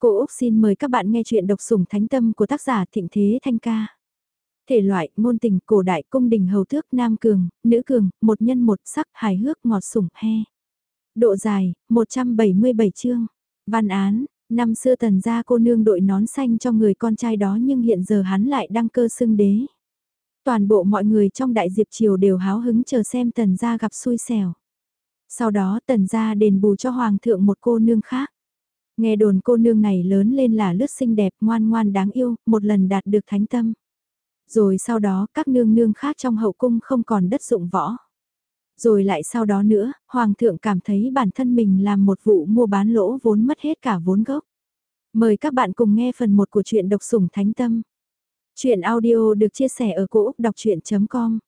Cô Úc xin mời các bạn nghe chuyện độc sủng thánh tâm của tác giả Thịnh Thế Thanh Ca. Thể loại, ngôn tình, cổ đại, cung đình hầu thước, nam cường, nữ cường, một nhân một sắc, hài hước, ngọt sủng, he. Độ dài, 177 chương. Văn án, năm xưa tần gia cô nương đội nón xanh cho người con trai đó nhưng hiện giờ hắn lại đăng cơ xưng đế. Toàn bộ mọi người trong đại diệp triều đều háo hứng chờ xem tần gia gặp xui xẻo. Sau đó tần gia đền bù cho hoàng thượng một cô nương khác. Nghe đồn cô nương này lớn lên là lướt xinh đẹp ngoan ngoan đáng yêu, một lần đạt được thánh tâm. Rồi sau đó các nương nương khác trong hậu cung không còn đất dụng võ. Rồi lại sau đó nữa, Hoàng thượng cảm thấy bản thân mình làm một vụ mua bán lỗ vốn mất hết cả vốn gốc. Mời các bạn cùng nghe phần 1 của truyện độc sủng thánh tâm. Chuyện audio được chia sẻ ở cỗ đọc chuyện.com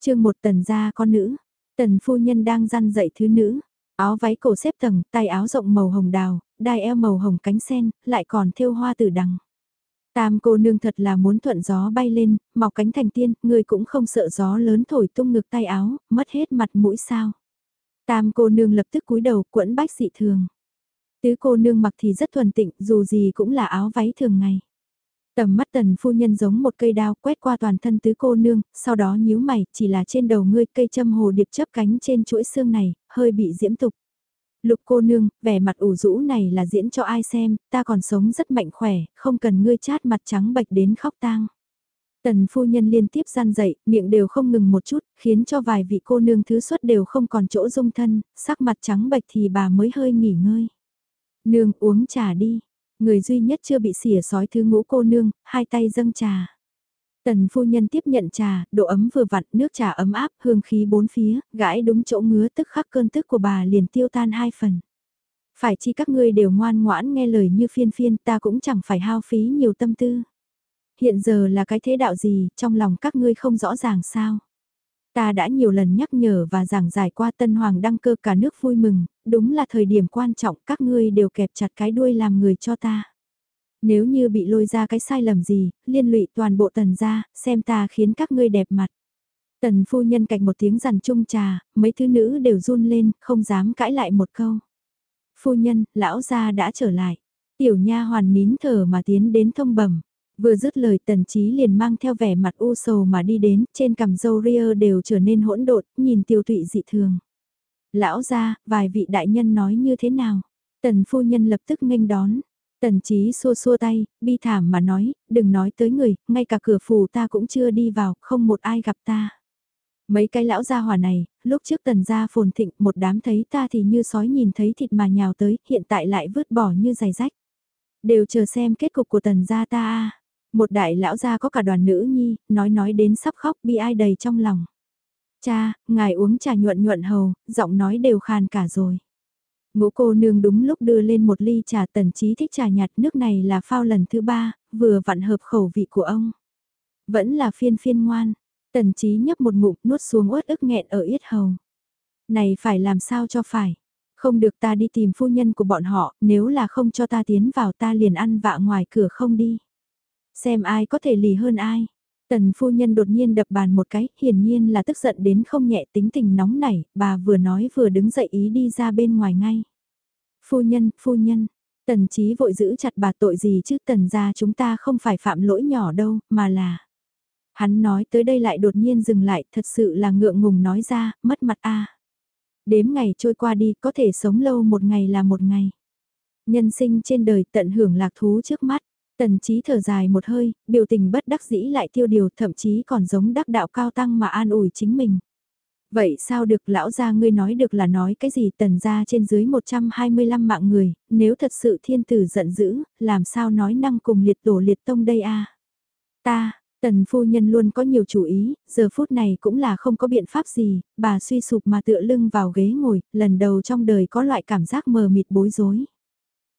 Chương 1 tần gia con nữ. Tần phu nhân đang răn dạy thứ nữ. Áo váy cổ xếp tầng, tay áo rộng màu hồng đào, đai eo màu hồng cánh sen, lại còn thêu hoa tử đằng. Tam cô nương thật là muốn thuận gió bay lên, mọc cánh thành tiên, người cũng không sợ gió lớn thổi tung ngực tay áo, mất hết mặt mũi sao. Tam cô nương lập tức cúi đầu quẫn bách dị thường. Tứ cô nương mặc thì rất thuần tịnh, dù gì cũng là áo váy thường ngày. Tầm mắt tần phu nhân giống một cây đao quét qua toàn thân tứ cô nương, sau đó nhíu mày, chỉ là trên đầu ngươi cây châm hồ điệp chấp cánh trên chuỗi xương này, hơi bị diễm tục. Lục cô nương, vẻ mặt ủ rũ này là diễn cho ai xem, ta còn sống rất mạnh khỏe, không cần ngươi chát mặt trắng bệch đến khóc tang. Tần phu nhân liên tiếp gian dậy, miệng đều không ngừng một chút, khiến cho vài vị cô nương thứ xuất đều không còn chỗ dung thân, sắc mặt trắng bệch thì bà mới hơi nghỉ ngơi. Nương uống trà đi, người duy nhất chưa bị xỉa sói thứ ngũ cô nương, hai tay dâng trà. Tần phu nhân tiếp nhận trà, độ ấm vừa vặn, nước trà ấm áp, hương khí bốn phía, gãi đúng chỗ ngứa tức khắc cơn tức của bà liền tiêu tan hai phần. Phải chi các ngươi đều ngoan ngoãn nghe lời như phiên phiên ta cũng chẳng phải hao phí nhiều tâm tư. Hiện giờ là cái thế đạo gì, trong lòng các ngươi không rõ ràng sao. Ta đã nhiều lần nhắc nhở và giảng giải qua tân hoàng đăng cơ cả nước vui mừng, đúng là thời điểm quan trọng các ngươi đều kẹp chặt cái đuôi làm người cho ta. Nếu như bị lôi ra cái sai lầm gì, liên lụy toàn bộ tần gia, xem ta khiến các ngươi đẹp mặt. Tần phu nhân cạnh một tiếng rằn chung trà, mấy thứ nữ đều run lên, không dám cãi lại một câu. Phu nhân, lão gia đã trở lại. Tiểu nha hoàn nín thở mà tiến đến thông bẩm. Vừa dứt lời tần trí liền mang theo vẻ mặt u sầu mà đi đến, trên cằm dâu ria đều trở nên hỗn độn, nhìn tiêu tụy dị thường. Lão gia, vài vị đại nhân nói như thế nào? Tần phu nhân lập tức nghênh đón, Tần trí xua xua tay, bi thảm mà nói, đừng nói tới người, ngay cả cửa phủ ta cũng chưa đi vào, không một ai gặp ta. Mấy cái lão gia hỏa này, lúc trước tần gia phồn thịnh một đám thấy ta thì như sói nhìn thấy thịt mà nhào tới, hiện tại lại vứt bỏ như giày rách. Đều chờ xem kết cục của tần gia ta Một đại lão gia có cả đoàn nữ nhi, nói nói đến sắp khóc bi ai đầy trong lòng. Cha, ngài uống trà nhuận nhuận hầu, giọng nói đều khàn cả rồi. Ngũ cô nương đúng lúc đưa lên một ly trà tần trí thích trà nhạt nước này là phao lần thứ ba, vừa vặn hợp khẩu vị của ông. Vẫn là phiên phiên ngoan, tần trí nhấp một ngụm nuốt xuống uất ức nghẹn ở yết hầu. Này phải làm sao cho phải, không được ta đi tìm phu nhân của bọn họ, nếu là không cho ta tiến vào ta liền ăn vạ ngoài cửa không đi. Xem ai có thể lì hơn ai. Tần phu nhân đột nhiên đập bàn một cái, hiển nhiên là tức giận đến không nhẹ tính tình nóng nảy, bà vừa nói vừa đứng dậy ý đi ra bên ngoài ngay. Phu nhân, phu nhân, tần trí vội giữ chặt bà tội gì chứ tần gia chúng ta không phải phạm lỗi nhỏ đâu, mà là... Hắn nói tới đây lại đột nhiên dừng lại, thật sự là ngượng ngùng nói ra, mất mặt a. Đếm ngày trôi qua đi, có thể sống lâu một ngày là một ngày. Nhân sinh trên đời tận hưởng lạc thú trước mắt. Tần trí thở dài một hơi, biểu tình bất đắc dĩ lại tiêu điều thậm chí còn giống đắc đạo cao tăng mà an ủi chính mình. Vậy sao được lão gia ngươi nói được là nói cái gì tần gia trên dưới 125 mạng người, nếu thật sự thiên tử giận dữ, làm sao nói năng cùng liệt tổ liệt tông đây a Ta, tần phu nhân luôn có nhiều chủ ý, giờ phút này cũng là không có biện pháp gì, bà suy sụp mà tựa lưng vào ghế ngồi, lần đầu trong đời có loại cảm giác mờ mịt bối rối.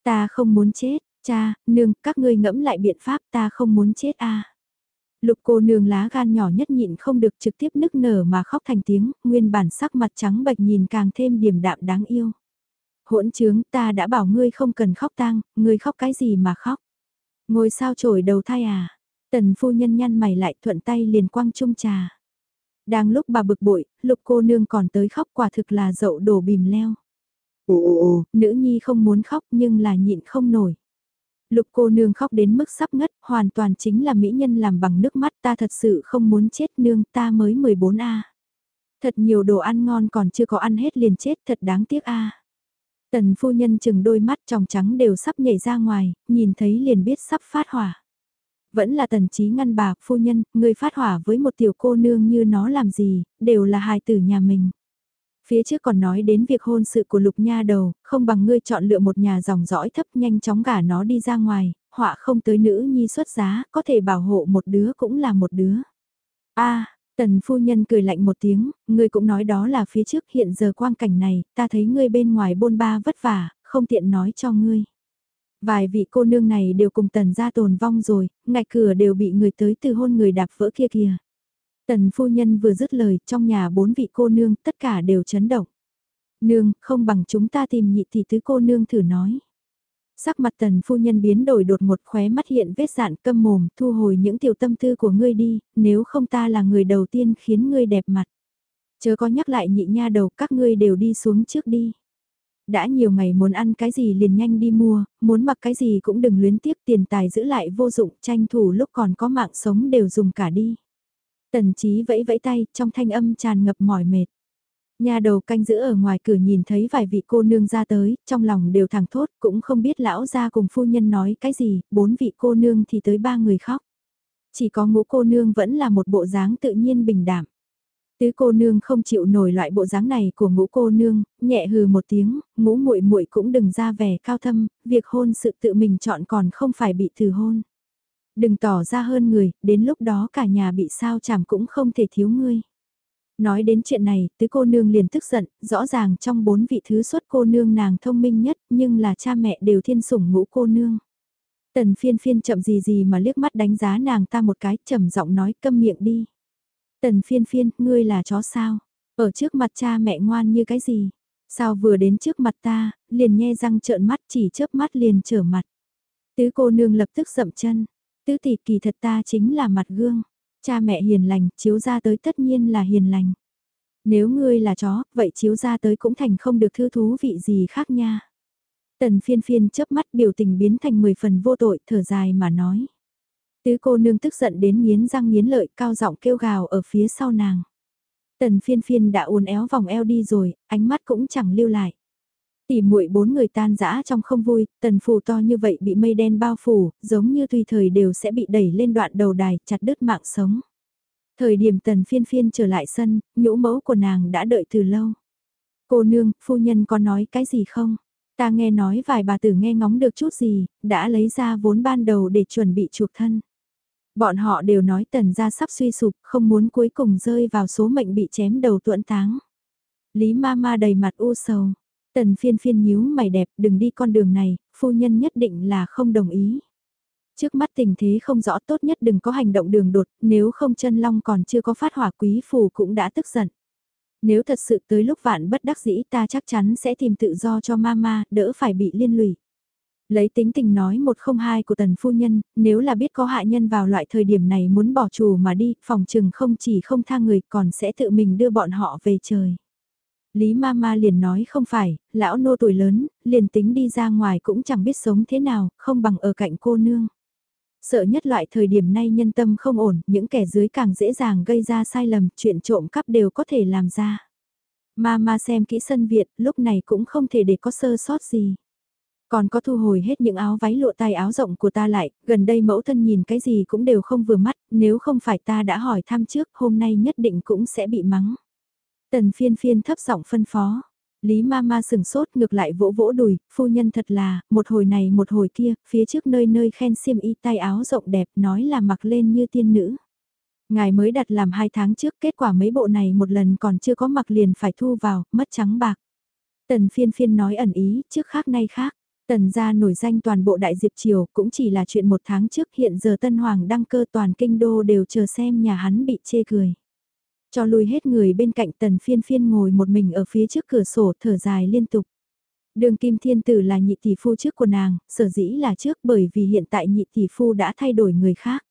Ta không muốn chết, Cha, nương, các ngươi ngẫm lại biện pháp ta không muốn chết a. Lục cô nương lá gan nhỏ nhất nhịn không được trực tiếp nức nở mà khóc thành tiếng, nguyên bản sắc mặt trắng bệch nhìn càng thêm điềm đạm đáng yêu. Hỗn trướng ta đã bảo ngươi không cần khóc tang, ngươi khóc cái gì mà khóc. Ngồi sao trổi đầu thai à. Tần phu nhân nhăn mày lại thuận tay liền quăng chung trà. Đang lúc bà bực bội, lục cô nương còn tới khóc quả thực là dậu đổ bìm leo. Ồ, nữ nhi không muốn khóc nhưng là nhịn không nổi. Lục cô nương khóc đến mức sắp ngất, hoàn toàn chính là mỹ nhân làm bằng nước mắt ta thật sự không muốn chết nương ta mới 14A. Thật nhiều đồ ăn ngon còn chưa có ăn hết liền chết thật đáng tiếc A. Tần phu nhân chừng đôi mắt tròng trắng đều sắp nhảy ra ngoài, nhìn thấy liền biết sắp phát hỏa. Vẫn là tần trí ngăn bà, phu nhân, người phát hỏa với một tiểu cô nương như nó làm gì, đều là hài tử nhà mình. Phía trước còn nói đến việc hôn sự của lục nha đầu, không bằng ngươi chọn lựa một nhà dòng dõi thấp nhanh chóng gả nó đi ra ngoài, họa không tới nữ nhi xuất giá, có thể bảo hộ một đứa cũng là một đứa. a tần phu nhân cười lạnh một tiếng, ngươi cũng nói đó là phía trước hiện giờ quang cảnh này, ta thấy ngươi bên ngoài bôn ba vất vả, không tiện nói cho ngươi. Vài vị cô nương này đều cùng tần gia tồn vong rồi, ngạch cửa đều bị người tới từ hôn người đạp vỡ kia kìa. Tần phu nhân vừa dứt lời, trong nhà bốn vị cô nương tất cả đều chấn động. Nương, không bằng chúng ta tìm nhị tỷ tứ cô nương thử nói. Sắc mặt tần phu nhân biến đổi đột ngột, khóe mắt hiện vết dạn câm mồm, thu hồi những tiểu tâm tư của ngươi đi, nếu không ta là người đầu tiên khiến ngươi đẹp mặt. Chớ có nhắc lại nhị nha đầu các ngươi đều đi xuống trước đi. Đã nhiều ngày muốn ăn cái gì liền nhanh đi mua, muốn mặc cái gì cũng đừng luyến tiếc tiền tài giữ lại vô dụng tranh thủ lúc còn có mạng sống đều dùng cả đi. Tần trí vẫy vẫy tay, trong thanh âm tràn ngập mỏi mệt. Nhà đầu canh giữ ở ngoài cửa nhìn thấy vài vị cô nương ra tới, trong lòng đều thẳng thốt, cũng không biết lão ra cùng phu nhân nói cái gì, bốn vị cô nương thì tới ba người khóc. Chỉ có ngũ cô nương vẫn là một bộ dáng tự nhiên bình đảm. Tứ cô nương không chịu nổi loại bộ dáng này của ngũ cô nương, nhẹ hừ một tiếng, ngũ muội muội cũng đừng ra vẻ cao thâm, việc hôn sự tự mình chọn còn không phải bị thử hôn. Đừng tỏ ra hơn người, đến lúc đó cả nhà bị sao chảm cũng không thể thiếu ngươi. Nói đến chuyện này, tứ cô nương liền tức giận, rõ ràng trong bốn vị thứ xuất cô nương nàng thông minh nhất, nhưng là cha mẹ đều thiên sủng ngũ cô nương. Tần phiên phiên chậm gì gì mà liếc mắt đánh giá nàng ta một cái, trầm giọng nói câm miệng đi. Tần phiên phiên, ngươi là chó sao? Ở trước mặt cha mẹ ngoan như cái gì? Sao vừa đến trước mặt ta, liền nhe răng trợn mắt chỉ chớp mắt liền trở mặt. Tứ cô nương lập tức dậm chân. Tứ tỷ kỳ thật ta chính là mặt gương. Cha mẹ hiền lành, chiếu ra tới tất nhiên là hiền lành. Nếu ngươi là chó, vậy chiếu ra tới cũng thành không được thư thú vị gì khác nha. Tần phiên phiên chớp mắt biểu tình biến thành 10 phần vô tội, thở dài mà nói. Tứ cô nương tức giận đến nghiến răng nghiến lợi, cao giọng kêu gào ở phía sau nàng. Tần phiên phiên đã uốn éo vòng eo đi rồi, ánh mắt cũng chẳng lưu lại. Tỉ muội bốn người tan rã trong không vui, tần phù to như vậy bị mây đen bao phủ, giống như tùy thời đều sẽ bị đẩy lên đoạn đầu đài, chặt đứt mạng sống. Thời điểm tần phiên phiên trở lại sân, nhũ mẫu của nàng đã đợi từ lâu. Cô nương, phu nhân có nói cái gì không? Ta nghe nói vài bà tử nghe ngóng được chút gì, đã lấy ra vốn ban đầu để chuẩn bị chuộc thân. Bọn họ đều nói tần gia sắp suy sụp, không muốn cuối cùng rơi vào số mệnh bị chém đầu tuẫn táng. Lý ma ma đầy mặt u sầu. Tần phiên phiên nhíu mày đẹp, đừng đi con đường này, phu nhân nhất định là không đồng ý. Trước mắt tình thế không rõ tốt nhất đừng có hành động đường đột, nếu không chân long còn chưa có phát hỏa quý phù cũng đã tức giận. Nếu thật sự tới lúc vạn bất đắc dĩ ta chắc chắn sẽ tìm tự do cho mama, đỡ phải bị liên lụy. Lấy tính tình nói một không hai của tần phu nhân, nếu là biết có hạ nhân vào loại thời điểm này muốn bỏ chủ mà đi, phòng trừng không chỉ không tha người còn sẽ tự mình đưa bọn họ về trời. Lý Mama liền nói không phải, lão nô tuổi lớn, liền tính đi ra ngoài cũng chẳng biết sống thế nào, không bằng ở cạnh cô nương. Sợ nhất loại thời điểm nay nhân tâm không ổn, những kẻ dưới càng dễ dàng gây ra sai lầm, chuyện trộm cắp đều có thể làm ra. Mama xem kỹ sân Việt, lúc này cũng không thể để có sơ sót gì. Còn có thu hồi hết những áo váy lụa tay áo rộng của ta lại, gần đây mẫu thân nhìn cái gì cũng đều không vừa mắt, nếu không phải ta đã hỏi thăm trước, hôm nay nhất định cũng sẽ bị mắng. Tần phiên phiên thấp giọng phân phó. Lý ma ma sừng sốt ngược lại vỗ vỗ đùi, phu nhân thật là, một hồi này một hồi kia, phía trước nơi nơi khen xiêm y tay áo rộng đẹp nói là mặc lên như tiên nữ. Ngài mới đặt làm hai tháng trước kết quả mấy bộ này một lần còn chưa có mặc liền phải thu vào, mất trắng bạc. Tần phiên phiên nói ẩn ý, trước khác nay khác. Tần gia nổi danh toàn bộ đại diệp triều cũng chỉ là chuyện một tháng trước hiện giờ tân hoàng đăng cơ toàn kinh đô đều chờ xem nhà hắn bị chê cười. Cho lui hết người bên cạnh tần phiên phiên ngồi một mình ở phía trước cửa sổ thở dài liên tục. Đường kim thiên tử là nhị tỷ phu trước của nàng, sở dĩ là trước bởi vì hiện tại nhị tỷ phu đã thay đổi người khác.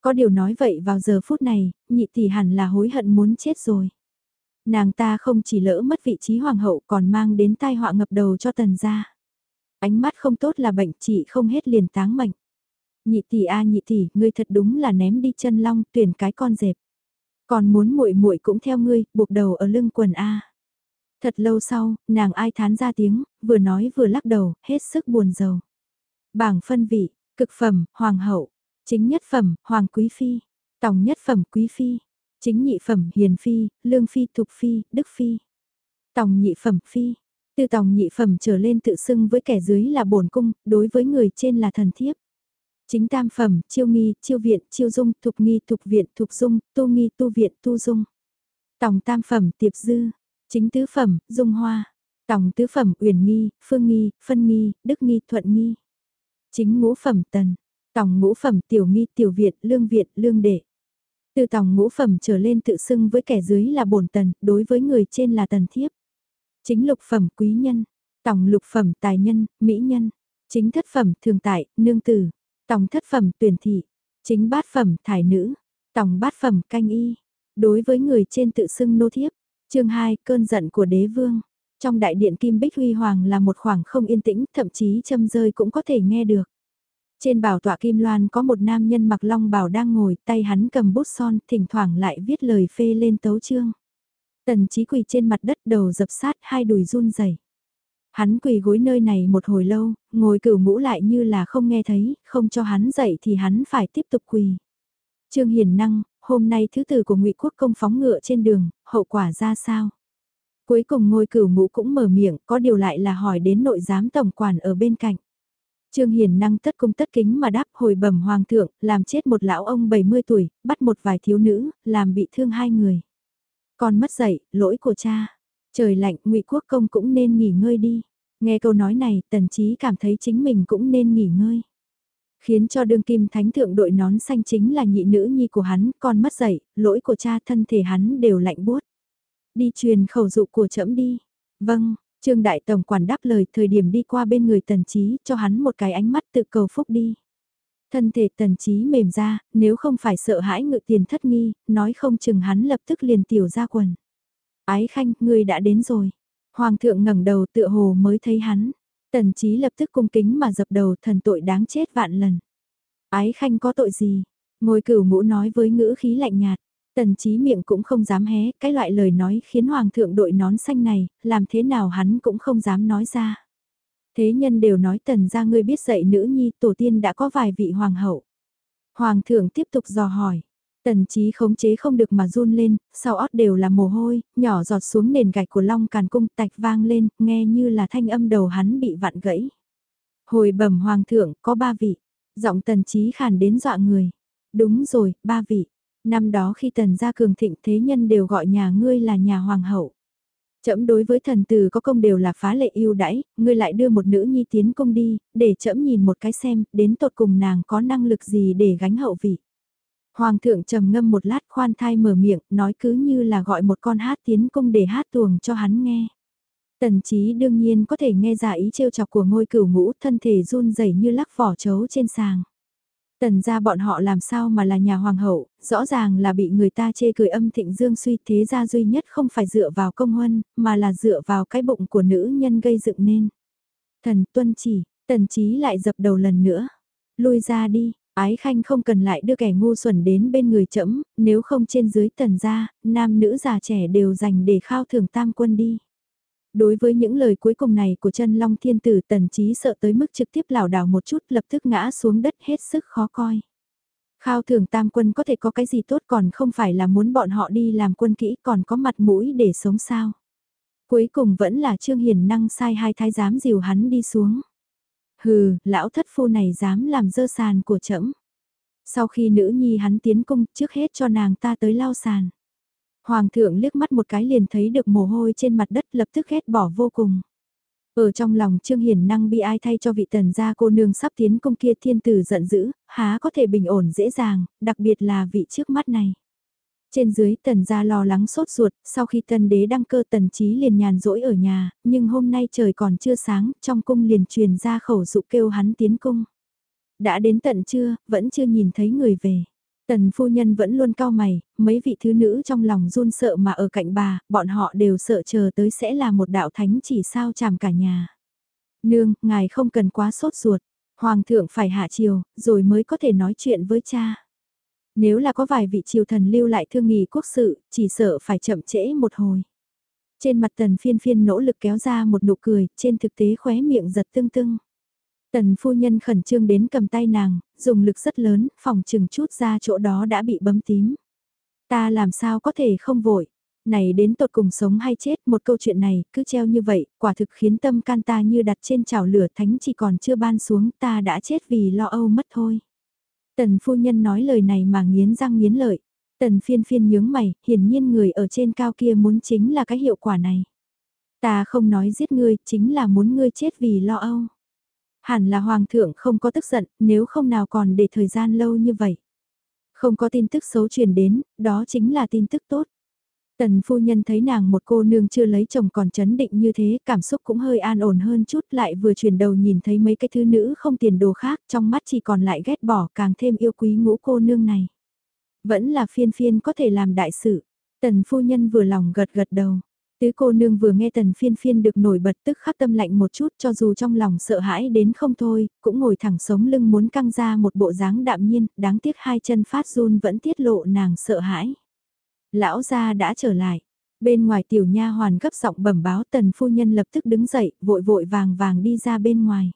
Có điều nói vậy vào giờ phút này, nhị tỷ hẳn là hối hận muốn chết rồi. Nàng ta không chỉ lỡ mất vị trí hoàng hậu còn mang đến tai họa ngập đầu cho tần gia. Ánh mắt không tốt là bệnh trị không hết liền táng mệnh. Nhị tỷ a nhị tỷ, ngươi thật đúng là ném đi chân long tuyển cái con dẹp. Còn muốn muội muội cũng theo ngươi, buộc đầu ở lưng quần a. Thật lâu sau, nàng ai thán ra tiếng, vừa nói vừa lắc đầu, hết sức buồn rầu. Bảng phân vị, cực phẩm, hoàng hậu, chính nhất phẩm, hoàng quý phi, tòng nhất phẩm quý phi, chính nhị phẩm hiền phi, lương phi, thục phi, đức phi. Tòng nhị phẩm phi, từ tòng nhị phẩm trở lên tự xưng với kẻ dưới là bổn cung, đối với người trên là thần thiếp. Chính tam phẩm, chiêu nghi, chiêu viện, chiêu dung, thục nghi, thục viện, thục dung, tu nghi, tu viện, tu dung. tổng tam phẩm, tiệp dư. Chính tứ phẩm, dung hoa. tổng tứ phẩm, uyển nghi, phương nghi, phân nghi, đức nghi, thuận nghi. Chính ngũ phẩm, tần. tổng ngũ phẩm, tiểu nghi, tiểu viện, lương viện, lương đệ. Từ tổng ngũ phẩm trở lên tự xưng với kẻ dưới là bổn tần, đối với người trên là tần thiếp. Chính lục phẩm, quý nhân. tổng lục phẩm, tài nhân, mỹ nhân. Chính thất phẩm, thường tại, nương tử. Tòng thất phẩm tuyển thị, chính bát phẩm thải nữ, tòng bát phẩm canh y. Đối với người trên tự xưng nô thiếp, chương 2 cơn giận của đế vương. Trong đại điện Kim Bích Huy Hoàng là một khoảng không yên tĩnh, thậm chí châm rơi cũng có thể nghe được. Trên bảo tọa Kim Loan có một nam nhân mặc long bào đang ngồi, tay hắn cầm bút son, thỉnh thoảng lại viết lời phê lên tấu chương. Tần trí quỳ trên mặt đất đầu dập sát hai đùi run rẩy Hắn quỳ gối nơi này một hồi lâu, ngồi cửu ngũ lại như là không nghe thấy, không cho hắn dậy thì hắn phải tiếp tục quỳ. Trương Hiền Năng, hôm nay thứ tử của ngụy Quốc công phóng ngựa trên đường, hậu quả ra sao? Cuối cùng ngôi cửu ngũ cũng mở miệng, có điều lại là hỏi đến nội giám tổng quản ở bên cạnh. Trương Hiền năng tất cung tất kính mà đáp hồi bẩm hoàng thượng, làm chết một lão ông 70 tuổi, bắt một vài thiếu nữ, làm bị thương hai người. Con mất dậy, lỗi của cha. Trời lạnh, ngụy Quốc công cũng nên nghỉ ngơi đi. Nghe câu nói này, tần trí cảm thấy chính mình cũng nên nghỉ ngơi. Khiến cho đương kim thánh thượng đội nón xanh chính là nhị nữ nhi của hắn, con mất dậy, lỗi của cha thân thể hắn đều lạnh buốt. Đi truyền khẩu dụ của trẫm đi. Vâng, Trương Đại Tổng quản đáp lời thời điểm đi qua bên người tần trí cho hắn một cái ánh mắt tự cầu phúc đi. Thân thể tần trí mềm ra, nếu không phải sợ hãi ngự tiền thất nghi, nói không chừng hắn lập tức liền tiểu ra quần. Ái khanh, ngươi đã đến rồi. Hoàng thượng ngẩng đầu tựa hồ mới thấy hắn. Tần trí lập tức cung kính mà dập đầu thần tội đáng chết vạn lần. Ái khanh có tội gì? Ngồi cửu ngũ nói với ngữ khí lạnh nhạt. Tần trí miệng cũng không dám hé, cái loại lời nói khiến hoàng thượng đội nón xanh này, làm thế nào hắn cũng không dám nói ra. Thế nhân đều nói tần ra ngươi biết dạy nữ nhi tổ tiên đã có vài vị hoàng hậu. Hoàng thượng tiếp tục dò hỏi, Tần trí khống chế không được mà run lên, sau ót đều là mồ hôi, nhỏ giọt xuống nền gạch của long càn cung tạch vang lên, nghe như là thanh âm đầu hắn bị vặn gãy. Hồi bẩm hoàng thượng, có ba vị. Giọng tần trí khàn đến dọa người. Đúng rồi, ba vị. Năm đó khi tần gia cường thịnh thế nhân đều gọi nhà ngươi là nhà hoàng hậu. Trẫm đối với thần tử có công đều là phá lệ yêu đãi, ngươi lại đưa một nữ nhi tiến công đi, để trẫm nhìn một cái xem, đến tột cùng nàng có năng lực gì để gánh hậu vị. Hoàng thượng trầm ngâm một lát khoan thai mở miệng, nói cứ như là gọi một con hát tiến cung để hát tuồng cho hắn nghe. Tần trí đương nhiên có thể nghe ra ý trêu chọc của ngôi cửu ngũ thân thể run rẩy như lắc vỏ chấu trên sàng. Tần ra bọn họ làm sao mà là nhà hoàng hậu, rõ ràng là bị người ta chê cười âm thịnh dương suy thế ra duy nhất không phải dựa vào công huân, mà là dựa vào cái bụng của nữ nhân gây dựng nên. Thần tuân chỉ, tần trí lại dập đầu lần nữa. Lui ra đi, Ái khanh không cần lại đưa kẻ ngu xuẩn đến bên người trẫm nếu không trên dưới tần gia, nam nữ già trẻ đều dành để khao thưởng tam quân đi. Đối với những lời cuối cùng này của chân long thiên tử tần trí sợ tới mức trực tiếp lảo đảo một chút lập tức ngã xuống đất hết sức khó coi. Khao thưởng tam quân có thể có cái gì tốt còn không phải là muốn bọn họ đi làm quân kỹ còn có mặt mũi để sống sao. Cuối cùng vẫn là Trương Hiền năng sai hai thái giám dìu hắn đi xuống. Hừ, lão thất phu này dám làm dơ sàn của trẫm. Sau khi nữ nhi hắn tiến cung, trước hết cho nàng ta tới lau sàn. Hoàng thượng liếc mắt một cái liền thấy được mồ hôi trên mặt đất lập tức ghét bỏ vô cùng. Ở trong lòng Trương Hiền năng bị ai thay cho vị tần gia cô nương sắp tiến công kia thiên tử giận dữ, há có thể bình ổn dễ dàng, đặc biệt là vị trước mắt này. Trên dưới tần gia lo lắng sốt ruột, sau khi tần đế đăng cơ tần trí liền nhàn rỗi ở nhà, nhưng hôm nay trời còn chưa sáng, trong cung liền truyền ra khẩu dụ kêu hắn tiến cung. Đã đến tận trưa, vẫn chưa nhìn thấy người về. Tần phu nhân vẫn luôn cao mày, mấy vị thứ nữ trong lòng run sợ mà ở cạnh bà, bọn họ đều sợ chờ tới sẽ là một đạo thánh chỉ sao chàm cả nhà. Nương, ngài không cần quá sốt ruột. Hoàng thượng phải hạ chiều, rồi mới có thể nói chuyện với cha. Nếu là có vài vị triều thần lưu lại thương nghị quốc sự, chỉ sợ phải chậm trễ một hồi. Trên mặt tần phiên phiên nỗ lực kéo ra một nụ cười, trên thực tế khóe miệng giật tương tưng. Tần phu nhân khẩn trương đến cầm tay nàng, dùng lực rất lớn, phòng chừng chút ra chỗ đó đã bị bấm tím. Ta làm sao có thể không vội. Này đến tột cùng sống hay chết một câu chuyện này cứ treo như vậy, quả thực khiến tâm can ta như đặt trên chảo lửa thánh chỉ còn chưa ban xuống ta đã chết vì lo âu mất thôi. Tần phu nhân nói lời này mà nghiến răng nghiến lợi. Tần phiên phiên nhướng mày, hiển nhiên người ở trên cao kia muốn chính là cái hiệu quả này. Ta không nói giết ngươi, chính là muốn ngươi chết vì lo âu. Hẳn là hoàng thượng không có tức giận, nếu không nào còn để thời gian lâu như vậy. Không có tin tức xấu truyền đến, đó chính là tin tức tốt. Tần phu nhân thấy nàng một cô nương chưa lấy chồng còn chấn định như thế, cảm xúc cũng hơi an ổn hơn chút lại vừa chuyển đầu nhìn thấy mấy cái thứ nữ không tiền đồ khác, trong mắt chỉ còn lại ghét bỏ càng thêm yêu quý ngũ cô nương này. Vẫn là phiên phiên có thể làm đại sự. Tần phu nhân vừa lòng gật gật đầu. Tứ cô nương vừa nghe tần phiên phiên được nổi bật tức khắc tâm lạnh một chút cho dù trong lòng sợ hãi đến không thôi, cũng ngồi thẳng sống lưng muốn căng ra một bộ dáng đạm nhiên, đáng tiếc hai chân phát run vẫn tiết lộ nàng sợ hãi. Lão gia đã trở lại. Bên ngoài tiểu nha hoàn gấp giọng bẩm báo tần phu nhân lập tức đứng dậy, vội vội vàng vàng đi ra bên ngoài.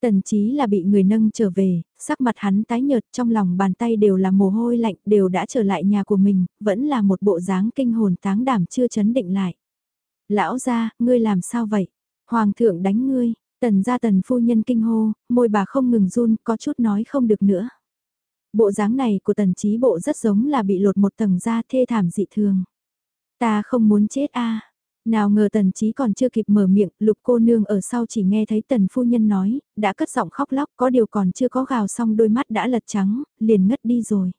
Tần trí là bị người nâng trở về, sắc mặt hắn tái nhợt trong lòng bàn tay đều là mồ hôi lạnh đều đã trở lại nhà của mình, vẫn là một bộ dáng kinh hồn táng đảm chưa chấn định lại. Lão gia, ngươi làm sao vậy? Hoàng thượng đánh ngươi, tần gia tần phu nhân kinh hô, môi bà không ngừng run, có chút nói không được nữa. Bộ dáng này của tần trí bộ rất giống là bị lột một tầng da thê thảm dị thường. Ta không muốn chết a Nào ngờ tần trí còn chưa kịp mở miệng, lục cô nương ở sau chỉ nghe thấy tần phu nhân nói, đã cất giọng khóc lóc, có điều còn chưa có gào xong đôi mắt đã lật trắng, liền ngất đi rồi.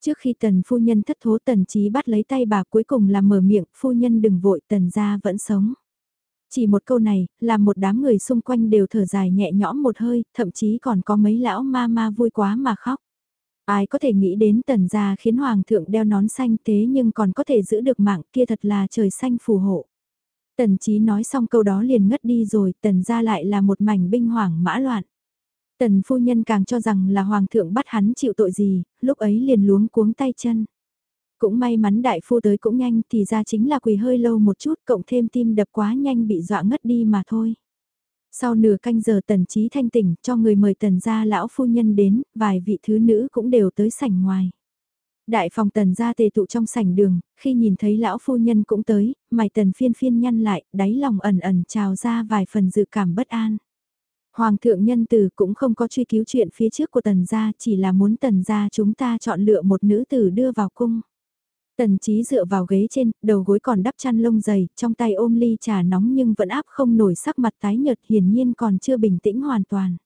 Trước khi tần phu nhân thất thố tần trí bắt lấy tay bà cuối cùng là mở miệng, phu nhân đừng vội tần gia vẫn sống. Chỉ một câu này, làm một đám người xung quanh đều thở dài nhẹ nhõm một hơi, thậm chí còn có mấy lão ma ma vui quá mà khóc. Ai có thể nghĩ đến tần gia khiến hoàng thượng đeo nón xanh thế nhưng còn có thể giữ được mạng kia thật là trời xanh phù hộ. Tần trí nói xong câu đó liền ngất đi rồi, tần gia lại là một mảnh binh hoảng mã loạn. Tần phu nhân càng cho rằng là hoàng thượng bắt hắn chịu tội gì, lúc ấy liền luống cuống tay chân. Cũng may mắn đại phu tới cũng nhanh thì ra chính là quỳ hơi lâu một chút cộng thêm tim đập quá nhanh bị dọa ngất đi mà thôi. Sau nửa canh giờ tần trí thanh tỉnh cho người mời tần gia lão phu nhân đến, vài vị thứ nữ cũng đều tới sảnh ngoài. Đại phòng tần gia tề tụ trong sảnh đường, khi nhìn thấy lão phu nhân cũng tới, mày tần phiên phiên nhăn lại, đáy lòng ẩn ẩn trào ra vài phần dự cảm bất an. Hoàng thượng nhân tử cũng không có truy cứu chuyện phía trước của tần gia, chỉ là muốn tần gia chúng ta chọn lựa một nữ tử đưa vào cung. Tần trí dựa vào ghế trên, đầu gối còn đắp chăn lông dày, trong tay ôm ly trà nóng nhưng vẫn áp không nổi sắc mặt tái nhợt hiển nhiên còn chưa bình tĩnh hoàn toàn.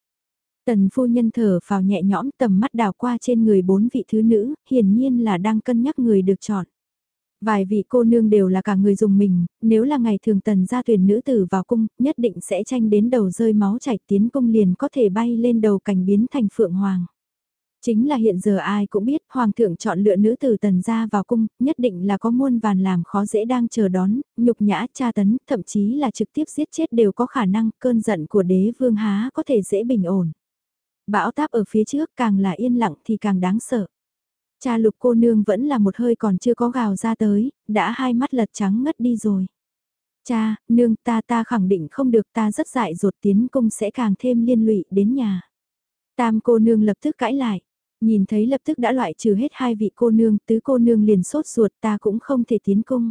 Tần phu nhân thở vào nhẹ nhõm tầm mắt đào qua trên người bốn vị thứ nữ, hiển nhiên là đang cân nhắc người được chọn. Vài vị cô nương đều là cả người dùng mình, nếu là ngày thường tần gia tuyển nữ tử vào cung, nhất định sẽ tranh đến đầu rơi máu chảy tiến cung liền có thể bay lên đầu cảnh biến thành phượng hoàng. Chính là hiện giờ ai cũng biết hoàng thượng chọn lựa nữ tử tần gia vào cung, nhất định là có muôn vàn làm khó dễ đang chờ đón, nhục nhã tra tấn, thậm chí là trực tiếp giết chết đều có khả năng cơn giận của đế vương há có thể dễ bình ổn. Bão táp ở phía trước càng là yên lặng thì càng đáng sợ. Cha lục cô nương vẫn là một hơi còn chưa có gào ra tới, đã hai mắt lật trắng ngất đi rồi. Cha, nương ta ta khẳng định không được ta rất dại ruột tiến cung sẽ càng thêm liên lụy đến nhà. Tam cô nương lập tức cãi lại. Nhìn thấy lập tức đã loại trừ hết hai vị cô nương, tứ cô nương liền sốt ruột ta cũng không thể tiến cung.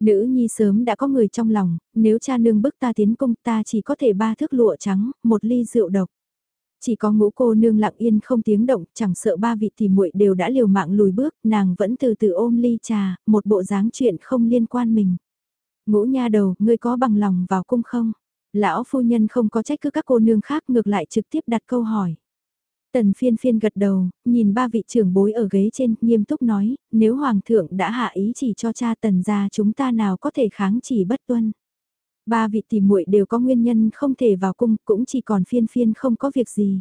Nữ nhi sớm đã có người trong lòng, nếu cha nương bức ta tiến cung ta chỉ có thể ba thước lụa trắng, một ly rượu độc. Chỉ có ngũ cô nương lặng yên không tiếng động, chẳng sợ ba vị thì muội đều đã liều mạng lùi bước, nàng vẫn từ từ ôm ly trà, một bộ dáng chuyện không liên quan mình. Ngũ nha đầu, ngươi có bằng lòng vào cung không? Lão phu nhân không có trách cứ các cô nương khác ngược lại trực tiếp đặt câu hỏi. Tần phiên phiên gật đầu, nhìn ba vị trưởng bối ở ghế trên, nghiêm túc nói, nếu Hoàng thượng đã hạ ý chỉ cho cha tần ra chúng ta nào có thể kháng chỉ bất tuân. Ba vị tỷ muội đều có nguyên nhân không thể vào cung, cũng chỉ còn phiên phiên không có việc gì.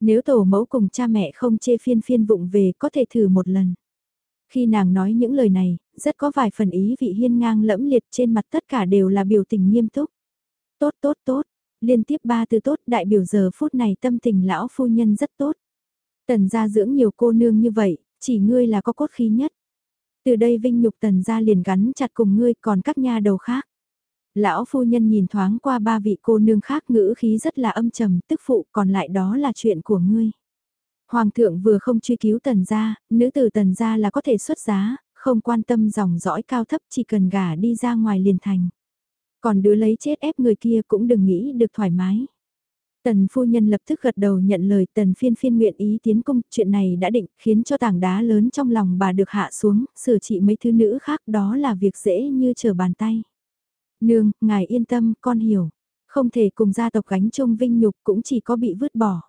Nếu tổ mẫu cùng cha mẹ không chê phiên phiên vụng về có thể thử một lần. Khi nàng nói những lời này, rất có vài phần ý vị hiên ngang lẫm liệt trên mặt tất cả đều là biểu tình nghiêm túc. Tốt tốt tốt, Liên tiếp ba từ tốt đại biểu giờ phút này tâm tình lão phu nhân rất tốt. Tần gia dưỡng nhiều cô nương như vậy, chỉ ngươi là có cốt khí nhất. Từ đây vinh nhục tần gia liền gắn chặt cùng ngươi còn các nha đầu khác. Lão phu nhân nhìn thoáng qua ba vị cô nương khác ngữ khí rất là âm trầm tức phụ còn lại đó là chuyện của ngươi. Hoàng thượng vừa không truy cứu tần gia, nữ tử tần gia là có thể xuất giá, không quan tâm dòng dõi cao thấp chỉ cần gả đi ra ngoài liền thành. Còn đứa lấy chết ép người kia cũng đừng nghĩ được thoải mái. Tần phu nhân lập tức gật đầu nhận lời tần phiên phiên nguyện ý tiến công, chuyện này đã định, khiến cho tảng đá lớn trong lòng bà được hạ xuống, sửa trị mấy thứ nữ khác đó là việc dễ như trở bàn tay. Nương, ngài yên tâm, con hiểu. Không thể cùng gia tộc gánh chung vinh nhục cũng chỉ có bị vứt bỏ.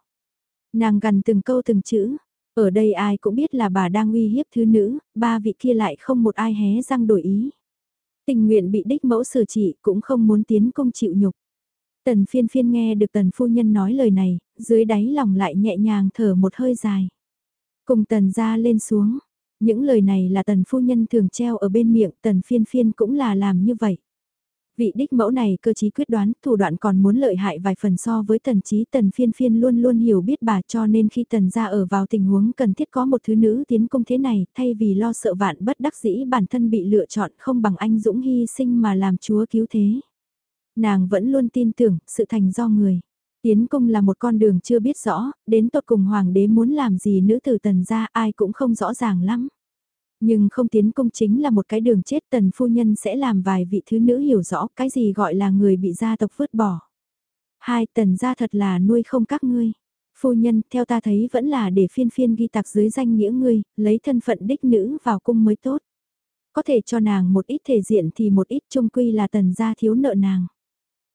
Nàng gần từng câu từng chữ. Ở đây ai cũng biết là bà đang uy hiếp thứ nữ, ba vị kia lại không một ai hé răng đổi ý. Tình nguyện bị đích mẫu xử trị cũng không muốn tiến công chịu nhục. Tần phiên phiên nghe được tần phu nhân nói lời này, dưới đáy lòng lại nhẹ nhàng thở một hơi dài. Cùng tần ra lên xuống, những lời này là tần phu nhân thường treo ở bên miệng tần phiên phiên cũng là làm như vậy. Vị đích mẫu này cơ chí quyết đoán, thủ đoạn còn muốn lợi hại vài phần so với tần trí tần phiên phiên luôn luôn hiểu biết bà cho nên khi tần ra ở vào tình huống cần thiết có một thứ nữ tiến công thế này, thay vì lo sợ vạn bất đắc dĩ bản thân bị lựa chọn không bằng anh dũng hy sinh mà làm chúa cứu thế. Nàng vẫn luôn tin tưởng, sự thành do người. Tiến công là một con đường chưa biết rõ, đến tột cùng hoàng đế muốn làm gì nữ tử tần ra ai cũng không rõ ràng lắm. Nhưng không tiến công chính là một cái đường chết tần phu nhân sẽ làm vài vị thứ nữ hiểu rõ cái gì gọi là người bị gia tộc vứt bỏ. Hai tần gia thật là nuôi không các ngươi. Phu nhân theo ta thấy vẫn là để phiên phiên ghi tạc dưới danh nghĩa ngươi, lấy thân phận đích nữ vào cung mới tốt. Có thể cho nàng một ít thể diện thì một ít trung quy là tần gia thiếu nợ nàng.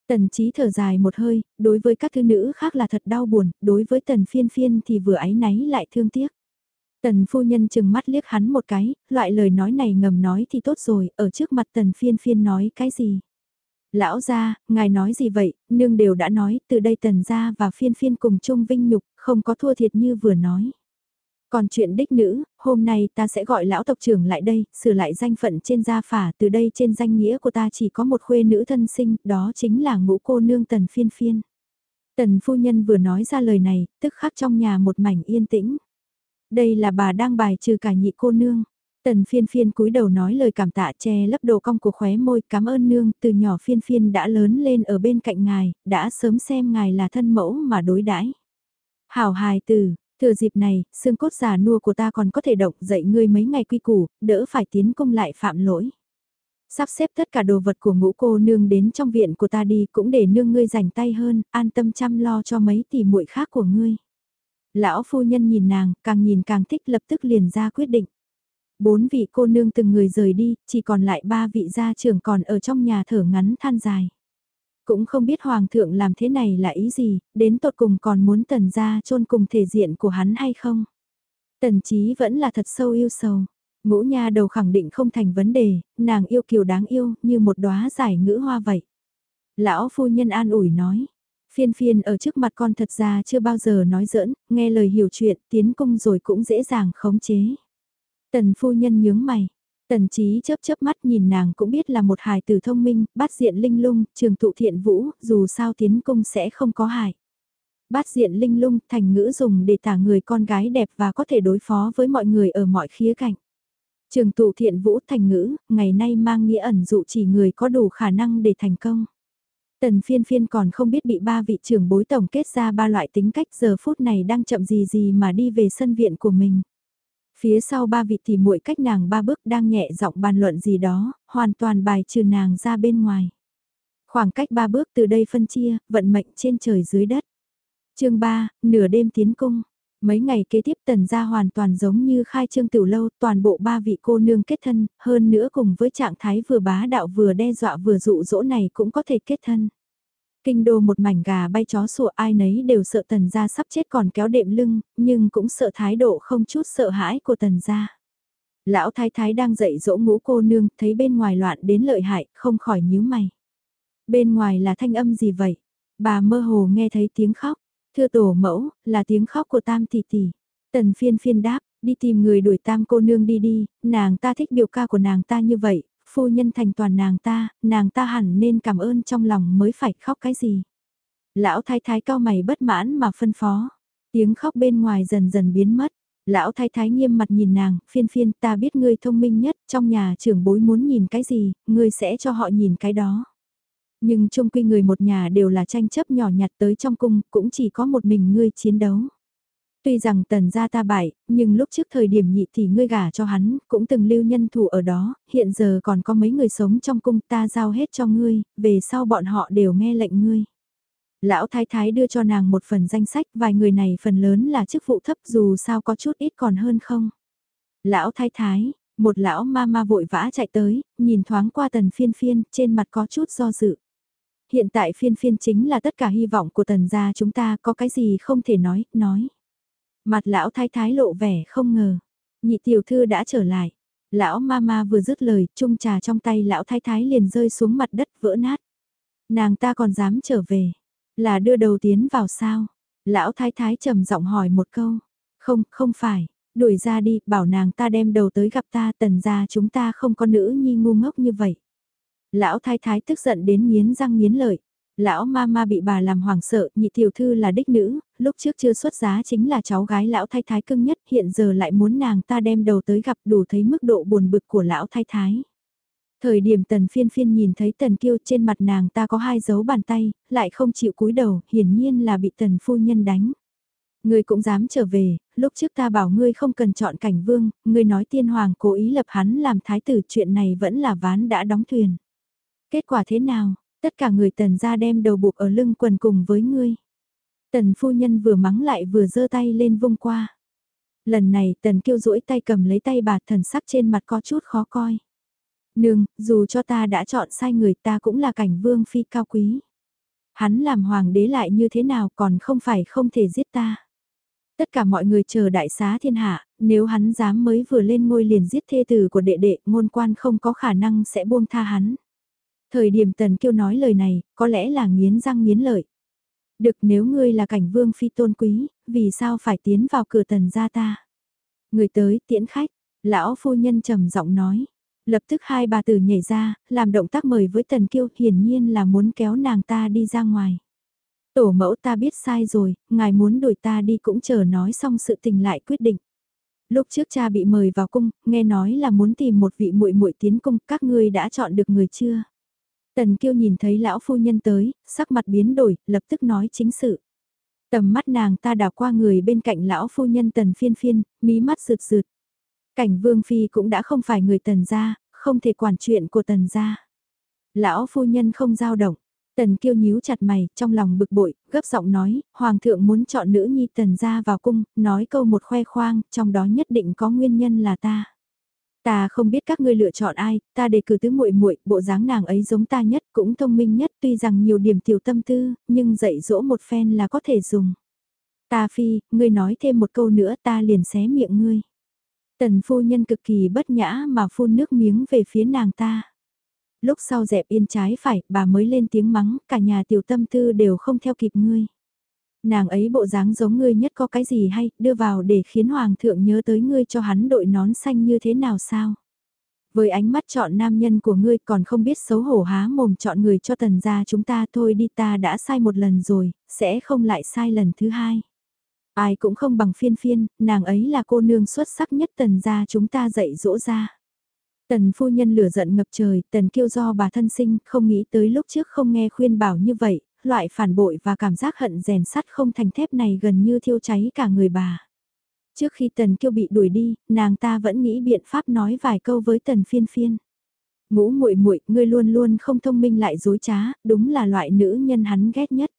Tần trí thở dài một hơi, đối với các thứ nữ khác là thật đau buồn, đối với tần phiên phiên thì vừa ái náy lại thương tiếc. Tần phu nhân chừng mắt liếc hắn một cái, loại lời nói này ngầm nói thì tốt rồi, ở trước mặt tần phiên phiên nói cái gì. Lão gia, ngài nói gì vậy, nương đều đã nói, từ đây tần gia và phiên phiên cùng chung vinh nhục, không có thua thiệt như vừa nói. Còn chuyện đích nữ, hôm nay ta sẽ gọi lão tộc trưởng lại đây, sửa lại danh phận trên gia phả, từ đây trên danh nghĩa của ta chỉ có một khuê nữ thân sinh, đó chính là ngũ cô nương tần phiên phiên. Tần phu nhân vừa nói ra lời này, tức khắc trong nhà một mảnh yên tĩnh. Đây là bà đang bài trừ cả nhị cô nương. Tần phiên phiên cúi đầu nói lời cảm tạ che lấp đồ cong của khóe môi cảm ơn nương từ nhỏ phiên phiên đã lớn lên ở bên cạnh ngài, đã sớm xem ngài là thân mẫu mà đối đãi Hảo hài từ, thừa dịp này, xương cốt già nua của ta còn có thể động dậy ngươi mấy ngày quy củ, đỡ phải tiến công lại phạm lỗi. Sắp xếp tất cả đồ vật của ngũ cô nương đến trong viện của ta đi cũng để nương ngươi rảnh tay hơn, an tâm chăm lo cho mấy tỷ muội khác của ngươi. Lão phu nhân nhìn nàng, càng nhìn càng thích lập tức liền ra quyết định. Bốn vị cô nương từng người rời đi, chỉ còn lại ba vị gia trưởng còn ở trong nhà thở ngắn than dài. Cũng không biết hoàng thượng làm thế này là ý gì, đến tột cùng còn muốn tần gia chôn cùng thể diện của hắn hay không. Tần trí vẫn là thật sâu yêu sầu. Ngũ nha đầu khẳng định không thành vấn đề, nàng yêu kiều đáng yêu như một đóa giải ngữ hoa vậy. Lão phu nhân an ủi nói, Phiên phiên ở trước mặt con thật ra chưa bao giờ nói giỡn, nghe lời hiểu chuyện, tiến cung rồi cũng dễ dàng khống chế. Tần phu nhân nhướng mày. Tần trí chớp chớp mắt nhìn nàng cũng biết là một hài tử thông minh, bát diện linh lung, trường tụ thiện vũ, dù sao tiến cung sẽ không có hại. Bát diện linh lung thành ngữ dùng để tả người con gái đẹp và có thể đối phó với mọi người ở mọi khía cạnh. Trường tụ thiện vũ thành ngữ, ngày nay mang nghĩa ẩn dụ chỉ người có đủ khả năng để thành công. Tần phiên phiên còn không biết bị ba vị trưởng bối tổng kết ra ba loại tính cách giờ phút này đang chậm gì gì mà đi về sân viện của mình. Phía sau ba vị thì muội cách nàng ba bước đang nhẹ giọng bàn luận gì đó, hoàn toàn bài trừ nàng ra bên ngoài. Khoảng cách ba bước từ đây phân chia, vận mệnh trên trời dưới đất. chương 3, nửa đêm tiến cung. Mấy ngày kế tiếp tần gia hoàn toàn giống như khai trương tiểu lâu, toàn bộ ba vị cô nương kết thân, hơn nữa cùng với trạng thái vừa bá đạo vừa đe dọa vừa dụ dỗ này cũng có thể kết thân. Kinh đô một mảnh gà bay chó sủa ai nấy đều sợ tần gia sắp chết còn kéo đệm lưng, nhưng cũng sợ thái độ không chút sợ hãi của tần gia. Lão thái thái đang dạy dỗ ngũ cô nương, thấy bên ngoài loạn đến lợi hại, không khỏi nhíu mày. Bên ngoài là thanh âm gì vậy? Bà mơ hồ nghe thấy tiếng khóc. Thưa tổ mẫu, là tiếng khóc của tam tỷ tỷ. Tần phiên phiên đáp, đi tìm người đuổi tam cô nương đi đi, nàng ta thích biểu ca của nàng ta như vậy, phu nhân thành toàn nàng ta, nàng ta hẳn nên cảm ơn trong lòng mới phải khóc cái gì. Lão thái thái cao mày bất mãn mà phân phó. Tiếng khóc bên ngoài dần dần biến mất. Lão thái thái nghiêm mặt nhìn nàng, phiên phiên ta biết ngươi thông minh nhất, trong nhà trưởng bối muốn nhìn cái gì, ngươi sẽ cho họ nhìn cái đó. Nhưng chung quy người một nhà đều là tranh chấp nhỏ nhặt tới trong cung, cũng chỉ có một mình ngươi chiến đấu. Tuy rằng tần gia ta bại, nhưng lúc trước thời điểm nhị thì ngươi gả cho hắn, cũng từng lưu nhân thủ ở đó, hiện giờ còn có mấy người sống trong cung ta giao hết cho ngươi, về sau bọn họ đều nghe lệnh ngươi. Lão thái thái đưa cho nàng một phần danh sách, vài người này phần lớn là chức vụ thấp dù sao có chút ít còn hơn không. Lão thái thái, một lão ma ma vội vã chạy tới, nhìn thoáng qua tần phiên phiên, trên mặt có chút do dự. Hiện tại phiên phiên chính là tất cả hy vọng của tần gia chúng ta có cái gì không thể nói, nói. Mặt lão thái thái lộ vẻ không ngờ. Nhị tiểu thư đã trở lại. Lão mama vừa dứt lời, chung trà trong tay lão thái thái liền rơi xuống mặt đất vỡ nát. Nàng ta còn dám trở về. Là đưa đầu tiến vào sao? Lão thái thái trầm giọng hỏi một câu. Không, không phải. Đuổi ra đi, bảo nàng ta đem đầu tới gặp ta tần ra chúng ta không có nữ nhi ngu ngốc như vậy. Lão thái thái tức giận đến nghiến răng nghiến lợi. Lão ma ma bị bà làm hoảng sợ, nhị tiểu thư là đích nữ, lúc trước chưa xuất giá chính là cháu gái lão thái thái cưng nhất, hiện giờ lại muốn nàng ta đem đầu tới gặp đủ thấy mức độ buồn bực của lão thái thái. Thời điểm tần phiên phiên nhìn thấy tần kiêu trên mặt nàng ta có hai dấu bàn tay, lại không chịu cúi đầu, hiển nhiên là bị tần phu nhân đánh. Ngươi cũng dám trở về, lúc trước ta bảo ngươi không cần chọn cảnh vương, ngươi nói tiên hoàng cố ý lập hắn làm thái tử chuyện này vẫn là ván đã đóng thuyền. Kết quả thế nào, tất cả người tần ra đem đầu buộc ở lưng quần cùng với ngươi. Tần phu nhân vừa mắng lại vừa giơ tay lên vung qua. Lần này tần kiêu duỗi tay cầm lấy tay bà thần sắc trên mặt có chút khó coi. Nương, dù cho ta đã chọn sai người ta cũng là cảnh vương phi cao quý. Hắn làm hoàng đế lại như thế nào còn không phải không thể giết ta. Tất cả mọi người chờ đại xá thiên hạ, nếu hắn dám mới vừa lên ngôi liền giết thê tử của đệ đệ, ngôn quan không có khả năng sẽ buông tha hắn. Thời điểm tần kiêu nói lời này, có lẽ là nghiến răng nghiến lợi. Được nếu ngươi là cảnh vương phi tôn quý, vì sao phải tiến vào cửa tần gia ta? Người tới tiễn khách, lão phu nhân trầm giọng nói. Lập tức hai bà tử nhảy ra, làm động tác mời với tần kiêu hiển nhiên là muốn kéo nàng ta đi ra ngoài. Tổ mẫu ta biết sai rồi, ngài muốn đuổi ta đi cũng chờ nói xong sự tình lại quyết định. Lúc trước cha bị mời vào cung, nghe nói là muốn tìm một vị muội muội tiến cung, các ngươi đã chọn được người chưa? Tần kiêu nhìn thấy lão phu nhân tới, sắc mặt biến đổi, lập tức nói chính sự. Tầm mắt nàng ta đảo qua người bên cạnh lão phu nhân tần phiên phiên, mí mắt rượt rượt. Cảnh vương phi cũng đã không phải người tần gia, không thể quản chuyện của tần gia. Lão phu nhân không giao động, tần kiêu nhíu chặt mày, trong lòng bực bội, gấp giọng nói, hoàng thượng muốn chọn nữ nhi tần gia vào cung, nói câu một khoe khoang, trong đó nhất định có nguyên nhân là ta. Ta không biết các ngươi lựa chọn ai, ta đề cử tứ muội muội, bộ dáng nàng ấy giống ta nhất, cũng thông minh nhất, tuy rằng nhiều điểm tiểu tâm tư, nhưng dạy dỗ một phen là có thể dùng. Ta phi, ngươi nói thêm một câu nữa ta liền xé miệng ngươi. Tần phu nhân cực kỳ bất nhã mà phun nước miếng về phía nàng ta. Lúc sau dẹp yên trái phải, bà mới lên tiếng mắng, cả nhà tiểu tâm tư đều không theo kịp ngươi. Nàng ấy bộ dáng giống ngươi nhất có cái gì hay, đưa vào để khiến hoàng thượng nhớ tới ngươi cho hắn đội nón xanh như thế nào sao? Với ánh mắt chọn nam nhân của ngươi còn không biết xấu hổ há mồm chọn người cho tần gia chúng ta thôi đi ta đã sai một lần rồi, sẽ không lại sai lần thứ hai. Ai cũng không bằng phiên phiên, nàng ấy là cô nương xuất sắc nhất tần gia chúng ta dạy dỗ ra. Tần phu nhân lửa giận ngập trời, tần kêu do bà thân sinh, không nghĩ tới lúc trước không nghe khuyên bảo như vậy, loại phản bội và cảm giác hận rèn sắt không thành thép này gần như thiêu cháy cả người bà. Trước khi tần kiêu bị đuổi đi, nàng ta vẫn nghĩ biện pháp nói vài câu với tần phiên phiên. Ngũ muội muội, ngươi luôn luôn không thông minh lại dối trá, đúng là loại nữ nhân hắn ghét nhất.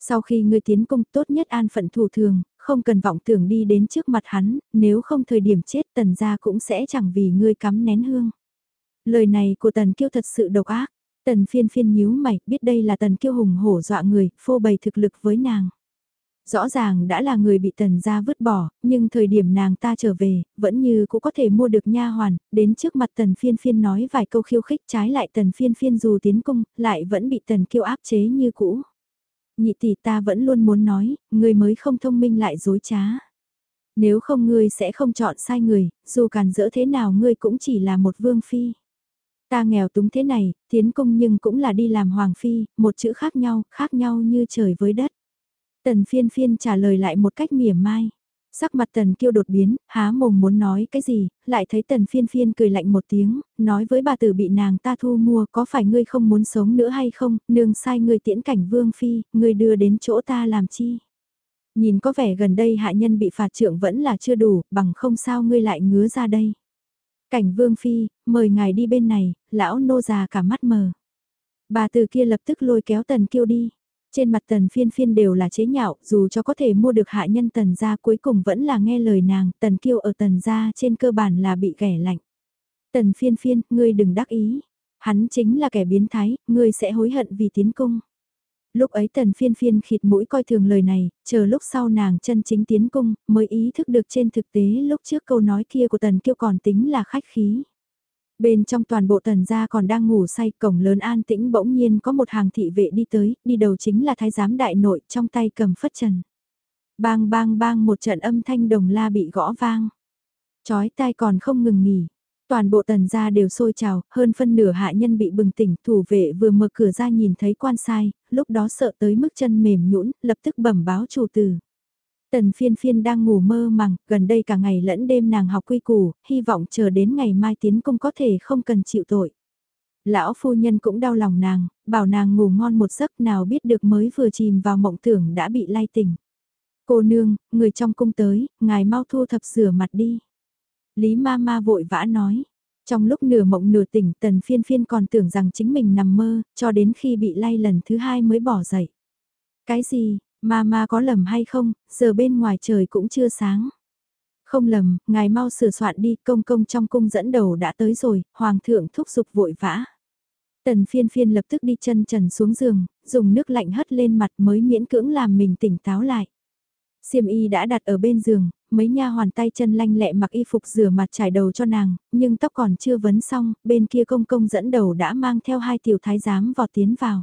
Sau khi ngươi tiến công tốt nhất an phận thủ thường, không cần vọng tưởng đi đến trước mặt hắn, nếu không thời điểm chết tần gia cũng sẽ chẳng vì ngươi cắm nén hương. Lời này của tần kiêu thật sự độc ác, tần phiên phiên nhíu mày, biết đây là tần kiêu hùng hổ dọa người, phô bày thực lực với nàng. Rõ ràng đã là người bị tần gia vứt bỏ, nhưng thời điểm nàng ta trở về, vẫn như cũng có thể mua được nha hoàn, đến trước mặt tần phiên phiên nói vài câu khiêu khích trái lại tần phiên phiên dù tiến cung, lại vẫn bị tần kiêu áp chế như cũ nhị tỷ ta vẫn luôn muốn nói, ngươi mới không thông minh lại dối trá. Nếu không ngươi sẽ không chọn sai người, dù càn dỡ thế nào ngươi cũng chỉ là một vương phi. Ta nghèo túng thế này, tiến cung nhưng cũng là đi làm hoàng phi, một chữ khác nhau, khác nhau như trời với đất. Tần phiên phiên trả lời lại một cách mỉa mai. Sắc mặt tần kiêu đột biến, há mồm muốn nói cái gì, lại thấy tần phiên phiên cười lạnh một tiếng, nói với bà tử bị nàng ta thu mua có phải ngươi không muốn sống nữa hay không, nương sai ngươi tiễn cảnh vương phi, ngươi đưa đến chỗ ta làm chi. Nhìn có vẻ gần đây hạ nhân bị phạt trượng vẫn là chưa đủ, bằng không sao ngươi lại ngứa ra đây. Cảnh vương phi, mời ngài đi bên này, lão nô già cả mắt mờ. Bà từ kia lập tức lôi kéo tần kiêu đi. Trên mặt tần phiên phiên đều là chế nhạo, dù cho có thể mua được hạ nhân tần gia cuối cùng vẫn là nghe lời nàng, tần kiêu ở tần gia trên cơ bản là bị ghẻ lạnh. Tần phiên phiên, ngươi đừng đắc ý. Hắn chính là kẻ biến thái, ngươi sẽ hối hận vì tiến cung. Lúc ấy tần phiên phiên khịt mũi coi thường lời này, chờ lúc sau nàng chân chính tiến cung, mới ý thức được trên thực tế lúc trước câu nói kia của tần kiêu còn tính là khách khí. Bên trong toàn bộ tần gia còn đang ngủ say, cổng lớn an tĩnh bỗng nhiên có một hàng thị vệ đi tới, đi đầu chính là thái giám đại nội, trong tay cầm phất trần. Bang bang bang một trận âm thanh đồng la bị gõ vang. Chói tai còn không ngừng nghỉ. Toàn bộ tần gia đều sôi trào, hơn phân nửa hạ nhân bị bừng tỉnh, thủ vệ vừa mở cửa ra nhìn thấy quan sai, lúc đó sợ tới mức chân mềm nhũn, lập tức bẩm báo chủ tử. Tần phiên phiên đang ngủ mơ màng, gần đây cả ngày lẫn đêm nàng học quy củ, hy vọng chờ đến ngày mai tiến công có thể không cần chịu tội. Lão phu nhân cũng đau lòng nàng, bảo nàng ngủ ngon một giấc nào biết được mới vừa chìm vào mộng tưởng đã bị lay tỉnh. Cô nương, người trong cung tới, ngài mau thu thập rửa mặt đi. Lý ma ma vội vã nói. Trong lúc nửa mộng nửa tỉnh tần phiên phiên còn tưởng rằng chính mình nằm mơ, cho đến khi bị lay lần thứ hai mới bỏ dậy. Cái gì, Mama có lầm hay không, giờ bên ngoài trời cũng chưa sáng. Không lầm, ngài mau sửa soạn đi, công công trong cung dẫn đầu đã tới rồi, hoàng thượng thúc giục vội vã. Tần phiên phiên lập tức đi chân trần xuống giường, dùng nước lạnh hất lên mặt mới miễn cưỡng làm mình tỉnh táo lại. Xiêm y đã đặt ở bên giường, mấy nha hoàn tay chân lanh lẹ mặc y phục rửa mặt trải đầu cho nàng, nhưng tóc còn chưa vấn xong, bên kia công công dẫn đầu đã mang theo hai tiểu thái giám vọt tiến vào.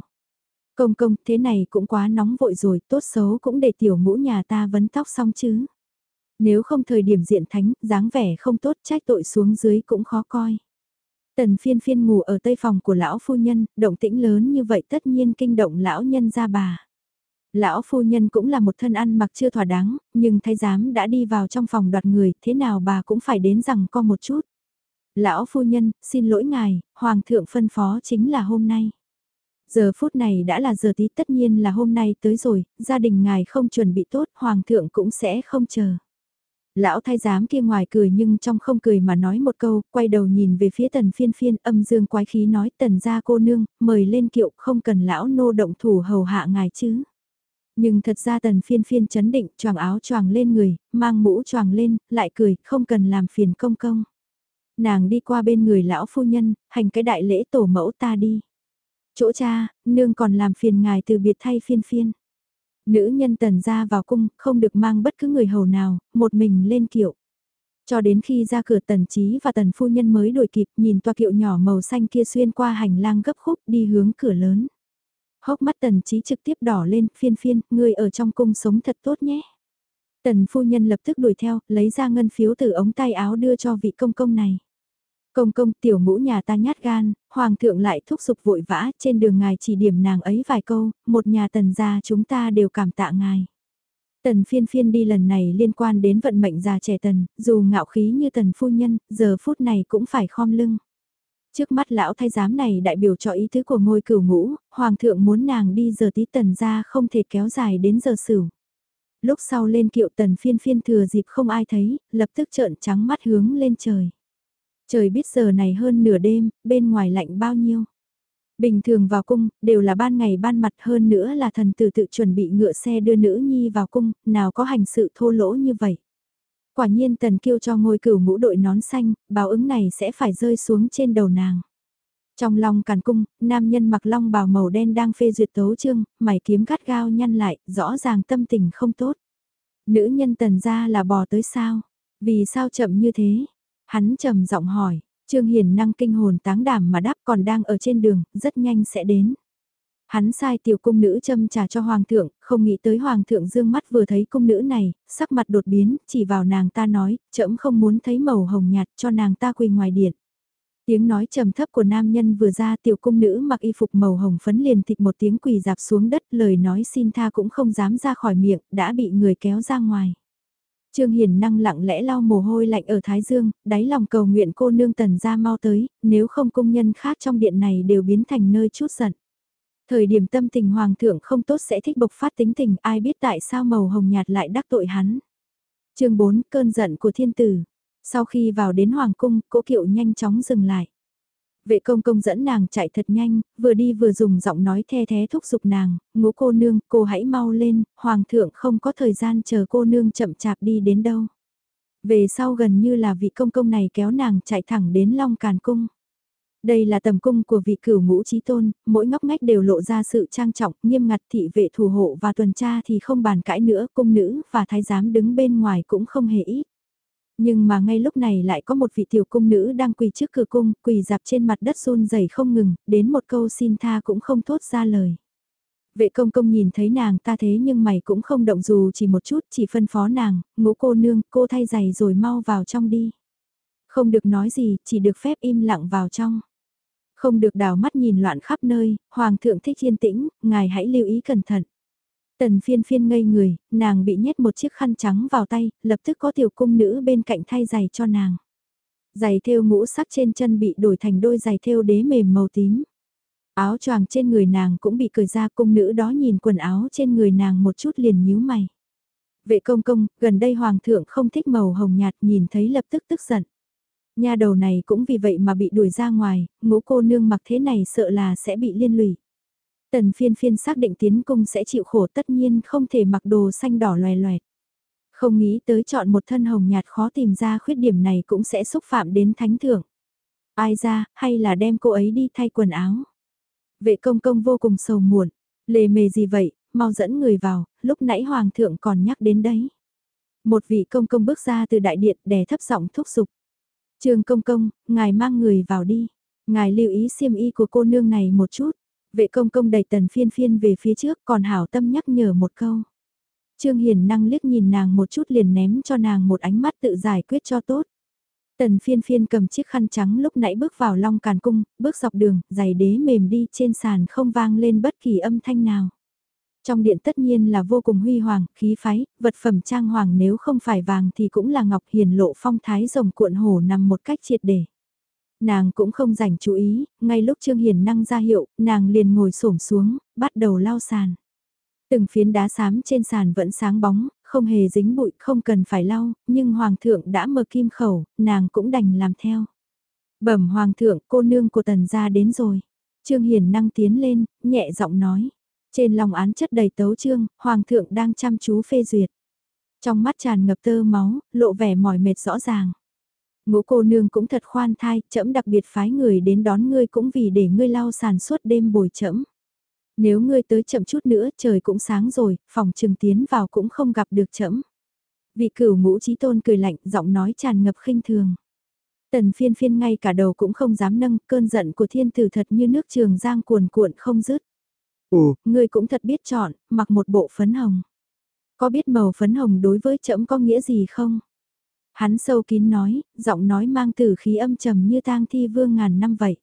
Công công, thế này cũng quá nóng vội rồi, tốt xấu cũng để tiểu ngũ nhà ta vấn tóc xong chứ. Nếu không thời điểm diện thánh, dáng vẻ không tốt trách tội xuống dưới cũng khó coi. Tần phiên phiên ngủ ở tây phòng của lão phu nhân, động tĩnh lớn như vậy tất nhiên kinh động lão nhân ra bà. Lão phu nhân cũng là một thân ăn mặc chưa thỏa đáng, nhưng thái giám đã đi vào trong phòng đoạt người, thế nào bà cũng phải đến rằng co một chút. Lão phu nhân, xin lỗi ngài, hoàng thượng phân phó chính là hôm nay. Giờ phút này đã là giờ tí tất nhiên là hôm nay tới rồi, gia đình ngài không chuẩn bị tốt, hoàng thượng cũng sẽ không chờ. Lão thái giám kia ngoài cười nhưng trong không cười mà nói một câu, quay đầu nhìn về phía tần phiên phiên âm dương quái khí nói tần gia cô nương, mời lên kiệu không cần lão nô động thủ hầu hạ ngài chứ. Nhưng thật ra tần phiên phiên chấn định, choàng áo choàng lên người, mang mũ choàng lên, lại cười, không cần làm phiền công công. Nàng đi qua bên người lão phu nhân, hành cái đại lễ tổ mẫu ta đi. Chỗ cha, nương còn làm phiền ngài từ biệt thay phiên phiên. Nữ nhân tần ra vào cung, không được mang bất cứ người hầu nào, một mình lên kiệu. Cho đến khi ra cửa tần trí và tần phu nhân mới đuổi kịp nhìn toa kiệu nhỏ màu xanh kia xuyên qua hành lang gấp khúc đi hướng cửa lớn. Hốc mắt tần trí trực tiếp đỏ lên, phiên phiên, người ở trong cung sống thật tốt nhé. Tần phu nhân lập tức đuổi theo, lấy ra ngân phiếu từ ống tay áo đưa cho vị công công này. Công công tiểu ngũ nhà ta nhát gan, hoàng thượng lại thúc giục vội vã, trên đường ngài chỉ điểm nàng ấy vài câu, một nhà tần gia chúng ta đều cảm tạ ngài. Tần phiên phiên đi lần này liên quan đến vận mệnh già trẻ tần, dù ngạo khí như tần phu nhân, giờ phút này cũng phải khom lưng. Trước mắt lão thay giám này đại biểu cho ý tứ của ngôi cửu ngũ, hoàng thượng muốn nàng đi giờ tí tần ra không thể kéo dài đến giờ sửu. Lúc sau lên kiệu tần phiên phiên thừa dịp không ai thấy, lập tức trợn trắng mắt hướng lên trời. Trời biết giờ này hơn nửa đêm, bên ngoài lạnh bao nhiêu. Bình thường vào cung, đều là ban ngày ban mặt hơn nữa là thần tử tự chuẩn bị ngựa xe đưa nữ nhi vào cung, nào có hành sự thô lỗ như vậy. Quả nhiên tần kêu cho ngôi cửu ngũ đội nón xanh, báo ứng này sẽ phải rơi xuống trên đầu nàng. Trong lòng càn cung, nam nhân mặc long bào màu đen đang phê duyệt tấu chương, mày kiếm gắt gao nhăn lại, rõ ràng tâm tình không tốt. Nữ nhân tần ra là bò tới sao? Vì sao chậm như thế? Hắn trầm giọng hỏi, Trương Hiền năng kinh hồn táng đảm mà đáp còn đang ở trên đường, rất nhanh sẽ đến. Hắn sai tiểu cung nữ châm trà cho hoàng thượng, không nghĩ tới hoàng thượng dương mắt vừa thấy cung nữ này, sắc mặt đột biến, chỉ vào nàng ta nói, trẫm không muốn thấy màu hồng nhạt cho nàng ta quỳ ngoài điện. Tiếng nói trầm thấp của nam nhân vừa ra tiểu cung nữ mặc y phục màu hồng phấn liền thịt một tiếng quỳ dạp xuống đất lời nói xin tha cũng không dám ra khỏi miệng, đã bị người kéo ra ngoài. Trương Hiền năng lặng lẽ lau mồ hôi lạnh ở Thái Dương, đáy lòng cầu nguyện cô nương tần ra mau tới, nếu không công nhân khác trong điện này đều biến thành nơi chút giận. Thời điểm tâm tình hoàng thượng không tốt sẽ thích bộc phát tính tình, ai biết tại sao màu hồng nhạt lại đắc tội hắn. chương 4, cơn giận của thiên tử. Sau khi vào đến hoàng cung, cỗ kiệu nhanh chóng dừng lại. Vệ công công dẫn nàng chạy thật nhanh, vừa đi vừa dùng giọng nói the thế thúc giục nàng, ngũ cô nương, cô hãy mau lên, hoàng thượng không có thời gian chờ cô nương chậm chạp đi đến đâu. Về sau gần như là vị công công này kéo nàng chạy thẳng đến Long Càn Cung. Đây là tầm cung của vị cửu ngũ trí tôn, mỗi ngóc ngách đều lộ ra sự trang trọng, nghiêm ngặt thị vệ thủ hộ và tuần tra thì không bàn cãi nữa, cung nữ và thái giám đứng bên ngoài cũng không hề ít. Nhưng mà ngay lúc này lại có một vị tiểu cung nữ đang quỳ trước cửa cung, quỳ dạp trên mặt đất run rẩy không ngừng, đến một câu xin tha cũng không thốt ra lời. Vệ công công nhìn thấy nàng ta thế nhưng mày cũng không động dù chỉ một chút, chỉ phân phó nàng, ngũ cô nương, cô thay giày rồi mau vào trong đi. Không được nói gì, chỉ được phép im lặng vào trong. Không được đào mắt nhìn loạn khắp nơi, hoàng thượng thích yên tĩnh, ngài hãy lưu ý cẩn thận. Tần phiên phiên ngây người, nàng bị nhét một chiếc khăn trắng vào tay, lập tức có tiểu cung nữ bên cạnh thay giày cho nàng. Giày thêu ngũ sắc trên chân bị đổi thành đôi giày thêu đế mềm màu tím. Áo choàng trên người nàng cũng bị cởi ra cung nữ đó nhìn quần áo trên người nàng một chút liền nhíu mày. Vệ công công, gần đây hoàng thượng không thích màu hồng nhạt nhìn thấy lập tức tức giận. Nha đầu này cũng vì vậy mà bị đuổi ra ngoài, ngũ cô nương mặc thế này sợ là sẽ bị liên lụy. Tần phiên phiên xác định tiến cung sẽ chịu khổ tất nhiên không thể mặc đồ xanh đỏ loè loẹt. Không nghĩ tới chọn một thân hồng nhạt khó tìm ra khuyết điểm này cũng sẽ xúc phạm đến thánh thượng. Ai ra, hay là đem cô ấy đi thay quần áo. Vệ công công vô cùng sầu muộn, lề mề gì vậy, mau dẫn người vào, lúc nãy hoàng thượng còn nhắc đến đấy. Một vị công công bước ra từ đại điện đè thấp giọng thúc giục. Trương công công, ngài mang người vào đi. Ngài lưu ý xiêm y của cô nương này một chút. Vệ công công đẩy tần phiên phiên về phía trước còn hảo tâm nhắc nhở một câu. Trương Hiền năng liếc nhìn nàng một chút liền ném cho nàng một ánh mắt tự giải quyết cho tốt. Tần phiên phiên cầm chiếc khăn trắng lúc nãy bước vào long càn cung, bước dọc đường, giày đế mềm đi trên sàn không vang lên bất kỳ âm thanh nào. Trong điện tất nhiên là vô cùng huy hoàng, khí phái, vật phẩm trang hoàng nếu không phải vàng thì cũng là ngọc hiền lộ phong thái rồng cuộn hổ nằm một cách triệt để. Nàng cũng không dành chú ý, ngay lúc Trương Hiền năng ra hiệu, nàng liền ngồi xổm xuống, bắt đầu lau sàn. Từng phiến đá xám trên sàn vẫn sáng bóng, không hề dính bụi, không cần phải lau, nhưng Hoàng thượng đã mở kim khẩu, nàng cũng đành làm theo. Bẩm Hoàng thượng, cô nương của tần gia đến rồi. Trương Hiền năng tiến lên, nhẹ giọng nói. Trên lòng án chất đầy tấu trương, Hoàng thượng đang chăm chú phê duyệt. Trong mắt tràn ngập tơ máu, lộ vẻ mỏi mệt rõ ràng. Ngũ cô nương cũng thật khoan thai, trẫm đặc biệt phái người đến đón ngươi cũng vì để ngươi lau sàn suốt đêm bồi trẫm. Nếu ngươi tới chậm chút nữa trời cũng sáng rồi, phòng trừng tiến vào cũng không gặp được trẫm. Vị cửu ngũ trí tôn cười lạnh, giọng nói tràn ngập khinh thường. Tần phiên phiên ngay cả đầu cũng không dám nâng, cơn giận của thiên tử thật như nước trường giang cuồn cuộn không dứt. Ồ, ngươi cũng thật biết chọn, mặc một bộ phấn hồng. Có biết màu phấn hồng đối với trẫm có nghĩa gì không? Hắn sâu kín nói, giọng nói mang từ khí âm trầm như tang thi vương ngàn năm vậy.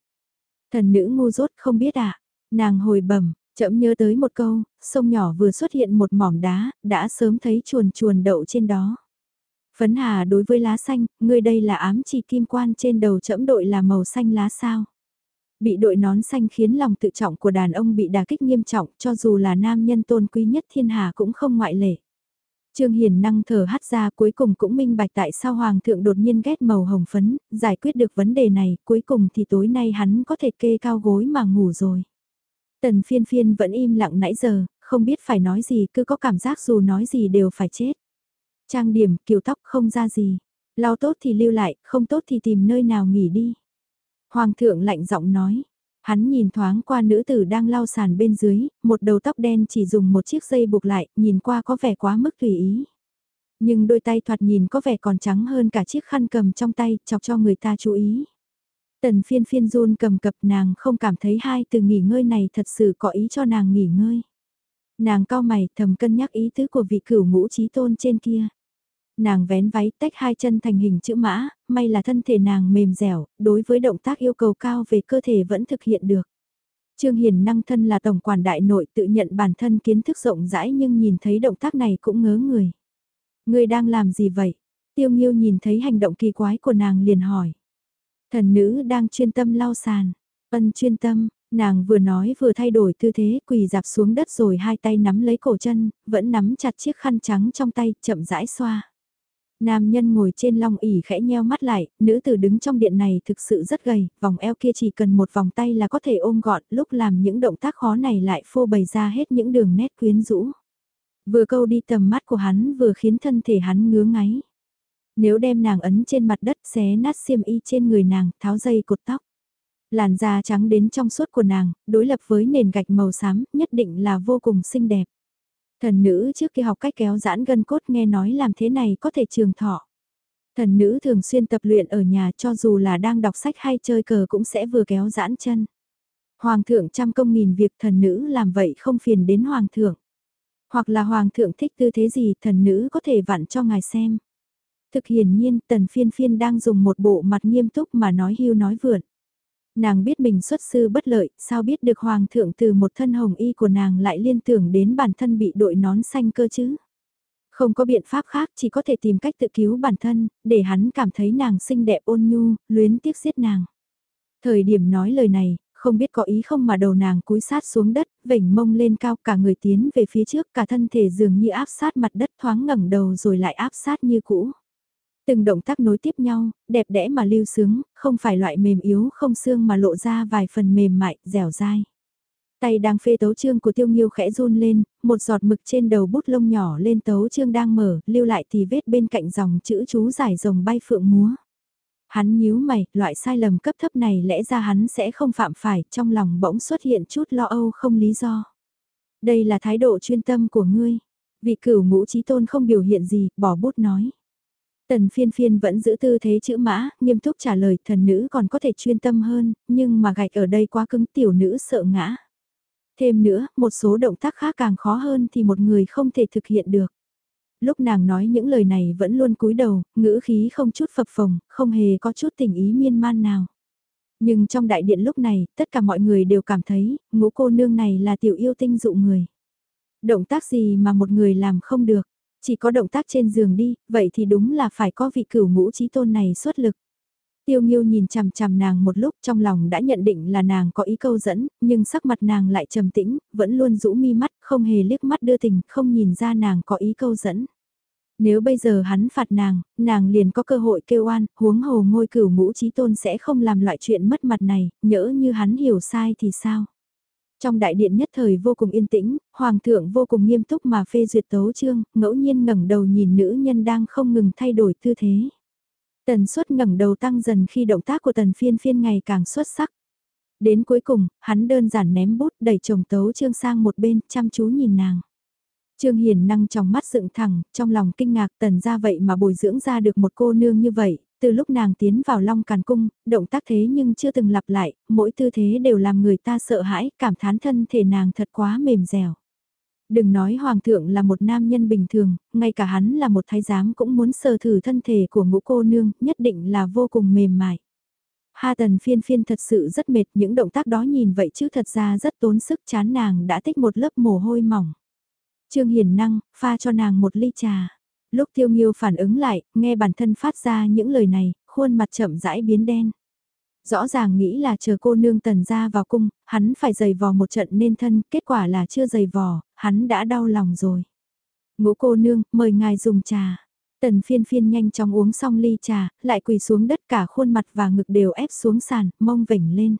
Thần nữ ngu dốt không biết à, nàng hồi bẩm chậm nhớ tới một câu, sông nhỏ vừa xuất hiện một mỏm đá, đã sớm thấy chuồn chuồn đậu trên đó. Phấn hà đối với lá xanh, ngươi đây là ám chỉ kim quan trên đầu trẫm đội là màu xanh lá sao. Bị đội nón xanh khiến lòng tự trọng của đàn ông bị đả kích nghiêm trọng cho dù là nam nhân tôn quý nhất thiên hà cũng không ngoại lệ. Trương Hiền năng thở hắt ra cuối cùng cũng minh bạch tại sao Hoàng thượng đột nhiên ghét màu hồng phấn, giải quyết được vấn đề này, cuối cùng thì tối nay hắn có thể kê cao gối mà ngủ rồi. Tần phiên phiên vẫn im lặng nãy giờ, không biết phải nói gì, cứ có cảm giác dù nói gì đều phải chết. Trang điểm, kiểu tóc không ra gì. Lau tốt thì lưu lại, không tốt thì tìm nơi nào nghỉ đi. Hoàng thượng lạnh giọng nói, Hắn nhìn thoáng qua nữ tử đang lau sàn bên dưới, một đầu tóc đen chỉ dùng một chiếc dây buộc lại, nhìn qua có vẻ quá mức tùy ý. Nhưng đôi tay thoạt nhìn có vẻ còn trắng hơn cả chiếc khăn cầm trong tay, chọc cho người ta chú ý. Tần phiên phiên run cầm cập nàng không cảm thấy hai từ nghỉ ngơi này thật sự có ý cho nàng nghỉ ngơi. Nàng cao mày thầm cân nhắc ý tứ của vị cửu ngũ trí tôn trên kia. Nàng vén váy tách hai chân thành hình chữ mã, may là thân thể nàng mềm dẻo, đối với động tác yêu cầu cao về cơ thể vẫn thực hiện được. Trương Hiền năng thân là tổng quản đại nội tự nhận bản thân kiến thức rộng rãi nhưng nhìn thấy động tác này cũng ngớ người. Người đang làm gì vậy? Tiêu Nghiêu nhìn thấy hành động kỳ quái của nàng liền hỏi. Thần nữ đang chuyên tâm lau sàn. Ân chuyên tâm, nàng vừa nói vừa thay đổi tư thế quỳ dạp xuống đất rồi hai tay nắm lấy cổ chân, vẫn nắm chặt chiếc khăn trắng trong tay, chậm rãi xoa. Nam nhân ngồi trên long ỉ khẽ nheo mắt lại, nữ tử đứng trong điện này thực sự rất gầy, vòng eo kia chỉ cần một vòng tay là có thể ôm gọn, lúc làm những động tác khó này lại phô bày ra hết những đường nét quyến rũ. Vừa câu đi tầm mắt của hắn vừa khiến thân thể hắn ngứa ngáy. Nếu đem nàng ấn trên mặt đất xé nát xiêm y trên người nàng, tháo dây cột tóc. Làn da trắng đến trong suốt của nàng, đối lập với nền gạch màu xám, nhất định là vô cùng xinh đẹp. Thần nữ trước kia học cách kéo giãn gân cốt nghe nói làm thế này có thể trường thọ. Thần nữ thường xuyên tập luyện ở nhà cho dù là đang đọc sách hay chơi cờ cũng sẽ vừa kéo giãn chân. Hoàng thượng trăm công nghìn việc thần nữ làm vậy không phiền đến hoàng thượng. Hoặc là hoàng thượng thích tư thế gì thần nữ có thể vặn cho ngài xem. Thực hiển nhiên tần phiên phiên đang dùng một bộ mặt nghiêm túc mà nói hưu nói vượn. Nàng biết mình xuất sư bất lợi, sao biết được hoàng thượng từ một thân hồng y của nàng lại liên tưởng đến bản thân bị đội nón xanh cơ chứ. Không có biện pháp khác chỉ có thể tìm cách tự cứu bản thân, để hắn cảm thấy nàng xinh đẹp ôn nhu, luyến tiếc giết nàng. Thời điểm nói lời này, không biết có ý không mà đầu nàng cúi sát xuống đất, vểnh mông lên cao cả người tiến về phía trước cả thân thể dường như áp sát mặt đất thoáng ngẩng đầu rồi lại áp sát như cũ. Từng động tác nối tiếp nhau, đẹp đẽ mà lưu sướng, không phải loại mềm yếu không xương mà lộ ra vài phần mềm mại, dẻo dai. Tay đang phê tấu chương của tiêu nghiêu khẽ run lên, một giọt mực trên đầu bút lông nhỏ lên tấu chương đang mở, lưu lại thì vết bên cạnh dòng chữ chú giải rồng bay phượng múa. Hắn nhíu mày, loại sai lầm cấp thấp này lẽ ra hắn sẽ không phạm phải, trong lòng bỗng xuất hiện chút lo âu không lý do. Đây là thái độ chuyên tâm của ngươi. Vị cửu ngũ trí tôn không biểu hiện gì, bỏ bút nói. Tần phiên phiên vẫn giữ tư thế chữ mã, nghiêm túc trả lời thần nữ còn có thể chuyên tâm hơn, nhưng mà gạch ở đây quá cứng tiểu nữ sợ ngã. Thêm nữa, một số động tác khác càng khó hơn thì một người không thể thực hiện được. Lúc nàng nói những lời này vẫn luôn cúi đầu, ngữ khí không chút phập phồng, không hề có chút tình ý miên man nào. Nhưng trong đại điện lúc này, tất cả mọi người đều cảm thấy, ngũ cô nương này là tiểu yêu tinh dụ người. Động tác gì mà một người làm không được, chỉ có động tác trên giường đi, vậy thì đúng là phải có vị cửu ngũ trí tôn này xuất lực. Tiêu Nghiêu nhìn chằm chằm nàng một lúc trong lòng đã nhận định là nàng có ý câu dẫn, nhưng sắc mặt nàng lại trầm tĩnh, vẫn luôn rũ mi mắt, không hề liếc mắt đưa tình, không nhìn ra nàng có ý câu dẫn. Nếu bây giờ hắn phạt nàng, nàng liền có cơ hội kêu oan, huống hồ ngôi cửu ngũ trí tôn sẽ không làm loại chuyện mất mặt này, nhỡ như hắn hiểu sai thì sao? Trong đại điện nhất thời vô cùng yên tĩnh, hoàng thượng vô cùng nghiêm túc mà phê duyệt tấu chương, ngẫu nhiên ngẩng đầu nhìn nữ nhân đang không ngừng thay đổi tư thế. Tần suất ngẩng đầu tăng dần khi động tác của tần phiên phiên ngày càng xuất sắc. Đến cuối cùng, hắn đơn giản ném bút đẩy chồng tấu chương sang một bên, chăm chú nhìn nàng. Trương Hiền năng trong mắt dựng thẳng, trong lòng kinh ngạc tần ra vậy mà bồi dưỡng ra được một cô nương như vậy, từ lúc nàng tiến vào long càn cung, động tác thế nhưng chưa từng lặp lại, mỗi tư thế đều làm người ta sợ hãi, cảm thán thân thể nàng thật quá mềm dẻo. Đừng nói hoàng thượng là một nam nhân bình thường, ngay cả hắn là một thái giám cũng muốn sờ thử thân thể của ngũ cô nương, nhất định là vô cùng mềm mại. Ha tần phiên phiên thật sự rất mệt, những động tác đó nhìn vậy chứ thật ra rất tốn sức chán nàng đã tích một lớp mồ hôi mỏng. Trương Hiền Năng, pha cho nàng một ly trà. Lúc tiêu nghiêu phản ứng lại, nghe bản thân phát ra những lời này, khuôn mặt chậm rãi biến đen. Rõ ràng nghĩ là chờ cô nương tần ra vào cung, hắn phải giày vò một trận nên thân, kết quả là chưa giày vò, hắn đã đau lòng rồi. Ngũ cô nương, mời ngài dùng trà. Tần phiên phiên nhanh chóng uống xong ly trà, lại quỳ xuống đất cả khuôn mặt và ngực đều ép xuống sàn, mông vểnh lên.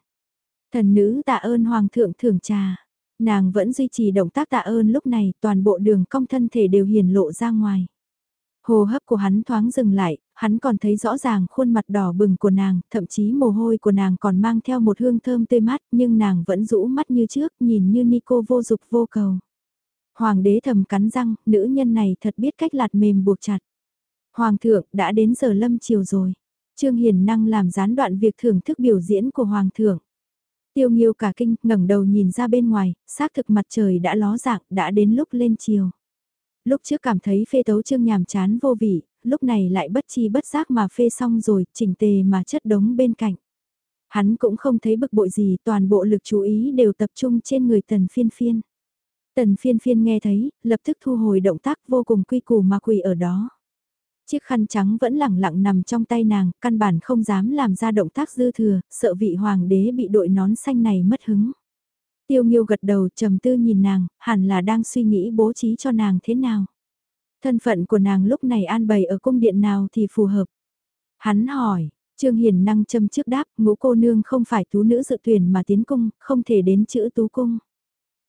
Thần nữ tạ ơn hoàng thượng thưởng trà. Nàng vẫn duy trì động tác tạ ơn lúc này, toàn bộ đường cong thân thể đều hiển lộ ra ngoài. Hồ hấp của hắn thoáng dừng lại, hắn còn thấy rõ ràng khuôn mặt đỏ bừng của nàng, thậm chí mồ hôi của nàng còn mang theo một hương thơm tươi mát, nhưng nàng vẫn rũ mắt như trước, nhìn như Nico vô dục vô cầu. Hoàng đế thầm cắn răng, nữ nhân này thật biết cách lạt mềm buộc chặt. Hoàng thượng, đã đến giờ lâm chiều rồi. Trương Hiền năng làm gián đoạn việc thưởng thức biểu diễn của Hoàng thượng. Tiêu nghiêu cả kinh, ngẩng đầu nhìn ra bên ngoài, xác thực mặt trời đã ló dạng, đã đến lúc lên chiều. Lúc trước cảm thấy phê tấu chương nhàm chán vô vị, lúc này lại bất chi bất giác mà phê xong rồi, chỉnh tề mà chất đống bên cạnh. Hắn cũng không thấy bực bội gì, toàn bộ lực chú ý đều tập trung trên người tần phiên phiên. Tần phiên phiên nghe thấy, lập tức thu hồi động tác vô cùng quy củ mà quỳ ở đó. Chiếc khăn trắng vẫn lẳng lặng nằm trong tay nàng, căn bản không dám làm ra động tác dư thừa, sợ vị hoàng đế bị đội nón xanh này mất hứng. Tiêu Nghiêu gật đầu trầm tư nhìn nàng, hẳn là đang suy nghĩ bố trí cho nàng thế nào. Thân phận của nàng lúc này an bày ở cung điện nào thì phù hợp. Hắn hỏi, Trương Hiền năng châm trước đáp, ngũ cô nương không phải tú nữ dự tuyển mà tiến cung, không thể đến chữ tú cung.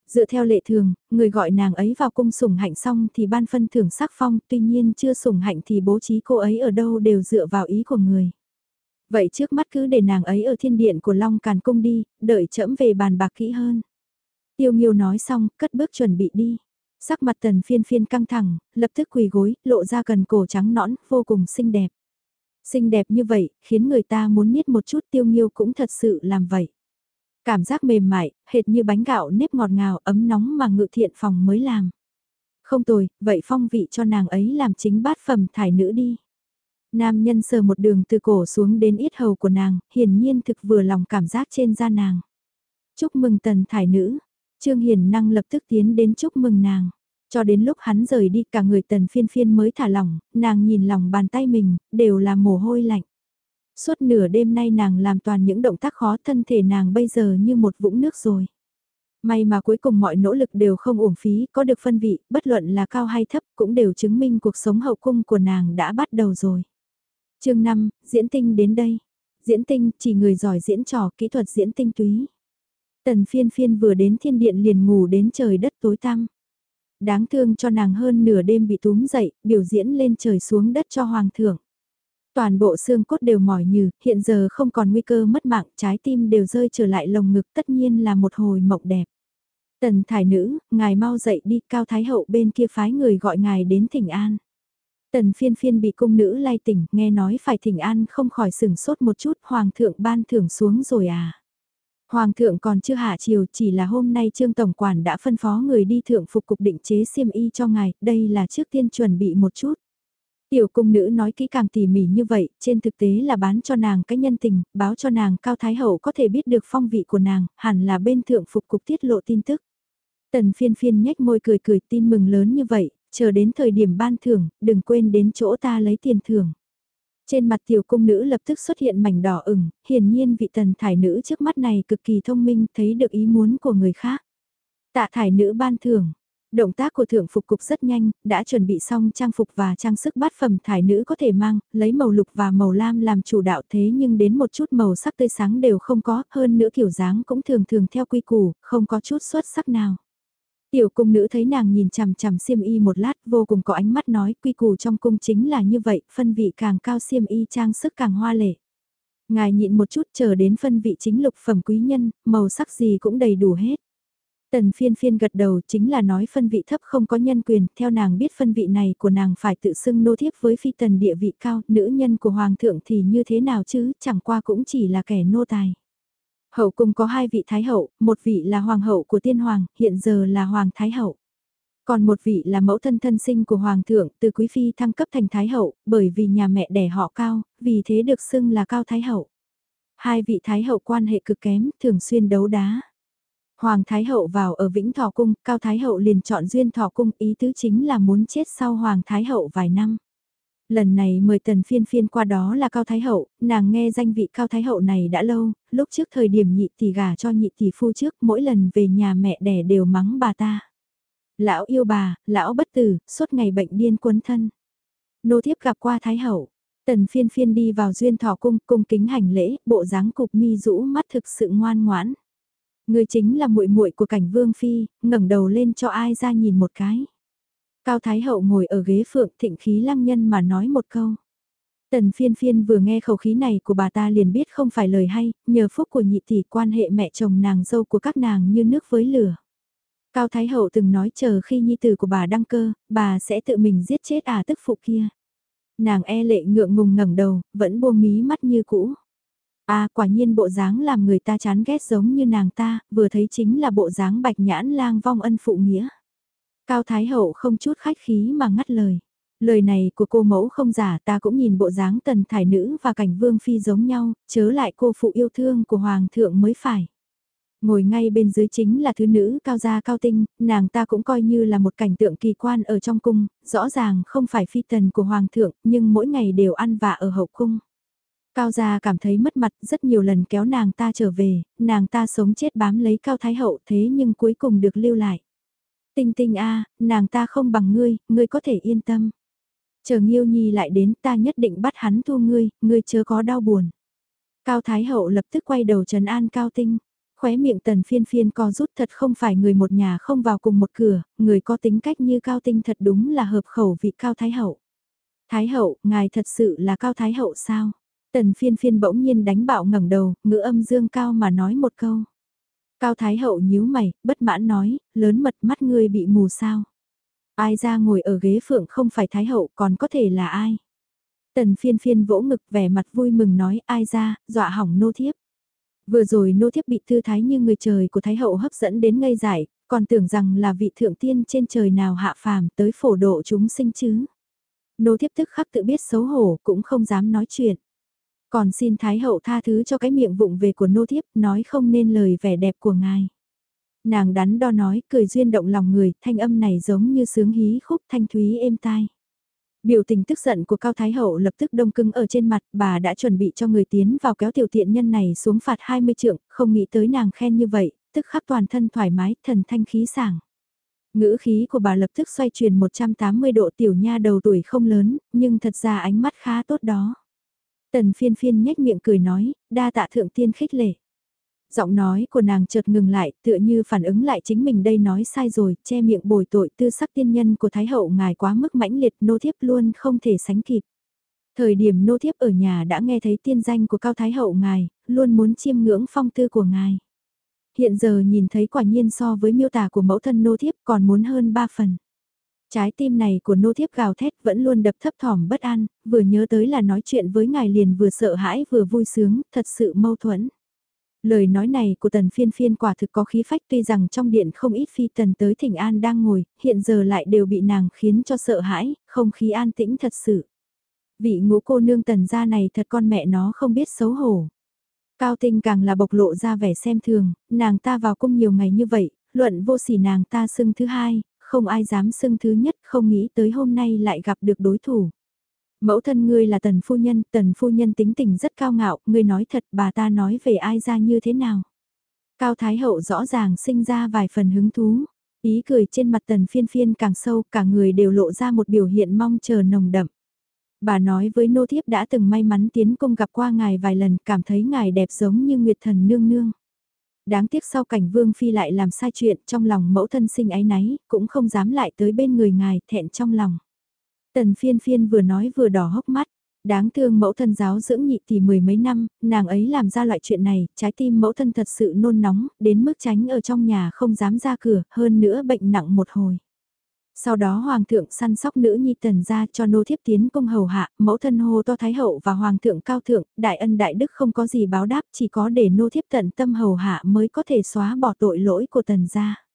Dựa theo lệ thường, người gọi nàng ấy vào cung sủng hạnh xong thì ban phân thưởng sắc phong, tuy nhiên chưa sủng hạnh thì bố trí cô ấy ở đâu đều dựa vào ý của người. Vậy trước mắt cứ để nàng ấy ở thiên điện của Long Càn Cung đi, đợi chậm về bàn bạc kỹ hơn. Tiêu Nghiêu nói xong, cất bước chuẩn bị đi. Sắc mặt tần phiên phiên căng thẳng, lập tức quỳ gối, lộ ra gần cổ trắng nõn, vô cùng xinh đẹp. Xinh đẹp như vậy, khiến người ta muốn niết một chút tiêu nghiêu cũng thật sự làm vậy. Cảm giác mềm mại, hệt như bánh gạo nếp ngọt ngào ấm nóng mà ngự thiện phòng mới làm. Không tồi, vậy phong vị cho nàng ấy làm chính bát phẩm thải nữ đi. Nam nhân sờ một đường từ cổ xuống đến ít hầu của nàng, hiển nhiên thực vừa lòng cảm giác trên da nàng. Chúc mừng tần thải nữ, Trương Hiền năng lập tức tiến đến chúc mừng nàng. Cho đến lúc hắn rời đi cả người tần phiên phiên mới thả lỏng, nàng nhìn lòng bàn tay mình, đều là mồ hôi lạnh. Suốt nửa đêm nay nàng làm toàn những động tác khó thân thể nàng bây giờ như một vũng nước rồi. May mà cuối cùng mọi nỗ lực đều không uổng phí, có được phân vị, bất luận là cao hay thấp cũng đều chứng minh cuộc sống hậu cung của nàng đã bắt đầu rồi. chương 5, diễn tinh đến đây. Diễn tinh chỉ người giỏi diễn trò kỹ thuật diễn tinh túy. Tần phiên phiên vừa đến thiên điện liền ngủ đến trời đất tối tăm. Đáng thương cho nàng hơn nửa đêm bị túm dậy, biểu diễn lên trời xuống đất cho hoàng thượng. Toàn bộ xương cốt đều mỏi như, hiện giờ không còn nguy cơ mất mạng, trái tim đều rơi trở lại lồng ngực tất nhiên là một hồi mộng đẹp. Tần thải nữ, ngài mau dậy đi, cao thái hậu bên kia phái người gọi ngài đến thỉnh an. Tần phiên phiên bị cung nữ lay tỉnh, nghe nói phải thỉnh an không khỏi sửng sốt một chút, hoàng thượng ban thưởng xuống rồi à. Hoàng thượng còn chưa hạ chiều, chỉ là hôm nay Trương Tổng Quản đã phân phó người đi thượng phục cục định chế xiêm y cho ngài, đây là trước tiên chuẩn bị một chút. Tiểu cung nữ nói kỹ càng tỉ mỉ như vậy, trên thực tế là bán cho nàng cái nhân tình, báo cho nàng Cao Thái Hậu có thể biết được phong vị của nàng, hẳn là bên thượng phục cục tiết lộ tin tức. Tần phiên phiên nhếch môi cười cười tin mừng lớn như vậy, chờ đến thời điểm ban thưởng, đừng quên đến chỗ ta lấy tiền thưởng. Trên mặt tiểu cung nữ lập tức xuất hiện mảnh đỏ ửng, hiển nhiên vị tần thải nữ trước mắt này cực kỳ thông minh thấy được ý muốn của người khác. Tạ thải nữ ban thưởng, Động tác của thượng phục cục rất nhanh, đã chuẩn bị xong trang phục và trang sức bát phẩm thải nữ có thể mang, lấy màu lục và màu lam làm chủ đạo thế nhưng đến một chút màu sắc tươi sáng đều không có, hơn nữa kiểu dáng cũng thường thường theo quy củ, không có chút xuất sắc nào. Tiểu cung nữ thấy nàng nhìn chằm chằm xiêm y một lát vô cùng có ánh mắt nói quy củ trong cung chính là như vậy, phân vị càng cao xiêm y trang sức càng hoa lệ. Ngài nhịn một chút chờ đến phân vị chính lục phẩm quý nhân, màu sắc gì cũng đầy đủ hết. Tần phiên phiên gật đầu chính là nói phân vị thấp không có nhân quyền, theo nàng biết phân vị này của nàng phải tự xưng nô thiếp với phi tần địa vị cao, nữ nhân của hoàng thượng thì như thế nào chứ, chẳng qua cũng chỉ là kẻ nô tài. Hậu cung có hai vị thái hậu, một vị là hoàng hậu của tiên hoàng, hiện giờ là hoàng thái hậu. Còn một vị là mẫu thân thân sinh của hoàng thượng, từ quý phi thăng cấp thành thái hậu, bởi vì nhà mẹ đẻ họ cao, vì thế được xưng là cao thái hậu. Hai vị thái hậu quan hệ cực kém, thường xuyên đấu đá. Hoàng Thái Hậu vào ở Vĩnh Thọ Cung, Cao Thái Hậu liền chọn Duyên Thọ Cung, ý tứ chính là muốn chết sau Hoàng Thái Hậu vài năm. Lần này mời tần phiên phiên qua đó là Cao Thái Hậu, nàng nghe danh vị Cao Thái Hậu này đã lâu, lúc trước thời điểm nhị tỷ gả cho nhị tỷ phu trước, mỗi lần về nhà mẹ đẻ đều mắng bà ta. Lão yêu bà, lão bất tử, suốt ngày bệnh điên quấn thân. Nô thiếp gặp qua Thái Hậu, tần phiên phiên đi vào duyên thọ cung, cung kính hành lễ, bộ dáng cục mi rũ mắt thực sự ngoan ngoãn. Người chính là muội muội của cảnh vương phi, ngẩng đầu lên cho ai ra nhìn một cái. Cao Thái Hậu ngồi ở ghế phượng thịnh khí lăng nhân mà nói một câu. Tần phiên phiên vừa nghe khẩu khí này của bà ta liền biết không phải lời hay, nhờ phúc của nhị tỷ quan hệ mẹ chồng nàng dâu của các nàng như nước với lửa. Cao Thái Hậu từng nói chờ khi nhi tử của bà đăng cơ, bà sẽ tự mình giết chết à tức phụ kia. Nàng e lệ ngượng ngùng ngẩng đầu, vẫn buông mí mắt như cũ À quả nhiên bộ dáng làm người ta chán ghét giống như nàng ta, vừa thấy chính là bộ dáng bạch nhãn lang vong ân phụ nghĩa. Cao Thái Hậu không chút khách khí mà ngắt lời. Lời này của cô mẫu không giả ta cũng nhìn bộ dáng tần thải nữ và cảnh vương phi giống nhau, chớ lại cô phụ yêu thương của hoàng thượng mới phải. Ngồi ngay bên dưới chính là thứ nữ cao gia cao tinh, nàng ta cũng coi như là một cảnh tượng kỳ quan ở trong cung, rõ ràng không phải phi tần của hoàng thượng, nhưng mỗi ngày đều ăn vạ ở hậu cung. Cao gia cảm thấy mất mặt rất nhiều lần kéo nàng ta trở về, nàng ta sống chết bám lấy cao thái hậu thế nhưng cuối cùng được lưu lại. Tinh tinh a nàng ta không bằng ngươi, ngươi có thể yên tâm. Chờ Nghiêu Nhi lại đến ta nhất định bắt hắn thu ngươi, ngươi chớ có đau buồn. Cao Thái Hậu lập tức quay đầu trấn an Cao Tinh. Khóe miệng tần phiên phiên co rút thật không phải người một nhà không vào cùng một cửa, người có tính cách như Cao Tinh thật đúng là hợp khẩu vị Cao Thái Hậu. Thái Hậu, ngài thật sự là Cao Thái Hậu sao? Tần phiên phiên bỗng nhiên đánh bạo ngẩng đầu, ngữ âm dương cao mà nói một câu. Cao Thái Hậu nhíu mày, bất mãn nói, lớn mật mắt ngươi bị mù sao? Ai ra ngồi ở ghế phượng không phải Thái Hậu còn có thể là ai? Tần phiên phiên vỗ ngực vẻ mặt vui mừng nói ai ra, dọa hỏng nô thiếp. Vừa rồi nô thiếp bị thư thái như người trời của Thái Hậu hấp dẫn đến ngây dại, còn tưởng rằng là vị thượng tiên trên trời nào hạ phàm tới phổ độ chúng sinh chứ. Nô thiếp tức khắc tự biết xấu hổ cũng không dám nói chuyện. Còn xin Thái Hậu tha thứ cho cái miệng vụng về của nô thiếp nói không nên lời vẻ đẹp của ngài. Nàng đắn đo nói cười duyên động lòng người, thanh âm này giống như sướng hí khúc thanh thúy êm tai. Biểu tình tức giận của Cao Thái Hậu lập tức đông cứng ở trên mặt, bà đã chuẩn bị cho người tiến vào kéo tiểu tiện nhân này xuống phạt 20 trượng, không nghĩ tới nàng khen như vậy, tức khắc toàn thân thoải mái, thần thanh khí sảng. Ngữ khí của bà lập tức xoay chuyển 180 độ tiểu nha đầu tuổi không lớn, nhưng thật ra ánh mắt khá tốt đó. Tần phiên phiên nhếch miệng cười nói, đa tạ thượng tiên khích lệ. Giọng nói của nàng chợt ngừng lại, tựa như phản ứng lại chính mình đây nói sai rồi, che miệng bồi tội tư sắc tiên nhân của Thái Hậu ngài quá mức mãnh liệt nô thiếp luôn không thể sánh kịp. Thời điểm nô thiếp ở nhà đã nghe thấy tiên danh của Cao Thái Hậu ngài, luôn muốn chiêm ngưỡng phong tư của ngài. Hiện giờ nhìn thấy quả nhiên so với miêu tả của mẫu thân nô thiếp còn muốn hơn ba phần. Trái tim này của nô thiếp gào thét vẫn luôn đập thấp thỏm bất an, vừa nhớ tới là nói chuyện với ngài liền vừa sợ hãi vừa vui sướng, thật sự mâu thuẫn. Lời nói này của tần phiên phiên quả thực có khí phách tuy rằng trong điện không ít phi tần tới thỉnh an đang ngồi, hiện giờ lại đều bị nàng khiến cho sợ hãi, không khí an tĩnh thật sự. Vị ngũ cô nương tần gia này thật con mẹ nó không biết xấu hổ. Cao tinh càng là bộc lộ ra vẻ xem thường, nàng ta vào cung nhiều ngày như vậy, luận vô sỉ nàng ta xưng thứ hai, không ai dám xưng thứ nhất không nghĩ tới hôm nay lại gặp được đối thủ. Mẫu thân ngươi là tần phu nhân, tần phu nhân tính tình rất cao ngạo, ngươi nói thật bà ta nói về ai ra như thế nào. Cao Thái Hậu rõ ràng sinh ra vài phần hứng thú, ý cười trên mặt tần phiên phiên càng sâu, cả người đều lộ ra một biểu hiện mong chờ nồng đậm. Bà nói với nô thiếp đã từng may mắn tiến cung gặp qua ngài vài lần, cảm thấy ngài đẹp giống như Nguyệt Thần nương nương. Đáng tiếc sau cảnh Vương Phi lại làm sai chuyện trong lòng mẫu thân sinh ái náy, cũng không dám lại tới bên người ngài thẹn trong lòng. Tần phiên phiên vừa nói vừa đỏ hốc mắt. Đáng thương mẫu thân giáo dưỡng nhị tỷ mười mấy năm, nàng ấy làm ra loại chuyện này, trái tim mẫu thân thật sự nôn nóng, đến mức tránh ở trong nhà không dám ra cửa, hơn nữa bệnh nặng một hồi. Sau đó hoàng thượng săn sóc nữ nhi tần ra cho nô thiếp tiến công hầu hạ, mẫu thân hô to thái hậu và hoàng thượng cao thượng, đại ân đại đức không có gì báo đáp, chỉ có để nô thiếp tận tâm hầu hạ mới có thể xóa bỏ tội lỗi của tần gia.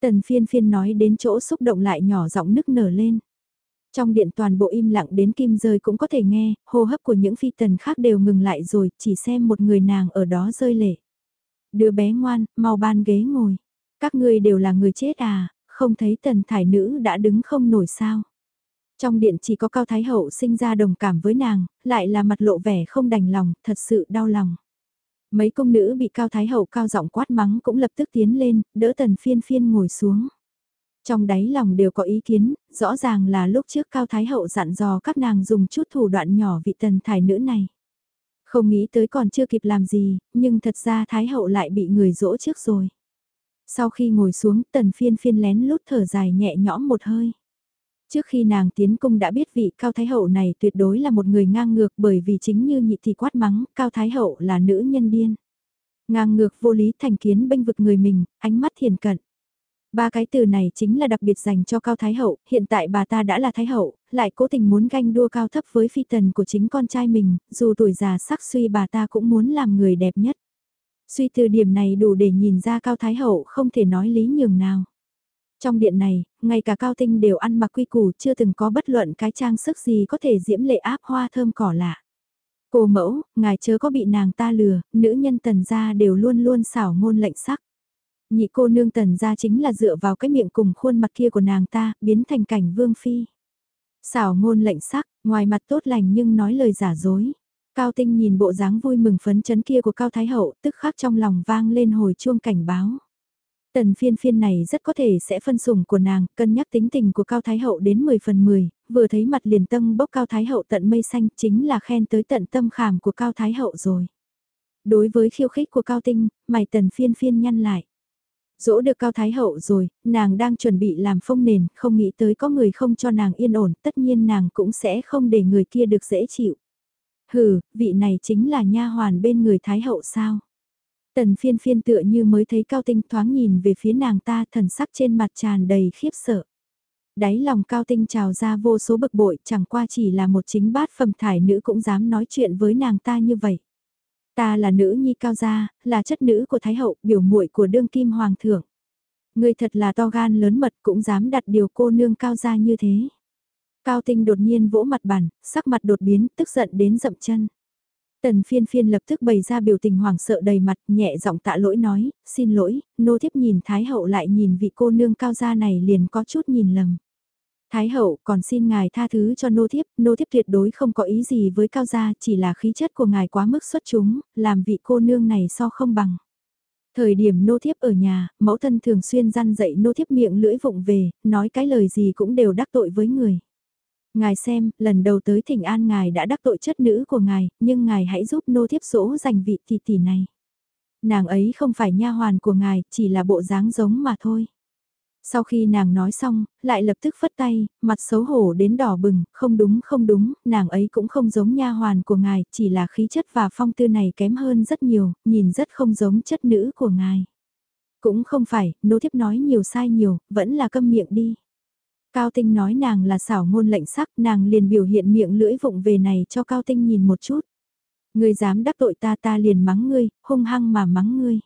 Tần phiên phiên nói đến chỗ xúc động lại nhỏ giọng nức nở lên. Trong điện toàn bộ im lặng đến kim rơi cũng có thể nghe, hô hấp của những phi tần khác đều ngừng lại rồi, chỉ xem một người nàng ở đó rơi lệ. Đứa bé ngoan, mau ban ghế ngồi. Các ngươi đều là người chết à, không thấy tần thải nữ đã đứng không nổi sao. Trong điện chỉ có Cao Thái Hậu sinh ra đồng cảm với nàng, lại là mặt lộ vẻ không đành lòng, thật sự đau lòng. Mấy công nữ bị Cao Thái Hậu cao giọng quát mắng cũng lập tức tiến lên, đỡ tần phiên phiên ngồi xuống. Trong đáy lòng đều có ý kiến, rõ ràng là lúc trước Cao Thái Hậu dặn dò các nàng dùng chút thủ đoạn nhỏ vị tần thải nữ này. Không nghĩ tới còn chưa kịp làm gì, nhưng thật ra Thái Hậu lại bị người dỗ trước rồi. Sau khi ngồi xuống tần phiên phiên lén lút thở dài nhẹ nhõm một hơi. Trước khi nàng tiến cung đã biết vị Cao Thái Hậu này tuyệt đối là một người ngang ngược bởi vì chính như nhị thì quát mắng, Cao Thái Hậu là nữ nhân điên. Ngang ngược vô lý thành kiến bênh vực người mình, ánh mắt thiền cận. Ba cái từ này chính là đặc biệt dành cho Cao Thái Hậu, hiện tại bà ta đã là Thái Hậu, lại cố tình muốn ganh đua cao thấp với phi tần của chính con trai mình, dù tuổi già sắc suy bà ta cũng muốn làm người đẹp nhất. Suy từ điểm này đủ để nhìn ra Cao Thái Hậu không thể nói lý nhường nào. Trong điện này, ngay cả cao tinh đều ăn mặc quy củ chưa từng có bất luận cái trang sức gì có thể diễm lệ áp hoa thơm cỏ lạ. Cô mẫu, ngài chớ có bị nàng ta lừa, nữ nhân tần gia đều luôn luôn xảo ngôn lệnh sắc. Nhị cô nương tần gia chính là dựa vào cái miệng cùng khuôn mặt kia của nàng ta, biến thành cảnh vương phi. Xảo ngôn lệnh sắc, ngoài mặt tốt lành nhưng nói lời giả dối. Cao Tinh nhìn bộ dáng vui mừng phấn chấn kia của Cao Thái Hậu, tức khắc trong lòng vang lên hồi chuông cảnh báo. Tần phiên phiên này rất có thể sẽ phân sủng của nàng, cân nhắc tính tình của Cao Thái Hậu đến 10 phần 10, vừa thấy mặt liền tâm bốc Cao Thái Hậu tận mây xanh chính là khen tới tận tâm khảm của Cao Thái Hậu rồi. Đối với khiêu khích của Cao Tinh, mày tần phiên phiên nhăn lại. Dỗ được Cao Thái Hậu rồi, nàng đang chuẩn bị làm phong nền, không nghĩ tới có người không cho nàng yên ổn, tất nhiên nàng cũng sẽ không để người kia được dễ chịu. Hừ, vị này chính là nha hoàn bên người Thái Hậu sao? Tần phiên phiên tựa như mới thấy cao tinh thoáng nhìn về phía nàng ta thần sắc trên mặt tràn đầy khiếp sợ. Đáy lòng cao tinh trào ra vô số bực bội chẳng qua chỉ là một chính bát phẩm thải nữ cũng dám nói chuyện với nàng ta như vậy. Ta là nữ nhi cao gia, là chất nữ của Thái Hậu, biểu muội của đương kim hoàng thượng. Người thật là to gan lớn mật cũng dám đặt điều cô nương cao gia như thế. Cao tinh đột nhiên vỗ mặt bàn, sắc mặt đột biến, tức giận đến dậm chân. Tần phiên phiên lập tức bày ra biểu tình hoảng sợ đầy mặt, nhẹ giọng tạ lỗi nói, xin lỗi, nô thiếp nhìn Thái hậu lại nhìn vị cô nương cao gia này liền có chút nhìn lầm. Thái hậu còn xin ngài tha thứ cho nô thiếp, nô thiếp tuyệt đối không có ý gì với cao gia, chỉ là khí chất của ngài quá mức xuất chúng, làm vị cô nương này so không bằng. Thời điểm nô thiếp ở nhà, mẫu thân thường xuyên răn dậy nô thiếp miệng lưỡi vụng về, nói cái lời gì cũng đều đắc tội với người. Ngài xem, lần đầu tới thỉnh an ngài đã đắc tội chất nữ của ngài, nhưng ngài hãy giúp nô thiếp dỗ dành vị tỷ tỷ này. Nàng ấy không phải nha hoàn của ngài, chỉ là bộ dáng giống mà thôi. Sau khi nàng nói xong, lại lập tức phất tay, mặt xấu hổ đến đỏ bừng, không đúng không đúng, nàng ấy cũng không giống nha hoàn của ngài, chỉ là khí chất và phong tư này kém hơn rất nhiều, nhìn rất không giống chất nữ của ngài. Cũng không phải, nô thiếp nói nhiều sai nhiều, vẫn là câm miệng đi. Cao Tinh nói nàng là xảo ngôn lệnh sắc, nàng liền biểu hiện miệng lưỡi vụng về này cho Cao Tinh nhìn một chút. Ngươi dám đắc tội ta ta liền mắng ngươi, hung hăng mà mắng ngươi.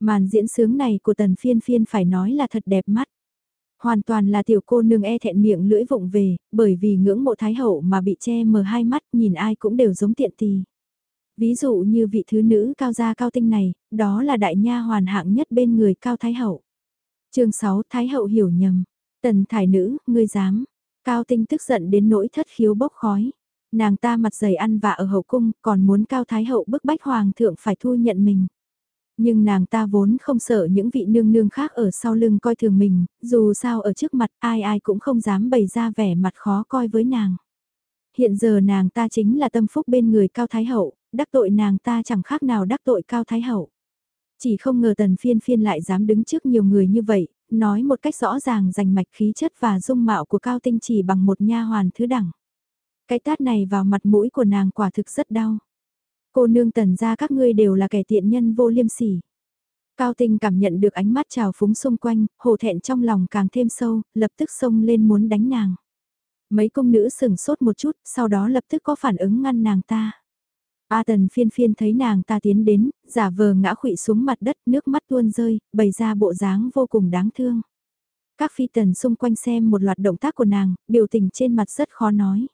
Màn diễn sướng này của tần phiên phiên phải nói là thật đẹp mắt. Hoàn toàn là tiểu cô nương e thẹn miệng lưỡi vụng về, bởi vì ngưỡng mộ thái hậu mà bị che mờ hai mắt nhìn ai cũng đều giống tiện tì. Ví dụ như vị thứ nữ cao gia cao tinh này, đó là đại nha hoàn hạng nhất bên người cao thái hậu. chương 6 Thái hậu hiểu nhầm, Tần thải nữ, ngươi dám. Cao tinh tức giận đến nỗi thất khiếu bốc khói. Nàng ta mặt dày ăn vạ ở hậu cung, còn muốn cao thái hậu bức bách hoàng thượng phải thu nhận mình. Nhưng nàng ta vốn không sợ những vị nương nương khác ở sau lưng coi thường mình, dù sao ở trước mặt ai ai cũng không dám bày ra vẻ mặt khó coi với nàng. Hiện giờ nàng ta chính là tâm phúc bên người cao thái hậu, đắc tội nàng ta chẳng khác nào đắc tội cao thái hậu. Chỉ không ngờ tần phiên phiên lại dám đứng trước nhiều người như vậy, nói một cách rõ ràng dành mạch khí chất và dung mạo của Cao Tinh chỉ bằng một nha hoàn thứ đẳng. Cái tát này vào mặt mũi của nàng quả thực rất đau. Cô nương tần ra các ngươi đều là kẻ tiện nhân vô liêm sỉ. Cao Tinh cảm nhận được ánh mắt trào phúng xung quanh, hổ thẹn trong lòng càng thêm sâu, lập tức xông lên muốn đánh nàng. Mấy công nữ sừng sốt một chút, sau đó lập tức có phản ứng ngăn nàng ta. A tần phiên phiên thấy nàng ta tiến đến, giả vờ ngã khụy xuống mặt đất nước mắt tuôn rơi, bày ra bộ dáng vô cùng đáng thương. Các phi tần xung quanh xem một loạt động tác của nàng, biểu tình trên mặt rất khó nói.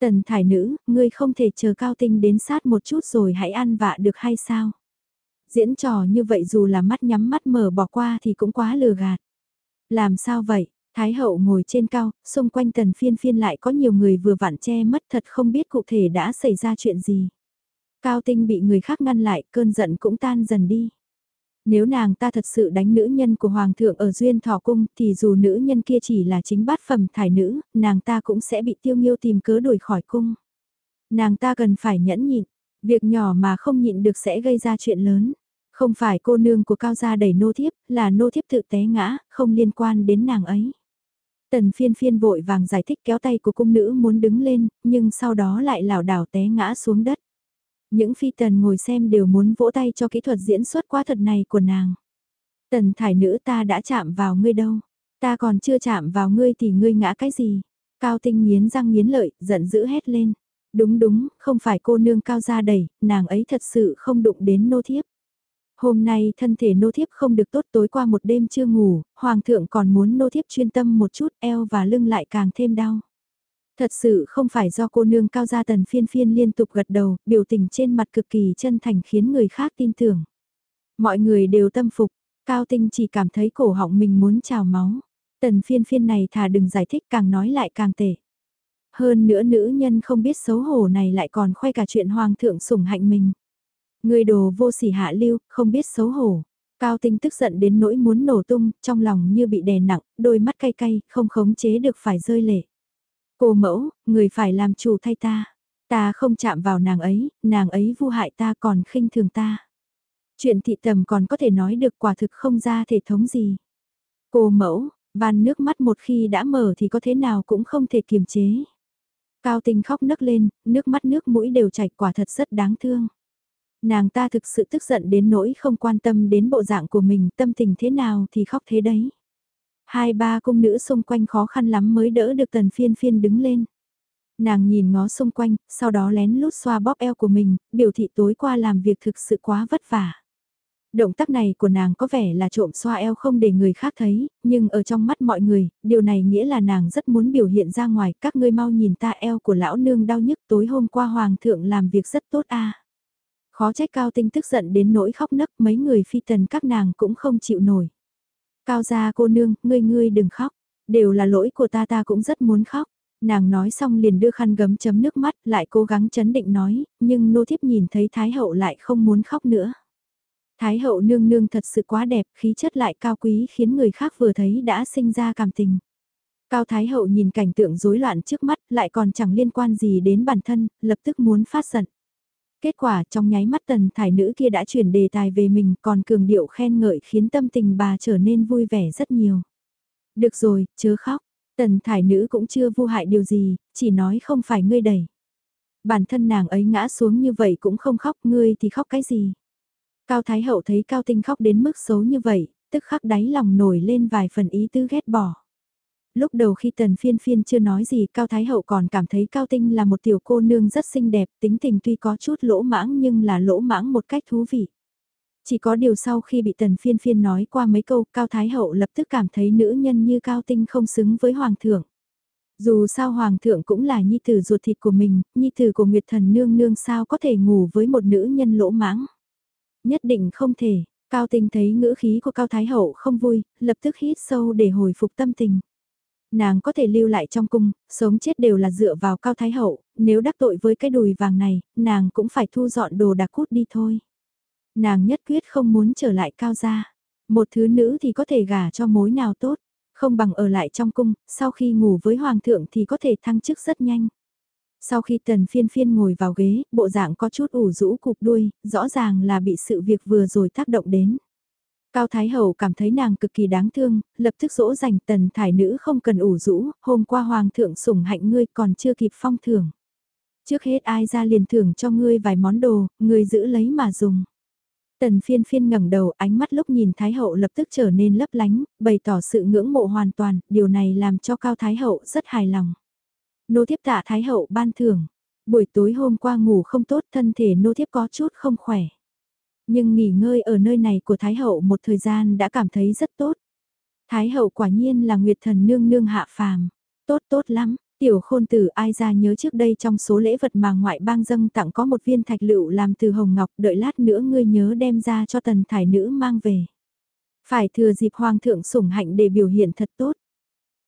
Tần thải nữ, ngươi không thể chờ cao tinh đến sát một chút rồi hãy ăn vạ được hay sao? Diễn trò như vậy dù là mắt nhắm mắt mở bỏ qua thì cũng quá lừa gạt. Làm sao vậy? Thái hậu ngồi trên cao, xung quanh tần phiên phiên lại có nhiều người vừa vặn che mất thật không biết cụ thể đã xảy ra chuyện gì. Cao tinh bị người khác ngăn lại, cơn giận cũng tan dần đi. Nếu nàng ta thật sự đánh nữ nhân của Hoàng thượng ở Duyên Thọ Cung thì dù nữ nhân kia chỉ là chính bát phẩm thải nữ, nàng ta cũng sẽ bị tiêu nghiêu tìm cớ đuổi khỏi cung. Nàng ta cần phải nhẫn nhịn, việc nhỏ mà không nhịn được sẽ gây ra chuyện lớn. Không phải cô nương của cao gia đẩy nô thiếp, là nô thiếp tự té ngã, không liên quan đến nàng ấy. Tần phiên phiên vội vàng giải thích kéo tay của cung nữ muốn đứng lên, nhưng sau đó lại lảo đảo té ngã xuống đất. Những phi tần ngồi xem đều muốn vỗ tay cho kỹ thuật diễn xuất quá thật này của nàng. Tần thải nữ ta đã chạm vào ngươi đâu. Ta còn chưa chạm vào ngươi thì ngươi ngã cái gì. Cao tinh nghiến răng nghiến lợi, giận dữ hét lên. Đúng đúng, không phải cô nương cao ra đẩy, nàng ấy thật sự không đụng đến nô thiếp. Hôm nay thân thể nô thiếp không được tốt tối qua một đêm chưa ngủ, hoàng thượng còn muốn nô thiếp chuyên tâm một chút eo và lưng lại càng thêm đau. Thật sự không phải do cô nương cao gia tần phiên phiên liên tục gật đầu, biểu tình trên mặt cực kỳ chân thành khiến người khác tin tưởng. Mọi người đều tâm phục, cao tinh chỉ cảm thấy cổ họng mình muốn trào máu. Tần phiên phiên này thà đừng giải thích càng nói lại càng tệ. Hơn nữa nữ nhân không biết xấu hổ này lại còn khoe cả chuyện hoàng thượng sủng hạnh mình. Người đồ vô sỉ hạ lưu, không biết xấu hổ. Cao tinh tức giận đến nỗi muốn nổ tung, trong lòng như bị đè nặng, đôi mắt cay cay, không khống chế được phải rơi lệ. Cô mẫu, người phải làm chủ thay ta. Ta không chạm vào nàng ấy, nàng ấy vu hại ta còn khinh thường ta. Chuyện thị tầm còn có thể nói được quả thực không ra thể thống gì. Cô mẫu, van nước mắt một khi đã mở thì có thế nào cũng không thể kiềm chế. Cao tinh khóc nấc lên, nước mắt nước mũi đều chảy quả thật rất đáng thương. Nàng ta thực sự tức giận đến nỗi không quan tâm đến bộ dạng của mình tâm tình thế nào thì khóc thế đấy. Hai ba cung nữ xung quanh khó khăn lắm mới đỡ được tần phiên phiên đứng lên. Nàng nhìn ngó xung quanh, sau đó lén lút xoa bóp eo của mình, biểu thị tối qua làm việc thực sự quá vất vả. Động tác này của nàng có vẻ là trộm xoa eo không để người khác thấy, nhưng ở trong mắt mọi người, điều này nghĩa là nàng rất muốn biểu hiện ra ngoài, các ngươi mau nhìn ta eo của lão nương đau nhức tối hôm qua hoàng thượng làm việc rất tốt a. Khó trách cao tinh tức giận đến nỗi khóc nấc mấy người phi tần các nàng cũng không chịu nổi. Cao gia cô nương, ngươi ngươi đừng khóc, đều là lỗi của ta ta cũng rất muốn khóc. Nàng nói xong liền đưa khăn gấm chấm nước mắt lại cố gắng chấn định nói, nhưng nô thiếp nhìn thấy Thái hậu lại không muốn khóc nữa. Thái hậu nương nương thật sự quá đẹp, khí chất lại cao quý khiến người khác vừa thấy đã sinh ra cảm tình. Cao Thái hậu nhìn cảnh tượng rối loạn trước mắt lại còn chẳng liên quan gì đến bản thân, lập tức muốn phát giận. Kết quả trong nháy mắt tần thải nữ kia đã chuyển đề tài về mình còn cường điệu khen ngợi khiến tâm tình bà trở nên vui vẻ rất nhiều. Được rồi, chớ khóc, tần thải nữ cũng chưa vô hại điều gì, chỉ nói không phải ngươi đẩy. Bản thân nàng ấy ngã xuống như vậy cũng không khóc, ngươi thì khóc cái gì. Cao Thái Hậu thấy Cao Tinh khóc đến mức xấu như vậy, tức khắc đáy lòng nổi lên vài phần ý tư ghét bỏ. Lúc đầu khi tần phiên phiên chưa nói gì Cao Thái Hậu còn cảm thấy Cao Tinh là một tiểu cô nương rất xinh đẹp, tính tình tuy có chút lỗ mãng nhưng là lỗ mãng một cách thú vị. Chỉ có điều sau khi bị tần phiên phiên nói qua mấy câu Cao Thái Hậu lập tức cảm thấy nữ nhân như Cao Tinh không xứng với Hoàng thượng. Dù sao Hoàng thượng cũng là nhi tử ruột thịt của mình, nhi tử của Nguyệt Thần Nương Nương sao có thể ngủ với một nữ nhân lỗ mãng. Nhất định không thể, Cao Tinh thấy ngữ khí của Cao Thái Hậu không vui, lập tức hít sâu để hồi phục tâm tình. Nàng có thể lưu lại trong cung, sống chết đều là dựa vào Cao Thái Hậu, nếu đắc tội với cái đùi vàng này, nàng cũng phải thu dọn đồ đặc cút đi thôi. Nàng nhất quyết không muốn trở lại Cao gia. Một thứ nữ thì có thể gả cho mối nào tốt, không bằng ở lại trong cung, sau khi ngủ với Hoàng thượng thì có thể thăng chức rất nhanh. Sau khi tần phiên phiên ngồi vào ghế, bộ dạng có chút ủ rũ cục đuôi, rõ ràng là bị sự việc vừa rồi tác động đến. Cao Thái Hậu cảm thấy nàng cực kỳ đáng thương, lập tức dỗ dành tần thải nữ không cần ủ rũ, hôm qua hoàng thượng sủng hạnh ngươi còn chưa kịp phong thưởng. Trước hết ai ra liền thưởng cho ngươi vài món đồ, ngươi giữ lấy mà dùng. Tần phiên phiên ngẩng đầu ánh mắt lúc nhìn Thái Hậu lập tức trở nên lấp lánh, bày tỏ sự ngưỡng mộ hoàn toàn, điều này làm cho Cao Thái Hậu rất hài lòng. Nô thiếp tạ Thái Hậu ban thưởng. Buổi tối hôm qua ngủ không tốt thân thể nô thiếp có chút không khỏe. Nhưng nghỉ ngơi ở nơi này của Thái Hậu một thời gian đã cảm thấy rất tốt. Thái Hậu quả nhiên là Nguyệt Thần nương nương hạ phàm. Tốt tốt lắm, tiểu khôn tử ai ra nhớ trước đây trong số lễ vật mà ngoại bang dâng tặng có một viên thạch lựu làm từ hồng ngọc đợi lát nữa ngươi nhớ đem ra cho tần thải nữ mang về. Phải thừa dịp hoàng thượng sủng hạnh để biểu hiện thật tốt.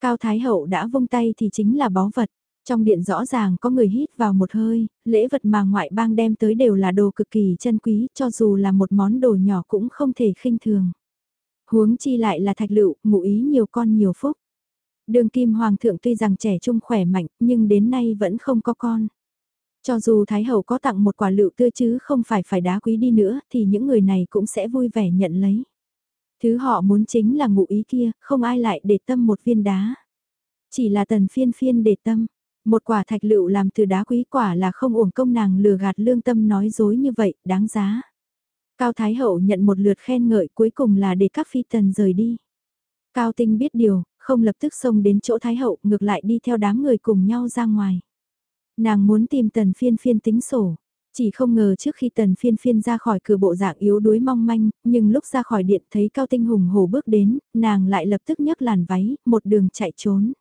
Cao Thái Hậu đã vung tay thì chính là báu vật. Trong điện rõ ràng có người hít vào một hơi, lễ vật mà ngoại bang đem tới đều là đồ cực kỳ chân quý, cho dù là một món đồ nhỏ cũng không thể khinh thường. Huống chi lại là thạch lựu, ngụ ý nhiều con nhiều phúc. Đường kim hoàng thượng tuy rằng trẻ trung khỏe mạnh, nhưng đến nay vẫn không có con. Cho dù Thái Hậu có tặng một quả lựu tươi chứ không phải phải đá quý đi nữa, thì những người này cũng sẽ vui vẻ nhận lấy. Thứ họ muốn chính là ngụ ý kia, không ai lại để tâm một viên đá. Chỉ là tần phiên phiên để tâm, một quả thạch lựu làm từ đá quý quả là không uổng công nàng lừa gạt lương tâm nói dối như vậy, đáng giá. Cao Thái Hậu nhận một lượt khen ngợi cuối cùng là để các phi tần rời đi. Cao Tinh biết điều, không lập tức xông đến chỗ Thái Hậu ngược lại đi theo đám người cùng nhau ra ngoài. Nàng muốn tìm tần phiên phiên tính sổ. Chỉ không ngờ trước khi tần phiên phiên ra khỏi cửa bộ dạng yếu đuối mong manh, nhưng lúc ra khỏi điện thấy cao tinh hùng hổ bước đến, nàng lại lập tức nhấc làn váy, một đường chạy trốn.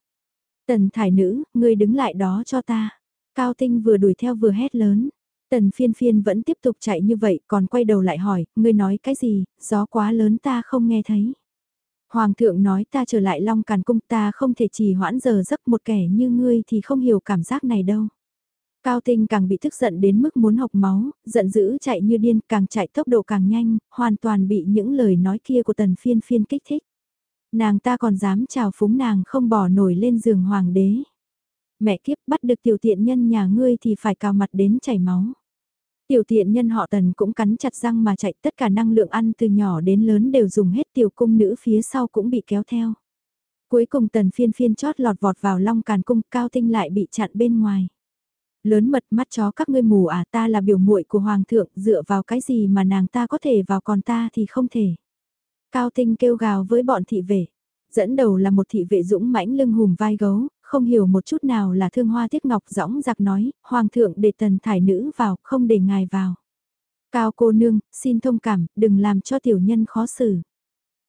Tần thải nữ, ngươi đứng lại đó cho ta. Cao tinh vừa đuổi theo vừa hét lớn. Tần phiên phiên vẫn tiếp tục chạy như vậy còn quay đầu lại hỏi, ngươi nói cái gì, gió quá lớn ta không nghe thấy. Hoàng thượng nói ta trở lại long càn cung ta không thể trì hoãn giờ giấc một kẻ như ngươi thì không hiểu cảm giác này đâu. Cao tinh càng bị tức giận đến mức muốn học máu, giận dữ chạy như điên càng chạy tốc độ càng nhanh, hoàn toàn bị những lời nói kia của tần phiên phiên kích thích. Nàng ta còn dám chào phúng nàng không bỏ nổi lên giường hoàng đế. Mẹ kiếp, bắt được tiểu tiện nhân nhà ngươi thì phải cào mặt đến chảy máu. Tiểu tiện nhân họ tần cũng cắn chặt răng mà chạy, tất cả năng lượng ăn từ nhỏ đến lớn đều dùng hết, tiểu cung nữ phía sau cũng bị kéo theo. Cuối cùng tần phiên phiên chót lọt vọt vào long càn cung, cao tinh lại bị chặn bên ngoài. Lớn mật mắt chó các ngươi mù à ta là biểu muội của hoàng thượng, dựa vào cái gì mà nàng ta có thể vào còn ta thì không thể. Cao tinh kêu gào với bọn thị vệ. Dẫn đầu là một thị vệ dũng mãnh lưng hùm vai gấu, không hiểu một chút nào là thương hoa thiết ngọc dõng giặc nói, hoàng thượng để tần thải nữ vào, không để ngài vào. Cao cô nương, xin thông cảm, đừng làm cho tiểu nhân khó xử.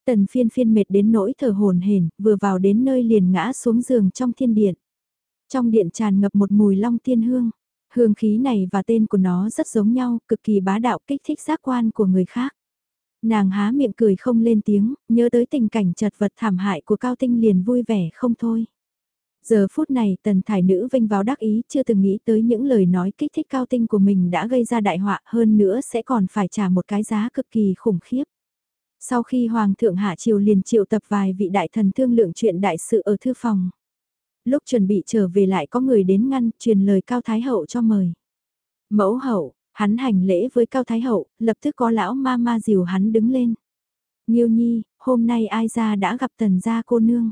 Tần phiên phiên mệt đến nỗi thở hồn hển, vừa vào đến nơi liền ngã xuống giường trong thiên điện. Trong điện tràn ngập một mùi long tiên hương. Hương khí này và tên của nó rất giống nhau, cực kỳ bá đạo kích thích giác quan của người khác. Nàng há miệng cười không lên tiếng, nhớ tới tình cảnh chật vật thảm hại của Cao Tinh liền vui vẻ không thôi. Giờ phút này tần thải nữ vinh vào đắc ý chưa từng nghĩ tới những lời nói kích thích cao tinh của mình đã gây ra đại họa hơn nữa sẽ còn phải trả một cái giá cực kỳ khủng khiếp. Sau khi Hoàng thượng Hạ Triều liền triệu tập vài vị đại thần thương lượng chuyện đại sự ở thư phòng. Lúc chuẩn bị trở về lại có người đến ngăn truyền lời Cao Thái Hậu cho mời. Mẫu hậu, hắn hành lễ với Cao Thái Hậu, lập tức có lão ma ma dìu hắn đứng lên. Nhiêu nhi, hôm nay ai ra đã gặp tần gia cô nương.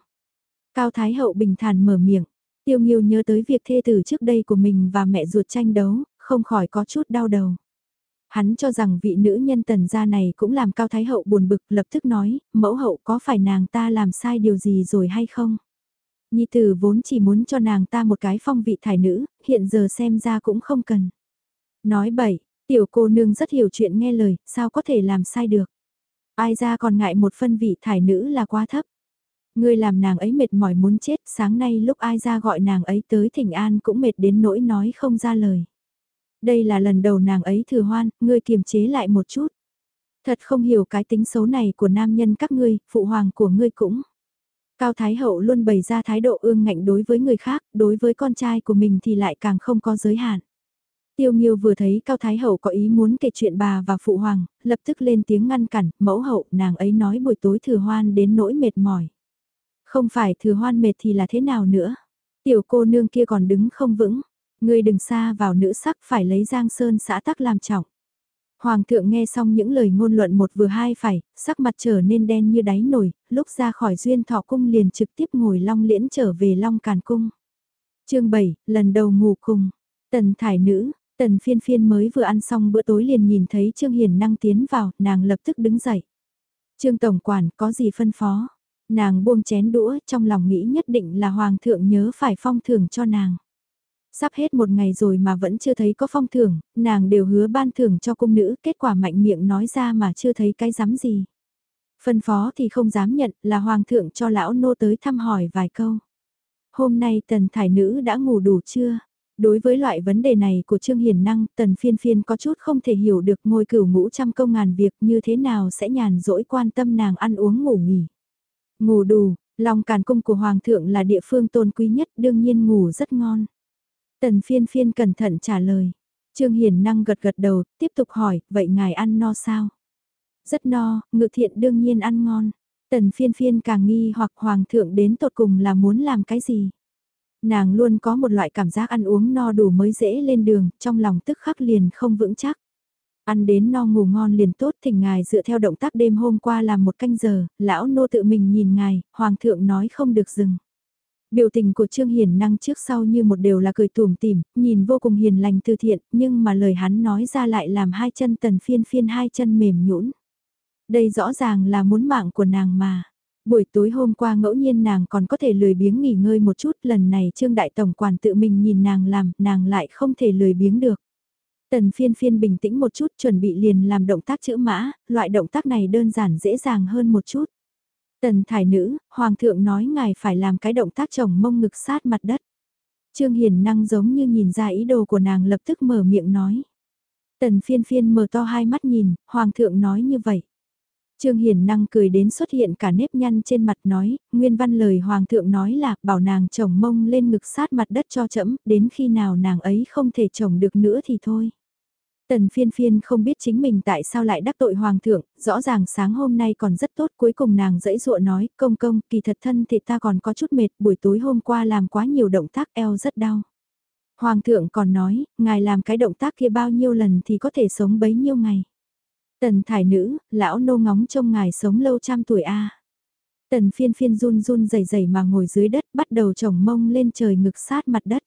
Cao Thái Hậu bình thản mở miệng, tiêu nghiêu nhớ tới việc thê tử trước đây của mình và mẹ ruột tranh đấu, không khỏi có chút đau đầu. Hắn cho rằng vị nữ nhân tần gia này cũng làm Cao Thái Hậu buồn bực lập tức nói, mẫu hậu có phải nàng ta làm sai điều gì rồi hay không? Nhi tử vốn chỉ muốn cho nàng ta một cái phong vị thải nữ, hiện giờ xem ra cũng không cần. Nói bậy, tiểu cô nương rất hiểu chuyện nghe lời, sao có thể làm sai được? Ai ra còn ngại một phân vị thải nữ là quá thấp. Ngươi làm nàng ấy mệt mỏi muốn chết, sáng nay lúc ai ra gọi nàng ấy tới thỉnh an cũng mệt đến nỗi nói không ra lời. Đây là lần đầu nàng ấy thừa hoan, ngươi kiềm chế lại một chút. Thật không hiểu cái tính xấu này của nam nhân các ngươi, phụ hoàng của ngươi cũng. Cao Thái Hậu luôn bày ra thái độ ương ngạnh đối với người khác, đối với con trai của mình thì lại càng không có giới hạn. Tiêu Nghiêu vừa thấy Cao Thái Hậu có ý muốn kể chuyện bà và Phụ Hoàng, lập tức lên tiếng ngăn cản, mẫu hậu nàng ấy nói buổi tối thừa hoan đến nỗi mệt mỏi. Không phải thừa hoan mệt thì là thế nào nữa. Tiểu cô nương kia còn đứng không vững. Người đừng xa vào nữ sắc phải lấy giang sơn xã tắc làm trọng. Hoàng thượng nghe xong những lời ngôn luận một vừa hai phải, sắc mặt trở nên đen như đáy nổi, lúc ra khỏi duyên thọ cung liền trực tiếp ngồi long liễn trở về long càn cung. chương 7, lần đầu ngủ cùng. Tần thải nữ, tần phiên phiên mới vừa ăn xong bữa tối liền nhìn thấy Trương Hiền năng tiến vào, nàng lập tức đứng dậy. Trương Tổng Quản có gì phân phó? Nàng buông chén đũa trong lòng nghĩ nhất định là Hoàng thượng nhớ phải phong thưởng cho nàng. Sắp hết một ngày rồi mà vẫn chưa thấy có phong thưởng, nàng đều hứa ban thưởng cho cung nữ, kết quả mạnh miệng nói ra mà chưa thấy cái dám gì. Phân phó thì không dám nhận là hoàng thượng cho lão nô tới thăm hỏi vài câu. Hôm nay tần thải nữ đã ngủ đủ chưa? Đối với loại vấn đề này của Trương Hiền Năng, tần phiên phiên có chút không thể hiểu được ngôi cửu ngũ trăm công ngàn việc như thế nào sẽ nhàn rỗi quan tâm nàng ăn uống ngủ nghỉ. Ngủ đủ, lòng càn cung của Hoàng thượng là địa phương tôn quý nhất đương nhiên ngủ rất ngon. Tần phiên phiên cẩn thận trả lời. Trương Hiền năng gật gật đầu, tiếp tục hỏi, vậy ngài ăn no sao? Rất no, ngự thiện đương nhiên ăn ngon. Tần phiên phiên càng nghi hoặc hoàng thượng đến tột cùng là muốn làm cái gì? Nàng luôn có một loại cảm giác ăn uống no đủ mới dễ lên đường, trong lòng tức khắc liền không vững chắc. Ăn đến no ngủ ngon liền tốt thỉnh ngài dựa theo động tác đêm hôm qua làm một canh giờ, lão nô tự mình nhìn ngài, hoàng thượng nói không được dừng. Biểu tình của Trương Hiền năng trước sau như một đều là cười tủm tỉm, nhìn vô cùng hiền lành từ thiện, nhưng mà lời hắn nói ra lại làm hai chân tần phiên phiên hai chân mềm nhũn. Đây rõ ràng là muốn mạng của nàng mà. Buổi tối hôm qua ngẫu nhiên nàng còn có thể lười biếng nghỉ ngơi một chút, lần này Trương Đại Tổng Quản tự mình nhìn nàng làm, nàng lại không thể lười biếng được. Tần phiên phiên bình tĩnh một chút chuẩn bị liền làm động tác chữ mã, loại động tác này đơn giản dễ dàng hơn một chút. Tần thải nữ, hoàng thượng nói ngài phải làm cái động tác chồng mông ngực sát mặt đất. Trương Hiền năng giống như nhìn ra ý đồ của nàng lập tức mở miệng nói. Tần phiên phiên mở to hai mắt nhìn, hoàng thượng nói như vậy. Trương Hiền năng cười đến xuất hiện cả nếp nhăn trên mặt nói, nguyên văn lời hoàng thượng nói là bảo nàng chồng mông lên ngực sát mặt đất cho chẫm, đến khi nào nàng ấy không thể chồng được nữa thì thôi. Tần phiên phiên không biết chính mình tại sao lại đắc tội hoàng thượng, rõ ràng sáng hôm nay còn rất tốt cuối cùng nàng dẫy dụa nói, công công, kỳ thật thân thì ta còn có chút mệt, buổi tối hôm qua làm quá nhiều động tác eo rất đau. Hoàng thượng còn nói, ngài làm cái động tác kia bao nhiêu lần thì có thể sống bấy nhiêu ngày. Tần thải nữ, lão nô ngóng trông ngài sống lâu trăm tuổi a. Tần phiên phiên run run rẩy rẩy mà ngồi dưới đất bắt đầu trồng mông lên trời ngực sát mặt đất.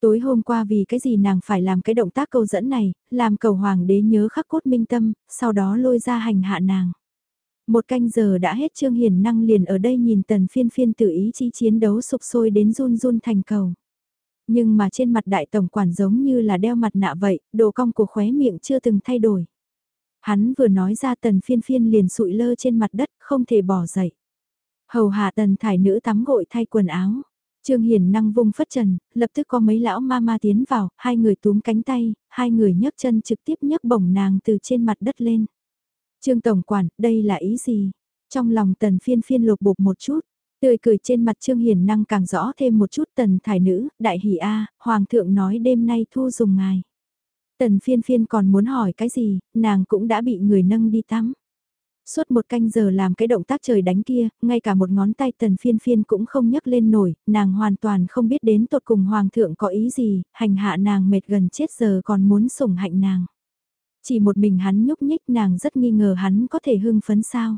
Tối hôm qua vì cái gì nàng phải làm cái động tác câu dẫn này, làm cầu hoàng đế nhớ khắc cốt minh tâm, sau đó lôi ra hành hạ nàng. Một canh giờ đã hết Trương Hiền năng liền ở đây nhìn tần phiên phiên tự ý chi chiến đấu sụp sôi đến run run thành cầu. Nhưng mà trên mặt đại tổng quản giống như là đeo mặt nạ vậy, đồ cong của khóe miệng chưa từng thay đổi. Hắn vừa nói ra tần phiên phiên liền sụi lơ trên mặt đất, không thể bỏ dậy. Hầu hạ tần thải nữ tắm gội thay quần áo. Trương Hiền năng vung phất trần, lập tức có mấy lão ma ma tiến vào, hai người túm cánh tay, hai người nhấc chân trực tiếp nhấc bổng nàng từ trên mặt đất lên. Trương Tổng Quản, đây là ý gì? Trong lòng tần phiên phiên lột bột một chút, tươi cười trên mặt Trương Hiền năng càng rõ thêm một chút tần thải nữ, đại hỷ A, Hoàng thượng nói đêm nay thu dùng ngài. Tần phiên phiên còn muốn hỏi cái gì, nàng cũng đã bị người nâng đi tắm. Suốt một canh giờ làm cái động tác trời đánh kia, ngay cả một ngón tay tần phiên phiên cũng không nhấc lên nổi, nàng hoàn toàn không biết đến tột cùng hoàng thượng có ý gì, hành hạ nàng mệt gần chết giờ còn muốn sủng hạnh nàng. Chỉ một mình hắn nhúc nhích nàng rất nghi ngờ hắn có thể hưng phấn sao.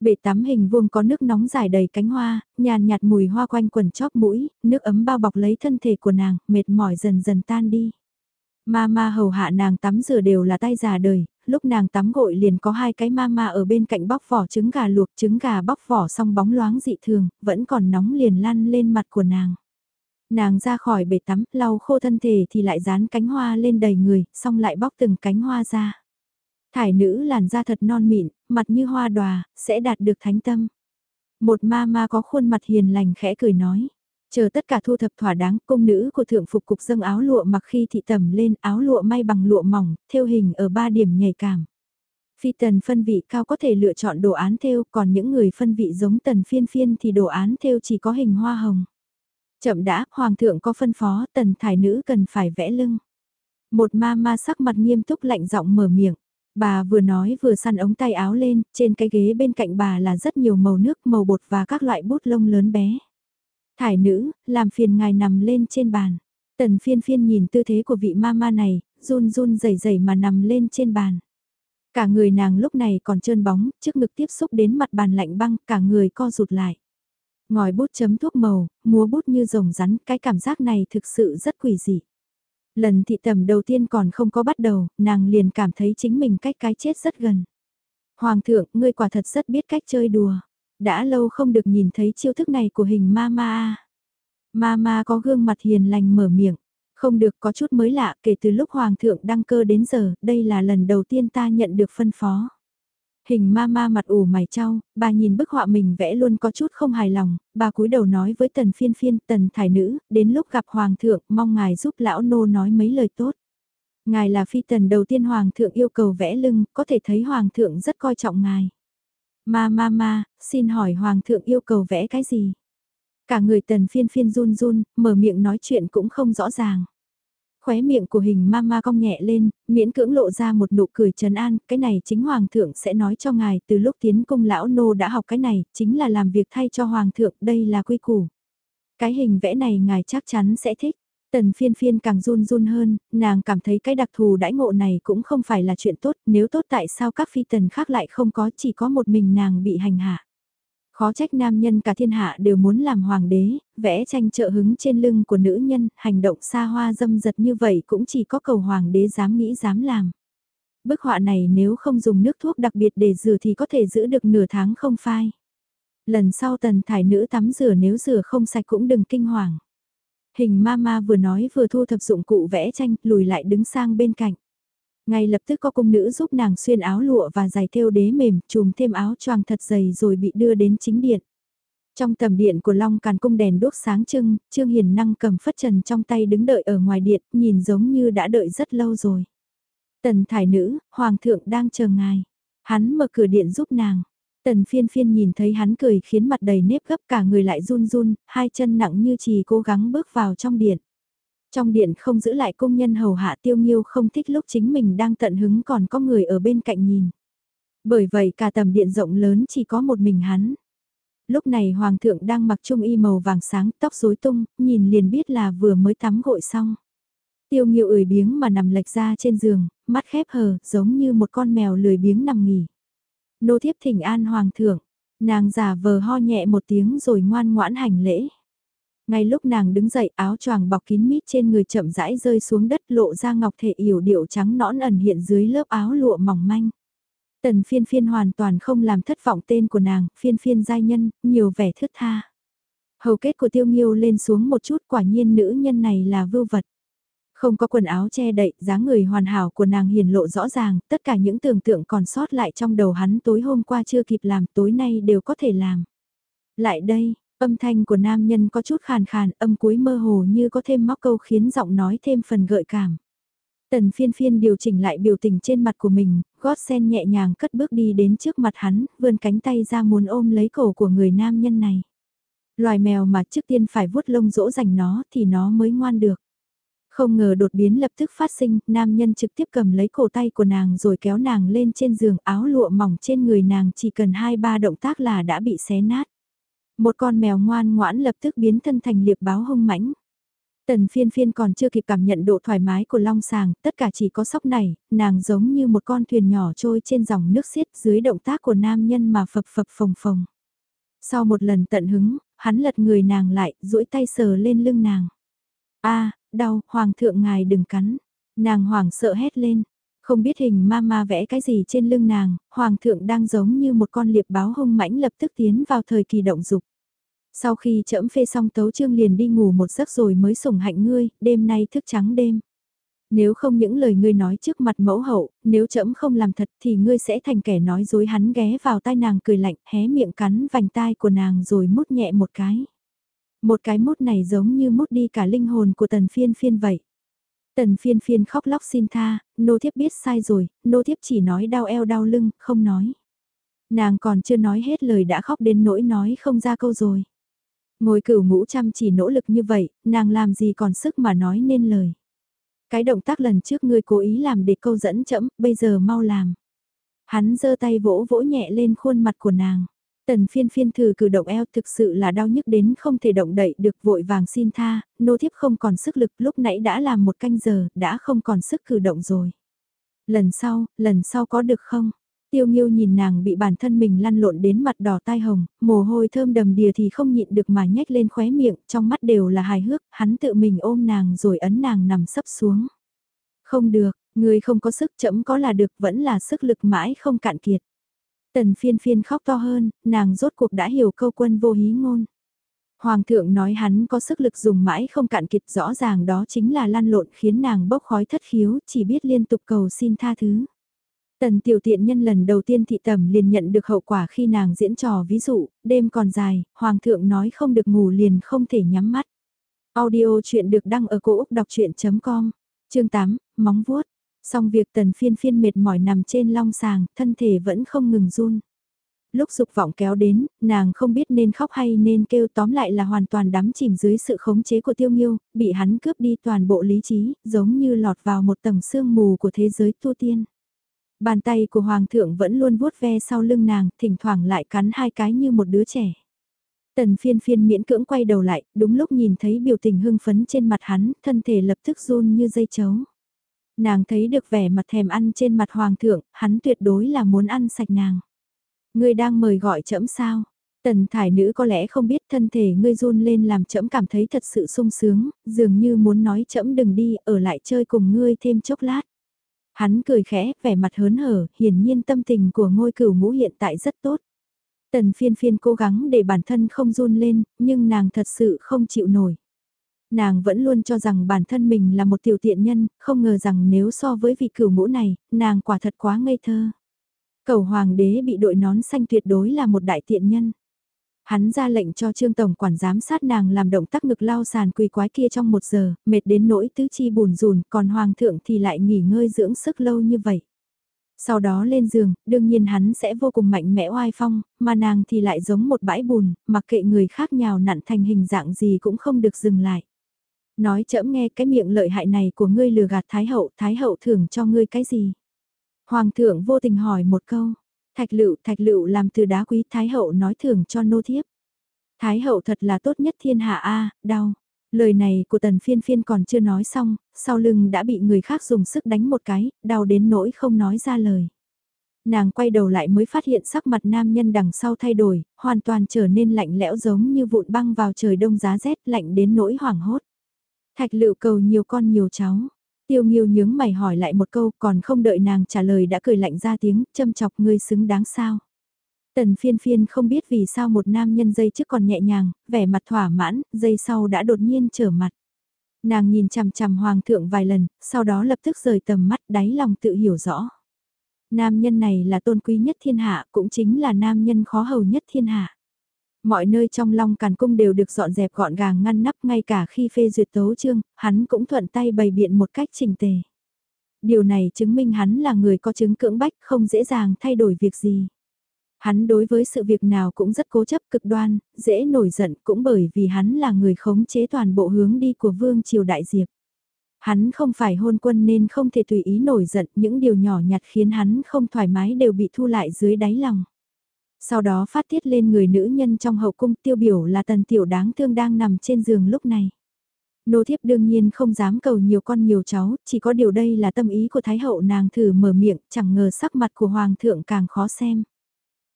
Bể tắm hình vuông có nước nóng dài đầy cánh hoa, nhàn nhạt mùi hoa quanh quần chóp mũi, nước ấm bao bọc lấy thân thể của nàng, mệt mỏi dần dần tan đi. Ma ma hầu hạ nàng tắm rửa đều là tay già đời, lúc nàng tắm gội liền có hai cái ma ma ở bên cạnh bóc vỏ trứng gà luộc trứng gà bóc vỏ xong bóng loáng dị thường, vẫn còn nóng liền lăn lên mặt của nàng. Nàng ra khỏi bể tắm, lau khô thân thể thì lại dán cánh hoa lên đầy người, xong lại bóc từng cánh hoa ra. Thải nữ làn da thật non mịn, mặt như hoa đòa, sẽ đạt được thánh tâm. Một ma ma có khuôn mặt hiền lành khẽ cười nói. Chờ tất cả thu thập thỏa đáng, cung nữ của thượng phục cục dâng áo lụa mặc khi thị tầm lên áo lụa may bằng lụa mỏng, theo hình ở ba điểm nhạy cảm. Phi tần phân vị cao có thể lựa chọn đồ án theo, còn những người phân vị giống tần phiên phiên thì đồ án theo chỉ có hình hoa hồng. Chậm đã, hoàng thượng có phân phó, tần thải nữ cần phải vẽ lưng. Một ma ma sắc mặt nghiêm túc lạnh giọng mở miệng. Bà vừa nói vừa săn ống tay áo lên, trên cái ghế bên cạnh bà là rất nhiều màu nước, màu bột và các loại bút lông lớn bé. Thải nữ, làm phiền ngài nằm lên trên bàn. Tần phiên phiên nhìn tư thế của vị mama này, run run rẩy rẩy mà nằm lên trên bàn. Cả người nàng lúc này còn trơn bóng, trước ngực tiếp xúc đến mặt bàn lạnh băng, cả người co rụt lại. Ngòi bút chấm thuốc màu, múa bút như rồng rắn, cái cảm giác này thực sự rất quỷ dị. Lần thị tầm đầu tiên còn không có bắt đầu, nàng liền cảm thấy chính mình cách cái chết rất gần. Hoàng thượng, ngươi quả thật rất biết cách chơi đùa. Đã lâu không được nhìn thấy chiêu thức này của hình Mama. Mama có gương mặt hiền lành mở miệng. Không được có chút mới lạ kể từ lúc Hoàng thượng đăng cơ đến giờ, đây là lần đầu tiên ta nhận được phân phó. Hình ma ma mặt ủ mày trao, bà nhìn bức họa mình vẽ luôn có chút không hài lòng, bà cúi đầu nói với tần phiên phiên, tần thải nữ, đến lúc gặp Hoàng thượng, mong ngài giúp lão nô nói mấy lời tốt. Ngài là phi tần đầu tiên Hoàng thượng yêu cầu vẽ lưng, có thể thấy Hoàng thượng rất coi trọng ngài. Ma ma ma, xin hỏi Hoàng thượng yêu cầu vẽ cái gì? Cả người tần phiên phiên run run, mở miệng nói chuyện cũng không rõ ràng. Khóe miệng của hình ma ma cong nhẹ lên, miễn cưỡng lộ ra một nụ cười trấn an, cái này chính Hoàng thượng sẽ nói cho ngài từ lúc tiến cung lão nô đã học cái này, chính là làm việc thay cho Hoàng thượng, đây là quy củ. Cái hình vẽ này ngài chắc chắn sẽ thích. Tần phiên phiên càng run run hơn, nàng cảm thấy cái đặc thù đãi ngộ này cũng không phải là chuyện tốt, nếu tốt tại sao các phi tần khác lại không có, chỉ có một mình nàng bị hành hạ. Khó trách nam nhân cả thiên hạ đều muốn làm hoàng đế, vẽ tranh trợ hứng trên lưng của nữ nhân, hành động xa hoa dâm dật như vậy cũng chỉ có cầu hoàng đế dám nghĩ dám làm. Bức họa này nếu không dùng nước thuốc đặc biệt để rửa thì có thể giữ được nửa tháng không phai. Lần sau tần thải nữ tắm rửa nếu rửa không sạch cũng đừng kinh hoàng. Hình mama vừa nói vừa thu thập dụng cụ vẽ tranh, lùi lại đứng sang bên cạnh. Ngay lập tức có cung nữ giúp nàng xuyên áo lụa và giày thêu đế mềm, chùm thêm áo choàng thật dày rồi bị đưa đến chính điện. Trong tầm điện của Long Càn cung đèn đốt sáng trưng, Trương Hiền Năng cầm phất trần trong tay đứng đợi ở ngoài điện, nhìn giống như đã đợi rất lâu rồi. Tần thải nữ, Hoàng thượng đang chờ ngài. Hắn mở cửa điện giúp nàng. Tần phiên phiên nhìn thấy hắn cười khiến mặt đầy nếp gấp cả người lại run run, hai chân nặng như chỉ cố gắng bước vào trong điện. Trong điện không giữ lại công nhân hầu hạ tiêu nghiêu không thích lúc chính mình đang tận hứng còn có người ở bên cạnh nhìn. Bởi vậy cả tầm điện rộng lớn chỉ có một mình hắn. Lúc này hoàng thượng đang mặc trung y màu vàng sáng tóc rối tung, nhìn liền biết là vừa mới tắm gội xong. Tiêu nghiêu ửi biếng mà nằm lệch ra trên giường, mắt khép hờ, giống như một con mèo lười biếng nằm nghỉ. Nô thiếp thỉnh an hoàng thượng, nàng giả vờ ho nhẹ một tiếng rồi ngoan ngoãn hành lễ. Ngay lúc nàng đứng dậy áo choàng bọc kín mít trên người chậm rãi rơi xuống đất lộ ra ngọc thể yểu điệu trắng nõn ẩn hiện dưới lớp áo lụa mỏng manh. Tần phiên phiên hoàn toàn không làm thất vọng tên của nàng, phiên phiên giai nhân, nhiều vẻ thướt tha. Hầu kết của tiêu nghiêu lên xuống một chút quả nhiên nữ nhân này là vưu vật. Không có quần áo che đậy, dáng người hoàn hảo của nàng hiền lộ rõ ràng, tất cả những tưởng tượng còn sót lại trong đầu hắn tối hôm qua chưa kịp làm, tối nay đều có thể làm. Lại đây, âm thanh của nam nhân có chút khàn khàn, âm cuối mơ hồ như có thêm móc câu khiến giọng nói thêm phần gợi cảm. Tần phiên phiên điều chỉnh lại biểu tình trên mặt của mình, gót sen nhẹ nhàng cất bước đi đến trước mặt hắn, vươn cánh tay ra muốn ôm lấy cổ của người nam nhân này. Loài mèo mà trước tiên phải vuốt lông dỗ dành nó thì nó mới ngoan được. Không ngờ đột biến lập tức phát sinh, nam nhân trực tiếp cầm lấy cổ tay của nàng rồi kéo nàng lên trên giường áo lụa mỏng trên người nàng chỉ cần hai ba động tác là đã bị xé nát. Một con mèo ngoan ngoãn lập tức biến thân thành liệp báo hung mãnh. Tần phiên phiên còn chưa kịp cảm nhận độ thoải mái của long sàng, tất cả chỉ có sóc này, nàng giống như một con thuyền nhỏ trôi trên dòng nước xiết dưới động tác của nam nhân mà phập phập phồng phồng. Sau một lần tận hứng, hắn lật người nàng lại, duỗi tay sờ lên lưng nàng. a đau, hoàng thượng ngài đừng cắn. Nàng hoàng sợ hét lên. Không biết hình ma ma vẽ cái gì trên lưng nàng, hoàng thượng đang giống như một con liệp báo hung mãnh lập tức tiến vào thời kỳ động dục. Sau khi trẫm phê xong tấu chương liền đi ngủ một giấc rồi mới sủng hạnh ngươi, đêm nay thức trắng đêm. Nếu không những lời ngươi nói trước mặt mẫu hậu, nếu trẫm không làm thật thì ngươi sẽ thành kẻ nói dối hắn ghé vào tai nàng cười lạnh, hé miệng cắn vành tai của nàng rồi mút nhẹ một cái. Một cái mút này giống như mút đi cả linh hồn của tần phiên phiên vậy. Tần phiên phiên khóc lóc xin tha, nô thiếp biết sai rồi, nô thiếp chỉ nói đau eo đau lưng, không nói. Nàng còn chưa nói hết lời đã khóc đến nỗi nói không ra câu rồi. Ngồi cửu ngũ chăm chỉ nỗ lực như vậy, nàng làm gì còn sức mà nói nên lời. Cái động tác lần trước ngươi cố ý làm để câu dẫn chậm, bây giờ mau làm. Hắn giơ tay vỗ vỗ nhẹ lên khuôn mặt của nàng. Tần phiên phiên thử cử động eo thực sự là đau nhức đến không thể động đậy được vội vàng xin tha, nô thiếp không còn sức lực lúc nãy đã làm một canh giờ, đã không còn sức cử động rồi. Lần sau, lần sau có được không? Tiêu Nghiêu nhìn nàng bị bản thân mình lăn lộn đến mặt đỏ tai hồng, mồ hôi thơm đầm đìa thì không nhịn được mà nhếch lên khóe miệng, trong mắt đều là hài hước, hắn tự mình ôm nàng rồi ấn nàng nằm sấp xuống. Không được, người không có sức chậm có là được vẫn là sức lực mãi không cạn kiệt. Tần phiên phiên khóc to hơn, nàng rốt cuộc đã hiểu câu quân vô hí ngôn. Hoàng thượng nói hắn có sức lực dùng mãi không cạn kiệt rõ ràng đó chính là lăn lộn khiến nàng bốc khói thất khiếu, chỉ biết liên tục cầu xin tha thứ. Tần tiểu tiện nhân lần đầu tiên thị tẩm liền nhận được hậu quả khi nàng diễn trò ví dụ, đêm còn dài, hoàng thượng nói không được ngủ liền không thể nhắm mắt. Audio chuyện được đăng ở cổ Úc đọc chuyện.com, chương 8, móng vuốt. Xong việc tần phiên phiên mệt mỏi nằm trên long sàng, thân thể vẫn không ngừng run. Lúc dục vọng kéo đến, nàng không biết nên khóc hay nên kêu tóm lại là hoàn toàn đắm chìm dưới sự khống chế của tiêu nghiêu, bị hắn cướp đi toàn bộ lý trí, giống như lọt vào một tầng sương mù của thế giới tu tiên. Bàn tay của Hoàng thượng vẫn luôn vuốt ve sau lưng nàng, thỉnh thoảng lại cắn hai cái như một đứa trẻ. Tần phiên phiên miễn cưỡng quay đầu lại, đúng lúc nhìn thấy biểu tình hưng phấn trên mặt hắn, thân thể lập tức run như dây chấu. Nàng thấy được vẻ mặt thèm ăn trên mặt hoàng thượng, hắn tuyệt đối là muốn ăn sạch nàng. Ngươi đang mời gọi trẫm sao? Tần thải nữ có lẽ không biết thân thể ngươi run lên làm trẫm cảm thấy thật sự sung sướng, dường như muốn nói trẫm đừng đi, ở lại chơi cùng ngươi thêm chốc lát. Hắn cười khẽ, vẻ mặt hớn hở, hiển nhiên tâm tình của ngôi cửu ngũ hiện tại rất tốt. Tần phiên phiên cố gắng để bản thân không run lên, nhưng nàng thật sự không chịu nổi. Nàng vẫn luôn cho rằng bản thân mình là một tiểu tiện nhân, không ngờ rằng nếu so với vị cửu ngũ này, nàng quả thật quá ngây thơ. Cầu hoàng đế bị đội nón xanh tuyệt đối là một đại tiện nhân. Hắn ra lệnh cho Trương Tổng quản giám sát nàng làm động tác ngực lao sàn quỳ quái kia trong một giờ, mệt đến nỗi tứ chi bùn rùn, còn Hoàng thượng thì lại nghỉ ngơi dưỡng sức lâu như vậy. Sau đó lên giường, đương nhiên hắn sẽ vô cùng mạnh mẽ oai phong, mà nàng thì lại giống một bãi bùn, mặc kệ người khác nhào nặn thành hình dạng gì cũng không được dừng lại. Nói chậm nghe cái miệng lợi hại này của ngươi lừa gạt Thái Hậu, Thái Hậu thưởng cho ngươi cái gì? Hoàng thượng vô tình hỏi một câu, thạch lựu, thạch lựu làm từ đá quý Thái Hậu nói thưởng cho nô thiếp. Thái Hậu thật là tốt nhất thiên hạ a đau. Lời này của tần phiên phiên còn chưa nói xong, sau lưng đã bị người khác dùng sức đánh một cái, đau đến nỗi không nói ra lời. Nàng quay đầu lại mới phát hiện sắc mặt nam nhân đằng sau thay đổi, hoàn toàn trở nên lạnh lẽo giống như vụn băng vào trời đông giá rét lạnh đến nỗi hoảng hốt. Thạch lựu cầu nhiều con nhiều cháu. Tiêu nghiêu nhướng mày hỏi lại một câu còn không đợi nàng trả lời đã cười lạnh ra tiếng, châm chọc ngươi xứng đáng sao. Tần phiên phiên không biết vì sao một nam nhân dây trước còn nhẹ nhàng, vẻ mặt thỏa mãn, dây sau đã đột nhiên trở mặt. Nàng nhìn chằm chằm hoàng thượng vài lần, sau đó lập tức rời tầm mắt đáy lòng tự hiểu rõ. Nam nhân này là tôn quý nhất thiên hạ, cũng chính là nam nhân khó hầu nhất thiên hạ. Mọi nơi trong long càn cung đều được dọn dẹp gọn gàng ngăn nắp ngay cả khi phê duyệt tấu chương, hắn cũng thuận tay bày biện một cách trình tề. Điều này chứng minh hắn là người có chứng cưỡng bách không dễ dàng thay đổi việc gì. Hắn đối với sự việc nào cũng rất cố chấp cực đoan, dễ nổi giận cũng bởi vì hắn là người khống chế toàn bộ hướng đi của vương triều đại diệp. Hắn không phải hôn quân nên không thể tùy ý nổi giận, những điều nhỏ nhặt khiến hắn không thoải mái đều bị thu lại dưới đáy lòng. Sau đó phát tiết lên người nữ nhân trong hậu cung tiêu biểu là tần tiểu đáng thương đang nằm trên giường lúc này. Nô thiếp đương nhiên không dám cầu nhiều con nhiều cháu, chỉ có điều đây là tâm ý của Thái hậu nàng thử mở miệng, chẳng ngờ sắc mặt của Hoàng thượng càng khó xem.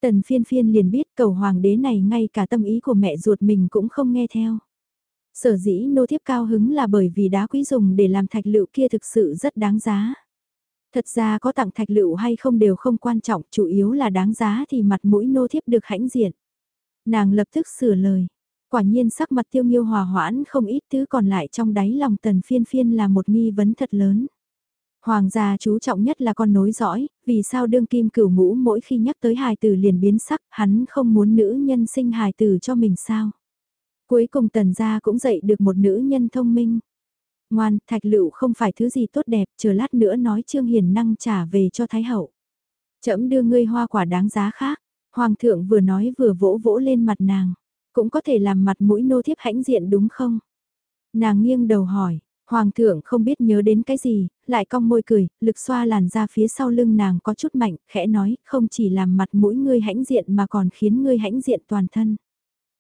Tần phiên phiên liền biết cầu hoàng đế này ngay cả tâm ý của mẹ ruột mình cũng không nghe theo. Sở dĩ nô thiếp cao hứng là bởi vì đá quý dùng để làm thạch lựu kia thực sự rất đáng giá. Thật ra có tặng thạch lựu hay không đều không quan trọng, chủ yếu là đáng giá thì mặt mũi nô thiếp được hãnh diện. Nàng lập tức sửa lời. Quả nhiên sắc mặt tiêu nghiêu hòa hoãn không ít thứ còn lại trong đáy lòng tần phiên phiên là một nghi vấn thật lớn. Hoàng gia chú trọng nhất là con nối dõi, vì sao đương kim cửu ngũ mỗi khi nhắc tới hài tử liền biến sắc, hắn không muốn nữ nhân sinh hài tử cho mình sao. Cuối cùng tần gia cũng dạy được một nữ nhân thông minh. Ngoan, thạch lựu không phải thứ gì tốt đẹp, chờ lát nữa nói Trương Hiền năng trả về cho Thái Hậu. Chậm đưa ngươi hoa quả đáng giá khác, Hoàng thượng vừa nói vừa vỗ vỗ lên mặt nàng, cũng có thể làm mặt mũi nô thiếp hãnh diện đúng không? Nàng nghiêng đầu hỏi, Hoàng thượng không biết nhớ đến cái gì, lại cong môi cười, lực xoa làn ra phía sau lưng nàng có chút mạnh, khẽ nói, không chỉ làm mặt mũi ngươi hãnh diện mà còn khiến ngươi hãnh diện toàn thân.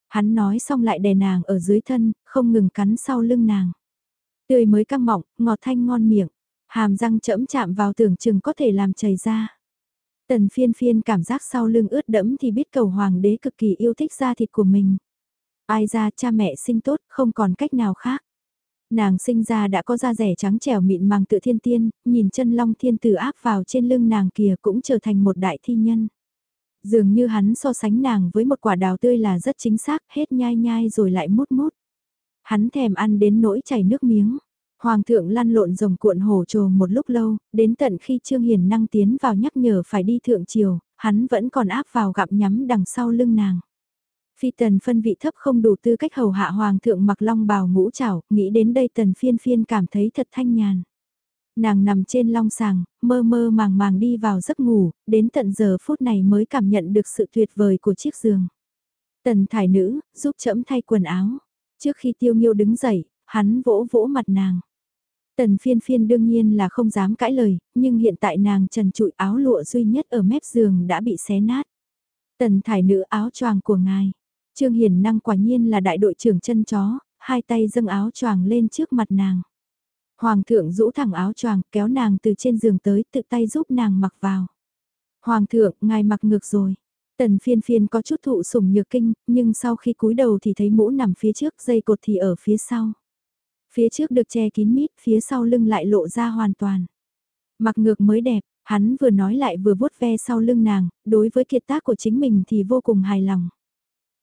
Hắn nói xong lại đè nàng ở dưới thân, không ngừng cắn sau lưng nàng. Tươi mới căng mọng, ngọt thanh ngon miệng, hàm răng chẫm chạm vào tưởng chừng có thể làm chảy ra. Tần phiên phiên cảm giác sau lưng ướt đẫm thì biết cầu hoàng đế cực kỳ yêu thích da thịt của mình. Ai ra cha mẹ sinh tốt không còn cách nào khác. Nàng sinh ra đã có da rẻ trắng trẻo mịn màng tự thiên tiên, nhìn chân long thiên tử áp vào trên lưng nàng kia cũng trở thành một đại thi nhân. Dường như hắn so sánh nàng với một quả đào tươi là rất chính xác, hết nhai nhai rồi lại mút mút. Hắn thèm ăn đến nỗi chảy nước miếng. Hoàng thượng lăn lộn rồng cuộn hổ trồ một lúc lâu, đến tận khi Trương Hiền năng tiến vào nhắc nhở phải đi thượng triều, hắn vẫn còn áp vào gặm nhắm đằng sau lưng nàng. Phi tần phân vị thấp không đủ tư cách hầu hạ hoàng thượng mặc long bào ngũ trảo, nghĩ đến đây tần phiên phiên cảm thấy thật thanh nhàn. Nàng nằm trên long sàng, mơ mơ màng màng đi vào giấc ngủ, đến tận giờ phút này mới cảm nhận được sự tuyệt vời của chiếc giường. Tần thải nữ, giúp chẫm thay quần áo. Trước khi tiêu nghiêu đứng dậy, hắn vỗ vỗ mặt nàng. Tần phiên phiên đương nhiên là không dám cãi lời, nhưng hiện tại nàng trần trụi áo lụa duy nhất ở mép giường đã bị xé nát. Tần thải nữ áo choàng của ngài. Trương Hiền năng quả nhiên là đại đội trưởng chân chó, hai tay dâng áo choàng lên trước mặt nàng. Hoàng thượng rũ thẳng áo choàng kéo nàng từ trên giường tới tự tay giúp nàng mặc vào. Hoàng thượng, ngài mặc ngược rồi. Tần phiên phiên có chút thụ sủng nhược kinh, nhưng sau khi cúi đầu thì thấy mũ nằm phía trước, dây cột thì ở phía sau. Phía trước được che kín mít, phía sau lưng lại lộ ra hoàn toàn. Mặc ngược mới đẹp, hắn vừa nói lại vừa vuốt ve sau lưng nàng, đối với kiệt tác của chính mình thì vô cùng hài lòng.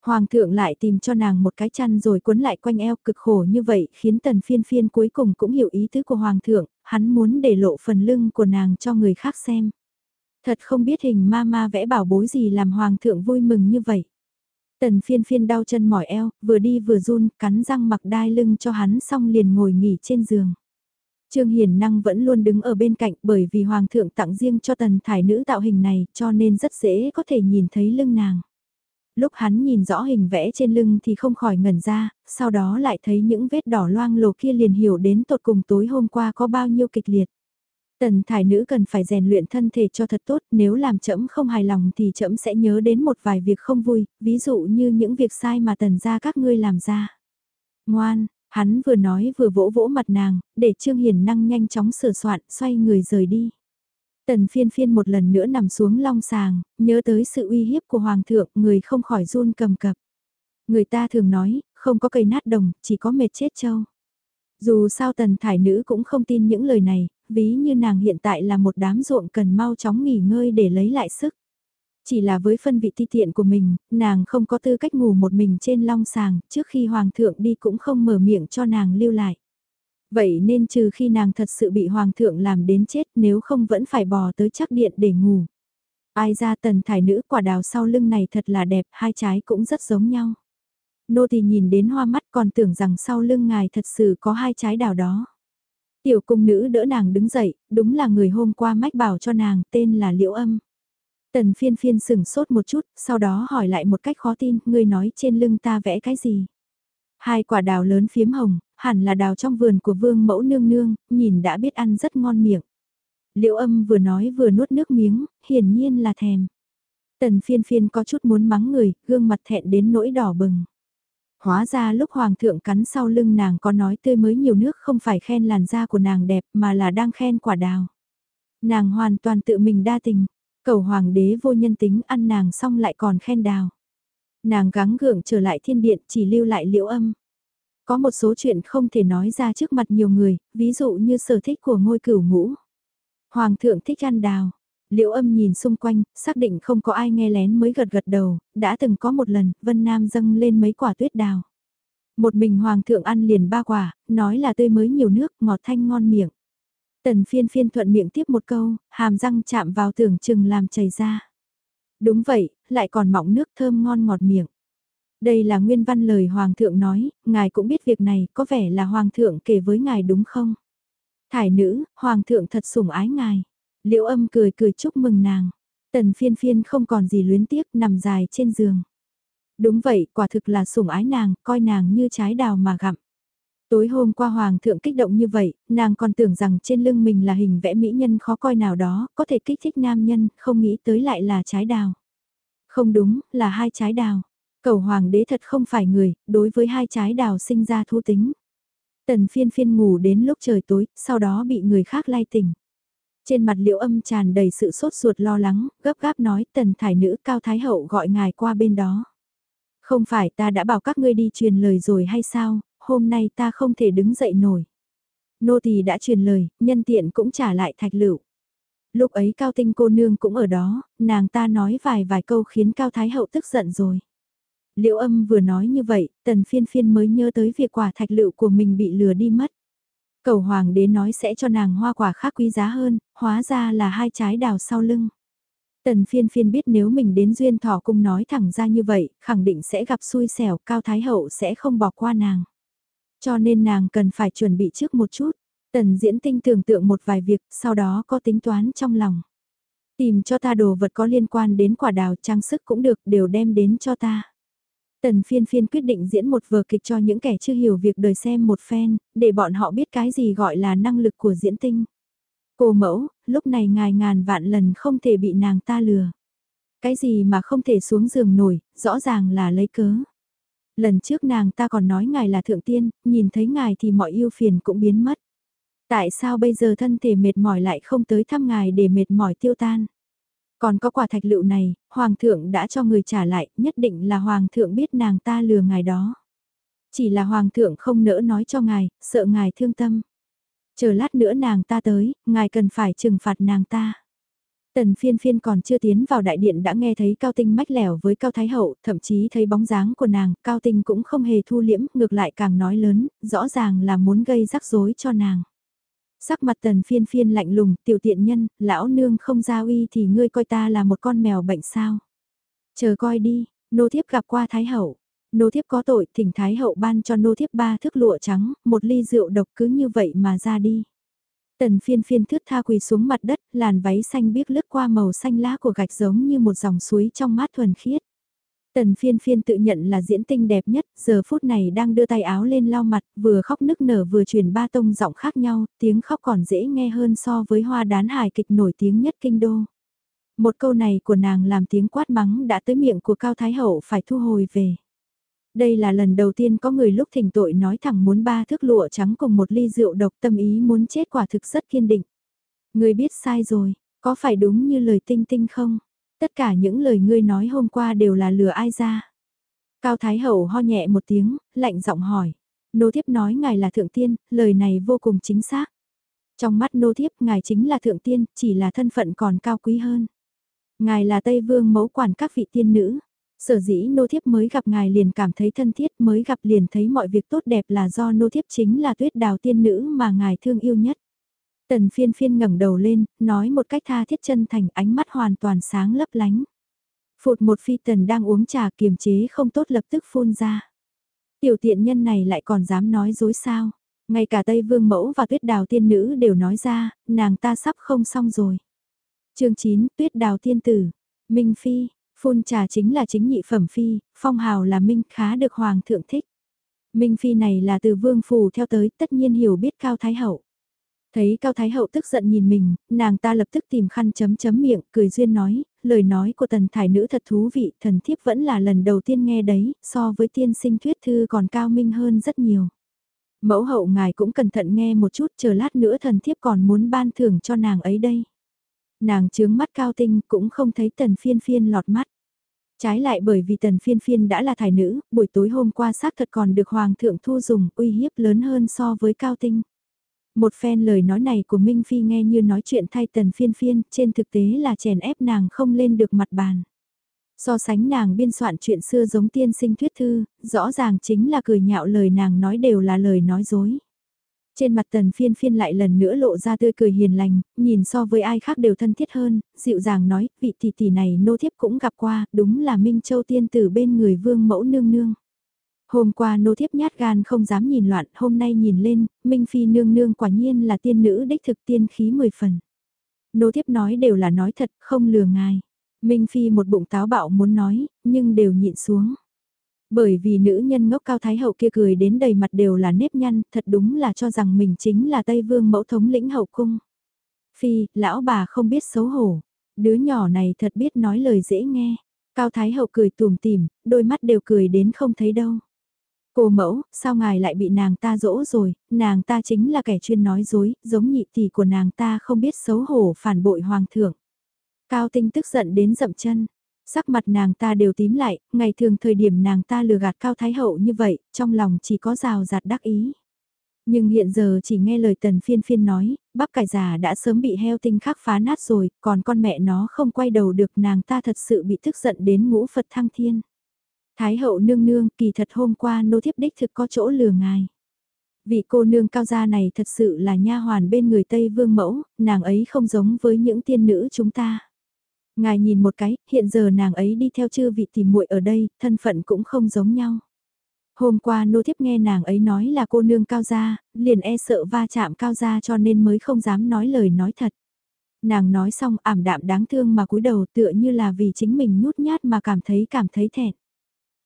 Hoàng thượng lại tìm cho nàng một cái chăn rồi cuốn lại quanh eo cực khổ như vậy khiến tần phiên phiên cuối cùng cũng hiểu ý tứ của Hoàng thượng, hắn muốn để lộ phần lưng của nàng cho người khác xem. Thật không biết hình ma ma vẽ bảo bối gì làm Hoàng thượng vui mừng như vậy. Tần phiên phiên đau chân mỏi eo, vừa đi vừa run, cắn răng mặc đai lưng cho hắn xong liền ngồi nghỉ trên giường. Trương Hiền Năng vẫn luôn đứng ở bên cạnh bởi vì Hoàng thượng tặng riêng cho tần thải nữ tạo hình này cho nên rất dễ có thể nhìn thấy lưng nàng. Lúc hắn nhìn rõ hình vẽ trên lưng thì không khỏi ngẩn ra, sau đó lại thấy những vết đỏ loang lổ kia liền hiểu đến tột cùng tối hôm qua có bao nhiêu kịch liệt. Tần thải nữ cần phải rèn luyện thân thể cho thật tốt, nếu làm chậm không hài lòng thì chậm sẽ nhớ đến một vài việc không vui, ví dụ như những việc sai mà tần ra các ngươi làm ra. Ngoan, hắn vừa nói vừa vỗ vỗ mặt nàng, để Trương Hiền năng nhanh chóng sửa soạn, xoay người rời đi. Tần phiên phiên một lần nữa nằm xuống long sàng, nhớ tới sự uy hiếp của Hoàng thượng, người không khỏi run cầm cập. Người ta thường nói, không có cây nát đồng, chỉ có mệt chết châu. Dù sao tần thải nữ cũng không tin những lời này, ví như nàng hiện tại là một đám ruộng cần mau chóng nghỉ ngơi để lấy lại sức. Chỉ là với phân vị ti tiện của mình, nàng không có tư cách ngủ một mình trên long sàng, trước khi hoàng thượng đi cũng không mở miệng cho nàng lưu lại. Vậy nên trừ khi nàng thật sự bị hoàng thượng làm đến chết nếu không vẫn phải bò tới chắc điện để ngủ. Ai ra tần thải nữ quả đào sau lưng này thật là đẹp, hai trái cũng rất giống nhau. Nô thì nhìn đến hoa mắt còn tưởng rằng sau lưng ngài thật sự có hai trái đào đó. Tiểu cung nữ đỡ nàng đứng dậy, đúng là người hôm qua mách bảo cho nàng, tên là Liễu Âm. Tần phiên phiên sửng sốt một chút, sau đó hỏi lại một cách khó tin, ngươi nói trên lưng ta vẽ cái gì? Hai quả đào lớn phiếm hồng, hẳn là đào trong vườn của vương mẫu nương nương, nhìn đã biết ăn rất ngon miệng. Liễu âm vừa nói vừa nuốt nước miếng, hiển nhiên là thèm. Tần phiên phiên có chút muốn mắng người, gương mặt thẹn đến nỗi đỏ bừng. Hóa ra lúc hoàng thượng cắn sau lưng nàng có nói tươi mới nhiều nước không phải khen làn da của nàng đẹp mà là đang khen quả đào. Nàng hoàn toàn tự mình đa tình, cầu hoàng đế vô nhân tính ăn nàng xong lại còn khen đào. Nàng gắng gượng trở lại thiên điện chỉ lưu lại liễu âm. Có một số chuyện không thể nói ra trước mặt nhiều người, ví dụ như sở thích của ngôi cửu ngũ. Hoàng thượng thích ăn đào. Liễu âm nhìn xung quanh, xác định không có ai nghe lén mới gật gật đầu, đã từng có một lần, Vân Nam dâng lên mấy quả tuyết đào. Một mình Hoàng thượng ăn liền ba quả, nói là tươi mới nhiều nước, ngọt thanh ngon miệng. Tần phiên phiên thuận miệng tiếp một câu, hàm răng chạm vào tưởng chừng làm chảy ra. Đúng vậy, lại còn mọng nước thơm ngon ngọt miệng. Đây là nguyên văn lời Hoàng thượng nói, ngài cũng biết việc này, có vẻ là Hoàng thượng kể với ngài đúng không? Thải nữ, Hoàng thượng thật sủng ái ngài. Liễu âm cười cười chúc mừng nàng. Tần phiên phiên không còn gì luyến tiếc nằm dài trên giường. Đúng vậy, quả thực là sủng ái nàng, coi nàng như trái đào mà gặm. Tối hôm qua Hoàng thượng kích động như vậy, nàng còn tưởng rằng trên lưng mình là hình vẽ mỹ nhân khó coi nào đó, có thể kích thích nam nhân, không nghĩ tới lại là trái đào. Không đúng, là hai trái đào. Cầu hoàng đế thật không phải người, đối với hai trái đào sinh ra thu tính. Tần phiên phiên ngủ đến lúc trời tối, sau đó bị người khác lay tỉnh. Trên mặt liễu âm tràn đầy sự sốt ruột lo lắng, gấp gáp nói tần thải nữ cao thái hậu gọi ngài qua bên đó. Không phải ta đã bảo các ngươi đi truyền lời rồi hay sao, hôm nay ta không thể đứng dậy nổi. Nô tỳ đã truyền lời, nhân tiện cũng trả lại thạch lựu. Lúc ấy cao tinh cô nương cũng ở đó, nàng ta nói vài vài câu khiến cao thái hậu tức giận rồi. Liễu âm vừa nói như vậy, tần phiên phiên mới nhớ tới việc quả thạch lựu của mình bị lừa đi mất. Cầu hoàng đế nói sẽ cho nàng hoa quả khác quý giá hơn, hóa ra là hai trái đào sau lưng. Tần phiên phiên biết nếu mình đến duyên thọ cung nói thẳng ra như vậy, khẳng định sẽ gặp xui xẻo, cao thái hậu sẽ không bỏ qua nàng. Cho nên nàng cần phải chuẩn bị trước một chút. Tần diễn tinh tưởng tượng một vài việc, sau đó có tính toán trong lòng. Tìm cho ta đồ vật có liên quan đến quả đào trang sức cũng được, đều đem đến cho ta. Tần phiên phiên quyết định diễn một vở kịch cho những kẻ chưa hiểu việc đời xem một phen, để bọn họ biết cái gì gọi là năng lực của diễn tinh. Cô mẫu, lúc này ngài ngàn vạn lần không thể bị nàng ta lừa. Cái gì mà không thể xuống giường nổi, rõ ràng là lấy cớ. Lần trước nàng ta còn nói ngài là thượng tiên, nhìn thấy ngài thì mọi yêu phiền cũng biến mất. Tại sao bây giờ thân thể mệt mỏi lại không tới thăm ngài để mệt mỏi tiêu tan? Còn có quả thạch lựu này, hoàng thượng đã cho người trả lại, nhất định là hoàng thượng biết nàng ta lừa ngài đó. Chỉ là hoàng thượng không nỡ nói cho ngài, sợ ngài thương tâm. Chờ lát nữa nàng ta tới, ngài cần phải trừng phạt nàng ta. Tần phiên phiên còn chưa tiến vào đại điện đã nghe thấy Cao Tinh mách lẻo với Cao Thái Hậu, thậm chí thấy bóng dáng của nàng, Cao Tinh cũng không hề thu liễm, ngược lại càng nói lớn, rõ ràng là muốn gây rắc rối cho nàng. Sắc mặt tần phiên phiên lạnh lùng, tiểu tiện nhân, lão nương không ra uy thì ngươi coi ta là một con mèo bệnh sao. Chờ coi đi, nô thiếp gặp qua Thái Hậu. Nô thiếp có tội, thỉnh Thái Hậu ban cho nô thiếp ba thước lụa trắng, một ly rượu độc cứ như vậy mà ra đi. Tần phiên phiên thướt tha quỳ xuống mặt đất, làn váy xanh biếc lướt qua màu xanh lá của gạch giống như một dòng suối trong mát thuần khiết. Tần phiên phiên tự nhận là diễn tinh đẹp nhất, giờ phút này đang đưa tay áo lên lau mặt, vừa khóc nức nở vừa truyền ba tông giọng khác nhau, tiếng khóc còn dễ nghe hơn so với hoa đán hài kịch nổi tiếng nhất kinh đô. Một câu này của nàng làm tiếng quát mắng đã tới miệng của Cao Thái Hậu phải thu hồi về. Đây là lần đầu tiên có người lúc thỉnh tội nói thẳng muốn ba thước lụa trắng cùng một ly rượu độc tâm ý muốn chết quả thực rất kiên định. Người biết sai rồi, có phải đúng như lời tinh tinh không? Tất cả những lời ngươi nói hôm qua đều là lừa ai ra? Cao Thái Hậu ho nhẹ một tiếng, lạnh giọng hỏi. Nô thiếp nói ngài là thượng tiên, lời này vô cùng chính xác. Trong mắt nô thiếp ngài chính là thượng tiên, chỉ là thân phận còn cao quý hơn. Ngài là Tây Vương mẫu quản các vị tiên nữ. Sở dĩ nô thiếp mới gặp ngài liền cảm thấy thân thiết mới gặp liền thấy mọi việc tốt đẹp là do nô thiếp chính là tuyết đào tiên nữ mà ngài thương yêu nhất. Tần phiên phiên ngẩng đầu lên, nói một cách tha thiết chân thành ánh mắt hoàn toàn sáng lấp lánh. Phụt một phi tần đang uống trà kiềm chế không tốt lập tức phun ra. Tiểu tiện nhân này lại còn dám nói dối sao. Ngay cả Tây Vương Mẫu và Tuyết Đào Tiên Nữ đều nói ra, nàng ta sắp không xong rồi. chương 9, Tuyết Đào Tiên Tử, Minh Phi, phun trà chính là chính nhị phẩm Phi, phong hào là Minh khá được Hoàng thượng thích. Minh Phi này là từ Vương Phù theo tới tất nhiên hiểu biết Cao Thái Hậu. Thấy Cao Thái Hậu tức giận nhìn mình, nàng ta lập tức tìm khăn chấm chấm miệng, cười duyên nói, lời nói của tần thải nữ thật thú vị, thần thiếp vẫn là lần đầu tiên nghe đấy, so với tiên sinh thuyết thư còn cao minh hơn rất nhiều. Mẫu hậu ngài cũng cẩn thận nghe một chút, chờ lát nữa thần thiếp còn muốn ban thưởng cho nàng ấy đây. Nàng chướng mắt cao tinh cũng không thấy tần phiên phiên lọt mắt. Trái lại bởi vì tần phiên phiên đã là thải nữ, buổi tối hôm qua xác thật còn được hoàng thượng thu dùng uy hiếp lớn hơn so với cao tinh. Một phen lời nói này của Minh Phi nghe như nói chuyện thay tần phiên phiên, trên thực tế là chèn ép nàng không lên được mặt bàn. So sánh nàng biên soạn chuyện xưa giống tiên sinh thuyết thư, rõ ràng chính là cười nhạo lời nàng nói đều là lời nói dối. Trên mặt tần phiên phiên lại lần nữa lộ ra tươi cười hiền lành, nhìn so với ai khác đều thân thiết hơn, dịu dàng nói, vị tỷ tỷ này nô thiếp cũng gặp qua, đúng là Minh Châu tiên tử bên người vương mẫu nương nương. Hôm qua nô thiếp nhát gan không dám nhìn loạn, hôm nay nhìn lên, Minh Phi nương nương quả nhiên là tiên nữ đích thực tiên khí mười phần. Nô thiếp nói đều là nói thật, không lừa ngài. Minh Phi một bụng táo bạo muốn nói, nhưng đều nhịn xuống. Bởi vì nữ nhân ngốc cao thái hậu kia cười đến đầy mặt đều là nếp nhăn, thật đúng là cho rằng mình chính là Tây Vương mẫu thống lĩnh hậu cung. Phi, lão bà không biết xấu hổ. Đứa nhỏ này thật biết nói lời dễ nghe. Cao Thái Hậu cười tùm tìm, đôi mắt đều cười đến không thấy đâu. Cô mẫu, sao ngài lại bị nàng ta dỗ rồi, nàng ta chính là kẻ chuyên nói dối, giống nhị tỷ của nàng ta không biết xấu hổ phản bội hoàng thượng. Cao tinh tức giận đến dậm chân, sắc mặt nàng ta đều tím lại, ngày thường thời điểm nàng ta lừa gạt cao thái hậu như vậy, trong lòng chỉ có rào rạt đắc ý. Nhưng hiện giờ chỉ nghe lời tần phiên phiên nói, bắp cải già đã sớm bị heo tinh khắc phá nát rồi, còn con mẹ nó không quay đầu được nàng ta thật sự bị tức giận đến ngũ Phật thăng thiên. Thái hậu nương nương, kỳ thật hôm qua nô thiếp đích thực có chỗ lừa ngài. Vị cô nương cao gia này thật sự là nha hoàn bên người Tây Vương mẫu, nàng ấy không giống với những tiên nữ chúng ta. Ngài nhìn một cái, hiện giờ nàng ấy đi theo chư vị tìm muội ở đây, thân phận cũng không giống nhau. Hôm qua nô thiếp nghe nàng ấy nói là cô nương cao gia, liền e sợ va chạm cao gia cho nên mới không dám nói lời nói thật. Nàng nói xong ảm đạm đáng thương mà cúi đầu tựa như là vì chính mình nhút nhát mà cảm thấy cảm thấy thẹn.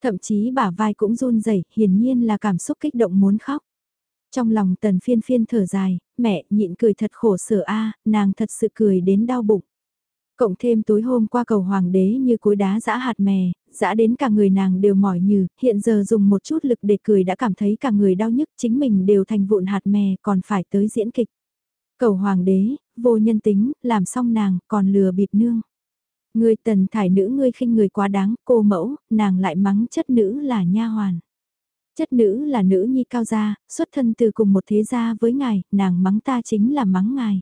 Thậm chí bả vai cũng run rẩy, hiển nhiên là cảm xúc kích động muốn khóc. Trong lòng tần phiên phiên thở dài, mẹ nhịn cười thật khổ sở a nàng thật sự cười đến đau bụng. Cộng thêm tối hôm qua cầu hoàng đế như cối đá giã hạt mè, giã đến cả người nàng đều mỏi nhừ, hiện giờ dùng một chút lực để cười đã cảm thấy cả người đau nhức chính mình đều thành vụn hạt mè còn phải tới diễn kịch. Cầu hoàng đế, vô nhân tính, làm xong nàng, còn lừa bịp nương. Người tần thải nữ ngươi khinh người quá đáng, cô mẫu, nàng lại mắng chất nữ là nha hoàn. Chất nữ là nữ nhi cao gia, xuất thân từ cùng một thế gia với ngài, nàng mắng ta chính là mắng ngài.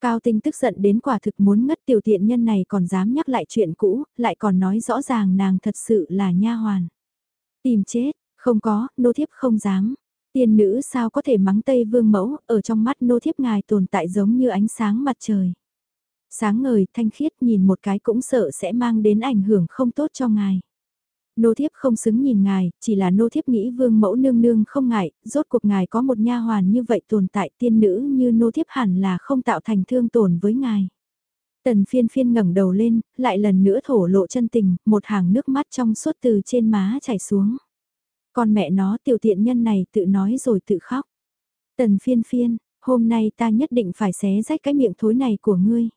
Cao Tinh tức giận đến quả thực muốn ngất tiểu tiện nhân này còn dám nhắc lại chuyện cũ, lại còn nói rõ ràng nàng thật sự là nha hoàn. Tìm chết, không có, nô thiếp không dám. Tiên nữ sao có thể mắng Tây Vương mẫu, ở trong mắt nô thiếp ngài tồn tại giống như ánh sáng mặt trời. Sáng ngời, thanh khiết nhìn một cái cũng sợ sẽ mang đến ảnh hưởng không tốt cho ngài. Nô thiếp không xứng nhìn ngài, chỉ là nô thiếp nghĩ vương mẫu nương nương không ngại, rốt cuộc ngài có một nha hoàn như vậy tồn tại tiên nữ như nô thiếp hẳn là không tạo thành thương tổn với ngài. Tần phiên phiên ngẩng đầu lên, lại lần nữa thổ lộ chân tình, một hàng nước mắt trong suốt từ trên má chảy xuống. Con mẹ nó tiểu tiện nhân này tự nói rồi tự khóc. Tần phiên phiên, hôm nay ta nhất định phải xé rách cái miệng thối này của ngươi.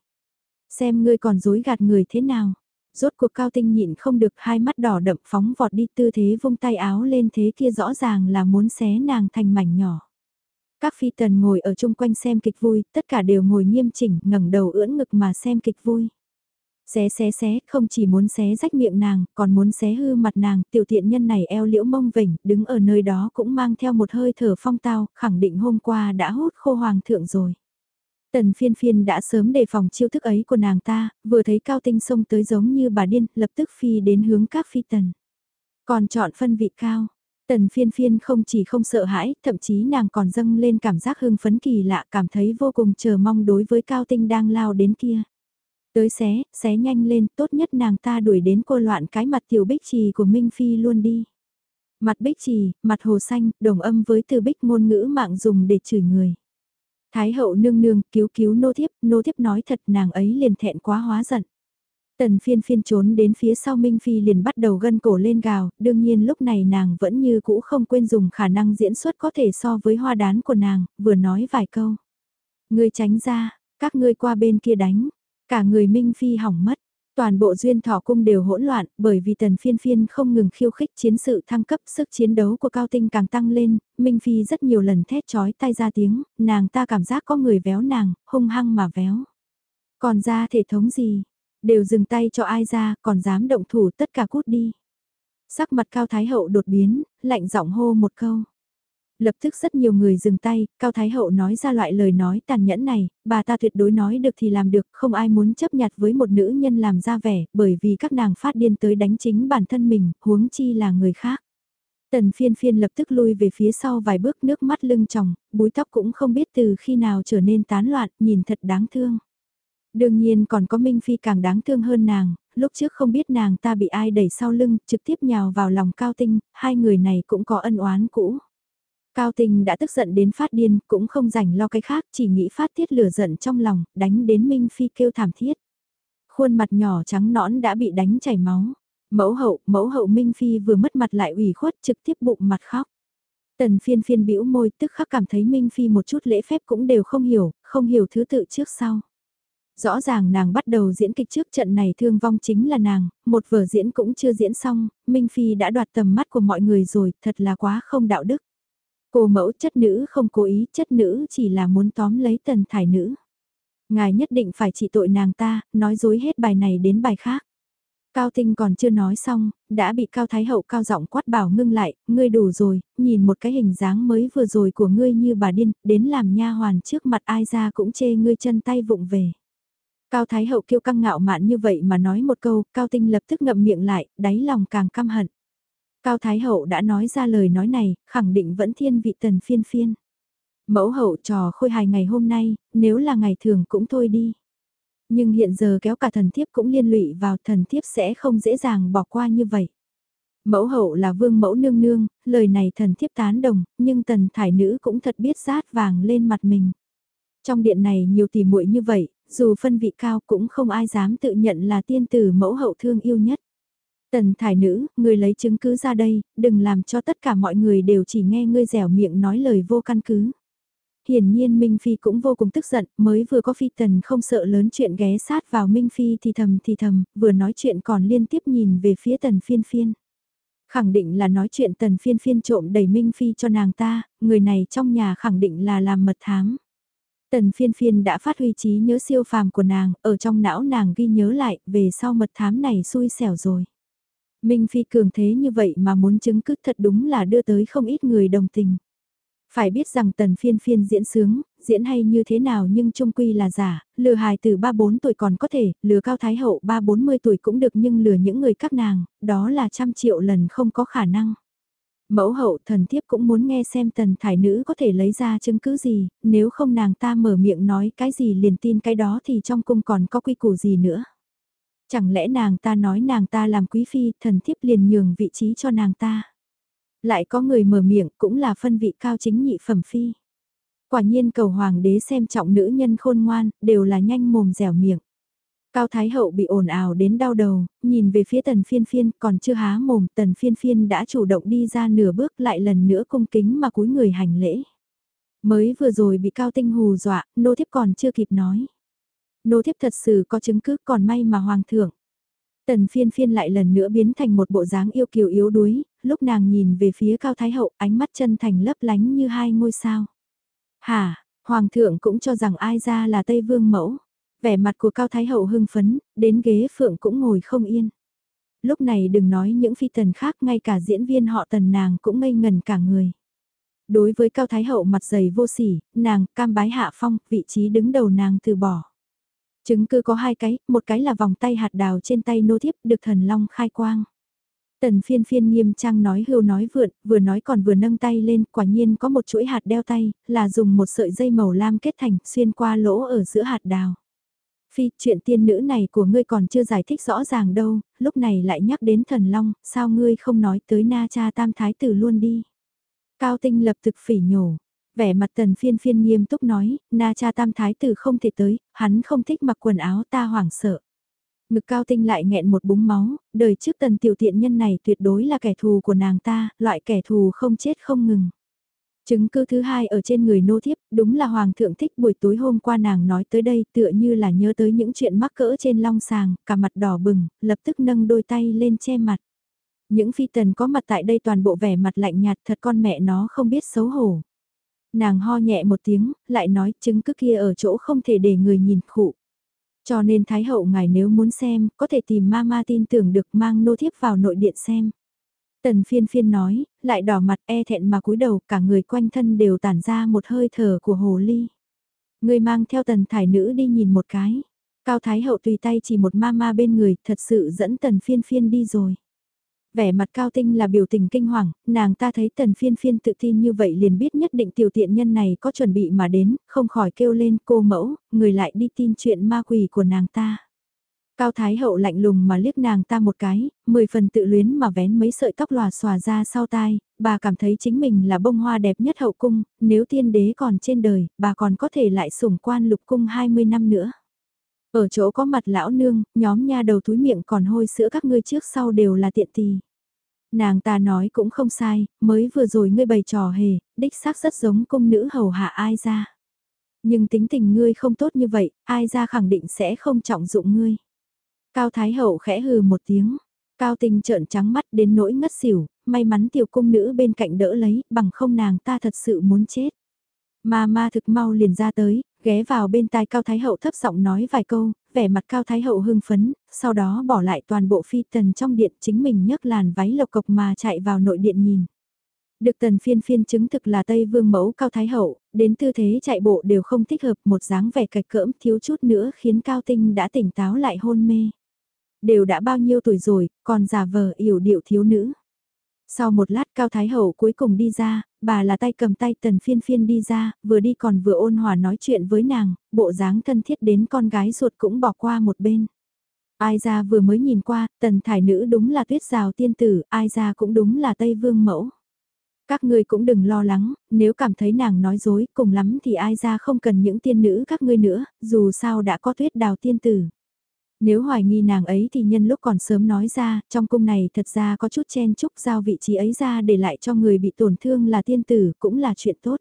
Xem ngươi còn dối gạt người thế nào. Rốt cuộc cao tinh nhịn không được hai mắt đỏ đậm phóng vọt đi tư thế vung tay áo lên thế kia rõ ràng là muốn xé nàng thành mảnh nhỏ. Các phi tần ngồi ở chung quanh xem kịch vui, tất cả đều ngồi nghiêm chỉnh, ngẩng đầu ưỡn ngực mà xem kịch vui. Xé xé xé, không chỉ muốn xé rách miệng nàng, còn muốn xé hư mặt nàng, tiểu tiện nhân này eo liễu mông vỉnh, đứng ở nơi đó cũng mang theo một hơi thở phong tao, khẳng định hôm qua đã hút khô hoàng thượng rồi. Tần phiên phiên đã sớm đề phòng chiêu thức ấy của nàng ta, vừa thấy cao tinh sông tới giống như bà điên, lập tức phi đến hướng các phi tần. Còn chọn phân vị cao, tần phiên phiên không chỉ không sợ hãi, thậm chí nàng còn dâng lên cảm giác hưng phấn kỳ lạ, cảm thấy vô cùng chờ mong đối với cao tinh đang lao đến kia. Tới xé, xé nhanh lên, tốt nhất nàng ta đuổi đến cô loạn cái mặt tiểu bích trì của Minh Phi luôn đi. Mặt bích trì, mặt hồ xanh, đồng âm với từ bích ngôn ngữ mạng dùng để chửi người. Thái hậu nương nương cứu cứu nô thiếp, nô thiếp nói thật nàng ấy liền thẹn quá hóa giận. Tần phiên phiên trốn đến phía sau Minh Phi liền bắt đầu gân cổ lên gào, đương nhiên lúc này nàng vẫn như cũ không quên dùng khả năng diễn xuất có thể so với hoa đán của nàng, vừa nói vài câu. Ngươi tránh ra, các ngươi qua bên kia đánh, cả người Minh Phi hỏng mất. Toàn bộ duyên thọ cung đều hỗn loạn, bởi vì tần phiên phiên không ngừng khiêu khích chiến sự thăng cấp, sức chiến đấu của cao tinh càng tăng lên, Minh Phi rất nhiều lần thét chói tay ra tiếng, nàng ta cảm giác có người véo nàng, hung hăng mà véo. Còn ra thể thống gì, đều dừng tay cho ai ra, còn dám động thủ tất cả cút đi. Sắc mặt cao thái hậu đột biến, lạnh giọng hô một câu. Lập tức rất nhiều người dừng tay, Cao Thái Hậu nói ra loại lời nói tàn nhẫn này, bà ta tuyệt đối nói được thì làm được, không ai muốn chấp nhặt với một nữ nhân làm ra vẻ, bởi vì các nàng phát điên tới đánh chính bản thân mình, huống chi là người khác. Tần phiên phiên lập tức lui về phía sau vài bước nước mắt lưng tròng, búi tóc cũng không biết từ khi nào trở nên tán loạn, nhìn thật đáng thương. Đương nhiên còn có Minh Phi càng đáng thương hơn nàng, lúc trước không biết nàng ta bị ai đẩy sau lưng, trực tiếp nhào vào lòng cao tinh, hai người này cũng có ân oán cũ. Cao Tình đã tức giận đến phát điên, cũng không rảnh lo cái khác, chỉ nghĩ phát tiết lửa giận trong lòng, đánh đến Minh Phi kêu thảm thiết. Khuôn mặt nhỏ trắng nõn đã bị đánh chảy máu. Mẫu hậu, mẫu hậu Minh Phi vừa mất mặt lại ủy khuất trực tiếp bụng mặt khóc. Tần phiên phiên bĩu môi tức khắc cảm thấy Minh Phi một chút lễ phép cũng đều không hiểu, không hiểu thứ tự trước sau. Rõ ràng nàng bắt đầu diễn kịch trước trận này thương vong chính là nàng, một vở diễn cũng chưa diễn xong, Minh Phi đã đoạt tầm mắt của mọi người rồi, thật là quá không đạo đức. Cô mẫu chất nữ không cố ý, chất nữ chỉ là muốn tóm lấy tần thải nữ. Ngài nhất định phải trị tội nàng ta, nói dối hết bài này đến bài khác. Cao Tinh còn chưa nói xong, đã bị Cao Thái Hậu cao giọng quát bảo ngưng lại, ngươi đủ rồi, nhìn một cái hình dáng mới vừa rồi của ngươi như bà điên, đến làm nha hoàn trước mặt ai ra cũng chê ngươi chân tay vụng về. Cao Thái Hậu kêu căng ngạo mạn như vậy mà nói một câu, Cao Tinh lập tức ngậm miệng lại, đáy lòng càng căm hận. Cao Thái Hậu đã nói ra lời nói này, khẳng định vẫn thiên vị tần phiên phiên. Mẫu hậu trò khôi hài ngày hôm nay, nếu là ngày thường cũng thôi đi. Nhưng hiện giờ kéo cả thần thiếp cũng liên lụy vào thần thiếp sẽ không dễ dàng bỏ qua như vậy. Mẫu hậu là vương mẫu nương nương, lời này thần thiếp tán đồng, nhưng tần thải nữ cũng thật biết rát vàng lên mặt mình. Trong điện này nhiều tỷ muội như vậy, dù phân vị cao cũng không ai dám tự nhận là tiên tử mẫu hậu thương yêu nhất. Tần thải nữ, người lấy chứng cứ ra đây, đừng làm cho tất cả mọi người đều chỉ nghe ngươi dẻo miệng nói lời vô căn cứ. Hiển nhiên Minh Phi cũng vô cùng tức giận, mới vừa có Phi Tần không sợ lớn chuyện ghé sát vào Minh Phi thì thầm thì thầm, vừa nói chuyện còn liên tiếp nhìn về phía Tần Phiên Phiên. Khẳng định là nói chuyện Tần Phiên Phiên trộm đẩy Minh Phi cho nàng ta, người này trong nhà khẳng định là làm mật thám. Tần Phiên Phiên đã phát huy trí nhớ siêu phàm của nàng, ở trong não nàng ghi nhớ lại, về sau mật thám này xui xẻo rồi. Minh Phi cường thế như vậy mà muốn chứng cứ thật đúng là đưa tới không ít người đồng tình. Phải biết rằng tần phiên phiên diễn sướng, diễn hay như thế nào nhưng trung quy là giả, lừa hài từ 3-4 tuổi còn có thể, lừa cao thái hậu 3-40 tuổi cũng được nhưng lừa những người các nàng, đó là trăm triệu lần không có khả năng. Mẫu hậu thần thiếp cũng muốn nghe xem tần thải nữ có thể lấy ra chứng cứ gì, nếu không nàng ta mở miệng nói cái gì liền tin cái đó thì trong cung còn có quy củ gì nữa. Chẳng lẽ nàng ta nói nàng ta làm quý phi, thần thiếp liền nhường vị trí cho nàng ta. Lại có người mở miệng cũng là phân vị cao chính nhị phẩm phi. Quả nhiên cầu hoàng đế xem trọng nữ nhân khôn ngoan, đều là nhanh mồm dẻo miệng. Cao Thái Hậu bị ồn ào đến đau đầu, nhìn về phía tần phiên phiên còn chưa há mồm tần phiên phiên đã chủ động đi ra nửa bước lại lần nữa cung kính mà cúi người hành lễ. Mới vừa rồi bị Cao Tinh hù dọa, nô thiếp còn chưa kịp nói. Nô thiếp thật sự có chứng cứ còn may mà hoàng thượng. Tần phiên phiên lại lần nữa biến thành một bộ dáng yêu kiều yếu đuối, lúc nàng nhìn về phía Cao Thái Hậu ánh mắt chân thành lấp lánh như hai ngôi sao. Hả, Hoàng thượng cũng cho rằng ai ra là Tây Vương mẫu. Vẻ mặt của Cao Thái Hậu hưng phấn, đến ghế phượng cũng ngồi không yên. Lúc này đừng nói những phi tần khác ngay cả diễn viên họ tần nàng cũng ngây ngần cả người. Đối với Cao Thái Hậu mặt dày vô sỉ, nàng cam bái hạ phong, vị trí đứng đầu nàng từ bỏ. Chứng cứ có hai cái, một cái là vòng tay hạt đào trên tay nô thiếp được thần long khai quang. Tần phiên phiên nghiêm trang nói hưu nói vượn, vừa nói còn vừa nâng tay lên, quả nhiên có một chuỗi hạt đeo tay, là dùng một sợi dây màu lam kết thành, xuyên qua lỗ ở giữa hạt đào. Phi, chuyện tiên nữ này của ngươi còn chưa giải thích rõ ràng đâu, lúc này lại nhắc đến thần long, sao ngươi không nói tới na cha tam thái tử luôn đi. Cao tinh lập thực phỉ nhổ, vẻ mặt tần phiên phiên nghiêm túc nói, na cha tam thái tử không thể tới, hắn không thích mặc quần áo ta hoảng sợ. Ngực cao tinh lại nghẹn một búng máu, đời trước tần tiểu tiện nhân này tuyệt đối là kẻ thù của nàng ta, loại kẻ thù không chết không ngừng. Chứng cứ thứ hai ở trên người nô thiếp, đúng là hoàng thượng thích buổi tối hôm qua nàng nói tới đây tựa như là nhớ tới những chuyện mắc cỡ trên long sàng, cả mặt đỏ bừng, lập tức nâng đôi tay lên che mặt. Những phi tần có mặt tại đây toàn bộ vẻ mặt lạnh nhạt thật con mẹ nó không biết xấu hổ. Nàng ho nhẹ một tiếng, lại nói chứng cứ kia ở chỗ không thể để người nhìn khụ. Cho nên Thái hậu ngài nếu muốn xem, có thể tìm mama tin tưởng được mang nô thiếp vào nội điện xem. Tần phiên phiên nói, lại đỏ mặt e thẹn mà cúi đầu cả người quanh thân đều tản ra một hơi thở của hồ ly. Người mang theo tần thải nữ đi nhìn một cái. Cao Thái hậu tùy tay chỉ một ma ma bên người thật sự dẫn tần phiên phiên đi rồi. Vẻ mặt cao tinh là biểu tình kinh hoàng, nàng ta thấy tần phiên phiên tự tin như vậy liền biết nhất định tiểu tiện nhân này có chuẩn bị mà đến, không khỏi kêu lên cô mẫu, người lại đi tin chuyện ma quỷ của nàng ta. Cao Thái Hậu lạnh lùng mà liếc nàng ta một cái, mười phần tự luyến mà vén mấy sợi tóc lòa xòa ra sau tai, bà cảm thấy chính mình là bông hoa đẹp nhất hậu cung, nếu tiên đế còn trên đời, bà còn có thể lại sủng quan lục cung 20 năm nữa. Ở chỗ có mặt lão nương, nhóm nha đầu túi miệng còn hôi sữa các ngươi trước sau đều là tiện tì. Nàng ta nói cũng không sai, mới vừa rồi ngươi bày trò hề, đích xác rất giống cung nữ hầu hạ ai ra. Nhưng tính tình ngươi không tốt như vậy, ai ra khẳng định sẽ không trọng dụng ngươi. Cao Thái Hậu khẽ hừ một tiếng. Cao Tinh trợn trắng mắt đến nỗi ngất xỉu, may mắn tiểu cung nữ bên cạnh đỡ lấy, bằng không nàng ta thật sự muốn chết. Ma ma thực mau liền ra tới, ghé vào bên tai Cao Thái Hậu thấp giọng nói vài câu, vẻ mặt Cao Thái Hậu hưng phấn, sau đó bỏ lại toàn bộ phi tần trong điện chính mình nhấc làn váy lộc cộc mà chạy vào nội điện nhìn. Được tần phiên phiên chứng thực là Tây Vương mẫu Cao Thái Hậu, đến tư thế chạy bộ đều không thích hợp một dáng vẻ cạch cỡm thiếu chút nữa khiến Cao Tinh đã tỉnh táo lại hôn mê. Đều đã bao nhiêu tuổi rồi, còn giả vờ yểu điệu thiếu nữ. Sau một lát Cao Thái Hậu cuối cùng đi ra, bà là tay cầm tay tần phiên phiên đi ra, vừa đi còn vừa ôn hòa nói chuyện với nàng, bộ dáng thân thiết đến con gái ruột cũng bỏ qua một bên. Ai ra vừa mới nhìn qua, tần thải nữ đúng là tuyết rào tiên tử, ai ra cũng đúng là Tây Vương mẫu. Các ngươi cũng đừng lo lắng, nếu cảm thấy nàng nói dối, cùng lắm thì ai ra không cần những tiên nữ các ngươi nữa, dù sao đã có tuyết đào tiên tử. Nếu hoài nghi nàng ấy thì nhân lúc còn sớm nói ra, trong cung này thật ra có chút chen chúc giao vị trí ấy ra để lại cho người bị tổn thương là tiên tử cũng là chuyện tốt.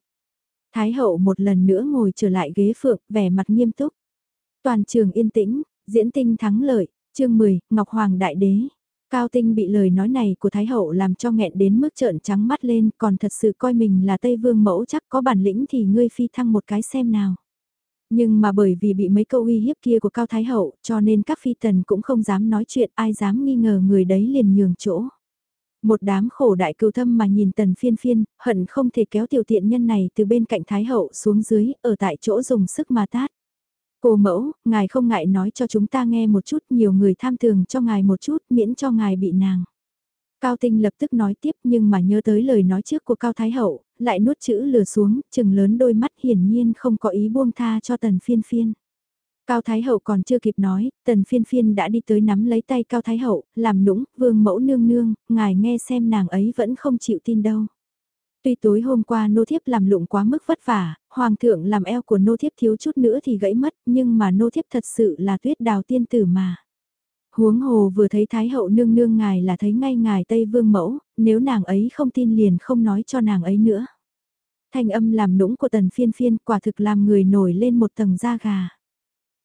Thái hậu một lần nữa ngồi trở lại ghế phượng, vẻ mặt nghiêm túc. Toàn trường yên tĩnh, diễn tinh thắng lợi, chương 10, Ngọc Hoàng Đại Đế. Cao Tinh bị lời nói này của Thái Hậu làm cho nghẹn đến mức trợn trắng mắt lên, còn thật sự coi mình là Tây Vương mẫu chắc có bản lĩnh thì ngươi phi thăng một cái xem nào. Nhưng mà bởi vì bị mấy câu uy hiếp kia của Cao Thái Hậu cho nên các phi tần cũng không dám nói chuyện ai dám nghi ngờ người đấy liền nhường chỗ. Một đám khổ đại cưu thâm mà nhìn tần phiên phiên, hận không thể kéo tiểu tiện nhân này từ bên cạnh Thái Hậu xuống dưới, ở tại chỗ dùng sức mà tát. Cô mẫu, ngài không ngại nói cho chúng ta nghe một chút, nhiều người tham thường cho ngài một chút, miễn cho ngài bị nàng. Cao Tinh lập tức nói tiếp nhưng mà nhớ tới lời nói trước của Cao Thái Hậu, lại nuốt chữ lừa xuống, chừng lớn đôi mắt hiển nhiên không có ý buông tha cho tần phiên phiên. Cao Thái Hậu còn chưa kịp nói, tần phiên phiên đã đi tới nắm lấy tay Cao Thái Hậu, làm nũng, vương mẫu nương nương, ngài nghe xem nàng ấy vẫn không chịu tin đâu. Tuy tối hôm qua nô thiếp làm lụng quá mức vất vả, hoàng thượng làm eo của nô thiếp thiếu chút nữa thì gãy mất, nhưng mà nô thiếp thật sự là tuyết đào tiên tử mà. Huống hồ vừa thấy Thái hậu nương nương ngài là thấy ngay ngài Tây Vương mẫu, nếu nàng ấy không tin liền không nói cho nàng ấy nữa. Thanh âm làm nũng của tần phiên phiên quả thực làm người nổi lên một tầng da gà.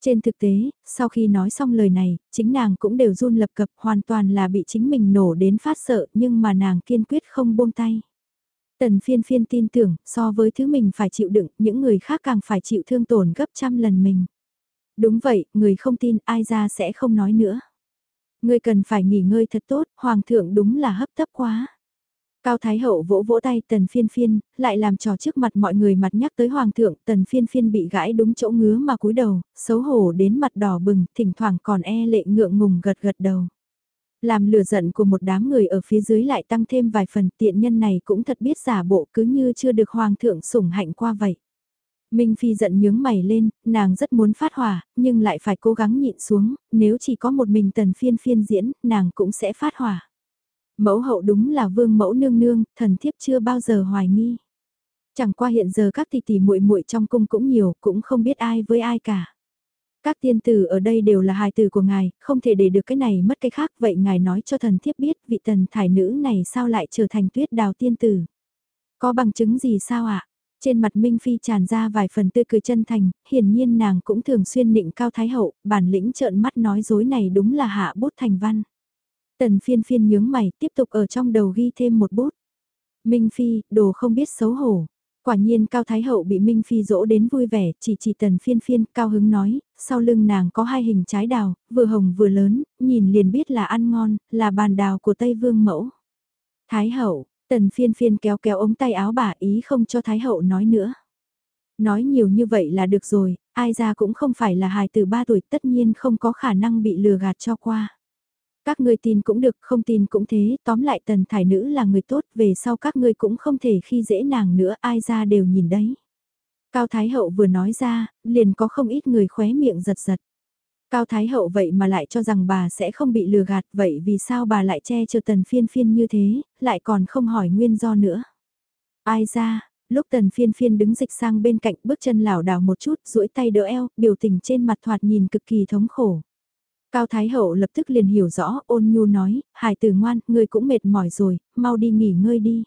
Trên thực tế, sau khi nói xong lời này, chính nàng cũng đều run lập cập hoàn toàn là bị chính mình nổ đến phát sợ nhưng mà nàng kiên quyết không buông tay. Tần phiên phiên tin tưởng, so với thứ mình phải chịu đựng, những người khác càng phải chịu thương tổn gấp trăm lần mình. Đúng vậy, người không tin ai ra sẽ không nói nữa ngươi cần phải nghỉ ngơi thật tốt, hoàng thượng đúng là hấp tấp quá. Cao Thái Hậu vỗ vỗ tay tần phiên phiên, lại làm trò trước mặt mọi người mặt nhắc tới hoàng thượng, tần phiên phiên bị gãi đúng chỗ ngứa mà cúi đầu, xấu hổ đến mặt đỏ bừng, thỉnh thoảng còn e lệ ngượng ngùng gật gật đầu. Làm lửa giận của một đám người ở phía dưới lại tăng thêm vài phần tiện nhân này cũng thật biết giả bộ cứ như chưa được hoàng thượng sủng hạnh qua vậy. Minh Phi giận nhướng mày lên, nàng rất muốn phát hỏa, nhưng lại phải cố gắng nhịn xuống, nếu chỉ có một mình tần phiên phiên diễn, nàng cũng sẽ phát hỏa. Mẫu hậu đúng là vương mẫu nương nương, thần thiếp chưa bao giờ hoài nghi. Chẳng qua hiện giờ các tỷ tỷ muội muội trong cung cũng nhiều, cũng không biết ai với ai cả. Các tiên tử ở đây đều là hài tử của ngài, không thể để được cái này mất cái khác, vậy ngài nói cho thần thiếp biết vị tần thải nữ này sao lại trở thành tuyết đào tiên tử. Có bằng chứng gì sao ạ? Trên mặt Minh Phi tràn ra vài phần tươi cười chân thành, hiển nhiên nàng cũng thường xuyên nịnh cao thái hậu, bản lĩnh trợn mắt nói dối này đúng là hạ bút thành văn. Tần phiên phiên nhướng mày tiếp tục ở trong đầu ghi thêm một bút. Minh Phi, đồ không biết xấu hổ. Quả nhiên Cao Thái Hậu bị Minh Phi dỗ đến vui vẻ, chỉ chỉ tần phiên phiên, Cao Hứng nói, sau lưng nàng có hai hình trái đào, vừa hồng vừa lớn, nhìn liền biết là ăn ngon, là bàn đào của Tây Vương Mẫu. Thái Hậu, tần phiên phiên kéo kéo ống tay áo bà ý không cho Thái Hậu nói nữa. Nói nhiều như vậy là được rồi, ai ra cũng không phải là hài từ ba tuổi tất nhiên không có khả năng bị lừa gạt cho qua. Các ngươi tin cũng được, không tin cũng thế, tóm lại tần thải nữ là người tốt, về sau các ngươi cũng không thể khi dễ nàng nữa, ai ra đều nhìn đấy. Cao Thái Hậu vừa nói ra, liền có không ít người khóe miệng giật giật. Cao Thái Hậu vậy mà lại cho rằng bà sẽ không bị lừa gạt, vậy vì sao bà lại che chở tần phiên phiên như thế, lại còn không hỏi nguyên do nữa. Ai ra, lúc tần phiên phiên đứng dịch sang bên cạnh bước chân lảo đảo một chút, duỗi tay đỡ eo, biểu tình trên mặt thoạt nhìn cực kỳ thống khổ. Cao Thái Hậu lập tức liền hiểu rõ, ôn nhu nói, hải tử ngoan, ngươi cũng mệt mỏi rồi, mau đi nghỉ ngơi đi.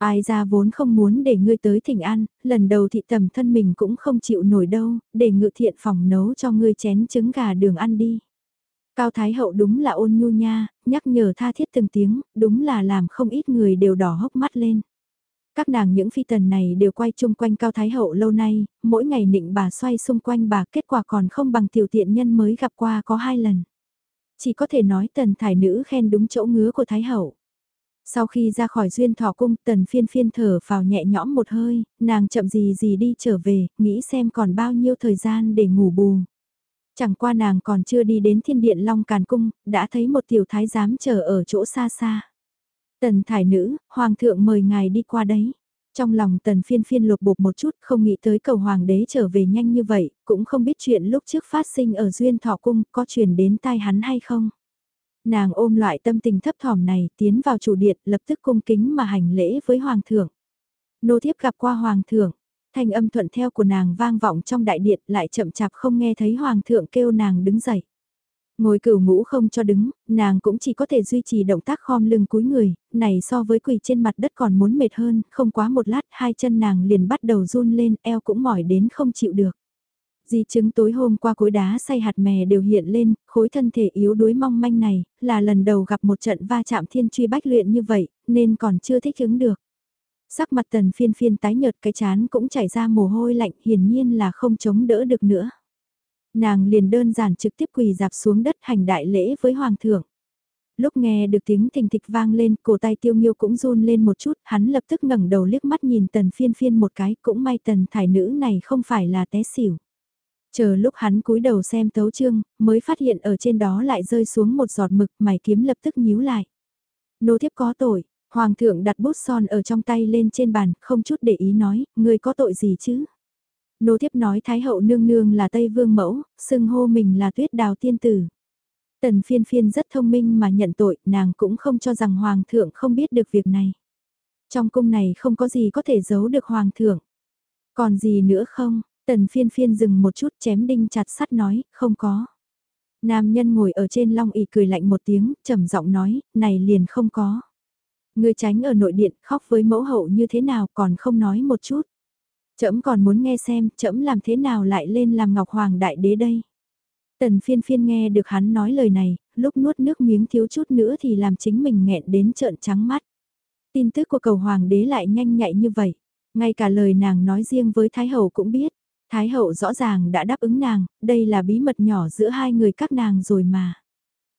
Ai ra vốn không muốn để ngươi tới thỉnh an, lần đầu thị tầm thân mình cũng không chịu nổi đâu, để ngự thiện phòng nấu cho ngươi chén trứng gà đường ăn đi. Cao Thái Hậu đúng là ôn nhu nha, nhắc nhở tha thiết từng tiếng, đúng là làm không ít người đều đỏ hốc mắt lên. Các nàng những phi tần này đều quay chung quanh Cao Thái Hậu lâu nay, mỗi ngày nịnh bà xoay xung quanh bà kết quả còn không bằng tiểu tiện nhân mới gặp qua có hai lần. Chỉ có thể nói tần thải nữ khen đúng chỗ ngứa của Thái Hậu. Sau khi ra khỏi duyên thọ cung tần phiên phiên thở vào nhẹ nhõm một hơi, nàng chậm gì gì đi trở về, nghĩ xem còn bao nhiêu thời gian để ngủ bù. Chẳng qua nàng còn chưa đi đến thiên điện Long Càn Cung, đã thấy một tiểu thái giám chờ ở chỗ xa xa. Tần thải nữ, hoàng thượng mời ngài đi qua đấy. Trong lòng tần phiên phiên lột bột một chút không nghĩ tới cầu hoàng đế trở về nhanh như vậy, cũng không biết chuyện lúc trước phát sinh ở duyên thọ cung có truyền đến tai hắn hay không. Nàng ôm loại tâm tình thấp thỏm này tiến vào chủ điện lập tức cung kính mà hành lễ với hoàng thượng. Nô thiếp gặp qua hoàng thượng, thanh âm thuận theo của nàng vang vọng trong đại điện lại chậm chạp không nghe thấy hoàng thượng kêu nàng đứng dậy. Ngồi cửu ngũ không cho đứng, nàng cũng chỉ có thể duy trì động tác khom lưng cúi người, này so với quỳ trên mặt đất còn muốn mệt hơn, không quá một lát hai chân nàng liền bắt đầu run lên, eo cũng mỏi đến không chịu được. Di chứng tối hôm qua cối đá say hạt mè đều hiện lên, khối thân thể yếu đuối mong manh này, là lần đầu gặp một trận va chạm thiên truy bách luyện như vậy, nên còn chưa thích ứng được. Sắc mặt tần phiên phiên tái nhợt cái chán cũng chảy ra mồ hôi lạnh hiển nhiên là không chống đỡ được nữa. Nàng liền đơn giản trực tiếp quỳ dạp xuống đất hành đại lễ với hoàng thượng. Lúc nghe được tiếng thình thịch vang lên, cổ tay tiêu nghiêu cũng run lên một chút, hắn lập tức ngẩng đầu liếc mắt nhìn tần phiên phiên một cái, cũng may tần thải nữ này không phải là té xỉu. Chờ lúc hắn cúi đầu xem tấu chương, mới phát hiện ở trên đó lại rơi xuống một giọt mực, mày kiếm lập tức nhíu lại. Nô thiếp có tội, hoàng thượng đặt bút son ở trong tay lên trên bàn, không chút để ý nói, người có tội gì chứ? Nô thiếp nói Thái hậu nương nương là Tây Vương mẫu, xưng hô mình là tuyết đào tiên tử. Tần phiên phiên rất thông minh mà nhận tội, nàng cũng không cho rằng Hoàng thượng không biết được việc này. Trong cung này không có gì có thể giấu được Hoàng thượng. Còn gì nữa không? Tần phiên phiên dừng một chút chém đinh chặt sắt nói, không có. Nam nhân ngồi ở trên long ỉ cười lạnh một tiếng, trầm giọng nói, này liền không có. Người tránh ở nội điện khóc với mẫu hậu như thế nào còn không nói một chút. Trẫm còn muốn nghe xem, trẫm làm thế nào lại lên làm ngọc hoàng đại đế đây. Tần phiên phiên nghe được hắn nói lời này, lúc nuốt nước miếng thiếu chút nữa thì làm chính mình nghẹn đến trợn trắng mắt. Tin tức của cầu hoàng đế lại nhanh nhạy như vậy. Ngay cả lời nàng nói riêng với Thái Hậu cũng biết. Thái Hậu rõ ràng đã đáp ứng nàng, đây là bí mật nhỏ giữa hai người các nàng rồi mà.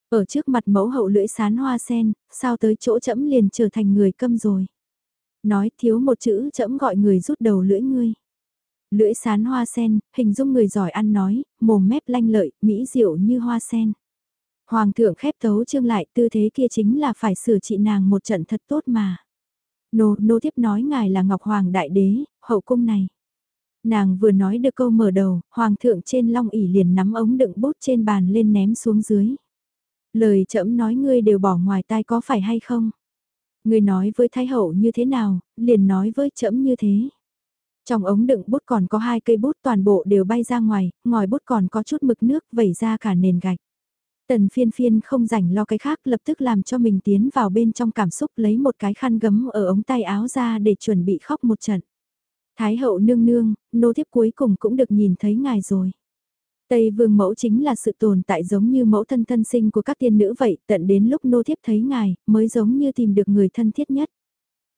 Ở trước mặt mẫu hậu lưỡi sán hoa sen, sao tới chỗ chẫm liền trở thành người câm rồi. Nói thiếu một chữ chẫm gọi người rút đầu lưỡi ngươi lưỡi sán hoa sen, hình dung người giỏi ăn nói, mồm mép lanh lợi, mỹ diệu như hoa sen. Hoàng thượng khép tấu chương lại tư thế kia chính là phải sửa trị nàng một trận thật tốt mà. Nô, nô tiếp nói ngài là Ngọc Hoàng Đại Đế, hậu cung này. Nàng vừa nói được câu mở đầu, Hoàng thượng trên long ỉ liền nắm ống đựng bút trên bàn lên ném xuống dưới. Lời trẫm nói ngươi đều bỏ ngoài tai có phải hay không? Ngươi nói với Thái Hậu như thế nào, liền nói với trẫm như thế. Trong ống đựng bút còn có hai cây bút toàn bộ đều bay ra ngoài, ngòi bút còn có chút mực nước vẩy ra cả nền gạch. Tần phiên phiên không rảnh lo cái khác lập tức làm cho mình tiến vào bên trong cảm xúc lấy một cái khăn gấm ở ống tay áo ra để chuẩn bị khóc một trận. Thái hậu nương nương, nô thiếp cuối cùng cũng được nhìn thấy ngài rồi. Tây vương mẫu chính là sự tồn tại giống như mẫu thân thân sinh của các tiên nữ vậy, tận đến lúc nô thiếp thấy ngài, mới giống như tìm được người thân thiết nhất.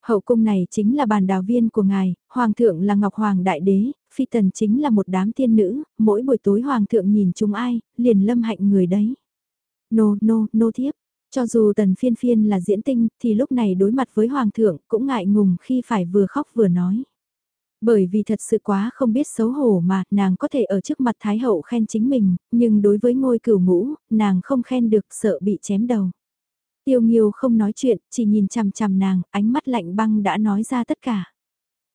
Hậu cung này chính là bàn đào viên của ngài, hoàng thượng là ngọc hoàng đại đế, phi tần chính là một đám tiên nữ, mỗi buổi tối hoàng thượng nhìn chúng ai, liền lâm hạnh người đấy. Nô, nô, nô thiếp. Cho dù tần phiên phiên là diễn tinh, thì lúc này đối mặt với hoàng thượng cũng ngại ngùng khi phải vừa khóc vừa nói. Bởi vì thật sự quá không biết xấu hổ mà, nàng có thể ở trước mặt Thái Hậu khen chính mình, nhưng đối với ngôi cửu ngũ, nàng không khen được sợ bị chém đầu. Tiêu Nghiêu không nói chuyện, chỉ nhìn chằm chằm nàng, ánh mắt lạnh băng đã nói ra tất cả.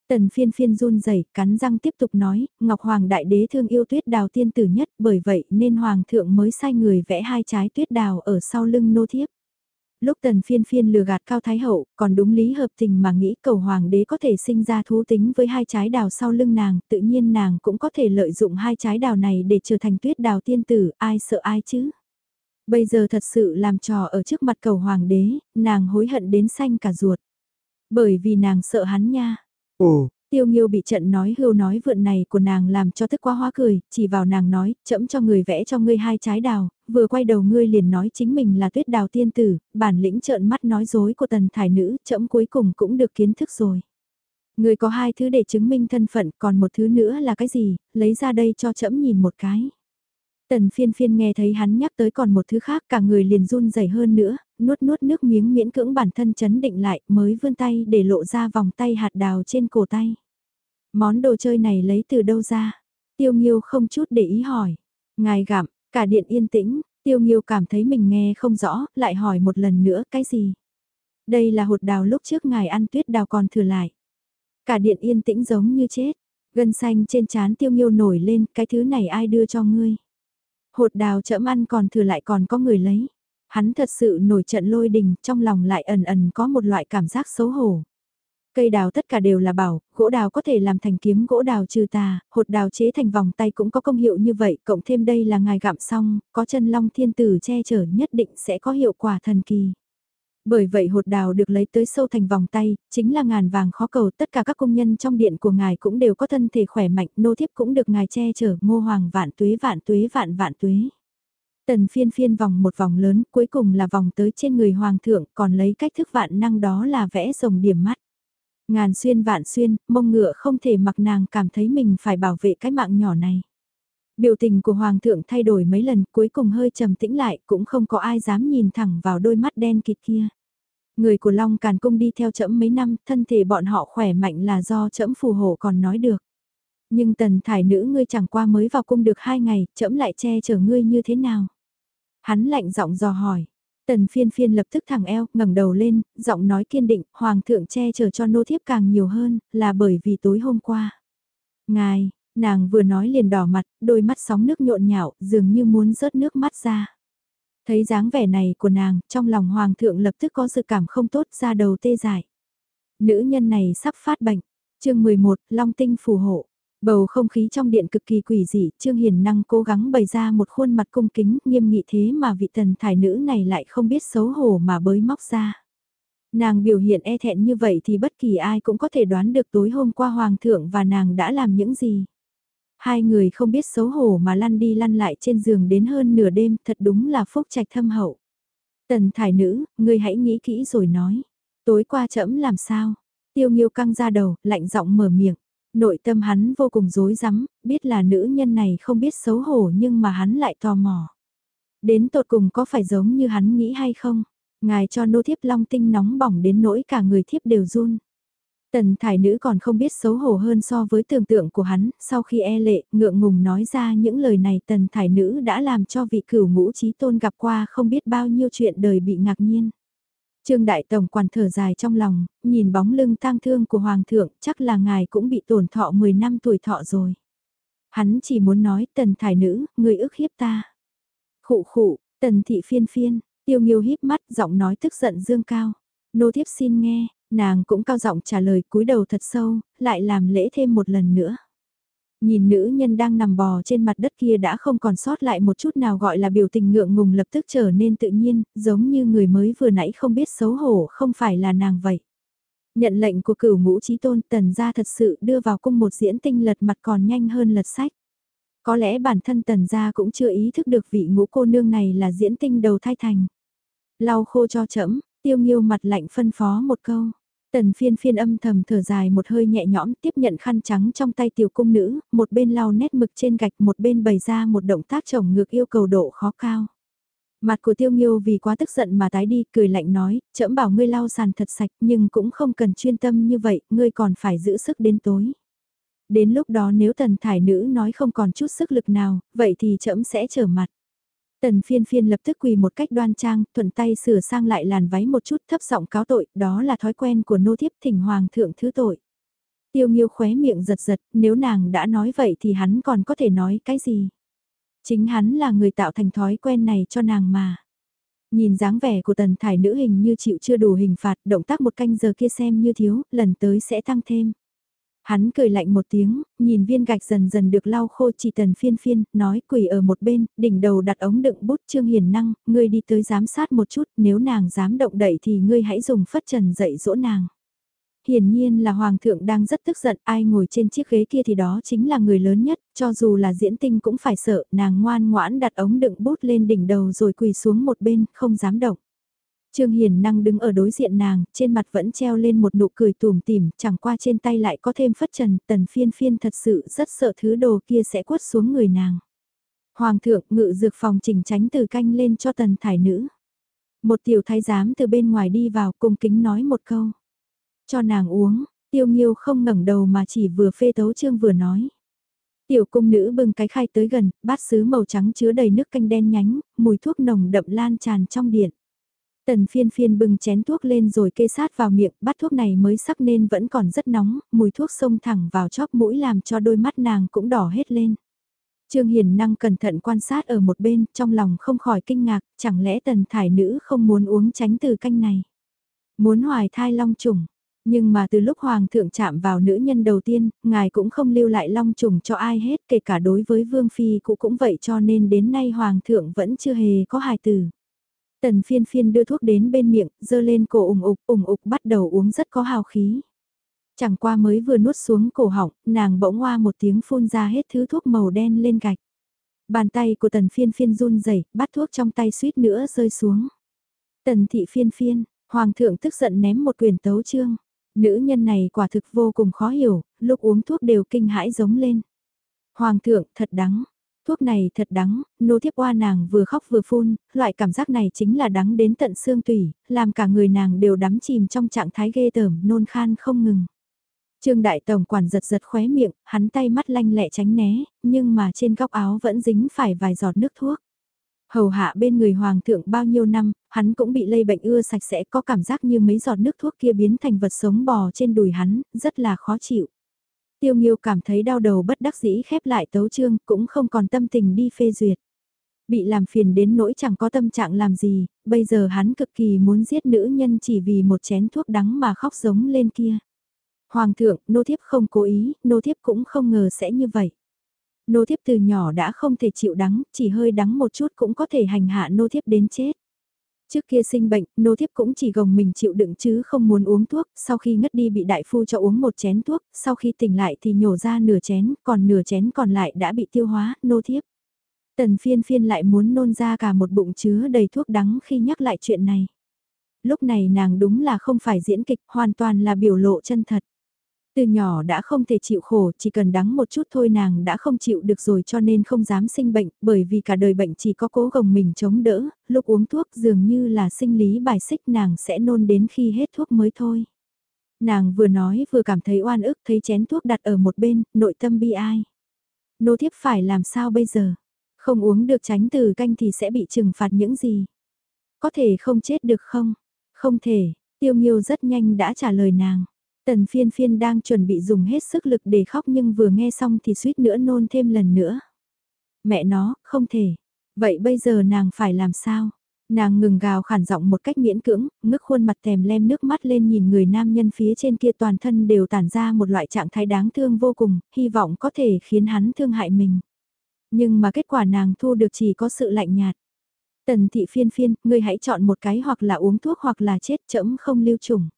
Tần phiên phiên run rẩy cắn răng tiếp tục nói, Ngọc Hoàng Đại Đế thương yêu tuyết đào tiên tử nhất, bởi vậy nên Hoàng thượng mới sai người vẽ hai trái tuyết đào ở sau lưng nô thiếp. Lúc tần phiên phiên lừa gạt cao thái hậu, còn đúng lý hợp tình mà nghĩ cầu hoàng đế có thể sinh ra thú tính với hai trái đào sau lưng nàng, tự nhiên nàng cũng có thể lợi dụng hai trái đào này để trở thành tuyết đào tiên tử, ai sợ ai chứ. Bây giờ thật sự làm trò ở trước mặt cầu hoàng đế, nàng hối hận đến xanh cả ruột. Bởi vì nàng sợ hắn nha. Ồ, Tiêu Nghiêu bị trận nói hưu nói vượn này của nàng làm cho tức quá hóa cười, chỉ vào nàng nói, chậm cho người vẽ cho ngươi hai trái đào, vừa quay đầu ngươi liền nói chính mình là tuyết đào tiên tử, bản lĩnh trợn mắt nói dối của tần thải nữ, chậm cuối cùng cũng được kiến thức rồi. Ngươi có hai thứ để chứng minh thân phận, còn một thứ nữa là cái gì, lấy ra đây cho chậm nhìn một cái. Tần phiên phiên nghe thấy hắn nhắc tới còn một thứ khác cả người liền run rẩy hơn nữa, nuốt nuốt nước miếng miễn cưỡng bản thân chấn định lại mới vươn tay để lộ ra vòng tay hạt đào trên cổ tay. Món đồ chơi này lấy từ đâu ra? Tiêu Nghiêu không chút để ý hỏi. Ngài gặm, cả điện yên tĩnh, Tiêu Nghiêu cảm thấy mình nghe không rõ, lại hỏi một lần nữa cái gì? Đây là hột đào lúc trước ngài ăn tuyết đào còn thừa lại. Cả điện yên tĩnh giống như chết, gân xanh trên trán Tiêu Nghiêu nổi lên, cái thứ này ai đưa cho ngươi? Hột đào chậm ăn còn thừa lại còn có người lấy. Hắn thật sự nổi trận lôi đình, trong lòng lại ẩn ẩn có một loại cảm giác xấu hổ. Cây đào tất cả đều là bảo, gỗ đào có thể làm thành kiếm gỗ đào trừ tà, hột đào chế thành vòng tay cũng có công hiệu như vậy, cộng thêm đây là ngài gặm xong, có chân long thiên tử che chở nhất định sẽ có hiệu quả thần kỳ. Bởi vậy hột đào được lấy tới sâu thành vòng tay, chính là ngàn vàng khó cầu, tất cả các công nhân trong điện của ngài cũng đều có thân thể khỏe mạnh, nô thiếp cũng được ngài che chở, ngô hoàng vạn tuế vạn tuế vạn vạn tuế. Tần phiên phiên vòng một vòng lớn, cuối cùng là vòng tới trên người hoàng thượng, còn lấy cách thức vạn năng đó là vẽ rồng điểm mắt. Ngàn xuyên vạn xuyên, mông ngựa không thể mặc nàng cảm thấy mình phải bảo vệ cái mạng nhỏ này. Biểu tình của Hoàng thượng thay đổi mấy lần cuối cùng hơi trầm tĩnh lại cũng không có ai dám nhìn thẳng vào đôi mắt đen kịt kia. Người của Long Càn Cung đi theo trẫm mấy năm, thân thể bọn họ khỏe mạnh là do trẫm phù hộ còn nói được. Nhưng tần thải nữ ngươi chẳng qua mới vào cung được hai ngày, trẫm lại che chở ngươi như thế nào? Hắn lạnh giọng dò hỏi. Tần phiên phiên lập tức thẳng eo, ngẩng đầu lên, giọng nói kiên định, hoàng thượng che chở cho nô thiếp càng nhiều hơn, là bởi vì tối hôm qua. Ngài, nàng vừa nói liền đỏ mặt, đôi mắt sóng nước nhộn nhạo, dường như muốn rớt nước mắt ra. Thấy dáng vẻ này của nàng, trong lòng hoàng thượng lập tức có sự cảm không tốt ra đầu tê dại. Nữ nhân này sắp phát bệnh. chương 11, Long Tinh phù hộ. Bầu không khí trong điện cực kỳ quỷ dị, Trương Hiền năng cố gắng bày ra một khuôn mặt cung kính, nghiêm nghị thế mà vị tần thải nữ này lại không biết xấu hổ mà bới móc ra. Nàng biểu hiện e thẹn như vậy thì bất kỳ ai cũng có thể đoán được tối hôm qua hoàng thượng và nàng đã làm những gì. Hai người không biết xấu hổ mà lăn đi lăn lại trên giường đến hơn nửa đêm, thật đúng là phúc trạch thâm hậu. Tần thải nữ, ngươi hãy nghĩ kỹ rồi nói. Tối qua trẫm làm sao? Tiêu nghiêu căng ra đầu, lạnh giọng mở miệng. Nội tâm hắn vô cùng rối rắm, biết là nữ nhân này không biết xấu hổ nhưng mà hắn lại tò mò. Đến tột cùng có phải giống như hắn nghĩ hay không? Ngài cho nô thiếp long tinh nóng bỏng đến nỗi cả người thiếp đều run. Tần thải nữ còn không biết xấu hổ hơn so với tưởng tượng của hắn, sau khi e lệ, ngượng ngùng nói ra những lời này tần thải nữ đã làm cho vị cửu ngũ trí tôn gặp qua không biết bao nhiêu chuyện đời bị ngạc nhiên. Trương Đại Tổng quản thở dài trong lòng, nhìn bóng lưng tang thương của Hoàng thượng, chắc là ngài cũng bị tổn thọ 10 năm tuổi thọ rồi. Hắn chỉ muốn nói tần thải nữ, người ức hiếp ta. Khụ khụ, tần thị phiên phiên, tiêu nghiêu híp mắt giọng nói tức giận dương cao. Nô thiếp xin nghe, Nàng cũng cao giọng trả lời cúi đầu thật sâu, lại làm lễ thêm một lần nữa. Nhìn nữ nhân đang nằm bò trên mặt đất kia đã không còn sót lại một chút nào gọi là biểu tình ngượng ngùng lập tức trở nên tự nhiên, giống như người mới vừa nãy không biết xấu hổ không phải là nàng vậy. Nhận lệnh của cửu ngũ trí tôn tần gia thật sự đưa vào cung một diễn tinh lật mặt còn nhanh hơn lật sách. Có lẽ bản thân tần gia cũng chưa ý thức được vị ngũ cô nương này là diễn tinh đầu thai thành. Lau khô cho chẫm, tiêu nghiêu mặt lạnh phân phó một câu. Tần phiên phiên âm thầm thở dài một hơi nhẹ nhõm tiếp nhận khăn trắng trong tay tiểu cung nữ, một bên lau nét mực trên gạch một bên bày ra một động tác chồng ngược yêu cầu độ khó cao. Mặt của tiêu nghiêu vì quá tức giận mà tái đi, cười lạnh nói, chậm bảo ngươi lau sàn thật sạch nhưng cũng không cần chuyên tâm như vậy, ngươi còn phải giữ sức đến tối. Đến lúc đó nếu tần thải nữ nói không còn chút sức lực nào, vậy thì chậm sẽ trở mặt. Tần phiên phiên lập tức quỳ một cách đoan trang, thuận tay sửa sang lại làn váy một chút thấp giọng cáo tội, đó là thói quen của nô thiếp thỉnh hoàng thượng thứ tội. Tiêu nghiêu khóe miệng giật giật, nếu nàng đã nói vậy thì hắn còn có thể nói cái gì? Chính hắn là người tạo thành thói quen này cho nàng mà. Nhìn dáng vẻ của tần thải nữ hình như chịu chưa đủ hình phạt, động tác một canh giờ kia xem như thiếu, lần tới sẽ tăng thêm. Hắn cười lạnh một tiếng, nhìn viên gạch dần dần được lau khô chỉ tần phiên phiên, nói quỷ ở một bên, đỉnh đầu đặt ống đựng bút trương hiền năng, ngươi đi tới giám sát một chút, nếu nàng dám động đậy thì ngươi hãy dùng phất trần dạy dỗ nàng. Hiển nhiên là Hoàng thượng đang rất tức giận, ai ngồi trên chiếc ghế kia thì đó chính là người lớn nhất, cho dù là diễn tinh cũng phải sợ, nàng ngoan ngoãn đặt ống đựng bút lên đỉnh đầu rồi quỳ xuống một bên, không dám động. Trương Hiền năng đứng ở đối diện nàng, trên mặt vẫn treo lên một nụ cười tùm tìm, chẳng qua trên tay lại có thêm phất trần, tần phiên phiên thật sự rất sợ thứ đồ kia sẽ quất xuống người nàng. Hoàng thượng ngự dược phòng chỉnh tránh từ canh lên cho tần thải nữ. Một tiểu thái giám từ bên ngoài đi vào cung kính nói một câu. Cho nàng uống, tiêu nghiêu không ngẩng đầu mà chỉ vừa phê tấu trương vừa nói. Tiểu cung nữ bưng cái khai tới gần, bát sứ màu trắng chứa đầy nước canh đen nhánh, mùi thuốc nồng đậm lan tràn trong điện. Tần phiên phiên bưng chén thuốc lên rồi kê sát vào miệng, Bát thuốc này mới sắc nên vẫn còn rất nóng, mùi thuốc xông thẳng vào chóp mũi làm cho đôi mắt nàng cũng đỏ hết lên. Trương Hiền năng cẩn thận quan sát ở một bên, trong lòng không khỏi kinh ngạc, chẳng lẽ tần thải nữ không muốn uống tránh từ canh này. Muốn hoài thai long trùng, nhưng mà từ lúc Hoàng thượng chạm vào nữ nhân đầu tiên, ngài cũng không lưu lại long trùng cho ai hết, kể cả đối với Vương Phi cũng cũng vậy cho nên đến nay Hoàng thượng vẫn chưa hề có hài tử. Tần phiên phiên đưa thuốc đến bên miệng, dơ lên cổ ủng ục, ủng ục bắt đầu uống rất có hào khí. Chẳng qua mới vừa nuốt xuống cổ họng, nàng bỗng hoa một tiếng phun ra hết thứ thuốc màu đen lên gạch. Bàn tay của tần phiên phiên run rẩy bắt thuốc trong tay suýt nữa rơi xuống. Tần thị phiên phiên, hoàng thượng tức giận ném một quyền tấu chương. Nữ nhân này quả thực vô cùng khó hiểu, lúc uống thuốc đều kinh hãi giống lên. Hoàng thượng thật đắng, Thuốc này thật đắng, nô thiếp oa nàng vừa khóc vừa phun, loại cảm giác này chính là đắng đến tận xương tủy, làm cả người nàng đều đắm chìm trong trạng thái ghê tởm nôn khan không ngừng. Trương Đại Tổng quản giật giật khóe miệng, hắn tay mắt lanh lẹ tránh né, nhưng mà trên góc áo vẫn dính phải vài giọt nước thuốc. Hầu hạ bên người hoàng thượng bao nhiêu năm, hắn cũng bị lây bệnh ưa sạch sẽ có cảm giác như mấy giọt nước thuốc kia biến thành vật sống bò trên đùi hắn, rất là khó chịu. Tiêu Nghiêu cảm thấy đau đầu bất đắc dĩ khép lại tấu chương, cũng không còn tâm tình đi phê duyệt. Bị làm phiền đến nỗi chẳng có tâm trạng làm gì, bây giờ hắn cực kỳ muốn giết nữ nhân chỉ vì một chén thuốc đắng mà khóc giống lên kia. Hoàng thượng, nô thiếp không cố ý, nô thiếp cũng không ngờ sẽ như vậy. Nô thiếp từ nhỏ đã không thể chịu đắng, chỉ hơi đắng một chút cũng có thể hành hạ nô thiếp đến chết. Trước kia sinh bệnh, nô thiếp cũng chỉ gồng mình chịu đựng chứ không muốn uống thuốc, sau khi ngất đi bị đại phu cho uống một chén thuốc, sau khi tỉnh lại thì nhổ ra nửa chén, còn nửa chén còn lại đã bị tiêu hóa, nô thiếp. Tần phiên phiên lại muốn nôn ra cả một bụng chứa đầy thuốc đắng khi nhắc lại chuyện này. Lúc này nàng đúng là không phải diễn kịch, hoàn toàn là biểu lộ chân thật. Từ nhỏ đã không thể chịu khổ, chỉ cần đắng một chút thôi nàng đã không chịu được rồi cho nên không dám sinh bệnh, bởi vì cả đời bệnh chỉ có cố gồng mình chống đỡ, lúc uống thuốc dường như là sinh lý bài xích nàng sẽ nôn đến khi hết thuốc mới thôi. Nàng vừa nói vừa cảm thấy oan ức thấy chén thuốc đặt ở một bên, nội tâm bi ai. Nô thiếp phải làm sao bây giờ? Không uống được tránh từ canh thì sẽ bị trừng phạt những gì? Có thể không chết được không? Không thể, tiêu nghiêu rất nhanh đã trả lời nàng. Tần phiên phiên đang chuẩn bị dùng hết sức lực để khóc nhưng vừa nghe xong thì suýt nữa nôn thêm lần nữa. Mẹ nó, không thể. Vậy bây giờ nàng phải làm sao? Nàng ngừng gào khản giọng một cách miễn cưỡng, ngước khuôn mặt tèm lem nước mắt lên nhìn người nam nhân phía trên kia toàn thân đều tản ra một loại trạng thái đáng thương vô cùng, hy vọng có thể khiến hắn thương hại mình. Nhưng mà kết quả nàng thu được chỉ có sự lạnh nhạt. Tần thị phiên phiên, ngươi hãy chọn một cái hoặc là uống thuốc hoặc là chết chẫm không lưu trùng.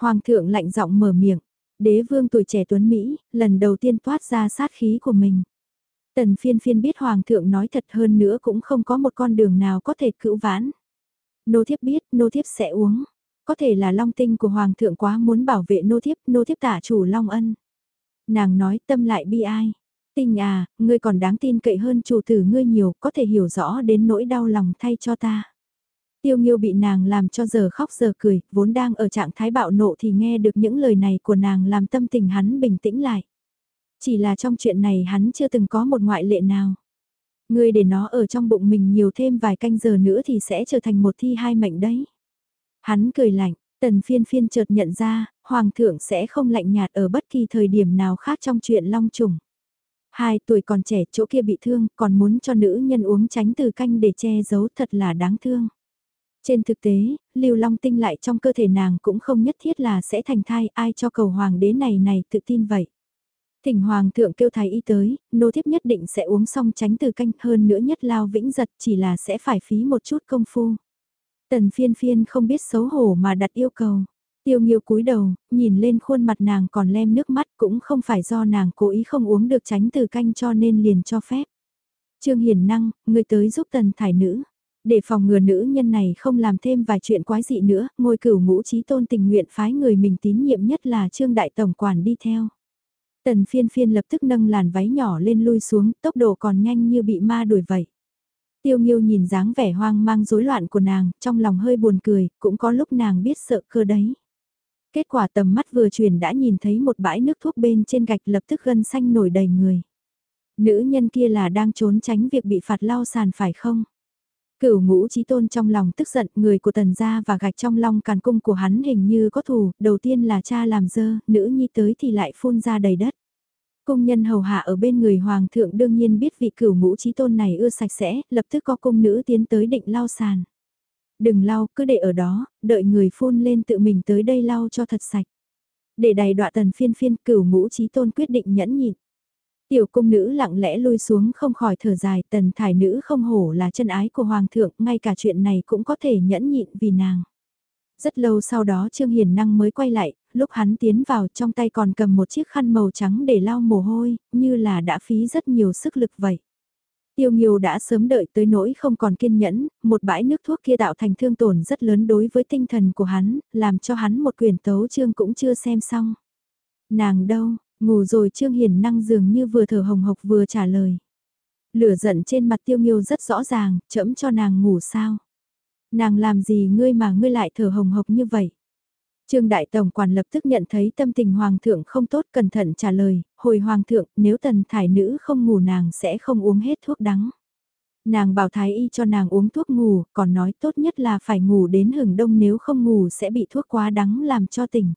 Hoàng thượng lạnh giọng mở miệng, đế vương tuổi trẻ tuấn Mỹ, lần đầu tiên toát ra sát khí của mình. Tần phiên phiên biết Hoàng thượng nói thật hơn nữa cũng không có một con đường nào có thể cữu vãn. Nô thiếp biết, nô thiếp sẽ uống. Có thể là long tinh của Hoàng thượng quá muốn bảo vệ nô thiếp, nô thiếp tả chủ long ân. Nàng nói tâm lại bi ai. Tinh à, ngươi còn đáng tin cậy hơn chủ tử ngươi nhiều, có thể hiểu rõ đến nỗi đau lòng thay cho ta. Tiêu Nghiêu bị nàng làm cho giờ khóc giờ cười, vốn đang ở trạng thái bạo nộ thì nghe được những lời này của nàng làm tâm tình hắn bình tĩnh lại. Chỉ là trong chuyện này hắn chưa từng có một ngoại lệ nào. Ngươi để nó ở trong bụng mình nhiều thêm vài canh giờ nữa thì sẽ trở thành một thi hai mệnh đấy. Hắn cười lạnh, tần phiên phiên chợt nhận ra, hoàng thượng sẽ không lạnh nhạt ở bất kỳ thời điểm nào khác trong chuyện long trùng. Hai tuổi còn trẻ chỗ kia bị thương, còn muốn cho nữ nhân uống tránh từ canh để che giấu thật là đáng thương. Trên thực tế, lưu long tinh lại trong cơ thể nàng cũng không nhất thiết là sẽ thành thai ai cho cầu hoàng đế này này tự tin vậy. Thỉnh hoàng thượng kêu thái y tới, nô thiếp nhất định sẽ uống xong tránh từ canh hơn nữa nhất lao vĩnh giật chỉ là sẽ phải phí một chút công phu. Tần phiên phiên không biết xấu hổ mà đặt yêu cầu. Tiêu nghiêu cúi đầu, nhìn lên khuôn mặt nàng còn lem nước mắt cũng không phải do nàng cố ý không uống được tránh từ canh cho nên liền cho phép. Trương Hiền Năng, người tới giúp tần thải nữ. Để phòng ngừa nữ nhân này không làm thêm vài chuyện quái dị nữa, ngôi cửu ngũ trí tôn tình nguyện phái người mình tín nhiệm nhất là Trương Đại Tổng Quản đi theo. Tần phiên phiên lập tức nâng làn váy nhỏ lên lui xuống, tốc độ còn nhanh như bị ma đuổi vậy. Tiêu Nghiêu nhìn dáng vẻ hoang mang rối loạn của nàng, trong lòng hơi buồn cười, cũng có lúc nàng biết sợ cơ đấy. Kết quả tầm mắt vừa chuyển đã nhìn thấy một bãi nước thuốc bên trên gạch lập tức gân xanh nổi đầy người. Nữ nhân kia là đang trốn tránh việc bị phạt lau sàn phải không? Cửu ngũ trí tôn trong lòng tức giận người của tần gia và gạch trong long càn cung của hắn hình như có thù, đầu tiên là cha làm dơ, nữ nhi tới thì lại phun ra đầy đất. Cung nhân hầu hạ ở bên người hoàng thượng đương nhiên biết vị cửu ngũ trí tôn này ưa sạch sẽ, lập tức có cung nữ tiến tới định lau sàn. Đừng lau, cứ để ở đó, đợi người phun lên tự mình tới đây lau cho thật sạch. Để đầy đọa tần phiên phiên cửu ngũ trí tôn quyết định nhẫn nhịn. Tiểu cung nữ lặng lẽ lui xuống không khỏi thở dài tần thải nữ không hổ là chân ái của hoàng thượng, ngay cả chuyện này cũng có thể nhẫn nhịn vì nàng. Rất lâu sau đó Trương Hiền Năng mới quay lại, lúc hắn tiến vào trong tay còn cầm một chiếc khăn màu trắng để lau mồ hôi, như là đã phí rất nhiều sức lực vậy. Tiêu Nghiêu đã sớm đợi tới nỗi không còn kiên nhẫn, một bãi nước thuốc kia tạo thành thương tổn rất lớn đối với tinh thần của hắn, làm cho hắn một quyền tấu chương cũng chưa xem xong. Nàng đâu, Ngủ rồi Trương hiển năng dường như vừa thở hồng hộc vừa trả lời. Lửa giận trên mặt tiêu nghiêu rất rõ ràng, chẫm cho nàng ngủ sao. Nàng làm gì ngươi mà ngươi lại thở hồng hộc như vậy. Trương Đại Tổng Quản lập tức nhận thấy tâm tình Hoàng thượng không tốt cẩn thận trả lời, hồi Hoàng thượng nếu tần thải nữ không ngủ nàng sẽ không uống hết thuốc đắng. Nàng bảo thái y cho nàng uống thuốc ngủ, còn nói tốt nhất là phải ngủ đến hừng đông nếu không ngủ sẽ bị thuốc quá đắng làm cho tỉnh.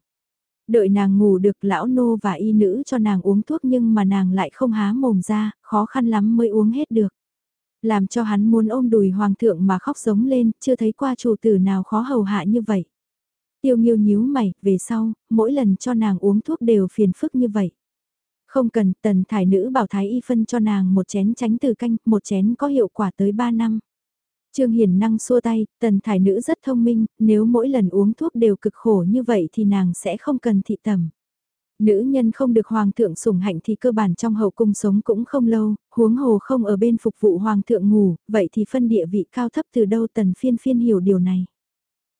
Đợi nàng ngủ được lão nô và y nữ cho nàng uống thuốc nhưng mà nàng lại không há mồm ra, khó khăn lắm mới uống hết được. Làm cho hắn muốn ôm đùi hoàng thượng mà khóc giống lên, chưa thấy qua chủ tử nào khó hầu hạ như vậy. Tiêu nghiêu nhíu mày, về sau, mỗi lần cho nàng uống thuốc đều phiền phức như vậy. Không cần, tần thải nữ bảo thái y phân cho nàng một chén tránh từ canh, một chén có hiệu quả tới 3 năm. Trương Hiền năng xua tay, tần thải nữ rất thông minh, nếu mỗi lần uống thuốc đều cực khổ như vậy thì nàng sẽ không cần thị tầm. Nữ nhân không được hoàng thượng sủng hạnh thì cơ bản trong hậu cung sống cũng không lâu, huống hồ không ở bên phục vụ hoàng thượng ngủ, vậy thì phân địa vị cao thấp từ đâu tần phiên phiên hiểu điều này.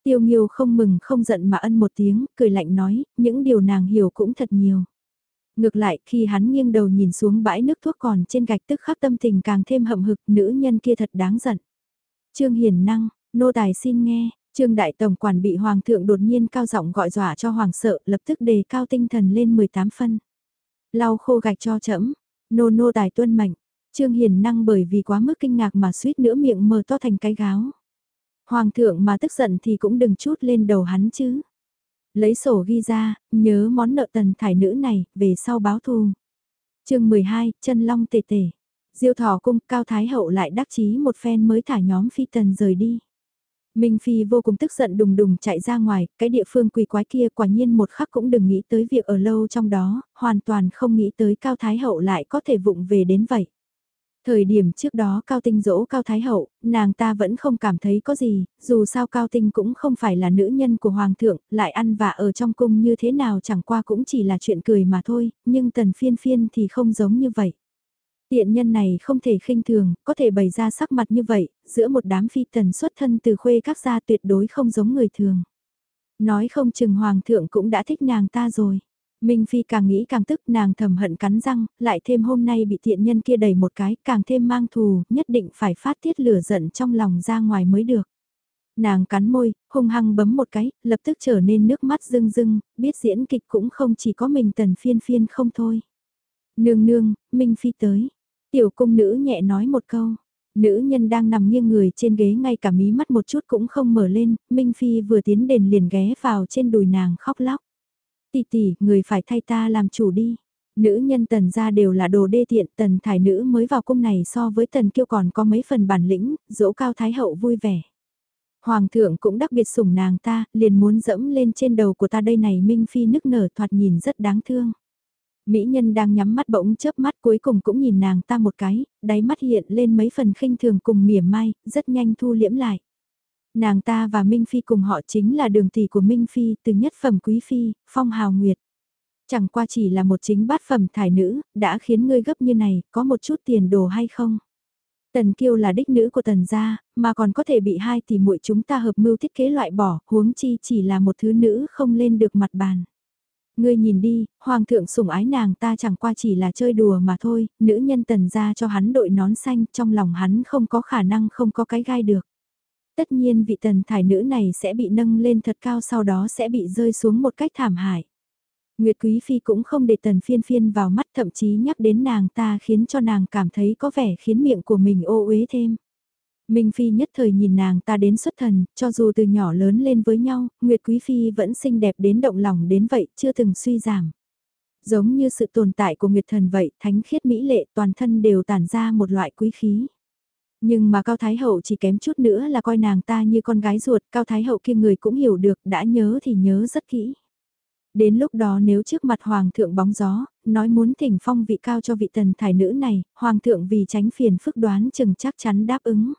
Tiêu Nghiêu không mừng không giận mà ân một tiếng, cười lạnh nói, những điều nàng hiểu cũng thật nhiều. Ngược lại, khi hắn nghiêng đầu nhìn xuống bãi nước thuốc còn trên gạch tức khắc tâm tình càng thêm hậm hực, nữ nhân kia thật đáng giận. Trương Hiền Năng, nô tài xin nghe, Trương Đại Tổng Quản bị Hoàng thượng đột nhiên cao giọng gọi dọa cho Hoàng sợ, lập tức đề cao tinh thần lên 18 phân. Lau khô gạch cho chậm, nô nô tài tuân mệnh, Trương Hiền Năng bởi vì quá mức kinh ngạc mà suýt nữa miệng mờ to thành cái gáo. Hoàng thượng mà tức giận thì cũng đừng chút lên đầu hắn chứ. Lấy sổ ghi ra, nhớ món nợ tần thải nữ này, về sau báo thù. chương 12, chân long tề tề. Diêu thỏ cung, Cao Thái Hậu lại đắc chí một phen mới thả nhóm phi tần rời đi. Minh Phi vô cùng tức giận đùng đùng chạy ra ngoài, cái địa phương quỷ quái kia quả nhiên một khắc cũng đừng nghĩ tới việc ở lâu trong đó, hoàn toàn không nghĩ tới Cao Thái Hậu lại có thể vụng về đến vậy. Thời điểm trước đó Cao Tinh dỗ Cao Thái Hậu, nàng ta vẫn không cảm thấy có gì, dù sao Cao Tinh cũng không phải là nữ nhân của Hoàng thượng, lại ăn vạ ở trong cung như thế nào chẳng qua cũng chỉ là chuyện cười mà thôi, nhưng tần phiên phiên thì không giống như vậy. Tiện nhân này không thể khinh thường, có thể bày ra sắc mặt như vậy, giữa một đám phi tần xuất thân từ khuê các gia tuyệt đối không giống người thường. Nói không chừng Hoàng thượng cũng đã thích nàng ta rồi. Minh Phi càng nghĩ càng tức nàng thầm hận cắn răng, lại thêm hôm nay bị thiện nhân kia đẩy một cái, càng thêm mang thù, nhất định phải phát tiết lửa giận trong lòng ra ngoài mới được. Nàng cắn môi, hung hăng bấm một cái, lập tức trở nên nước mắt rưng rưng, biết diễn kịch cũng không chỉ có mình tần phiên phiên không thôi. Nương nương, Minh Phi tới. Tiểu cung nữ nhẹ nói một câu. Nữ nhân đang nằm nghiêng người trên ghế ngay cả mí mắt một chút cũng không mở lên, Minh Phi vừa tiến đền liền ghé vào trên đùi nàng khóc lóc. Tỷ tỷ, người phải thay ta làm chủ đi. Nữ nhân tần gia đều là đồ đê tiện, tần thải nữ mới vào cung này so với tần kiêu còn có mấy phần bản lĩnh, dỗ cao thái hậu vui vẻ. Hoàng thượng cũng đặc biệt sủng nàng ta, liền muốn dẫm lên trên đầu của ta đây này Minh Phi nức nở thoạt nhìn rất đáng thương. Mỹ nhân đang nhắm mắt bỗng chớp mắt cuối cùng cũng nhìn nàng ta một cái, đáy mắt hiện lên mấy phần khinh thường cùng mỉa mai, rất nhanh thu liễm lại. Nàng ta và Minh Phi cùng họ chính là đường tỷ của Minh Phi từ nhất phẩm quý phi, phong hào nguyệt. Chẳng qua chỉ là một chính bát phẩm thải nữ, đã khiến ngươi gấp như này, có một chút tiền đồ hay không? Tần Kiêu là đích nữ của Tần gia, mà còn có thể bị hai tỷ muội chúng ta hợp mưu thiết kế loại bỏ, huống chi chỉ là một thứ nữ không lên được mặt bàn. Ngươi nhìn đi, hoàng thượng sủng ái nàng ta chẳng qua chỉ là chơi đùa mà thôi, nữ nhân Tần gia cho hắn đội nón xanh, trong lòng hắn không có khả năng không có cái gai được tất nhiên vị tần thải nữ này sẽ bị nâng lên thật cao sau đó sẽ bị rơi xuống một cách thảm hại. Nguyệt Quý Phi cũng không để tần phiên phiên vào mắt thậm chí nhắc đến nàng ta khiến cho nàng cảm thấy có vẻ khiến miệng của mình ô uế thêm. Minh Phi nhất thời nhìn nàng ta đến xuất thần, cho dù từ nhỏ lớn lên với nhau, Nguyệt Quý Phi vẫn xinh đẹp đến động lòng đến vậy, chưa từng suy giảm. Giống như sự tồn tại của Nguyệt Thần vậy, thánh khiết mỹ lệ toàn thân đều tản ra một loại quý khí. Nhưng mà Cao Thái Hậu chỉ kém chút nữa là coi nàng ta như con gái ruột, Cao Thái Hậu kia người cũng hiểu được, đã nhớ thì nhớ rất kỹ. Đến lúc đó nếu trước mặt Hoàng thượng bóng gió, nói muốn thỉnh phong vị cao cho vị tần thải nữ này, Hoàng thượng vì tránh phiền phức đoán chừng chắc chắn đáp ứng.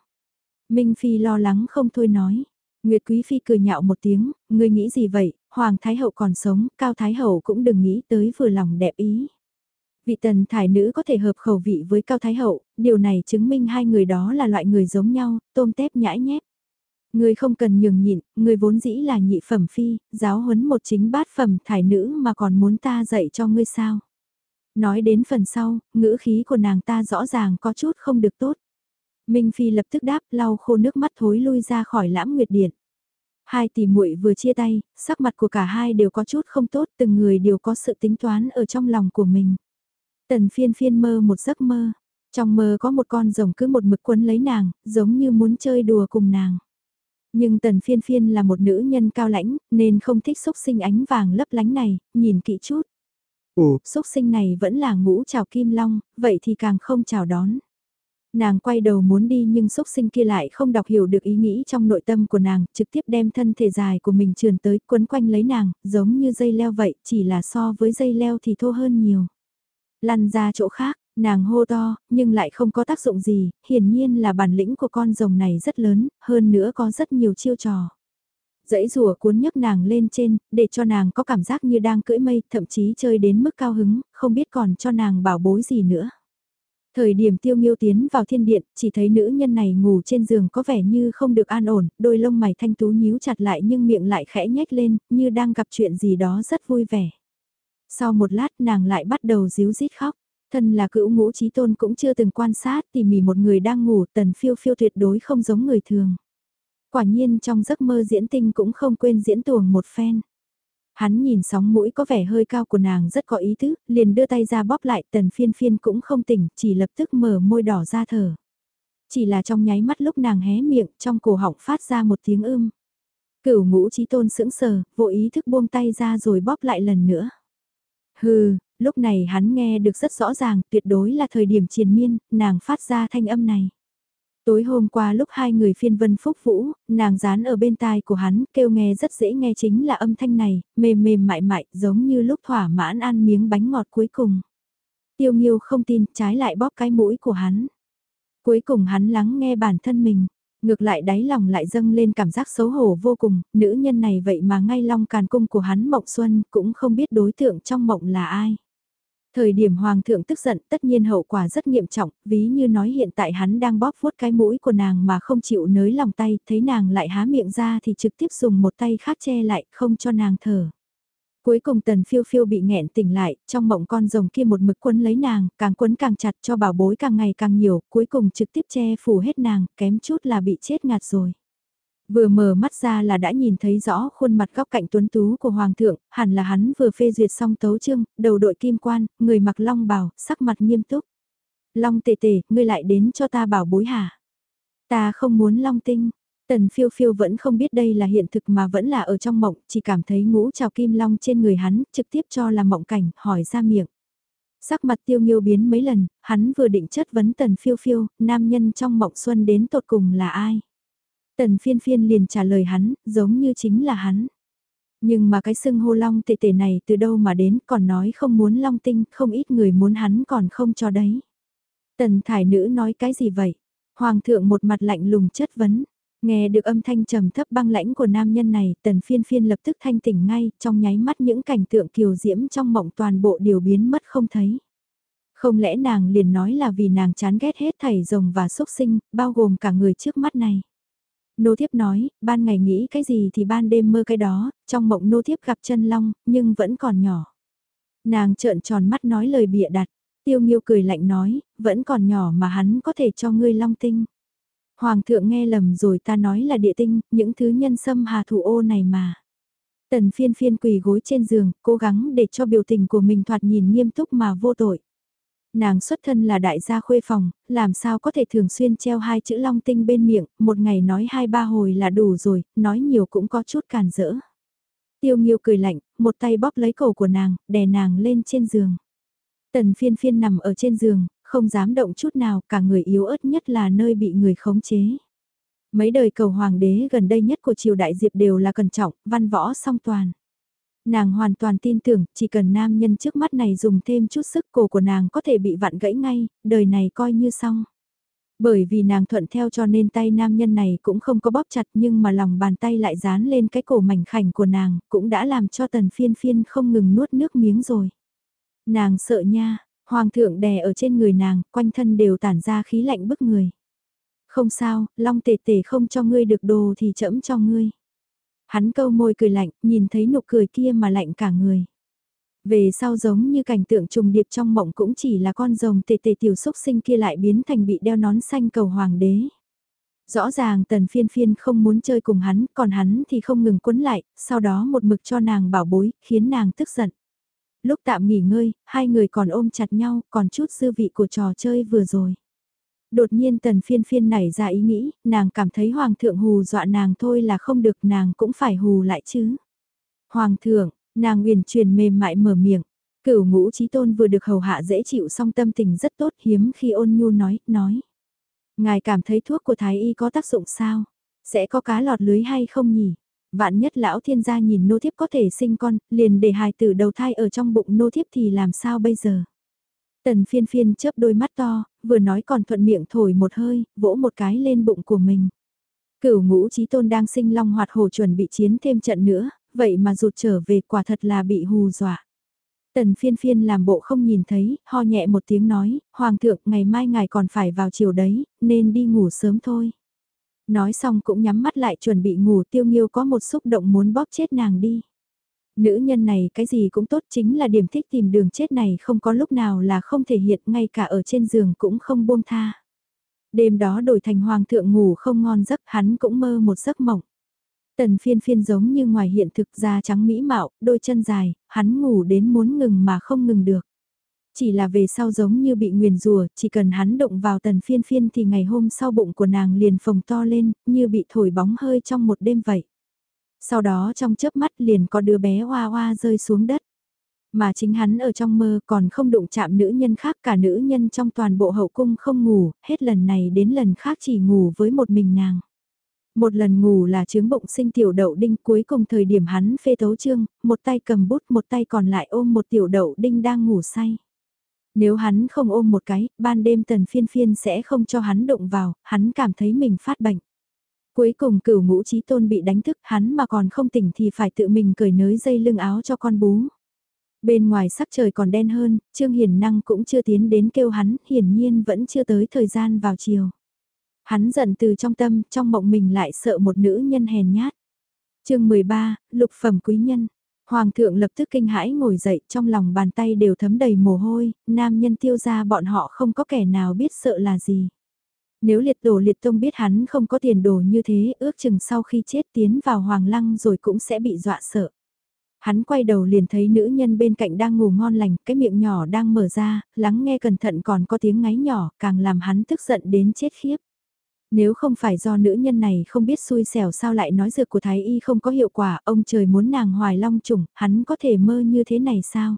Minh Phi lo lắng không thôi nói. Nguyệt Quý Phi cười nhạo một tiếng, ngươi nghĩ gì vậy, Hoàng Thái Hậu còn sống, Cao Thái Hậu cũng đừng nghĩ tới vừa lòng đẹp ý. Vị tần thải nữ có thể hợp khẩu vị với Cao Thái Hậu, điều này chứng minh hai người đó là loại người giống nhau, tôm tép nhãi nhép. Ngươi không cần nhường nhịn, Ngươi vốn dĩ là nhị phẩm phi, giáo huấn một chính bát phẩm thải nữ mà còn muốn ta dạy cho ngươi sao. Nói đến phần sau, ngữ khí của nàng ta rõ ràng có chút không được tốt. Minh Phi lập tức đáp lau khô nước mắt thối lui ra khỏi lãm nguyệt điện. Hai tỷ muội vừa chia tay, sắc mặt của cả hai đều có chút không tốt, từng người đều có sự tính toán ở trong lòng của mình. Tần phiên phiên mơ một giấc mơ, trong mơ có một con rồng cứ một mực quấn lấy nàng, giống như muốn chơi đùa cùng nàng. Nhưng tần phiên phiên là một nữ nhân cao lãnh, nên không thích xúc sinh ánh vàng lấp lánh này, nhìn kỹ chút. Ồ, xúc sinh này vẫn là ngũ chào kim long, vậy thì càng không chào đón. Nàng quay đầu muốn đi nhưng xúc sinh kia lại không đọc hiểu được ý nghĩ trong nội tâm của nàng, trực tiếp đem thân thể dài của mình trườn tới quấn quanh lấy nàng, giống như dây leo vậy, chỉ là so với dây leo thì thô hơn nhiều. Lăn ra chỗ khác, nàng hô to, nhưng lại không có tác dụng gì, hiển nhiên là bản lĩnh của con rồng này rất lớn, hơn nữa có rất nhiều chiêu trò. Dãy rùa cuốn nhấc nàng lên trên, để cho nàng có cảm giác như đang cưỡi mây, thậm chí chơi đến mức cao hứng, không biết còn cho nàng bảo bối gì nữa. Thời điểm tiêu nghiêu tiến vào thiên điện, chỉ thấy nữ nhân này ngủ trên giường có vẻ như không được an ổn, đôi lông mày thanh tú nhíu chặt lại nhưng miệng lại khẽ nhếch lên, như đang gặp chuyện gì đó rất vui vẻ. Sau một lát nàng lại bắt đầu díu rít khóc. Thân là cữu ngũ trí tôn cũng chưa từng quan sát tỉ mỉ một người đang ngủ tần phiêu phiêu tuyệt đối không giống người thường. Quả nhiên trong giấc mơ diễn tinh cũng không quên diễn tuồng một phen. Hắn nhìn sóng mũi có vẻ hơi cao của nàng rất có ý tứ, liền đưa tay ra bóp lại tần phiên phiên cũng không tỉnh, chỉ lập tức mở môi đỏ ra thở. Chỉ là trong nháy mắt lúc nàng hé miệng, trong cổ họng phát ra một tiếng ưm. Cửu ngũ trí tôn sững sờ, vô ý thức buông tay ra rồi bóp lại lần nữa. Hừ, lúc này hắn nghe được rất rõ ràng, tuyệt đối là thời điểm triền miên, nàng phát ra thanh âm này. Tối hôm qua lúc hai người phiên vân phúc vũ, nàng dán ở bên tai của hắn, kêu nghe rất dễ nghe chính là âm thanh này, mềm mềm mại mại, giống như lúc thỏa mãn ăn miếng bánh ngọt cuối cùng. Tiêu nghiêu không tin, trái lại bóp cái mũi của hắn. Cuối cùng hắn lắng nghe bản thân mình, ngược lại đáy lòng lại dâng lên cảm giác xấu hổ vô cùng, nữ nhân này vậy mà ngay long càn cung của hắn Mộng Xuân cũng không biết đối tượng trong mộng là ai. Thời điểm Hoàng thượng tức giận tất nhiên hậu quả rất nghiêm trọng, ví như nói hiện tại hắn đang bóp vuốt cái mũi của nàng mà không chịu nới lòng tay, thấy nàng lại há miệng ra thì trực tiếp dùng một tay khác che lại, không cho nàng thở. Cuối cùng tần phiêu phiêu bị nghẹn tỉnh lại, trong mộng con rồng kia một mực quấn lấy nàng, càng quấn càng chặt cho bảo bối càng ngày càng nhiều, cuối cùng trực tiếp che phủ hết nàng, kém chút là bị chết ngạt rồi. Vừa mở mắt ra là đã nhìn thấy rõ khuôn mặt góc cạnh tuấn tú của Hoàng thượng, hẳn là hắn vừa phê duyệt xong tấu chương, đầu đội kim quan, người mặc long bào, sắc mặt nghiêm túc. Long tề tề, ngươi lại đến cho ta bảo bối hả? Ta không muốn long tinh. Tần phiêu phiêu vẫn không biết đây là hiện thực mà vẫn là ở trong mộng, chỉ cảm thấy ngũ trào kim long trên người hắn, trực tiếp cho là mộng cảnh, hỏi ra miệng. Sắc mặt tiêu nghiêu biến mấy lần, hắn vừa định chất vấn tần phiêu phiêu, nam nhân trong mộng xuân đến tột cùng là ai? Tần phiên phiên liền trả lời hắn, giống như chính là hắn. Nhưng mà cái xưng hô long tệ tệ này từ đâu mà đến còn nói không muốn long tinh, không ít người muốn hắn còn không cho đấy. Tần thải nữ nói cái gì vậy? Hoàng thượng một mặt lạnh lùng chất vấn. Nghe được âm thanh trầm thấp băng lãnh của nam nhân này, tần phiên phiên lập tức thanh tỉnh ngay, trong nháy mắt những cảnh tượng kiều diễm trong mộng toàn bộ đều biến mất không thấy. Không lẽ nàng liền nói là vì nàng chán ghét hết thảy rồng và xúc sinh, bao gồm cả người trước mắt này. Nô thiếp nói, ban ngày nghĩ cái gì thì ban đêm mơ cái đó, trong mộng nô thiếp gặp chân long, nhưng vẫn còn nhỏ. Nàng trợn tròn mắt nói lời bịa đặt, tiêu nghiêu cười lạnh nói, vẫn còn nhỏ mà hắn có thể cho ngươi long tinh. Hoàng thượng nghe lầm rồi ta nói là địa tinh, những thứ nhân sâm hà thủ ô này mà. Tần phiên phiên quỳ gối trên giường, cố gắng để cho biểu tình của mình thoạt nhìn nghiêm túc mà vô tội. Nàng xuất thân là đại gia khuê phòng, làm sao có thể thường xuyên treo hai chữ long tinh bên miệng, một ngày nói hai ba hồi là đủ rồi, nói nhiều cũng có chút càn rỡ. Tiêu nghiêu cười lạnh, một tay bóp lấy cổ của nàng, đè nàng lên trên giường. Tần phiên phiên nằm ở trên giường, không dám động chút nào, cả người yếu ớt nhất là nơi bị người khống chế. Mấy đời cầu hoàng đế gần đây nhất của triều đại diệp đều là cẩn trọng, văn võ song toàn. Nàng hoàn toàn tin tưởng, chỉ cần nam nhân trước mắt này dùng thêm chút sức cổ của nàng có thể bị vặn gãy ngay, đời này coi như xong. Bởi vì nàng thuận theo cho nên tay nam nhân này cũng không có bóp chặt nhưng mà lòng bàn tay lại dán lên cái cổ mảnh khảnh của nàng, cũng đã làm cho tần phiên phiên không ngừng nuốt nước miếng rồi. Nàng sợ nha, hoàng thượng đè ở trên người nàng, quanh thân đều tản ra khí lạnh bức người. Không sao, long tề tề không cho ngươi được đồ thì chẫm cho ngươi. Hắn câu môi cười lạnh, nhìn thấy nụ cười kia mà lạnh cả người. Về sau giống như cảnh tượng trùng điệp trong mộng cũng chỉ là con rồng tề tề tiểu xúc sinh kia lại biến thành bị đeo nón xanh cầu hoàng đế. Rõ ràng tần phiên phiên không muốn chơi cùng hắn, còn hắn thì không ngừng quấn lại, sau đó một mực cho nàng bảo bối, khiến nàng tức giận. Lúc tạm nghỉ ngơi, hai người còn ôm chặt nhau, còn chút dư vị của trò chơi vừa rồi. Đột nhiên tần phiên phiên nảy ra ý nghĩ, nàng cảm thấy hoàng thượng hù dọa nàng thôi là không được nàng cũng phải hù lại chứ. Hoàng thượng, nàng uyển truyền mềm mại mở miệng, cửu ngũ trí tôn vừa được hầu hạ dễ chịu song tâm tình rất tốt hiếm khi ôn nhu nói, nói. Ngài cảm thấy thuốc của thái y có tác dụng sao? Sẽ có cá lọt lưới hay không nhỉ? Vạn nhất lão thiên gia nhìn nô thiếp có thể sinh con, liền để hài tử đầu thai ở trong bụng nô thiếp thì làm sao bây giờ? Tần phiên phiên chớp đôi mắt to, vừa nói còn thuận miệng thổi một hơi, vỗ một cái lên bụng của mình. Cửu ngũ trí tôn đang sinh long hoạt hồ chuẩn bị chiến thêm trận nữa, vậy mà rụt trở về quả thật là bị hù dọa. Tần phiên phiên làm bộ không nhìn thấy, ho nhẹ một tiếng nói, Hoàng thượng ngày mai ngài còn phải vào chiều đấy, nên đi ngủ sớm thôi. Nói xong cũng nhắm mắt lại chuẩn bị ngủ tiêu nghiêu có một xúc động muốn bóp chết nàng đi. Nữ nhân này cái gì cũng tốt chính là điểm thích tìm đường chết này không có lúc nào là không thể hiện ngay cả ở trên giường cũng không buông tha. Đêm đó đổi thành hoàng thượng ngủ không ngon giấc hắn cũng mơ một giấc mộng. Tần phiên phiên giống như ngoài hiện thực da trắng mỹ mạo, đôi chân dài, hắn ngủ đến muốn ngừng mà không ngừng được. Chỉ là về sau giống như bị nguyền rùa, chỉ cần hắn động vào tần phiên phiên thì ngày hôm sau bụng của nàng liền phồng to lên, như bị thổi bóng hơi trong một đêm vậy. Sau đó trong chớp mắt liền có đứa bé hoa hoa rơi xuống đất. Mà chính hắn ở trong mơ còn không đụng chạm nữ nhân khác cả nữ nhân trong toàn bộ hậu cung không ngủ, hết lần này đến lần khác chỉ ngủ với một mình nàng. Một lần ngủ là trướng bụng sinh tiểu đậu đinh cuối cùng thời điểm hắn phê tấu chương, một tay cầm bút một tay còn lại ôm một tiểu đậu đinh đang ngủ say. Nếu hắn không ôm một cái, ban đêm tần phiên phiên sẽ không cho hắn đụng vào, hắn cảm thấy mình phát bệnh. Cuối cùng cửu ngũ trí tôn bị đánh thức hắn mà còn không tỉnh thì phải tự mình cởi nới dây lưng áo cho con bú. Bên ngoài sắc trời còn đen hơn, Trương Hiền Năng cũng chưa tiến đến kêu hắn, hiển nhiên vẫn chưa tới thời gian vào chiều. Hắn giận từ trong tâm, trong mộng mình lại sợ một nữ nhân hèn nhát. chương 13, lục phẩm quý nhân. Hoàng thượng lập tức kinh hãi ngồi dậy, trong lòng bàn tay đều thấm đầy mồ hôi, nam nhân tiêu ra bọn họ không có kẻ nào biết sợ là gì. Nếu liệt tổ liệt tông biết hắn không có tiền đồ như thế, ước chừng sau khi chết tiến vào hoàng lăng rồi cũng sẽ bị dọa sợ. Hắn quay đầu liền thấy nữ nhân bên cạnh đang ngủ ngon lành, cái miệng nhỏ đang mở ra, lắng nghe cẩn thận còn có tiếng ngáy nhỏ, càng làm hắn tức giận đến chết khiếp. Nếu không phải do nữ nhân này không biết xui xẻo sao lại nói dược của Thái Y không có hiệu quả, ông trời muốn nàng hoài long trùng, hắn có thể mơ như thế này sao?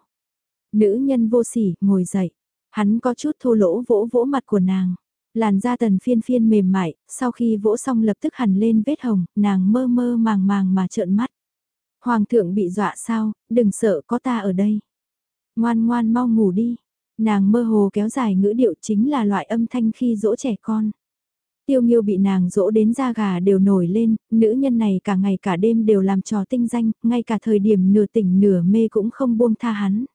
Nữ nhân vô sỉ, ngồi dậy. Hắn có chút thô lỗ vỗ vỗ mặt của nàng. Làn da tần phiên phiên mềm mại, sau khi vỗ xong lập tức hẳn lên vết hồng, nàng mơ mơ màng màng mà trợn mắt. Hoàng thượng bị dọa sao, đừng sợ có ta ở đây. Ngoan ngoan mau ngủ đi. Nàng mơ hồ kéo dài ngữ điệu chính là loại âm thanh khi dỗ trẻ con. Tiêu Nghiêu bị nàng dỗ đến da gà đều nổi lên, nữ nhân này cả ngày cả đêm đều làm trò tinh danh, ngay cả thời điểm nửa tỉnh nửa mê cũng không buông tha hắn.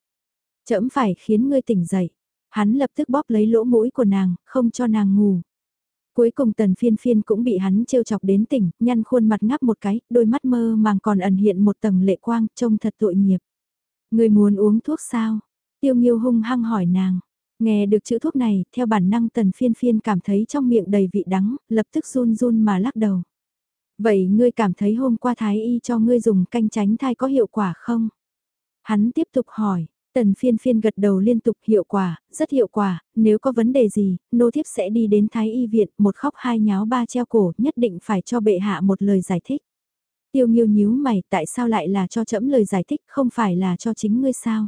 Chậm phải khiến ngươi tỉnh dậy. Hắn lập tức bóp lấy lỗ mũi của nàng, không cho nàng ngủ. Cuối cùng tần phiên phiên cũng bị hắn trêu chọc đến tỉnh, nhăn khuôn mặt ngắp một cái, đôi mắt mơ màng còn ẩn hiện một tầng lệ quang, trông thật tội nghiệp. Người muốn uống thuốc sao? Tiêu Nghiêu hung hăng hỏi nàng. Nghe được chữ thuốc này, theo bản năng tần phiên phiên cảm thấy trong miệng đầy vị đắng, lập tức run run mà lắc đầu. Vậy ngươi cảm thấy hôm qua thái y cho ngươi dùng canh tránh thai có hiệu quả không? Hắn tiếp tục hỏi, tần phiên phiên gật đầu liên tục hiệu quả, rất hiệu quả, nếu có vấn đề gì, nô thiếp sẽ đi đến thái y viện, một khóc hai nháo ba treo cổ, nhất định phải cho bệ hạ một lời giải thích. Tiêu nghiêu nhíu mày, tại sao lại là cho trẫm lời giải thích, không phải là cho chính ngươi sao?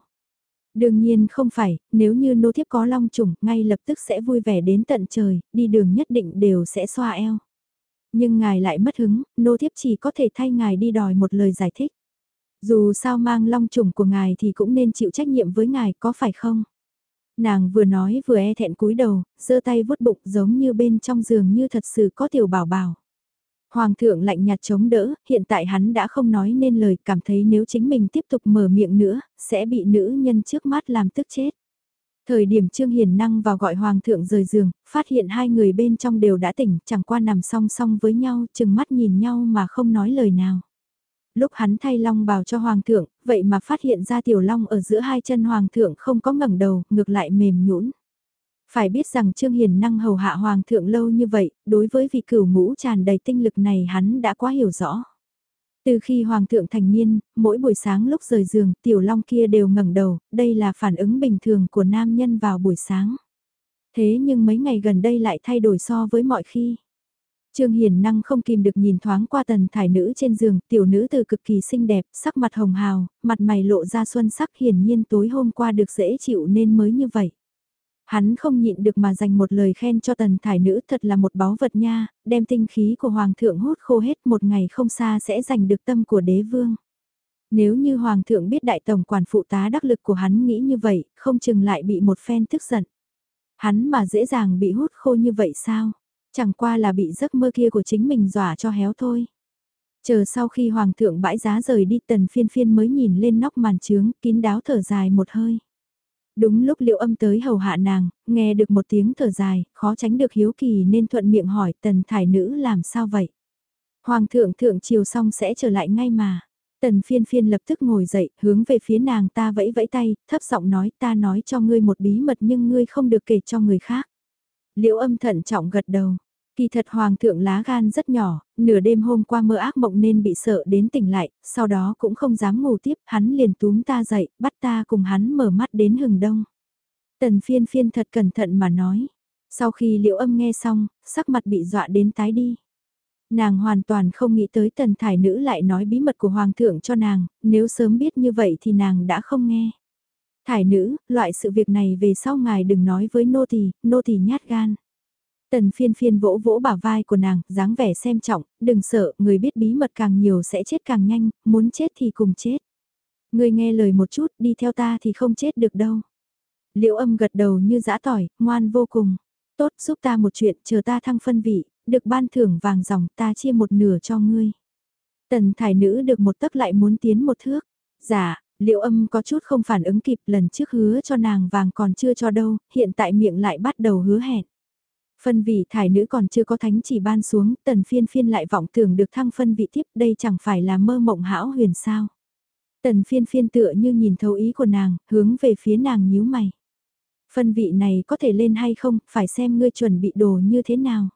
Đương nhiên không phải, nếu như nô thiếp có long trùng, ngay lập tức sẽ vui vẻ đến tận trời, đi đường nhất định đều sẽ xoa eo. Nhưng ngài lại mất hứng, nô thiếp chỉ có thể thay ngài đi đòi một lời giải thích. Dù sao mang long trùng của ngài thì cũng nên chịu trách nhiệm với ngài có phải không? Nàng vừa nói vừa e thẹn cúi đầu, giơ tay vuốt bụng giống như bên trong giường như thật sự có tiểu bảo bảo. Hoàng thượng lạnh nhạt chống đỡ, hiện tại hắn đã không nói nên lời cảm thấy nếu chính mình tiếp tục mở miệng nữa, sẽ bị nữ nhân trước mắt làm tức chết. Thời điểm Trương Hiền Năng vào gọi Hoàng thượng rời giường, phát hiện hai người bên trong đều đã tỉnh, chẳng qua nằm song song với nhau, chừng mắt nhìn nhau mà không nói lời nào. Lúc hắn thay long bào cho hoàng thượng, vậy mà phát hiện ra tiểu long ở giữa hai chân hoàng thượng không có ngẩng đầu, ngược lại mềm nhũn. Phải biết rằng Trương Hiền năng hầu hạ hoàng thượng lâu như vậy, đối với vị cửu ngũ tràn đầy tinh lực này hắn đã quá hiểu rõ. Từ khi hoàng thượng thành niên, mỗi buổi sáng lúc rời giường, tiểu long kia đều ngẩng đầu, đây là phản ứng bình thường của nam nhân vào buổi sáng. Thế nhưng mấy ngày gần đây lại thay đổi so với mọi khi. Trương Hiền Năng không kìm được nhìn thoáng qua tần thải nữ trên giường, tiểu nữ từ cực kỳ xinh đẹp, sắc mặt hồng hào, mặt mày lộ ra xuân sắc hiển nhiên tối hôm qua được dễ chịu nên mới như vậy. Hắn không nhịn được mà dành một lời khen cho tần thải nữ thật là một báu vật nha, đem tinh khí của hoàng thượng hút khô hết một ngày không xa sẽ giành được tâm của đế vương. Nếu như hoàng thượng biết đại tổng quản phụ tá đắc lực của hắn nghĩ như vậy, không chừng lại bị một phen tức giận. Hắn mà dễ dàng bị hút khô như vậy sao? Chẳng qua là bị giấc mơ kia của chính mình dọa cho héo thôi. Chờ sau khi hoàng thượng bãi giá rời đi tần phiên phiên mới nhìn lên nóc màn trướng, kín đáo thở dài một hơi. Đúng lúc liệu âm tới hầu hạ nàng, nghe được một tiếng thở dài, khó tránh được hiếu kỳ nên thuận miệng hỏi tần thải nữ làm sao vậy. Hoàng thượng thượng chiều xong sẽ trở lại ngay mà. Tần phiên phiên lập tức ngồi dậy, hướng về phía nàng ta vẫy vẫy tay, thấp giọng nói ta nói cho ngươi một bí mật nhưng ngươi không được kể cho người khác. Liễu âm thận trọng gật đầu. Kỳ thật hoàng thượng lá gan rất nhỏ, nửa đêm hôm qua mơ ác mộng nên bị sợ đến tỉnh lại, sau đó cũng không dám ngủ tiếp, hắn liền túm ta dậy, bắt ta cùng hắn mở mắt đến hừng đông. Tần phiên phiên thật cẩn thận mà nói. Sau khi liễu âm nghe xong, sắc mặt bị dọa đến tái đi. Nàng hoàn toàn không nghĩ tới tần thải nữ lại nói bí mật của hoàng thượng cho nàng, nếu sớm biết như vậy thì nàng đã không nghe. Thải nữ, loại sự việc này về sau ngài đừng nói với nô tỳ, nô tỳ nhát gan. Tần phiên phiên vỗ vỗ bả vai của nàng, dáng vẻ xem trọng, đừng sợ, người biết bí mật càng nhiều sẽ chết càng nhanh, muốn chết thì cùng chết. Người nghe lời một chút, đi theo ta thì không chết được đâu. Liễu âm gật đầu như dã tỏi, ngoan vô cùng. Tốt giúp ta một chuyện, chờ ta thăng phân vị, được ban thưởng vàng dòng ta chia một nửa cho ngươi. Tần thải nữ được một tấc lại muốn tiến một thước. Dạ, liệu âm có chút không phản ứng kịp lần trước hứa cho nàng vàng còn chưa cho đâu, hiện tại miệng lại bắt đầu hứa hẹn. Phân vị thải nữ còn chưa có thánh chỉ ban xuống, tần phiên phiên lại vọng tưởng được thăng phân vị tiếp, đây chẳng phải là mơ mộng hão huyền sao. Tần phiên phiên tựa như nhìn thấu ý của nàng, hướng về phía nàng nhíu mày. Phân vị này có thể lên hay không, phải xem ngươi chuẩn bị đồ như thế nào.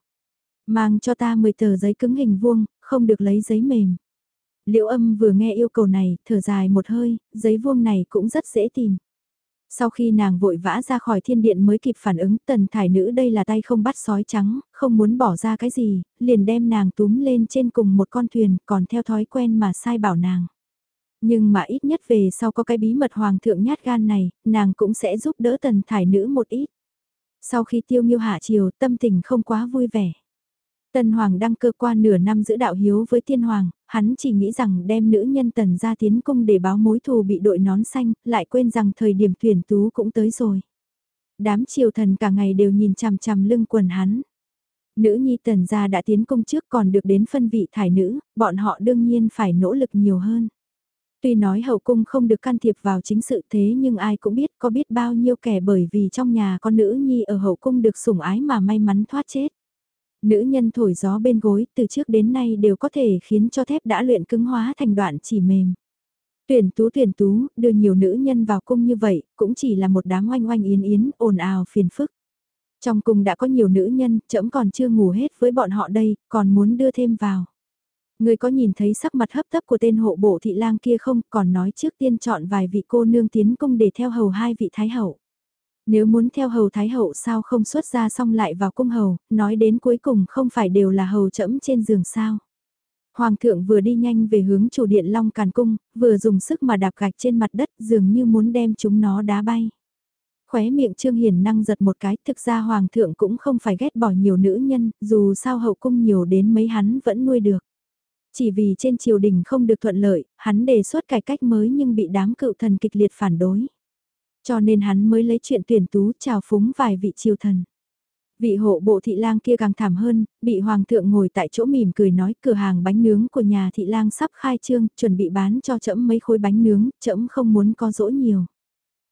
Mang cho ta 10 tờ giấy cứng hình vuông, không được lấy giấy mềm. Liễu âm vừa nghe yêu cầu này, thở dài một hơi, giấy vuông này cũng rất dễ tìm. Sau khi nàng vội vã ra khỏi thiên điện mới kịp phản ứng tần thải nữ đây là tay không bắt sói trắng, không muốn bỏ ra cái gì, liền đem nàng túm lên trên cùng một con thuyền còn theo thói quen mà sai bảo nàng. Nhưng mà ít nhất về sau có cái bí mật hoàng thượng nhát gan này, nàng cũng sẽ giúp đỡ tần thải nữ một ít. Sau khi tiêu nghiêu hạ chiều tâm tình không quá vui vẻ. Tần Hoàng đăng cơ quan nửa năm giữ đạo hiếu với Tiên Hoàng, hắn chỉ nghĩ rằng đem nữ nhân tần ra tiến cung để báo mối thù bị đội nón xanh, lại quên rằng thời điểm tuyển tú cũng tới rồi. Đám triều thần cả ngày đều nhìn chằm chằm lưng quần hắn. Nữ nhi tần gia đã tiến cung trước còn được đến phân vị thải nữ, bọn họ đương nhiên phải nỗ lực nhiều hơn. Tuy nói hậu cung không được can thiệp vào chính sự thế nhưng ai cũng biết có biết bao nhiêu kẻ bởi vì trong nhà con nữ nhi ở hậu cung được sủng ái mà may mắn thoát chết. Nữ nhân thổi gió bên gối từ trước đến nay đều có thể khiến cho thép đã luyện cứng hóa thành đoạn chỉ mềm. Tuyển tú tuyển tú, đưa nhiều nữ nhân vào cung như vậy, cũng chỉ là một đám oanh oanh yến yến, ồn ào phiền phức. Trong cung đã có nhiều nữ nhân, chậm còn chưa ngủ hết với bọn họ đây, còn muốn đưa thêm vào. Người có nhìn thấy sắc mặt hấp tấp của tên hộ bộ thị lang kia không, còn nói trước tiên chọn vài vị cô nương tiến cung để theo hầu hai vị thái hậu. Nếu muốn theo hầu thái hậu sao không xuất ra xong lại vào cung hầu, nói đến cuối cùng không phải đều là hầu trẫm trên giường sao. Hoàng thượng vừa đi nhanh về hướng chủ điện Long Càn Cung, vừa dùng sức mà đạp gạch trên mặt đất dường như muốn đem chúng nó đá bay. Khóe miệng Trương Hiền năng giật một cái, thực ra Hoàng thượng cũng không phải ghét bỏ nhiều nữ nhân, dù sao hậu cung nhiều đến mấy hắn vẫn nuôi được. Chỉ vì trên triều đình không được thuận lợi, hắn đề xuất cải cách mới nhưng bị đám cựu thần kịch liệt phản đối. Cho nên hắn mới lấy chuyện tuyển tú chào phúng vài vị triều thần. Vị hộ bộ thị lang kia càng thảm hơn, bị hoàng thượng ngồi tại chỗ mỉm cười nói cửa hàng bánh nướng của nhà thị lang sắp khai trương, chuẩn bị bán cho trẫm mấy khối bánh nướng, trẫm không muốn có dỗ nhiều.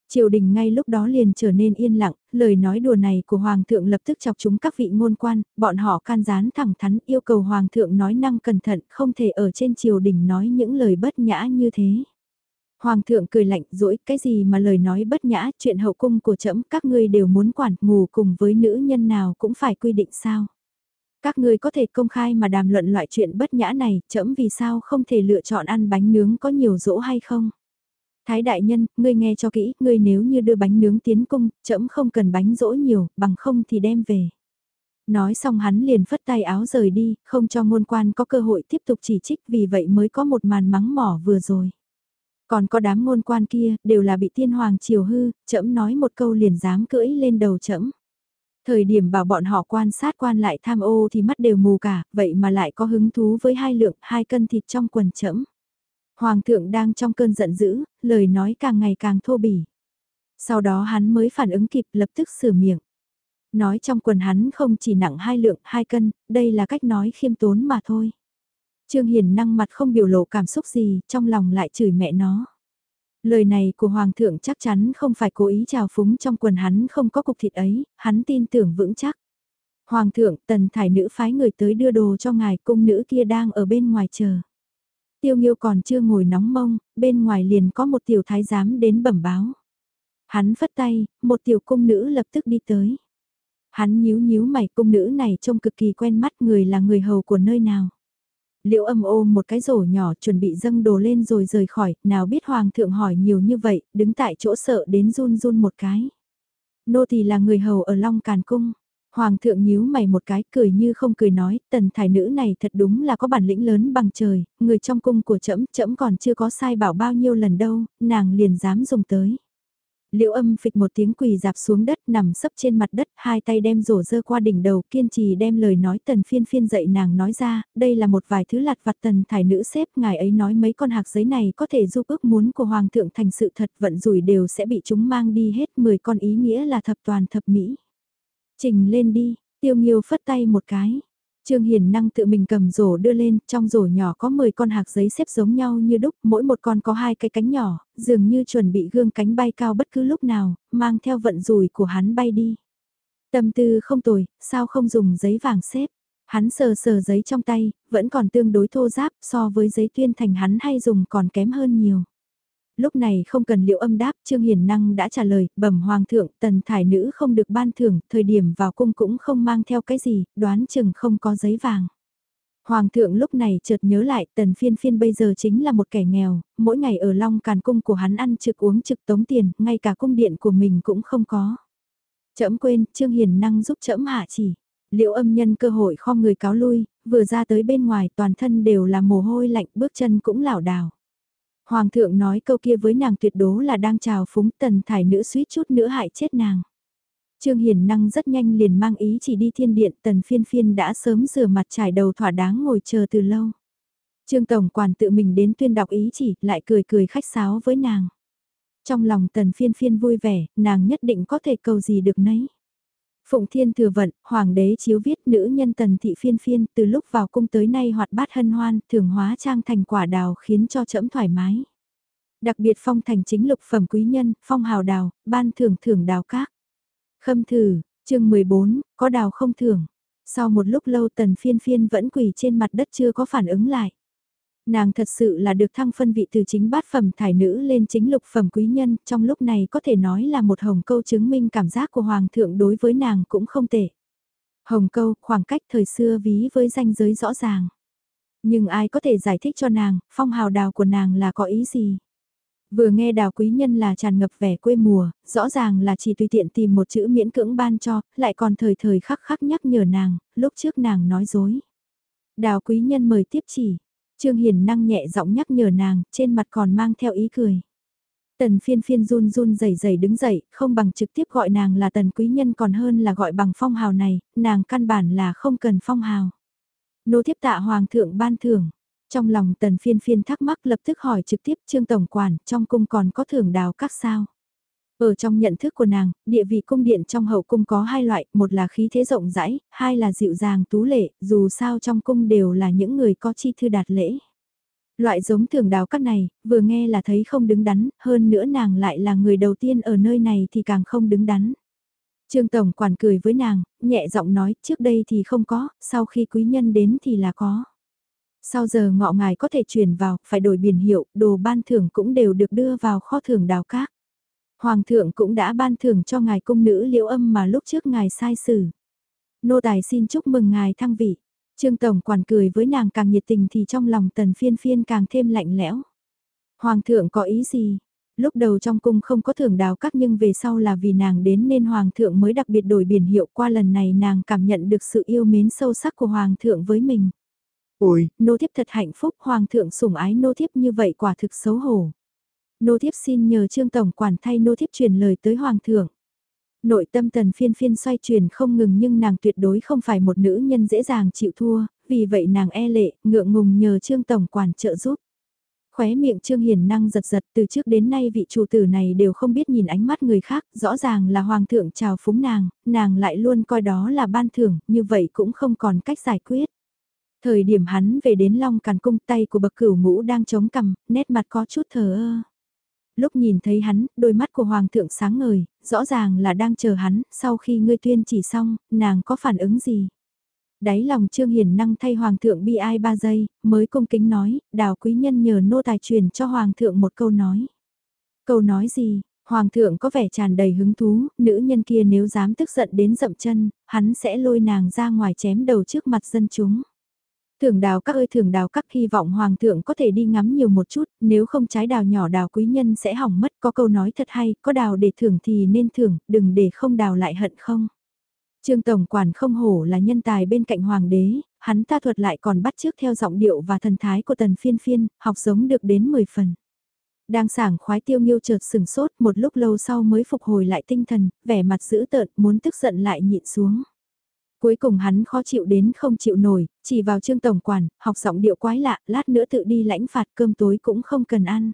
Triều đình ngay lúc đó liền trở nên yên lặng, lời nói đùa này của Hoàng thượng lập tức chọc chúng các vị ngôn quan, bọn họ can gián thẳng thắn yêu cầu Hoàng thượng nói năng cẩn thận, không thể ở trên triều đình nói những lời bất nhã như thế. Hoàng thượng cười lạnh dỗi cái gì mà lời nói bất nhã chuyện hậu cung của trẫm các ngươi đều muốn quản ngủ cùng với nữ nhân nào cũng phải quy định sao. Các ngươi có thể công khai mà đàm luận loại chuyện bất nhã này, trẫm vì sao không thể lựa chọn ăn bánh nướng có nhiều dỗ hay không? Thái đại nhân, ngươi nghe cho kỹ, ngươi nếu như đưa bánh nướng tiến cung, trẫm không cần bánh dỗ nhiều, bằng không thì đem về. Nói xong hắn liền phất tay áo rời đi, không cho ngôn quan có cơ hội tiếp tục chỉ trích vì vậy mới có một màn mắng mỏ vừa rồi. Còn có đám ngôn quan kia, đều là bị tiên hoàng chiều hư, trẫm nói một câu liền dám cưỡi lên đầu trẫm. Thời điểm bảo bọn họ quan sát quan lại tham ô thì mắt đều mù cả, vậy mà lại có hứng thú với hai lượng, hai cân thịt trong quần trẫm. Hoàng thượng đang trong cơn giận dữ, lời nói càng ngày càng thô bỉ. Sau đó hắn mới phản ứng kịp lập tức sửa miệng. Nói trong quần hắn không chỉ nặng hai lượng, hai cân, đây là cách nói khiêm tốn mà thôi. Trương Hiền năng mặt không biểu lộ cảm xúc gì, trong lòng lại chửi mẹ nó. Lời này của Hoàng thượng chắc chắn không phải cố ý trào phúng trong quần hắn không có cục thịt ấy, hắn tin tưởng vững chắc. Hoàng thượng, tần thải nữ phái người tới đưa đồ cho ngài cung nữ kia đang ở bên ngoài chờ. Tiêu nghiêu còn chưa ngồi nóng mông, bên ngoài liền có một tiểu thái giám đến bẩm báo. Hắn phất tay, một tiểu cung nữ lập tức đi tới. Hắn nhíu nhíu mày cung nữ này trông cực kỳ quen mắt người là người hầu của nơi nào. Liệu âm ôm một cái rổ nhỏ chuẩn bị dâng đồ lên rồi rời khỏi, nào biết hoàng thượng hỏi nhiều như vậy, đứng tại chỗ sợ đến run run một cái. Nô thì là người hầu ở Long Càn Cung. Hoàng thượng nhíu mày một cái cười như không cười nói, tần thải nữ này thật đúng là có bản lĩnh lớn bằng trời, người trong cung của trẫm trẫm còn chưa có sai bảo bao nhiêu lần đâu, nàng liền dám dùng tới. Liễu âm phịch một tiếng quỳ dạp xuống đất nằm sấp trên mặt đất, hai tay đem rổ dơ qua đỉnh đầu kiên trì đem lời nói tần phiên phiên dậy nàng nói ra, đây là một vài thứ lặt vặt tần thải nữ xếp, ngài ấy nói mấy con hạc giấy này có thể giúp ước muốn của hoàng thượng thành sự thật vận rủi đều sẽ bị chúng mang đi hết 10 con ý nghĩa là thập toàn thập mỹ. Trình lên đi, tiêu nghiêu phất tay một cái. Trương Hiền năng tự mình cầm rổ đưa lên, trong rổ nhỏ có 10 con hạc giấy xếp giống nhau như đúc, mỗi một con có hai cái cánh nhỏ, dường như chuẩn bị gương cánh bay cao bất cứ lúc nào, mang theo vận rủi của hắn bay đi. Tâm tư không tồi, sao không dùng giấy vàng xếp? Hắn sờ sờ giấy trong tay, vẫn còn tương đối thô giáp so với giấy tuyên thành hắn hay dùng còn kém hơn nhiều. Lúc này không cần liệu âm đáp, Trương Hiền Năng đã trả lời, bẩm hoàng thượng, tần thải nữ không được ban thưởng, thời điểm vào cung cũng không mang theo cái gì, đoán chừng không có giấy vàng. Hoàng thượng lúc này chợt nhớ lại tần phiên phiên bây giờ chính là một kẻ nghèo, mỗi ngày ở long càn cung của hắn ăn trực uống trực tống tiền, ngay cả cung điện của mình cũng không có. Chậm quên, Trương Hiền Năng giúp chậm hạ chỉ. Liệu âm nhân cơ hội kho người cáo lui, vừa ra tới bên ngoài toàn thân đều là mồ hôi lạnh bước chân cũng lảo đảo. Hoàng thượng nói câu kia với nàng tuyệt đố là đang chào phúng tần thải nữ suýt chút nữa hại chết nàng. Trương Hiền Năng rất nhanh liền mang ý chỉ đi thiên điện tần phiên phiên đã sớm rửa mặt trải đầu thỏa đáng ngồi chờ từ lâu. Trương Tổng quản tự mình đến tuyên đọc ý chỉ lại cười cười khách sáo với nàng. Trong lòng tần phiên phiên vui vẻ, nàng nhất định có thể cầu gì được nấy. Phụng Thiên thừa vận, Hoàng đế chiếu viết nữ nhân tần thị phiên phiên từ lúc vào cung tới nay hoạt bát hân hoan, thường hóa trang thành quả đào khiến cho trẫm thoải mái. Đặc biệt phong thành chính lục phẩm quý nhân, phong hào đào, ban thưởng thưởng đào các. Khâm thử, chương 14, có đào không thưởng. Sau một lúc lâu tần phiên phiên vẫn quỳ trên mặt đất chưa có phản ứng lại. Nàng thật sự là được thăng phân vị từ chính bát phẩm thải nữ lên chính lục phẩm quý nhân, trong lúc này có thể nói là một hồng câu chứng minh cảm giác của hoàng thượng đối với nàng cũng không tệ. Hồng câu, khoảng cách thời xưa ví với danh giới rõ ràng. Nhưng ai có thể giải thích cho nàng, phong hào đào của nàng là có ý gì? Vừa nghe đào quý nhân là tràn ngập vẻ quê mùa, rõ ràng là chỉ tùy tiện tìm một chữ miễn cưỡng ban cho, lại còn thời thời khắc khắc nhắc nhở nàng, lúc trước nàng nói dối. Đào quý nhân mời tiếp chỉ, Trương Hiền năng nhẹ giọng nhắc nhở nàng, trên mặt còn mang theo ý cười. Tần phiên phiên run run rẩy rẩy đứng dậy, không bằng trực tiếp gọi nàng là tần quý nhân còn hơn là gọi bằng phong hào này, nàng căn bản là không cần phong hào. Nô thiếp tạ hoàng thượng ban thưởng. Trong lòng tần phiên phiên thắc mắc lập tức hỏi trực tiếp trương tổng quản, trong cung còn có thưởng đào các sao. Ở trong nhận thức của nàng, địa vị cung điện trong hậu cung có hai loại, một là khí thế rộng rãi, hai là dịu dàng tú lệ, dù sao trong cung đều là những người có chi thư đạt lễ. Loại giống thường đào cắt này, vừa nghe là thấy không đứng đắn, hơn nữa nàng lại là người đầu tiên ở nơi này thì càng không đứng đắn. Trương Tổng quản cười với nàng, nhẹ giọng nói trước đây thì không có, sau khi quý nhân đến thì là có. Sau giờ ngọ ngài có thể chuyển vào, phải đổi biển hiệu, đồ ban thưởng cũng đều được đưa vào kho thưởng đào cát. Hoàng thượng cũng đã ban thưởng cho ngài cung nữ liễu âm mà lúc trước ngài sai xử. Nô tài xin chúc mừng ngài thăng vị. Trương Tổng quản cười với nàng càng nhiệt tình thì trong lòng tần phiên phiên càng thêm lạnh lẽo. Hoàng thượng có ý gì? Lúc đầu trong cung không có thưởng đào các nhưng về sau là vì nàng đến nên Hoàng thượng mới đặc biệt đổi biển hiệu qua lần này nàng cảm nhận được sự yêu mến sâu sắc của Hoàng thượng với mình. Ôi, nô thiếp thật hạnh phúc Hoàng thượng sủng ái nô thiếp như vậy quả thực xấu hổ. Nô thiếp xin nhờ Trương Tổng quản thay nô thiếp truyền lời tới Hoàng thượng. Nội tâm tần phiên phiên xoay chuyển không ngừng nhưng nàng tuyệt đối không phải một nữ nhân dễ dàng chịu thua, vì vậy nàng e lệ, ngượng ngùng nhờ Trương Tổng quản trợ giúp. Khóe miệng Trương Hiền năng giật giật từ trước đến nay vị chủ tử này đều không biết nhìn ánh mắt người khác, rõ ràng là Hoàng thượng chào phúng nàng, nàng lại luôn coi đó là ban thưởng, như vậy cũng không còn cách giải quyết. Thời điểm hắn về đến Long Càn Cung tay của bậc cửu ngũ đang chống cằm, nét mặt có chút thờ ơ. Lúc nhìn thấy hắn, đôi mắt của Hoàng thượng sáng ngời, rõ ràng là đang chờ hắn, sau khi ngươi tuyên chỉ xong, nàng có phản ứng gì? Đáy lòng Trương Hiền năng thay Hoàng thượng bi ai ba giây, mới cung kính nói, đào quý nhân nhờ nô tài truyền cho Hoàng thượng một câu nói. Câu nói gì? Hoàng thượng có vẻ tràn đầy hứng thú, nữ nhân kia nếu dám tức giận đến dậm chân, hắn sẽ lôi nàng ra ngoài chém đầu trước mặt dân chúng. Thưởng đào các ơi thưởng đào các hy vọng hoàng thượng có thể đi ngắm nhiều một chút, nếu không trái đào nhỏ đào quý nhân sẽ hỏng mất, có câu nói thật hay, có đào để thưởng thì nên thưởng, đừng để không đào lại hận không. Trương Tổng Quản không hổ là nhân tài bên cạnh hoàng đế, hắn ta thuật lại còn bắt trước theo giọng điệu và thần thái của tần phiên phiên, học giống được đến 10 phần. Đang sảng khoái tiêu nghiêu chợt sừng sốt một lúc lâu sau mới phục hồi lại tinh thần, vẻ mặt dữ tợn muốn tức giận lại nhịn xuống. Cuối cùng hắn khó chịu đến không chịu nổi, chỉ vào trương tổng quản, học giọng điệu quái lạ, lát nữa tự đi lãnh phạt cơm tối cũng không cần ăn.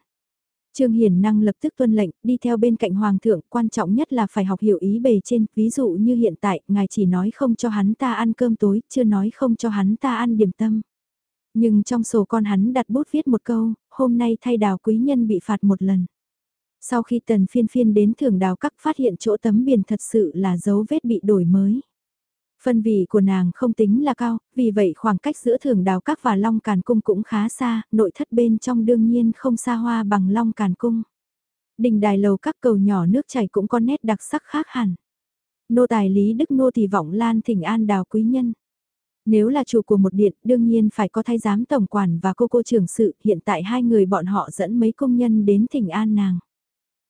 Trương Hiền năng lập tức tuân lệnh, đi theo bên cạnh Hoàng thượng, quan trọng nhất là phải học hiểu ý bề trên, ví dụ như hiện tại, ngài chỉ nói không cho hắn ta ăn cơm tối, chưa nói không cho hắn ta ăn điểm tâm. Nhưng trong sổ con hắn đặt bút viết một câu, hôm nay thay đào quý nhân bị phạt một lần. Sau khi tần phiên phiên đến thưởng đào các phát hiện chỗ tấm biển thật sự là dấu vết bị đổi mới. Phân vị của nàng không tính là cao, vì vậy khoảng cách giữa thường đào các và long càn cung cũng khá xa, nội thất bên trong đương nhiên không xa hoa bằng long càn cung. Đình đài lầu các cầu nhỏ nước chảy cũng có nét đặc sắc khác hẳn. Nô tài Lý Đức Nô thì vọng lan thỉnh an đào quý nhân. Nếu là chủ của một điện, đương nhiên phải có thái giám tổng quản và cô cô trưởng sự, hiện tại hai người bọn họ dẫn mấy công nhân đến thỉnh an nàng.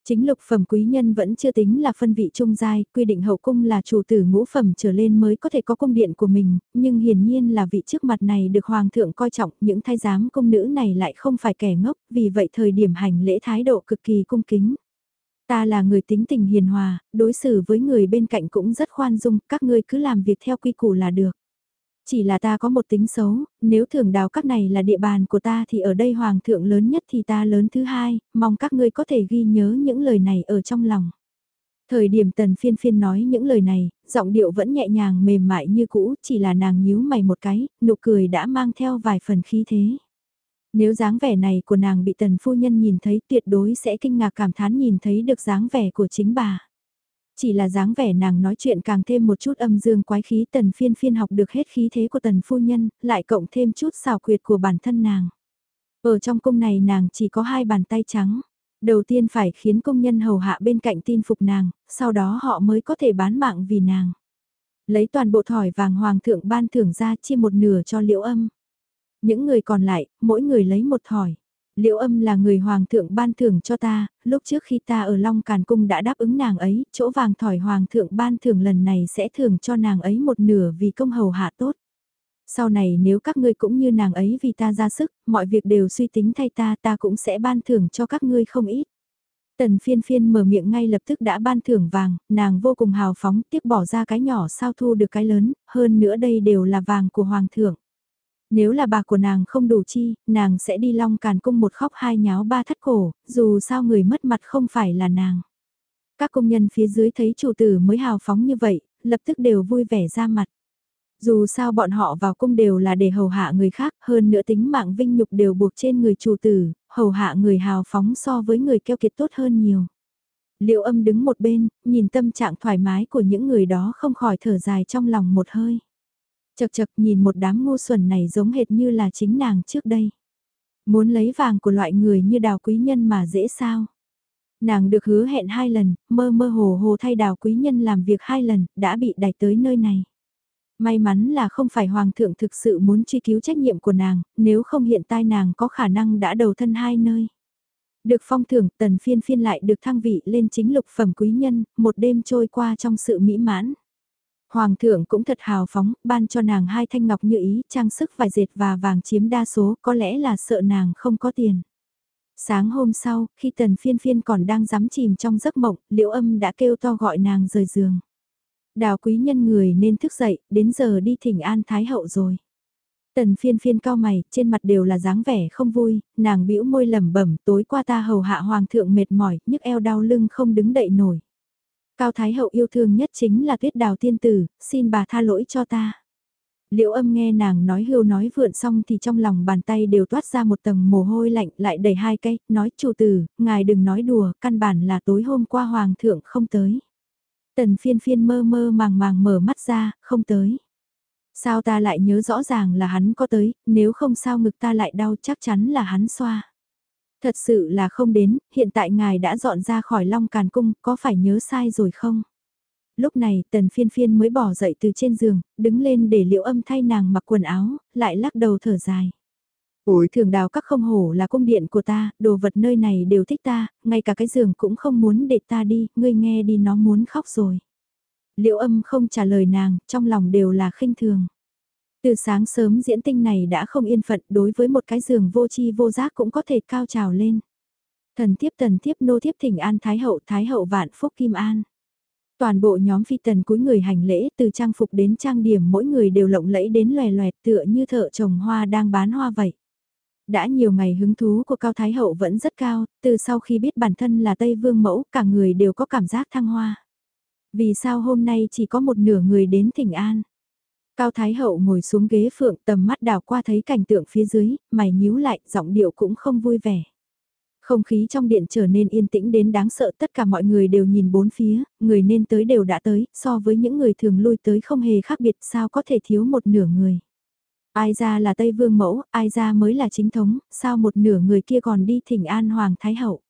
Chính lục phẩm quý nhân vẫn chưa tính là phân vị trung giai, quy định hậu cung là chủ tử ngũ phẩm trở lên mới có thể có cung điện của mình, nhưng hiển nhiên là vị trước mặt này được hoàng thượng coi trọng, những thái giám công nữ này lại không phải kẻ ngốc, vì vậy thời điểm hành lễ thái độ cực kỳ cung kính. Ta là người tính tình hiền hòa, đối xử với người bên cạnh cũng rất khoan dung, các ngươi cứ làm việc theo quy củ là được. Chỉ là ta có một tính xấu, nếu thường đào các này là địa bàn của ta thì ở đây hoàng thượng lớn nhất thì ta lớn thứ hai, mong các ngươi có thể ghi nhớ những lời này ở trong lòng. Thời điểm tần phiên phiên nói những lời này, giọng điệu vẫn nhẹ nhàng mềm mại như cũ, chỉ là nàng nhíu mày một cái, nụ cười đã mang theo vài phần khí thế. Nếu dáng vẻ này của nàng bị tần phu nhân nhìn thấy tuyệt đối sẽ kinh ngạc cảm thán nhìn thấy được dáng vẻ của chính bà. Chỉ là dáng vẻ nàng nói chuyện càng thêm một chút âm dương quái khí tần phiên phiên học được hết khí thế của tần phu nhân, lại cộng thêm chút xào quyệt của bản thân nàng. Ở trong cung này nàng chỉ có hai bàn tay trắng. Đầu tiên phải khiến công nhân hầu hạ bên cạnh tin phục nàng, sau đó họ mới có thể bán mạng vì nàng. Lấy toàn bộ thỏi vàng hoàng thượng ban thưởng ra chia một nửa cho liễu âm. Những người còn lại, mỗi người lấy một thỏi. Liễu âm là người hoàng thượng ban thưởng cho ta, lúc trước khi ta ở Long Càn Cung đã đáp ứng nàng ấy, chỗ vàng thỏi hoàng thượng ban thưởng lần này sẽ thưởng cho nàng ấy một nửa vì công hầu hạ tốt. Sau này nếu các ngươi cũng như nàng ấy vì ta ra sức, mọi việc đều suy tính thay ta ta cũng sẽ ban thưởng cho các ngươi không ít. Tần phiên phiên mở miệng ngay lập tức đã ban thưởng vàng, nàng vô cùng hào phóng tiếc bỏ ra cái nhỏ sao thu được cái lớn, hơn nữa đây đều là vàng của hoàng thượng. Nếu là bà của nàng không đủ chi, nàng sẽ đi long càn cung một khóc hai nháo ba thắt cổ, dù sao người mất mặt không phải là nàng. Các công nhân phía dưới thấy chủ tử mới hào phóng như vậy, lập tức đều vui vẻ ra mặt. Dù sao bọn họ vào cung đều là để hầu hạ người khác, hơn nữa tính mạng vinh nhục đều buộc trên người chủ tử, hầu hạ người hào phóng so với người keo kiệt tốt hơn nhiều. Liệu âm đứng một bên, nhìn tâm trạng thoải mái của những người đó không khỏi thở dài trong lòng một hơi. Chật chật nhìn một đám ngu xuẩn này giống hệt như là chính nàng trước đây. Muốn lấy vàng của loại người như đào quý nhân mà dễ sao? Nàng được hứa hẹn hai lần, mơ mơ hồ hồ thay đào quý nhân làm việc hai lần, đã bị đẩy tới nơi này. May mắn là không phải hoàng thượng thực sự muốn truy cứu trách nhiệm của nàng, nếu không hiện tại nàng có khả năng đã đầu thân hai nơi. Được phong thưởng, tần phiên phiên lại được thăng vị lên chính lục phẩm quý nhân, một đêm trôi qua trong sự mỹ mãn. Hoàng thượng cũng thật hào phóng, ban cho nàng hai thanh ngọc như ý, trang sức vải dệt và vàng chiếm đa số, có lẽ là sợ nàng không có tiền. Sáng hôm sau, khi tần phiên phiên còn đang dám chìm trong giấc mộng, liễu âm đã kêu to gọi nàng rời giường. Đào quý nhân người nên thức dậy, đến giờ đi thỉnh an thái hậu rồi. Tần phiên phiên cao mày, trên mặt đều là dáng vẻ không vui, nàng bĩu môi lẩm bẩm tối qua ta hầu hạ hoàng thượng mệt mỏi, nhức eo đau lưng không đứng đậy nổi. Cao Thái Hậu yêu thương nhất chính là tuyết đào tiên tử, xin bà tha lỗi cho ta. Liệu âm nghe nàng nói hưu nói vượn xong thì trong lòng bàn tay đều toát ra một tầng mồ hôi lạnh lại đầy hai cây, nói chủ tử, ngài đừng nói đùa, căn bản là tối hôm qua hoàng thượng không tới. Tần phiên phiên mơ mơ màng màng mở mắt ra, không tới. Sao ta lại nhớ rõ ràng là hắn có tới, nếu không sao ngực ta lại đau chắc chắn là hắn xoa. Thật sự là không đến, hiện tại ngài đã dọn ra khỏi Long Càn Cung, có phải nhớ sai rồi không? Lúc này tần phiên phiên mới bỏ dậy từ trên giường, đứng lên để liệu âm thay nàng mặc quần áo, lại lắc đầu thở dài. Ủi thường đào các không hổ là cung điện của ta, đồ vật nơi này đều thích ta, ngay cả cái giường cũng không muốn để ta đi, ngươi nghe đi nó muốn khóc rồi. Liệu âm không trả lời nàng, trong lòng đều là khinh thường. Từ sáng sớm diễn tinh này đã không yên phận đối với một cái giường vô chi vô giác cũng có thể cao trào lên. Thần tiếp tần tiếp nô tiếp thỉnh an Thái hậu Thái hậu vạn phúc kim an. Toàn bộ nhóm phi tần cuối người hành lễ từ trang phục đến trang điểm mỗi người đều lộng lẫy đến loè loẹt tựa như thợ trồng hoa đang bán hoa vậy. Đã nhiều ngày hứng thú của Cao Thái Hậu vẫn rất cao, từ sau khi biết bản thân là Tây Vương Mẫu cả người đều có cảm giác thăng hoa. Vì sao hôm nay chỉ có một nửa người đến thỉnh an? Cao Thái Hậu ngồi xuống ghế phượng tầm mắt đảo qua thấy cảnh tượng phía dưới, mày nhíu lại, giọng điệu cũng không vui vẻ. Không khí trong điện trở nên yên tĩnh đến đáng sợ tất cả mọi người đều nhìn bốn phía, người nên tới đều đã tới, so với những người thường lui tới không hề khác biệt sao có thể thiếu một nửa người. Ai ra là Tây Vương Mẫu, ai ra mới là chính thống, sao một nửa người kia còn đi thỉnh an Hoàng Thái Hậu.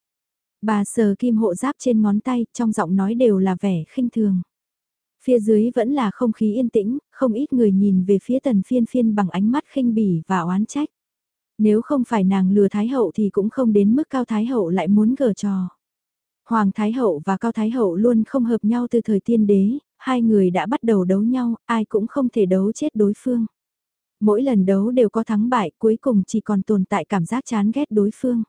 Bà sờ kim hộ giáp trên ngón tay, trong giọng nói đều là vẻ khinh thường. Phía dưới vẫn là không khí yên tĩnh, không ít người nhìn về phía tần phiên phiên bằng ánh mắt khinh bỉ và oán trách. Nếu không phải nàng lừa Thái Hậu thì cũng không đến mức Cao Thái Hậu lại muốn gờ trò. Hoàng Thái Hậu và Cao Thái Hậu luôn không hợp nhau từ thời tiên đế, hai người đã bắt đầu đấu nhau, ai cũng không thể đấu chết đối phương. Mỗi lần đấu đều có thắng bại, cuối cùng chỉ còn tồn tại cảm giác chán ghét đối phương.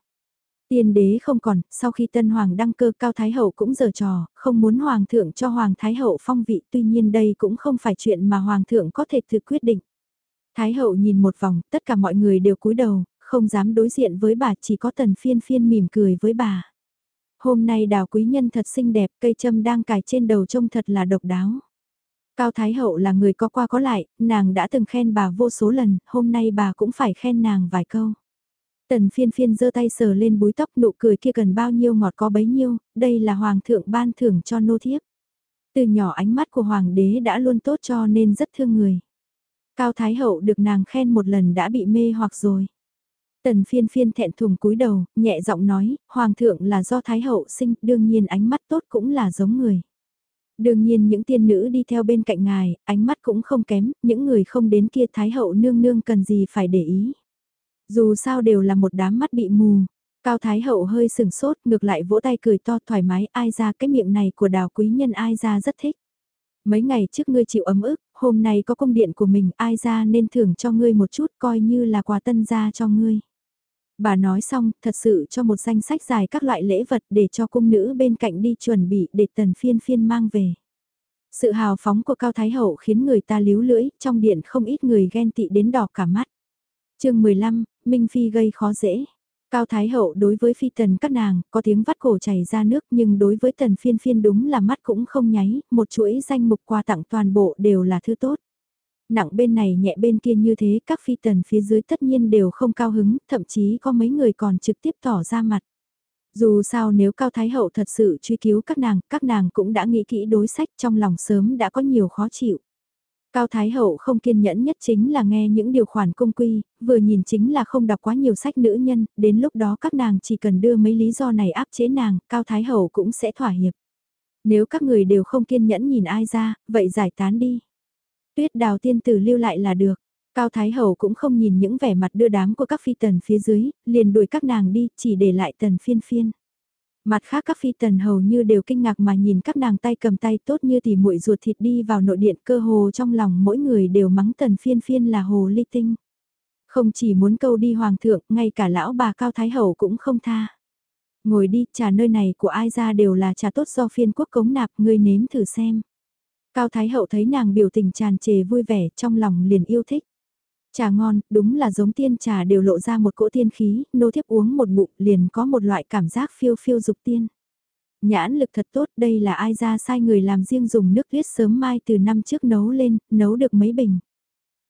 Tiên đế không còn, sau khi tân hoàng đăng cơ cao thái hậu cũng giở trò, không muốn hoàng thượng cho hoàng thái hậu phong vị tuy nhiên đây cũng không phải chuyện mà hoàng thượng có thể tự quyết định. Thái hậu nhìn một vòng, tất cả mọi người đều cúi đầu, không dám đối diện với bà chỉ có tần phiên phiên mỉm cười với bà. Hôm nay đào quý nhân thật xinh đẹp, cây châm đang cài trên đầu trông thật là độc đáo. Cao Thái Hậu là người có qua có lại, nàng đã từng khen bà vô số lần, hôm nay bà cũng phải khen nàng vài câu. Tần phiên phiên giơ tay sờ lên búi tóc nụ cười kia cần bao nhiêu ngọt có bấy nhiêu, đây là hoàng thượng ban thưởng cho nô thiếp. Từ nhỏ ánh mắt của hoàng đế đã luôn tốt cho nên rất thương người. Cao Thái Hậu được nàng khen một lần đã bị mê hoặc rồi. Tần phiên phiên thẹn thùng cúi đầu, nhẹ giọng nói, Hoàng thượng là do Thái Hậu sinh, đương nhiên ánh mắt tốt cũng là giống người. Đương nhiên những tiên nữ đi theo bên cạnh ngài, ánh mắt cũng không kém, những người không đến kia Thái Hậu nương nương cần gì phải để ý. Dù sao đều là một đám mắt bị mù. Cao Thái Hậu hơi sừng sốt, ngược lại vỗ tay cười to thoải mái, ai ra cái miệng này của đào quý nhân ai ra rất thích. Mấy ngày trước ngươi chịu ấm ức, hôm nay có công điện của mình, ai ra nên thưởng cho ngươi một chút coi như là quà tân gia cho ngươi. Bà nói xong, thật sự cho một danh sách dài các loại lễ vật để cho cung nữ bên cạnh đi chuẩn bị để tần phiên phiên mang về. Sự hào phóng của Cao Thái Hậu khiến người ta líu lưỡi, trong điện không ít người ghen tị đến đỏ cả mắt. chương 15, Minh Phi gây khó dễ. Cao Thái Hậu đối với phi tần các nàng, có tiếng vắt cổ chảy ra nước nhưng đối với tần phiên phiên đúng là mắt cũng không nháy, một chuỗi danh mục quà tặng toàn bộ đều là thứ tốt. Nặng bên này nhẹ bên kia như thế các phi tần phía dưới tất nhiên đều không cao hứng, thậm chí có mấy người còn trực tiếp tỏ ra mặt. Dù sao nếu Cao Thái Hậu thật sự truy cứu các nàng, các nàng cũng đã nghĩ kỹ đối sách trong lòng sớm đã có nhiều khó chịu. Cao Thái Hậu không kiên nhẫn nhất chính là nghe những điều khoản công quy, vừa nhìn chính là không đọc quá nhiều sách nữ nhân, đến lúc đó các nàng chỉ cần đưa mấy lý do này áp chế nàng, Cao Thái Hậu cũng sẽ thỏa hiệp. Nếu các người đều không kiên nhẫn nhìn ai ra, vậy giải tán đi. Tuyết đào tiên tử lưu lại là được. Cao Thái Hậu cũng không nhìn những vẻ mặt đưa đám của các phi tần phía dưới, liền đuổi các nàng đi, chỉ để lại tần phiên phiên. Mặt khác các phi tần hầu như đều kinh ngạc mà nhìn các nàng tay cầm tay tốt như tỉ muội ruột thịt đi vào nội điện cơ hồ trong lòng mỗi người đều mắng tần phiên phiên là hồ ly tinh. Không chỉ muốn câu đi hoàng thượng, ngay cả lão bà Cao Thái Hậu cũng không tha. Ngồi đi, trà nơi này của ai ra đều là trà tốt do phiên quốc cống nạp, ngươi nếm thử xem. Cao Thái Hậu thấy nàng biểu tình tràn trề vui vẻ, trong lòng liền yêu thích. Trà ngon, đúng là giống tiên trà đều lộ ra một cỗ tiên khí, nô thiếp uống một bụng liền có một loại cảm giác phiêu phiêu dục tiên. Nhãn lực thật tốt, đây là ai ra sai người làm riêng dùng nước tuyết sớm mai từ năm trước nấu lên, nấu được mấy bình.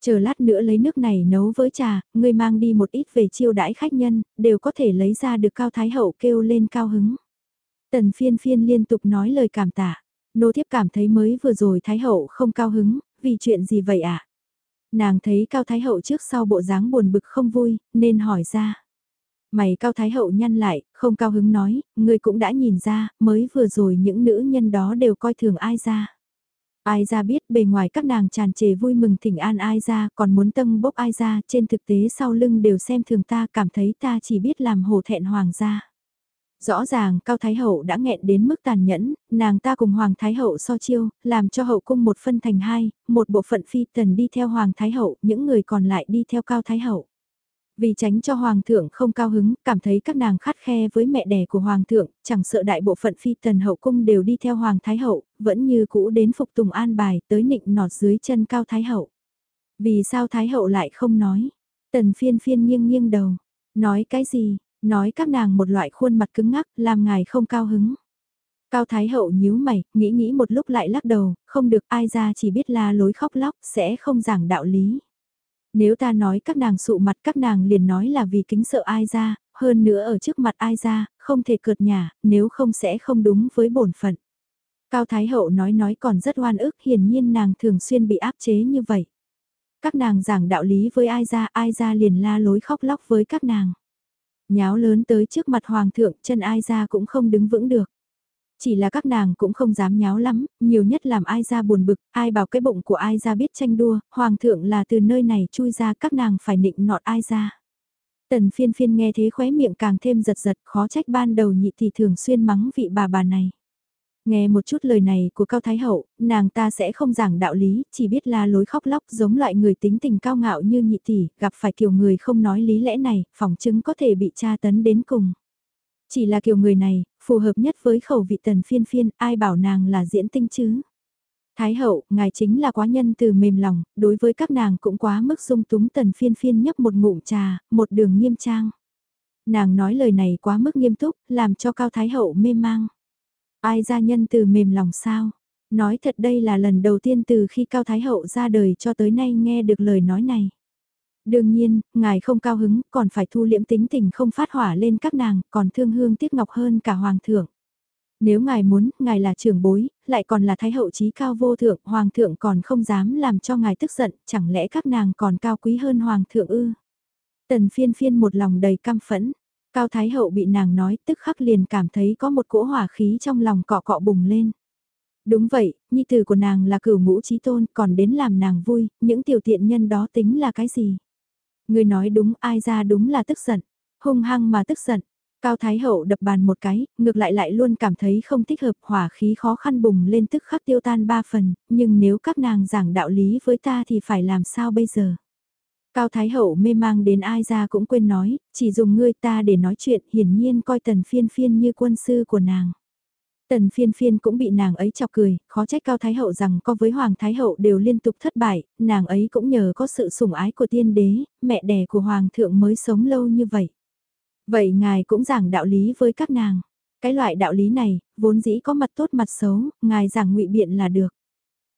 Chờ lát nữa lấy nước này nấu với trà, người mang đi một ít về chiêu đãi khách nhân, đều có thể lấy ra được cao thái hậu kêu lên cao hứng. Tần phiên phiên liên tục nói lời cảm tạ. Nô thiếp cảm thấy mới vừa rồi thái hậu không cao hứng, vì chuyện gì vậy ạ? À? Nàng thấy Cao Thái Hậu trước sau bộ dáng buồn bực không vui, nên hỏi ra. Mày Cao Thái Hậu nhăn lại, không cao hứng nói, người cũng đã nhìn ra, mới vừa rồi những nữ nhân đó đều coi thường ai ra. Ai ra biết bề ngoài các nàng tràn trề vui mừng thỉnh an ai ra, còn muốn tâm bốc ai ra, trên thực tế sau lưng đều xem thường ta cảm thấy ta chỉ biết làm hồ thẹn hoàng gia. Rõ ràng Cao Thái Hậu đã nghẹn đến mức tàn nhẫn, nàng ta cùng Hoàng Thái Hậu so chiêu, làm cho hậu cung một phân thành hai, một bộ phận phi tần đi theo Hoàng Thái Hậu, những người còn lại đi theo Cao Thái Hậu. Vì tránh cho Hoàng thượng không cao hứng, cảm thấy các nàng khát khe với mẹ đẻ của Hoàng thượng, chẳng sợ đại bộ phận phi tần hậu cung đều đi theo Hoàng Thái Hậu, vẫn như cũ đến phục tùng an bài tới nịnh nọt dưới chân Cao Thái Hậu. Vì sao Thái Hậu lại không nói? Tần phiên phiên nghiêng nghiêng đầu. Nói cái gì? Nói các nàng một loại khuôn mặt cứng ngắc, làm ngài không cao hứng. Cao Thái Hậu nhíu mày, nghĩ nghĩ một lúc lại lắc đầu, không được ai ra chỉ biết la lối khóc lóc, sẽ không giảng đạo lý. Nếu ta nói các nàng sụ mặt các nàng liền nói là vì kính sợ ai ra, hơn nữa ở trước mặt ai ra, không thể cợt nhà, nếu không sẽ không đúng với bổn phận. Cao Thái Hậu nói nói còn rất oan ức, hiển nhiên nàng thường xuyên bị áp chế như vậy. Các nàng giảng đạo lý với ai ra, ai ra liền la lối khóc lóc với các nàng. Nháo lớn tới trước mặt hoàng thượng chân ai ra cũng không đứng vững được. Chỉ là các nàng cũng không dám nháo lắm, nhiều nhất làm ai ra buồn bực, ai bảo cái bụng của ai ra biết tranh đua, hoàng thượng là từ nơi này chui ra các nàng phải nịnh nọt ai ra. Tần phiên phiên nghe thế khóe miệng càng thêm giật giật khó trách ban đầu nhị thì thường xuyên mắng vị bà bà này. Nghe một chút lời này của Cao Thái Hậu, nàng ta sẽ không giảng đạo lý, chỉ biết là lối khóc lóc giống loại người tính tình cao ngạo như nhị tỷ, gặp phải kiểu người không nói lý lẽ này, phỏng chứng có thể bị tra tấn đến cùng. Chỉ là kiểu người này, phù hợp nhất với khẩu vị tần phiên phiên, ai bảo nàng là diễn tinh chứ. Thái hậu, ngài chính là quá nhân từ mềm lòng, đối với các nàng cũng quá mức dung túng tần phiên phiên nhấp một ngụm trà, một đường nghiêm trang. Nàng nói lời này quá mức nghiêm túc, làm cho cao thái hậu mê mang. Ai ra nhân từ mềm lòng sao? Nói thật đây là lần đầu tiên từ khi Cao Thái Hậu ra đời cho tới nay nghe được lời nói này. Đương nhiên, ngài không cao hứng, còn phải thu liễm tính tình không phát hỏa lên các nàng, còn thương hương tiếc ngọc hơn cả hoàng thượng. Nếu ngài muốn, ngài là trưởng bối, lại còn là thái hậu trí cao vô thượng, hoàng thượng còn không dám làm cho ngài tức giận, chẳng lẽ các nàng còn cao quý hơn hoàng thượng ư? Tần phiên phiên một lòng đầy căm phẫn, Cao Thái Hậu bị nàng nói tức khắc liền cảm thấy có một cỗ hỏa khí trong lòng cọ cọ bùng lên. Đúng vậy, nhi tử của nàng là cửu ngũ trí tôn còn đến làm nàng vui, những tiểu tiện nhân đó tính là cái gì? Người nói đúng ai ra đúng là tức giận, hung hăng mà tức giận. Cao Thái Hậu đập bàn một cái, ngược lại lại luôn cảm thấy không thích hợp hỏa khí khó khăn bùng lên tức khắc tiêu tan ba phần, nhưng nếu các nàng giảng đạo lý với ta thì phải làm sao bây giờ? Cao Thái Hậu mê mang đến ai ra cũng quên nói, chỉ dùng ngươi ta để nói chuyện hiển nhiên coi tần phiên phiên như quân sư của nàng. Tần phiên phiên cũng bị nàng ấy chọc cười, khó trách Cao Thái Hậu rằng có với Hoàng Thái Hậu đều liên tục thất bại, nàng ấy cũng nhờ có sự sủng ái của tiên đế, mẹ đẻ của Hoàng thượng mới sống lâu như vậy. Vậy ngài cũng giảng đạo lý với các nàng. Cái loại đạo lý này, vốn dĩ có mặt tốt mặt xấu, ngài giảng ngụy biện là được.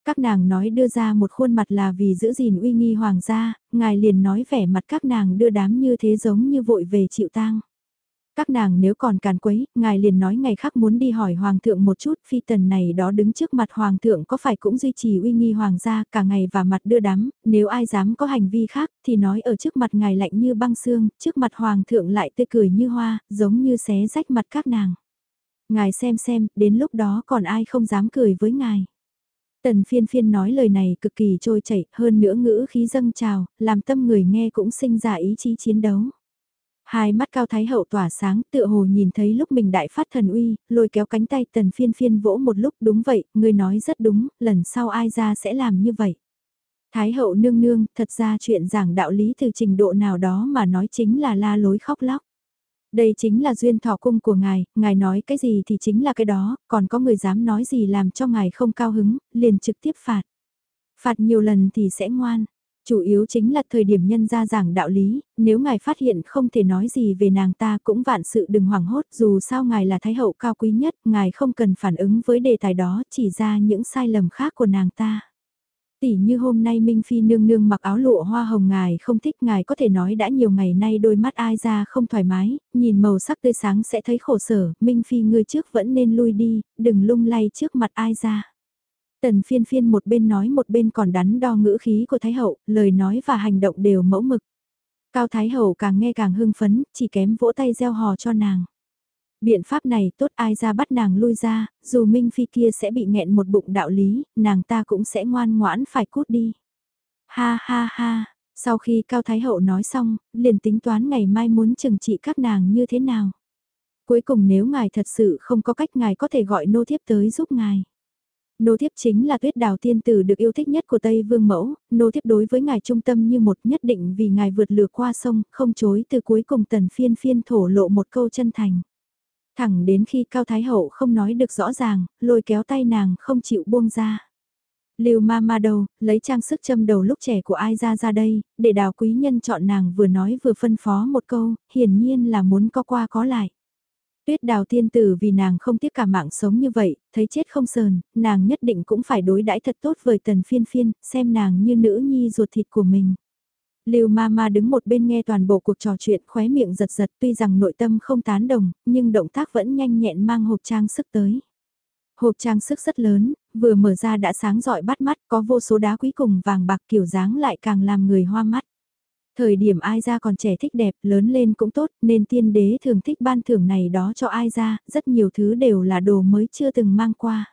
Các nàng nói đưa ra một khuôn mặt là vì giữ gìn uy nghi hoàng gia, ngài liền nói vẻ mặt các nàng đưa đám như thế giống như vội về chịu tang. Các nàng nếu còn càn quấy, ngài liền nói ngày khác muốn đi hỏi hoàng thượng một chút, phi tần này đó đứng trước mặt hoàng thượng có phải cũng duy trì uy nghi hoàng gia cả ngày và mặt đưa đám, nếu ai dám có hành vi khác thì nói ở trước mặt ngài lạnh như băng xương, trước mặt hoàng thượng lại tươi cười như hoa, giống như xé rách mặt các nàng. Ngài xem xem, đến lúc đó còn ai không dám cười với ngài. Tần phiên phiên nói lời này cực kỳ trôi chảy, hơn nữa ngữ khí dâng trào, làm tâm người nghe cũng sinh ra ý chí chiến đấu. Hai mắt cao thái hậu tỏa sáng tựa hồ nhìn thấy lúc mình đại phát thần uy, lôi kéo cánh tay tần phiên phiên vỗ một lúc đúng vậy, người nói rất đúng, lần sau ai ra sẽ làm như vậy. Thái hậu nương nương, thật ra chuyện giảng đạo lý từ trình độ nào đó mà nói chính là la lối khóc lóc. Đây chính là duyên thọ cung của ngài, ngài nói cái gì thì chính là cái đó, còn có người dám nói gì làm cho ngài không cao hứng, liền trực tiếp phạt. Phạt nhiều lần thì sẽ ngoan. Chủ yếu chính là thời điểm nhân ra giảng đạo lý, nếu ngài phát hiện không thể nói gì về nàng ta cũng vạn sự đừng hoảng hốt dù sao ngài là thái hậu cao quý nhất, ngài không cần phản ứng với đề tài đó chỉ ra những sai lầm khác của nàng ta. Tỷ như hôm nay Minh Phi nương nương mặc áo lụa hoa hồng ngài không thích ngài có thể nói đã nhiều ngày nay đôi mắt ai ra không thoải mái, nhìn màu sắc tươi sáng sẽ thấy khổ sở, Minh Phi ngươi trước vẫn nên lui đi, đừng lung lay trước mặt ai ra. Tần phiên phiên một bên nói một bên còn đắn đo ngữ khí của Thái Hậu, lời nói và hành động đều mẫu mực. Cao Thái Hậu càng nghe càng hưng phấn, chỉ kém vỗ tay gieo hò cho nàng. Biện pháp này tốt ai ra bắt nàng lui ra, dù Minh Phi kia sẽ bị nghẹn một bụng đạo lý, nàng ta cũng sẽ ngoan ngoãn phải cút đi. Ha ha ha, sau khi Cao Thái Hậu nói xong, liền tính toán ngày mai muốn trừng trị các nàng như thế nào. Cuối cùng nếu ngài thật sự không có cách ngài có thể gọi nô thiếp tới giúp ngài. Nô thiếp chính là tuyết đào tiên tử được yêu thích nhất của Tây Vương Mẫu, nô thiếp đối với ngài trung tâm như một nhất định vì ngài vượt lừa qua sông, không chối từ cuối cùng tần phiên phiên thổ lộ một câu chân thành. Thẳng đến khi Cao Thái Hậu không nói được rõ ràng, lôi kéo tay nàng không chịu buông ra. Lưu ma ma đầu, lấy trang sức châm đầu lúc trẻ của ai ra ra đây, để đào quý nhân chọn nàng vừa nói vừa phân phó một câu, hiển nhiên là muốn có qua có lại. Tuyết đào tiên tử vì nàng không tiếc cả mạng sống như vậy, thấy chết không sờn, nàng nhất định cũng phải đối đãi thật tốt với tần phiên phiên, xem nàng như nữ nhi ruột thịt của mình. Lưu Mama đứng một bên nghe toàn bộ cuộc trò chuyện khóe miệng giật giật tuy rằng nội tâm không tán đồng, nhưng động tác vẫn nhanh nhẹn mang hộp trang sức tới. Hộp trang sức rất lớn, vừa mở ra đã sáng rọi bắt mắt, có vô số đá quý cùng vàng bạc kiểu dáng lại càng làm người hoa mắt. Thời điểm ai ra còn trẻ thích đẹp, lớn lên cũng tốt, nên tiên đế thường thích ban thưởng này đó cho ai ra, rất nhiều thứ đều là đồ mới chưa từng mang qua.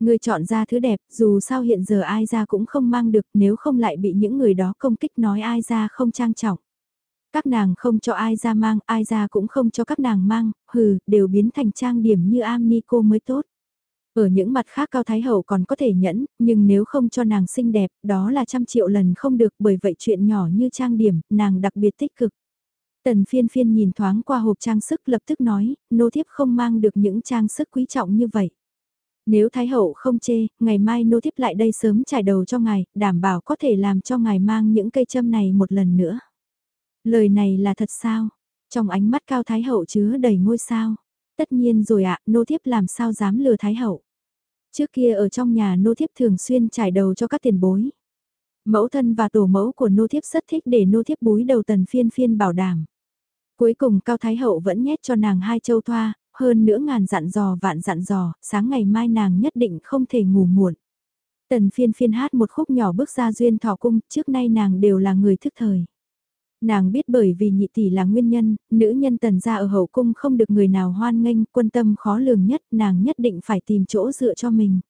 Người chọn ra thứ đẹp, dù sao hiện giờ ai ra cũng không mang được nếu không lại bị những người đó công kích nói ai ra không trang trọng. Các nàng không cho ai ra mang, ai ra cũng không cho các nàng mang, hừ, đều biến thành trang điểm như am ni cô mới tốt. Ở những mặt khác Cao Thái Hậu còn có thể nhẫn, nhưng nếu không cho nàng xinh đẹp, đó là trăm triệu lần không được bởi vậy chuyện nhỏ như trang điểm, nàng đặc biệt tích cực. Tần phiên phiên nhìn thoáng qua hộp trang sức lập tức nói, nô thiếp không mang được những trang sức quý trọng như vậy. Nếu Thái Hậu không chê, ngày mai nô thiếp lại đây sớm trải đầu cho ngài, đảm bảo có thể làm cho ngài mang những cây châm này một lần nữa. Lời này là thật sao? Trong ánh mắt Cao Thái Hậu chứa đầy ngôi sao. Tất nhiên rồi ạ, nô thiếp làm sao dám lừa Thái Hậu. Trước kia ở trong nhà nô thiếp thường xuyên trải đầu cho các tiền bối. Mẫu thân và tổ mẫu của nô thiếp rất thích để nô thiếp búi đầu tần phiên phiên bảo đảm. Cuối cùng Cao Thái Hậu vẫn nhét cho nàng hai châu thoa, hơn nữa ngàn dặn dò vạn dặn dò, sáng ngày mai nàng nhất định không thể ngủ muộn. Tần phiên phiên hát một khúc nhỏ bước ra duyên thọ cung, trước nay nàng đều là người thức thời. Nàng biết bởi vì nhị tỷ là nguyên nhân, nữ nhân tần gia ở hậu cung không được người nào hoan nghênh, quân tâm khó lường nhất, nàng nhất định phải tìm chỗ dựa cho mình.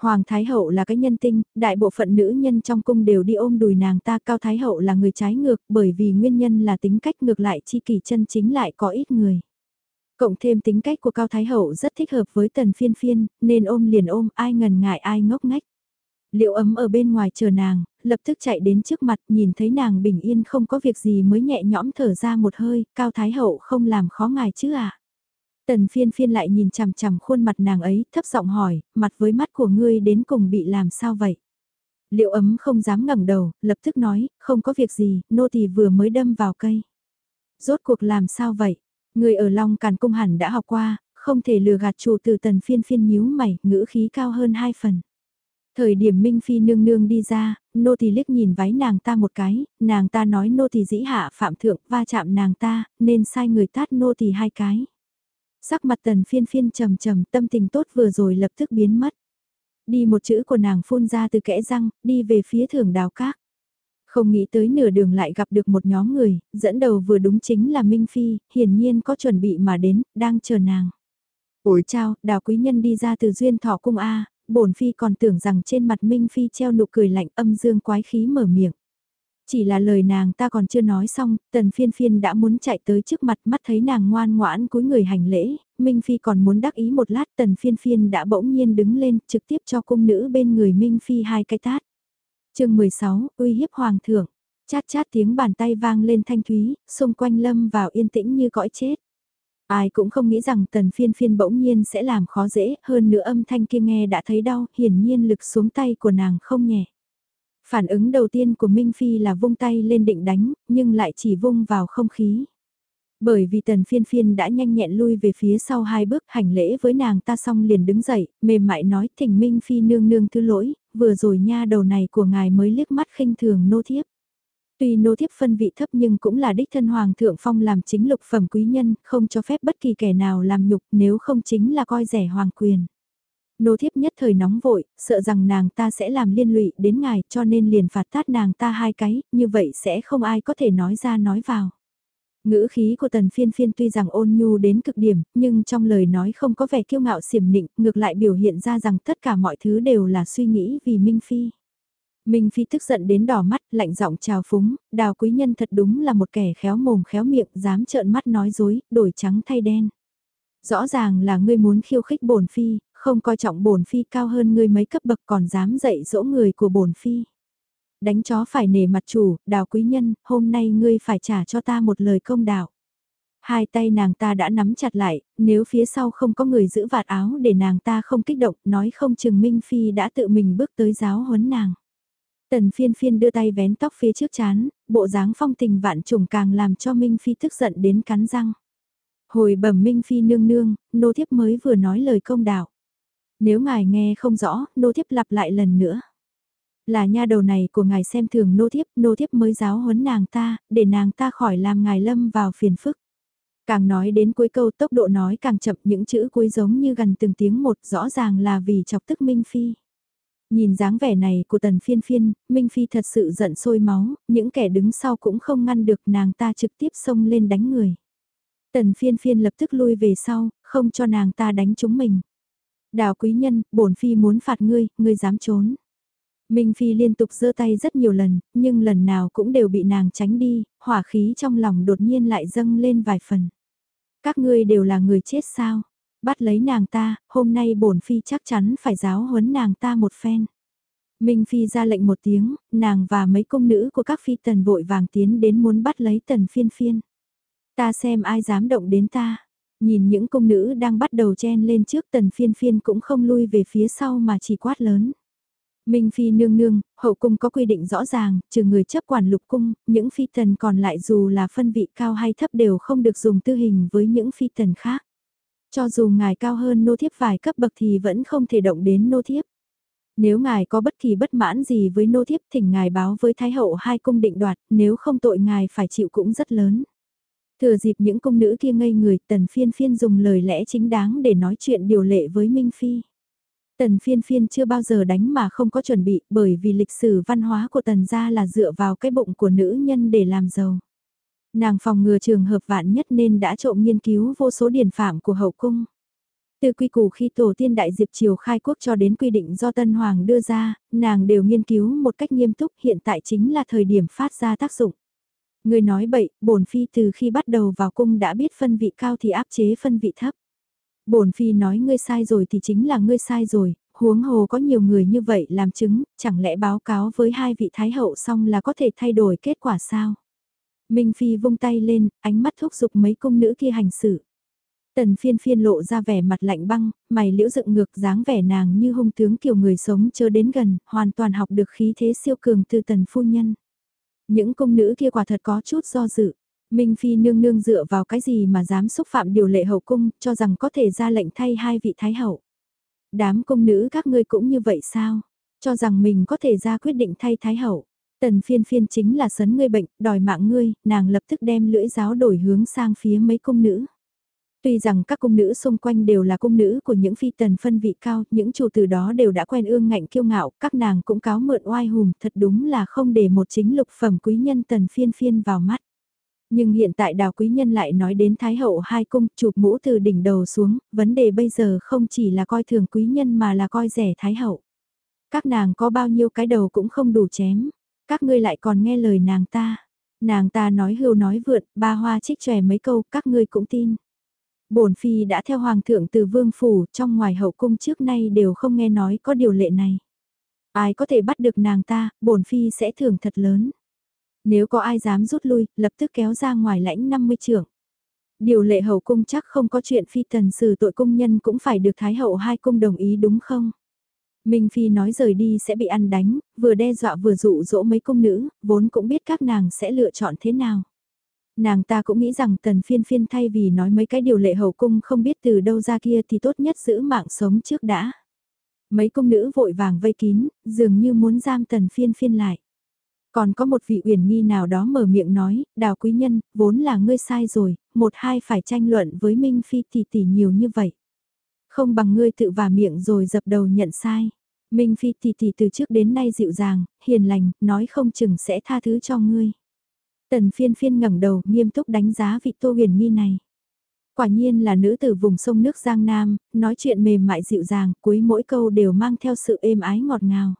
Hoàng Thái Hậu là cái nhân tinh, đại bộ phận nữ nhân trong cung đều đi ôm đùi nàng ta Cao Thái Hậu là người trái ngược bởi vì nguyên nhân là tính cách ngược lại chi kỷ chân chính lại có ít người. Cộng thêm tính cách của Cao Thái Hậu rất thích hợp với tần phiên phiên, nên ôm liền ôm ai ngần ngại ai ngốc ngách. Liệu ấm ở bên ngoài chờ nàng, lập tức chạy đến trước mặt nhìn thấy nàng bình yên không có việc gì mới nhẹ nhõm thở ra một hơi, Cao Thái Hậu không làm khó ngài chứ à. Tần phiên phiên lại nhìn chằm chằm khuôn mặt nàng ấy, thấp giọng hỏi, mặt với mắt của ngươi đến cùng bị làm sao vậy? Liệu ấm không dám ngẩng đầu, lập tức nói, không có việc gì, nô tỳ vừa mới đâm vào cây. Rốt cuộc làm sao vậy? Người ở Long Càn Cung hẳn đã học qua, không thể lừa gạt chủ từ tần phiên phiên nhíu mày, ngữ khí cao hơn hai phần. Thời điểm Minh Phi nương nương đi ra, nô tỳ liếc nhìn váy nàng ta một cái, nàng ta nói nô tỳ dĩ hạ phạm thượng va chạm nàng ta, nên sai người tát nô tỳ hai cái. Sắc mặt tần phiên phiên trầm trầm tâm tình tốt vừa rồi lập tức biến mất. Đi một chữ của nàng phun ra từ kẽ răng, đi về phía thưởng đào các. Không nghĩ tới nửa đường lại gặp được một nhóm người, dẫn đầu vừa đúng chính là Minh Phi, hiển nhiên có chuẩn bị mà đến, đang chờ nàng. Ủi chào, đào quý nhân đi ra từ duyên thọ cung A, bổn Phi còn tưởng rằng trên mặt Minh Phi treo nụ cười lạnh âm dương quái khí mở miệng. Chỉ là lời nàng ta còn chưa nói xong, tần phiên phiên đã muốn chạy tới trước mặt mắt thấy nàng ngoan ngoãn cúi người hành lễ, Minh Phi còn muốn đắc ý một lát tần phiên phiên đã bỗng nhiên đứng lên trực tiếp cho cung nữ bên người Minh Phi hai cái tát chương 16, uy hiếp hoàng thượng, chát chát tiếng bàn tay vang lên thanh thúy, xung quanh lâm vào yên tĩnh như cõi chết. Ai cũng không nghĩ rằng tần phiên phiên bỗng nhiên sẽ làm khó dễ, hơn nữa âm thanh kia nghe đã thấy đau, hiển nhiên lực xuống tay của nàng không nhẹ. Phản ứng đầu tiên của Minh Phi là vung tay lên định đánh, nhưng lại chỉ vung vào không khí. Bởi vì tần phiên phiên đã nhanh nhẹn lui về phía sau hai bước hành lễ với nàng ta xong liền đứng dậy, mềm mại nói thỉnh Minh Phi nương nương thứ lỗi, vừa rồi nha đầu này của ngài mới liếc mắt khinh thường nô thiếp. Tuy nô thiếp phân vị thấp nhưng cũng là đích thân hoàng thượng phong làm chính lục phẩm quý nhân, không cho phép bất kỳ kẻ nào làm nhục nếu không chính là coi rẻ hoàng quyền. Nô thiếp nhất thời nóng vội, sợ rằng nàng ta sẽ làm liên lụy đến ngài cho nên liền phạt tát nàng ta hai cái, như vậy sẽ không ai có thể nói ra nói vào. Ngữ khí của tần phiên phiên tuy rằng ôn nhu đến cực điểm, nhưng trong lời nói không có vẻ kiêu ngạo xiểm nịnh, ngược lại biểu hiện ra rằng tất cả mọi thứ đều là suy nghĩ vì Minh Phi. Minh Phi tức giận đến đỏ mắt, lạnh giọng chào phúng, đào quý nhân thật đúng là một kẻ khéo mồm khéo miệng, dám trợn mắt nói dối, đổi trắng thay đen. Rõ ràng là ngươi muốn khiêu khích bổn phi, không coi trọng bổn phi cao hơn ngươi mấy cấp bậc còn dám dạy dỗ người của bổn phi. Đánh chó phải nể mặt chủ, đào quý nhân, hôm nay ngươi phải trả cho ta một lời công đạo. Hai tay nàng ta đã nắm chặt lại, nếu phía sau không có người giữ vạt áo để nàng ta không kích động, nói không chừng Minh Phi đã tự mình bước tới giáo huấn nàng. Tần phiên phiên đưa tay vén tóc phía trước chán, bộ dáng phong tình vạn trùng càng làm cho Minh Phi tức giận đến cắn răng. Hồi bẩm Minh Phi nương nương, nô thiếp mới vừa nói lời công đạo. Nếu ngài nghe không rõ, nô thiếp lặp lại lần nữa. Là nha đầu này của ngài xem thường nô thiếp, nô thiếp mới giáo huấn nàng ta, để nàng ta khỏi làm ngài lâm vào phiền phức. Càng nói đến cuối câu tốc độ nói càng chậm những chữ cuối giống như gần từng tiếng một rõ ràng là vì chọc tức Minh Phi. Nhìn dáng vẻ này của tần phiên phiên, Minh Phi thật sự giận sôi máu, những kẻ đứng sau cũng không ngăn được nàng ta trực tiếp xông lên đánh người. Tần phiên phiên lập tức lui về sau, không cho nàng ta đánh chúng mình. Đào quý nhân, bổn phi muốn phạt ngươi, ngươi dám trốn. Minh Phi liên tục giơ tay rất nhiều lần, nhưng lần nào cũng đều bị nàng tránh đi, hỏa khí trong lòng đột nhiên lại dâng lên vài phần. Các ngươi đều là người chết sao? Bắt lấy nàng ta, hôm nay bổn Phi chắc chắn phải giáo huấn nàng ta một phen. Minh Phi ra lệnh một tiếng, nàng và mấy công nữ của các phi tần vội vàng tiến đến muốn bắt lấy tần phiên phiên. Ta xem ai dám động đến ta. Nhìn những công nữ đang bắt đầu chen lên trước tần phiên phiên cũng không lui về phía sau mà chỉ quát lớn. Minh Phi nương nương, hậu cung có quy định rõ ràng, trừ người chấp quản lục cung, những phi tần còn lại dù là phân vị cao hay thấp đều không được dùng tư hình với những phi tần khác. Cho dù ngài cao hơn nô thiếp vài cấp bậc thì vẫn không thể động đến nô thiếp. Nếu ngài có bất kỳ bất mãn gì với nô thiếp thỉnh ngài báo với Thái hậu hai cung định đoạt, nếu không tội ngài phải chịu cũng rất lớn. Thừa dịp những công nữ kia ngây người, tần phiên phiên dùng lời lẽ chính đáng để nói chuyện điều lệ với Minh Phi. Tần phiên phiên chưa bao giờ đánh mà không có chuẩn bị bởi vì lịch sử văn hóa của tần gia là dựa vào cái bụng của nữ nhân để làm giàu. Nàng phòng ngừa trường hợp vạn nhất nên đã trộm nghiên cứu vô số điển phạm của hậu cung. Từ quy củ khi tổ tiên đại diệp triều khai quốc cho đến quy định do Tân Hoàng đưa ra, nàng đều nghiên cứu một cách nghiêm túc hiện tại chính là thời điểm phát ra tác dụng. Người nói bậy, bổn phi từ khi bắt đầu vào cung đã biết phân vị cao thì áp chế phân vị thấp. Bổn phi nói ngươi sai rồi thì chính là ngươi sai rồi, huống hồ có nhiều người như vậy làm chứng, chẳng lẽ báo cáo với hai vị thái hậu xong là có thể thay đổi kết quả sao? Minh Phi vung tay lên, ánh mắt thúc giục mấy cung nữ kia hành xử. Tần phiên phiên lộ ra vẻ mặt lạnh băng, mày liễu dựng ngược dáng vẻ nàng như hung tướng kiểu người sống chưa đến gần, hoàn toàn học được khí thế siêu cường từ tần phu nhân. Những cung nữ kia quả thật có chút do dự. Minh Phi nương nương dựa vào cái gì mà dám xúc phạm điều lệ hậu cung, cho rằng có thể ra lệnh thay hai vị thái hậu. Đám cung nữ các ngươi cũng như vậy sao? cho rằng mình có thể ra quyết định thay Thái Hậu. Tần phiên phiên chính là sấn ngươi bệnh, đòi mạng ngươi, nàng lập tức đem lưỡi giáo đổi hướng sang phía mấy cung nữ. Tuy rằng các cung nữ xung quanh đều là cung nữ của những phi tần phân vị cao, những chủ từ đó đều đã quen ương ngạnh kiêu ngạo, các nàng cũng cáo mượn oai hùng, thật đúng là không để một chính lục phẩm quý nhân tần phiên phiên vào mắt. Nhưng hiện tại đào quý nhân lại nói đến Thái hậu hai cung chụp mũ từ đỉnh đầu xuống, vấn đề bây giờ không chỉ là coi thường quý nhân mà là coi rẻ Thái hậu. Các nàng có bao nhiêu cái đầu cũng không đủ chém, các ngươi lại còn nghe lời nàng ta. Nàng ta nói hưu nói vượn, ba hoa trích tròe mấy câu, các ngươi cũng tin. bổn phi đã theo hoàng thượng từ vương phủ, trong ngoài hậu cung trước nay đều không nghe nói có điều lệ này. Ai có thể bắt được nàng ta, bổn phi sẽ thưởng thật lớn. Nếu có ai dám rút lui, lập tức kéo ra ngoài lãnh 50 trưởng. Điều lệ hậu cung chắc không có chuyện phi tần xử tội cung nhân cũng phải được thái hậu hai cung đồng ý đúng không? Minh Phi nói rời đi sẽ bị ăn đánh, vừa đe dọa vừa dụ dỗ mấy cung nữ, vốn cũng biết các nàng sẽ lựa chọn thế nào. Nàng ta cũng nghĩ rằng tần phiên phiên thay vì nói mấy cái điều lệ hậu cung không biết từ đâu ra kia thì tốt nhất giữ mạng sống trước đã. Mấy cung nữ vội vàng vây kín, dường như muốn giam tần phiên phiên lại. Còn có một vị uyển nghi nào đó mở miệng nói, đào quý nhân, vốn là ngươi sai rồi, một hai phải tranh luận với Minh Phi tỷ tỷ nhiều như vậy. Không bằng ngươi tự vả miệng rồi dập đầu nhận sai. Minh Phi tỷ tỷ từ trước đến nay dịu dàng, hiền lành, nói không chừng sẽ tha thứ cho ngươi. Tần phiên phiên ngẩng đầu nghiêm túc đánh giá vị tô huyền nghi này. Quả nhiên là nữ từ vùng sông nước Giang Nam, nói chuyện mềm mại dịu dàng, cuối mỗi câu đều mang theo sự êm ái ngọt ngào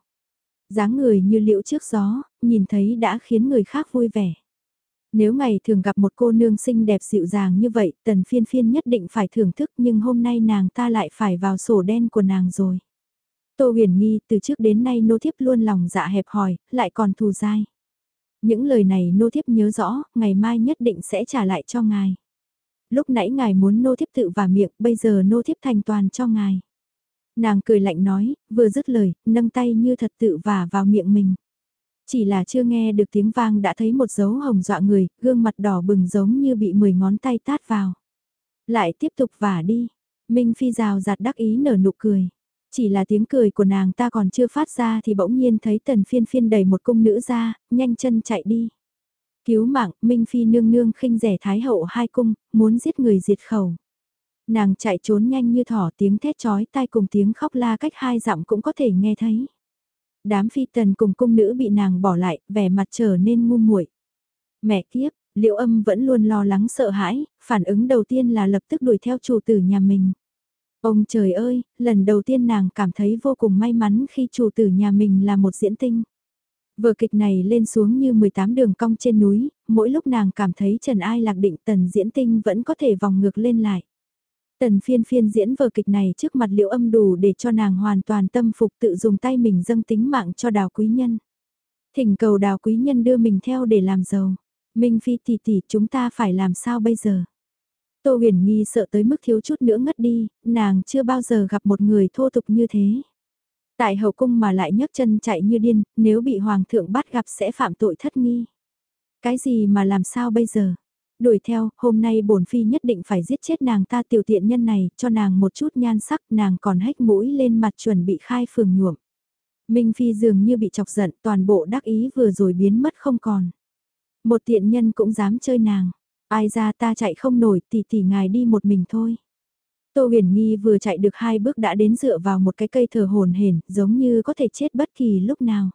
dáng người như liễu trước gió, nhìn thấy đã khiến người khác vui vẻ. Nếu ngày thường gặp một cô nương xinh đẹp dịu dàng như vậy, tần phiên phiên nhất định phải thưởng thức nhưng hôm nay nàng ta lại phải vào sổ đen của nàng rồi. Tô huyền nghi từ trước đến nay nô thiếp luôn lòng dạ hẹp hòi, lại còn thù dai. Những lời này nô thiếp nhớ rõ, ngày mai nhất định sẽ trả lại cho ngài. Lúc nãy ngài muốn nô thiếp tự và miệng, bây giờ nô thiếp thành toàn cho ngài. Nàng cười lạnh nói, vừa dứt lời, nâng tay như thật tự vả vào miệng mình. Chỉ là chưa nghe được tiếng vang đã thấy một dấu hồng dọa người, gương mặt đỏ bừng giống như bị mười ngón tay tát vào. Lại tiếp tục vả đi. Minh Phi rào giạt đắc ý nở nụ cười. Chỉ là tiếng cười của nàng ta còn chưa phát ra thì bỗng nhiên thấy tần phiên phiên đẩy một cung nữ ra, nhanh chân chạy đi. Cứu mạng, Minh Phi nương nương khinh rẻ thái hậu hai cung, muốn giết người diệt khẩu. Nàng chạy trốn nhanh như thỏ tiếng thét chói tai cùng tiếng khóc la cách hai dặm cũng có thể nghe thấy. Đám phi tần cùng cung nữ bị nàng bỏ lại, vẻ mặt trở nên ngu muội. Mẹ kiếp, liệu âm vẫn luôn lo lắng sợ hãi, phản ứng đầu tiên là lập tức đuổi theo chủ tử nhà mình. Ông trời ơi, lần đầu tiên nàng cảm thấy vô cùng may mắn khi chủ tử nhà mình là một diễn tinh. Vở kịch này lên xuống như 18 đường cong trên núi, mỗi lúc nàng cảm thấy trần ai lạc định tần diễn tinh vẫn có thể vòng ngược lên lại. Tần phiên phiên diễn vở kịch này trước mặt liệu âm đủ để cho nàng hoàn toàn tâm phục tự dùng tay mình dâng tính mạng cho đào quý nhân. Thỉnh cầu đào quý nhân đưa mình theo để làm giàu. Minh phi tỷ tỷ chúng ta phải làm sao bây giờ? Tô huyền nghi sợ tới mức thiếu chút nữa ngất đi, nàng chưa bao giờ gặp một người thô tục như thế. Tại hậu cung mà lại nhấc chân chạy như điên, nếu bị hoàng thượng bắt gặp sẽ phạm tội thất nghi. Cái gì mà làm sao bây giờ? Đuổi theo, hôm nay bổn phi nhất định phải giết chết nàng ta tiểu tiện nhân này, cho nàng một chút nhan sắc, nàng còn hách mũi lên mặt chuẩn bị khai phường nhuộm. Minh phi dường như bị chọc giận, toàn bộ đắc ý vừa rồi biến mất không còn. Một tiện nhân cũng dám chơi nàng, ai ra ta chạy không nổi tỷ tỷ ngài đi một mình thôi. Tô huyền nghi vừa chạy được hai bước đã đến dựa vào một cái cây thờ hồn hển giống như có thể chết bất kỳ lúc nào.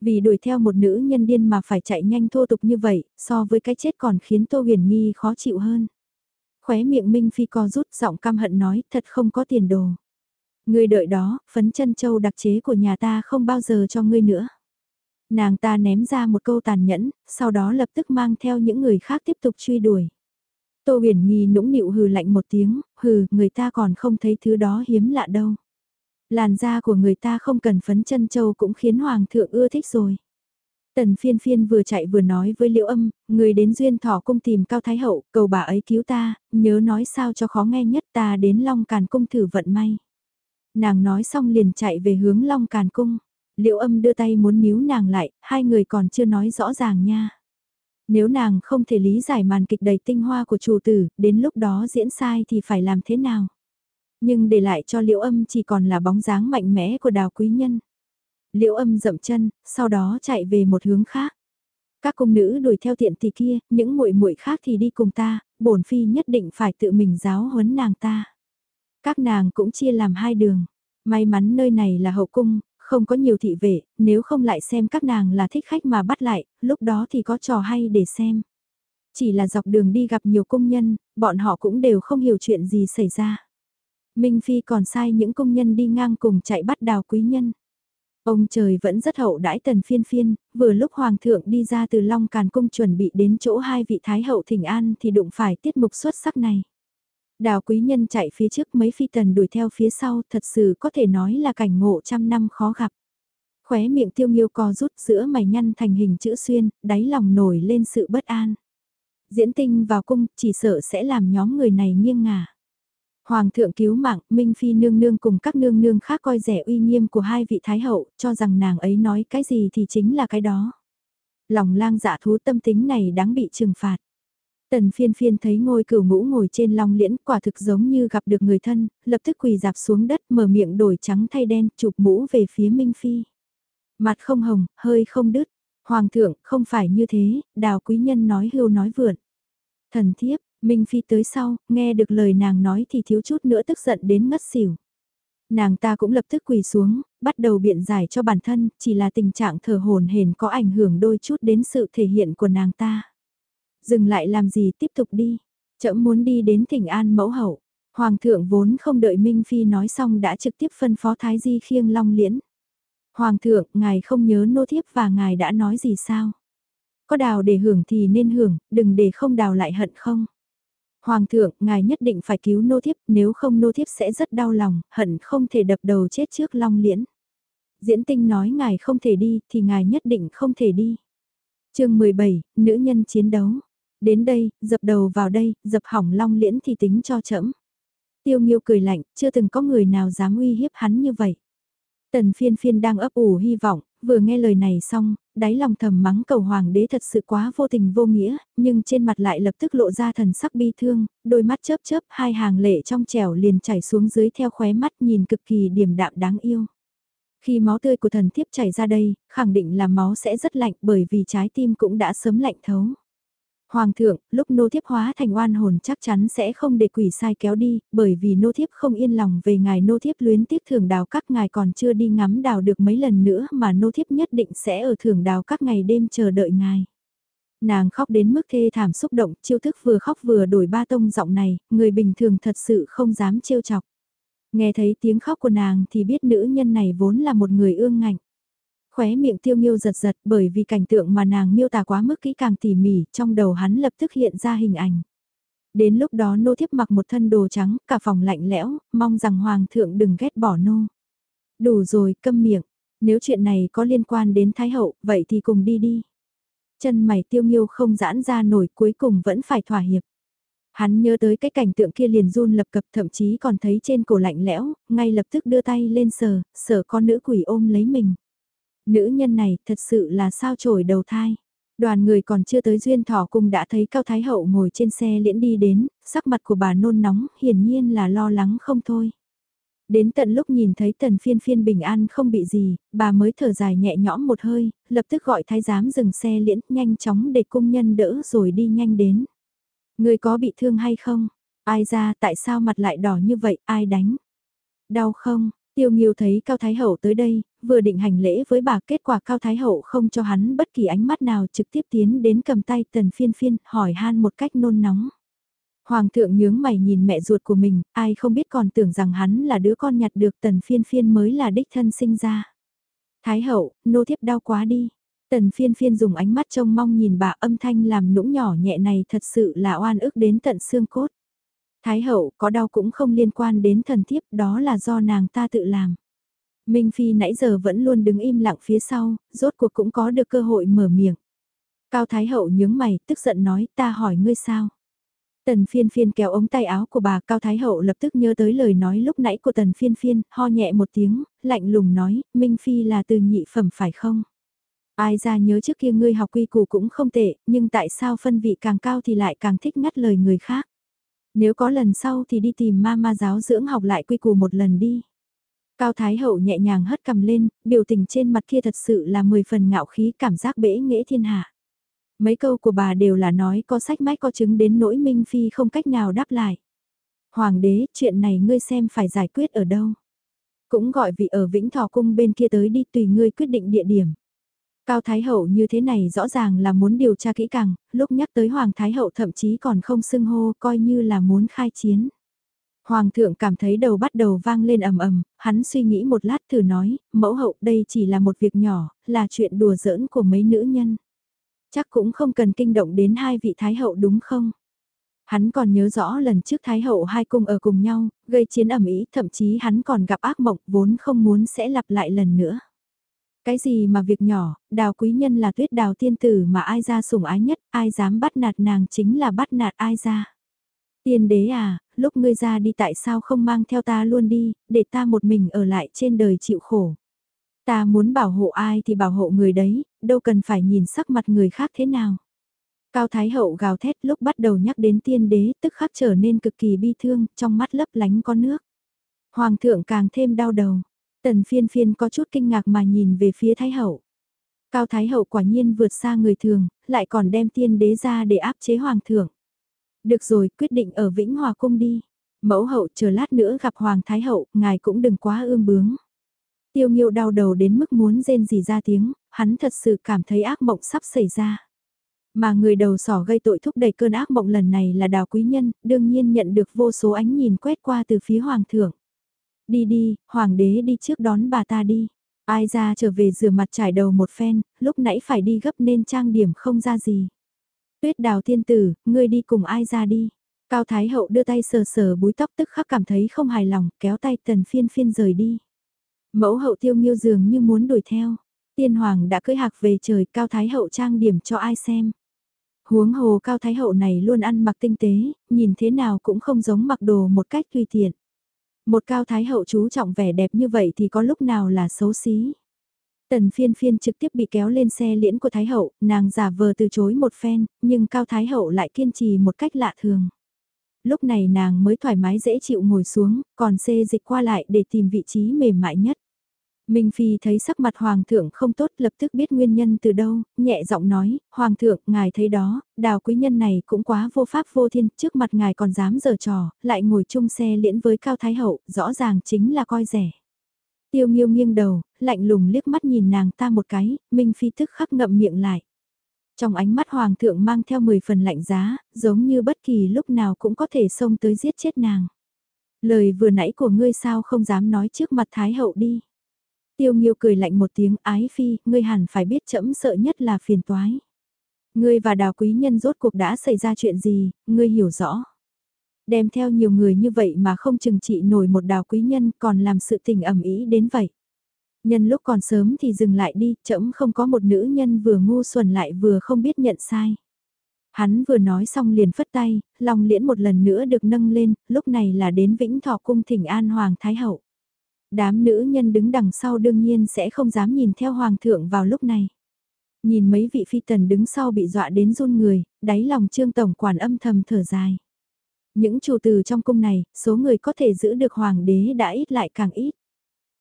Vì đuổi theo một nữ nhân điên mà phải chạy nhanh thô tục như vậy, so với cái chết còn khiến Tô Huyền Nghi khó chịu hơn. Khóe miệng Minh Phi co rút giọng căm hận nói thật không có tiền đồ. Ngươi đợi đó, phấn chân châu đặc chế của nhà ta không bao giờ cho ngươi nữa. Nàng ta ném ra một câu tàn nhẫn, sau đó lập tức mang theo những người khác tiếp tục truy đuổi. Tô huyền nghi nũng nịu hừ lạnh một tiếng, hừ, người ta còn không thấy thứ đó hiếm lạ đâu. Làn da của người ta không cần phấn chân châu cũng khiến hoàng thượng ưa thích rồi. Tần phiên phiên vừa chạy vừa nói với liễu âm, người đến duyên thỏ cung tìm cao thái hậu, cầu bà ấy cứu ta, nhớ nói sao cho khó nghe nhất ta đến long càn cung thử vận may. Nàng nói xong liền chạy về hướng long càn cung, liễu âm đưa tay muốn níu nàng lại, hai người còn chưa nói rõ ràng nha. Nếu nàng không thể lý giải màn kịch đầy tinh hoa của chủ tử, đến lúc đó diễn sai thì phải làm thế nào? Nhưng để lại cho liễu âm chỉ còn là bóng dáng mạnh mẽ của đào quý nhân. Liễu âm dậm chân, sau đó chạy về một hướng khác. Các cung nữ đuổi theo tiện tỷ kia, những muội muội khác thì đi cùng ta, bổn phi nhất định phải tự mình giáo huấn nàng ta. Các nàng cũng chia làm hai đường. May mắn nơi này là hậu cung, không có nhiều thị vệ, nếu không lại xem các nàng là thích khách mà bắt lại, lúc đó thì có trò hay để xem. Chỉ là dọc đường đi gặp nhiều công nhân, bọn họ cũng đều không hiểu chuyện gì xảy ra. Minh Phi còn sai những công nhân đi ngang cùng chạy bắt đào quý nhân. Ông trời vẫn rất hậu đãi tần phiên phiên, vừa lúc hoàng thượng đi ra từ Long Càn Cung chuẩn bị đến chỗ hai vị thái hậu thỉnh an thì đụng phải tiết mục xuất sắc này. Đào quý nhân chạy phía trước mấy phi tần đuổi theo phía sau thật sự có thể nói là cảnh ngộ trăm năm khó gặp. Khóe miệng tiêu nghiêu co rút giữa mày nhăn thành hình chữ xuyên, đáy lòng nổi lên sự bất an. Diễn tinh vào cung chỉ sợ sẽ làm nhóm người này nghiêng ngả. Hoàng thượng cứu mạng, Minh Phi nương nương cùng các nương nương khác coi rẻ uy nghiêm của hai vị thái hậu, cho rằng nàng ấy nói cái gì thì chính là cái đó. Lòng lang dạ thú tâm tính này đáng bị trừng phạt. Tần phiên phiên thấy ngôi cửu ngũ ngồi trên long liễn quả thực giống như gặp được người thân, lập tức quỳ dạp xuống đất mở miệng đổi trắng thay đen chụp mũ về phía Minh Phi. Mặt không hồng, hơi không đứt. Hoàng thượng, không phải như thế, đào quý nhân nói hưu nói vượn. Thần thiếp, Minh Phi tới sau, nghe được lời nàng nói thì thiếu chút nữa tức giận đến ngất xỉu. Nàng ta cũng lập tức quỳ xuống, bắt đầu biện giải cho bản thân, chỉ là tình trạng thở hồn hển có ảnh hưởng đôi chút đến sự thể hiện của nàng ta. Dừng lại làm gì tiếp tục đi. Chậm muốn đi đến thỉnh an mẫu hậu. Hoàng thượng vốn không đợi Minh Phi nói xong đã trực tiếp phân phó Thái Di khiêng long liễn. Hoàng thượng, ngài không nhớ nô thiếp và ngài đã nói gì sao? Có đào để hưởng thì nên hưởng, đừng để không đào lại hận không? Hoàng thượng, ngài nhất định phải cứu nô thiếp, nếu không nô thiếp sẽ rất đau lòng, hận không thể đập đầu chết trước long liễn. Diễn tinh nói ngài không thể đi, thì ngài nhất định không thể đi. chương 17, nữ nhân chiến đấu. Đến đây, dập đầu vào đây, dập hỏng long liễn thì tính cho chậm. Tiêu nghiêu cười lạnh, chưa từng có người nào dám uy hiếp hắn như vậy. Tần phiên phiên đang ấp ủ hy vọng, vừa nghe lời này xong, đáy lòng thầm mắng cầu hoàng đế thật sự quá vô tình vô nghĩa, nhưng trên mặt lại lập tức lộ ra thần sắc bi thương, đôi mắt chớp chớp hai hàng lệ trong trẻo liền chảy xuống dưới theo khóe mắt nhìn cực kỳ điềm đạm đáng yêu. Khi máu tươi của thần thiếp chảy ra đây, khẳng định là máu sẽ rất lạnh bởi vì trái tim cũng đã sớm lạnh thấu. Hoàng thượng, lúc nô thiếp hóa thành oan hồn chắc chắn sẽ không để quỷ sai kéo đi, bởi vì nô thiếp không yên lòng về ngài nô thiếp luyến tiếc thưởng đào các ngài còn chưa đi ngắm đào được mấy lần nữa mà nô thiếp nhất định sẽ ở thưởng đào các ngày đêm chờ đợi ngài. Nàng khóc đến mức thê thảm xúc động, chiêu thức vừa khóc vừa đổi ba tông giọng này, người bình thường thật sự không dám trêu chọc. Nghe thấy tiếng khóc của nàng thì biết nữ nhân này vốn là một người ương ngạnh khóe miệng tiêu nghiêu giật giật bởi vì cảnh tượng mà nàng miêu tả quá mức kỹ càng tỉ mỉ, trong đầu hắn lập tức hiện ra hình ảnh. Đến lúc đó nô thiếp mặc một thân đồ trắng, cả phòng lạnh lẽo, mong rằng hoàng thượng đừng ghét bỏ nô. Đủ rồi, câm miệng, nếu chuyện này có liên quan đến thái hậu, vậy thì cùng đi đi. Chân mày tiêu nghiêu không giãn ra nổi cuối cùng vẫn phải thỏa hiệp. Hắn nhớ tới cái cảnh tượng kia liền run lập cập thậm chí còn thấy trên cổ lạnh lẽo, ngay lập tức đưa tay lên sờ, sờ con nữ quỷ ôm lấy mình. Nữ nhân này thật sự là sao trổi đầu thai. Đoàn người còn chưa tới duyên thỏ cung đã thấy Cao Thái Hậu ngồi trên xe liễn đi đến, sắc mặt của bà nôn nóng, hiển nhiên là lo lắng không thôi. Đến tận lúc nhìn thấy tần phiên phiên bình an không bị gì, bà mới thở dài nhẹ nhõm một hơi, lập tức gọi thái giám dừng xe liễn nhanh chóng để cung nhân đỡ rồi đi nhanh đến. Người có bị thương hay không? Ai ra tại sao mặt lại đỏ như vậy, ai đánh? Đau không? Tiêu Nghiêu thấy Cao Thái Hậu tới đây, vừa định hành lễ với bà kết quả Cao Thái Hậu không cho hắn bất kỳ ánh mắt nào trực tiếp tiến đến cầm tay tần phiên phiên hỏi han một cách nôn nóng. Hoàng thượng nhướng mày nhìn mẹ ruột của mình, ai không biết còn tưởng rằng hắn là đứa con nhặt được tần phiên phiên mới là đích thân sinh ra. Thái hậu, nô thiếp đau quá đi. Tần phiên phiên dùng ánh mắt trông mong nhìn bà âm thanh làm nũng nhỏ nhẹ này thật sự là oan ức đến tận xương cốt. Thái hậu có đau cũng không liên quan đến thần thiếp đó là do nàng ta tự làm. Minh Phi nãy giờ vẫn luôn đứng im lặng phía sau, rốt cuộc cũng có được cơ hội mở miệng. Cao Thái Hậu nhướng mày, tức giận nói ta hỏi ngươi sao. Tần phiên phiên kéo ống tay áo của bà Cao Thái Hậu lập tức nhớ tới lời nói lúc nãy của tần phiên phiên, ho nhẹ một tiếng, lạnh lùng nói, Minh Phi là từ nhị phẩm phải không? Ai ra nhớ trước kia ngươi học quy củ cũng không tệ, nhưng tại sao phân vị càng cao thì lại càng thích ngắt lời người khác? Nếu có lần sau thì đi tìm ma ma giáo dưỡng học lại quy củ một lần đi. Cao Thái Hậu nhẹ nhàng hất cầm lên, biểu tình trên mặt kia thật sự là mười phần ngạo khí cảm giác bể nghĩa thiên hạ. Mấy câu của bà đều là nói có sách mách có chứng đến nỗi Minh Phi không cách nào đáp lại. Hoàng đế, chuyện này ngươi xem phải giải quyết ở đâu. Cũng gọi vị ở Vĩnh Thọ Cung bên kia tới đi tùy ngươi quyết định địa điểm. Cao Thái Hậu như thế này rõ ràng là muốn điều tra kỹ càng, lúc nhắc tới Hoàng Thái Hậu thậm chí còn không xưng hô coi như là muốn khai chiến. Hoàng thượng cảm thấy đầu bắt đầu vang lên ầm ầm, hắn suy nghĩ một lát thử nói, mẫu hậu đây chỉ là một việc nhỏ, là chuyện đùa giỡn của mấy nữ nhân. Chắc cũng không cần kinh động đến hai vị thái hậu đúng không? Hắn còn nhớ rõ lần trước Thái Hậu hai cung ở cùng nhau, gây chiến ẩm ý, thậm chí hắn còn gặp ác mộng vốn không muốn sẽ lặp lại lần nữa. Cái gì mà việc nhỏ, đào quý nhân là tuyết đào tiên tử mà ai ra sủng ái nhất, ai dám bắt nạt nàng chính là bắt nạt ai ra. Tiên đế à, lúc ngươi ra đi tại sao không mang theo ta luôn đi, để ta một mình ở lại trên đời chịu khổ. Ta muốn bảo hộ ai thì bảo hộ người đấy, đâu cần phải nhìn sắc mặt người khác thế nào. Cao Thái Hậu gào thét lúc bắt đầu nhắc đến tiên đế tức khắc trở nên cực kỳ bi thương, trong mắt lấp lánh có nước. Hoàng thượng càng thêm đau đầu. Tần phiên phiên có chút kinh ngạc mà nhìn về phía Thái Hậu. Cao Thái Hậu quả nhiên vượt xa người thường, lại còn đem tiên đế ra để áp chế Hoàng thượng. Được rồi, quyết định ở Vĩnh Hòa Cung đi. Mẫu hậu chờ lát nữa gặp Hoàng Thái Hậu, ngài cũng đừng quá ương bướng. Tiêu nghiêu đau đầu đến mức muốn rên gì ra tiếng, hắn thật sự cảm thấy ác mộng sắp xảy ra. Mà người đầu sỏ gây tội thúc đẩy cơn ác mộng lần này là đào quý nhân, đương nhiên nhận được vô số ánh nhìn quét qua từ phía hoàng thượng. Đi đi, hoàng đế đi trước đón bà ta đi. Ai ra trở về rửa mặt trải đầu một phen, lúc nãy phải đi gấp nên trang điểm không ra gì. Tuyết đào thiên tử, ngươi đi cùng ai ra đi. Cao Thái Hậu đưa tay sờ sờ búi tóc tức khắc cảm thấy không hài lòng, kéo tay tần phiên phiên rời đi. Mẫu hậu tiêu nghiêu dường như muốn đuổi theo. Tiên hoàng đã cưỡi hạc về trời Cao Thái Hậu trang điểm cho ai xem. Huống hồ Cao Thái Hậu này luôn ăn mặc tinh tế, nhìn thế nào cũng không giống mặc đồ một cách tùy tiện. Một Cao Thái Hậu chú trọng vẻ đẹp như vậy thì có lúc nào là xấu xí. Tần phiên phiên trực tiếp bị kéo lên xe liễn của Thái Hậu, nàng giả vờ từ chối một phen, nhưng Cao Thái Hậu lại kiên trì một cách lạ thường. Lúc này nàng mới thoải mái dễ chịu ngồi xuống, còn xê dịch qua lại để tìm vị trí mềm mại nhất. Minh Phi thấy sắc mặt Hoàng thượng không tốt lập tức biết nguyên nhân từ đâu, nhẹ giọng nói, Hoàng thượng, ngài thấy đó, đào quý nhân này cũng quá vô pháp vô thiên, trước mặt ngài còn dám giở trò, lại ngồi chung xe liễn với Cao Thái Hậu, rõ ràng chính là coi rẻ. Tiêu nghiêu nghiêng đầu, lạnh lùng liếc mắt nhìn nàng ta một cái, Minh Phi thức khắc ngậm miệng lại. Trong ánh mắt Hoàng thượng mang theo 10 phần lạnh giá, giống như bất kỳ lúc nào cũng có thể xông tới giết chết nàng. Lời vừa nãy của ngươi sao không dám nói trước mặt Thái Hậu đi. Tiêu Nghiêu cười lạnh một tiếng ái phi, ngươi hẳn phải biết chậm sợ nhất là phiền toái. Ngươi và đào quý nhân rốt cuộc đã xảy ra chuyện gì, ngươi hiểu rõ. Đem theo nhiều người như vậy mà không chừng trị nổi một đào quý nhân còn làm sự tình ẩm ý đến vậy. Nhân lúc còn sớm thì dừng lại đi, chậm không có một nữ nhân vừa ngu xuẩn lại vừa không biết nhận sai. Hắn vừa nói xong liền phất tay, lòng liễn một lần nữa được nâng lên, lúc này là đến Vĩnh Thọ Cung thỉnh An Hoàng Thái Hậu. Đám nữ nhân đứng đằng sau đương nhiên sẽ không dám nhìn theo hoàng thượng vào lúc này. Nhìn mấy vị phi tần đứng sau bị dọa đến run người, đáy lòng trương tổng quản âm thầm thở dài. Những chủ từ trong cung này, số người có thể giữ được hoàng đế đã ít lại càng ít.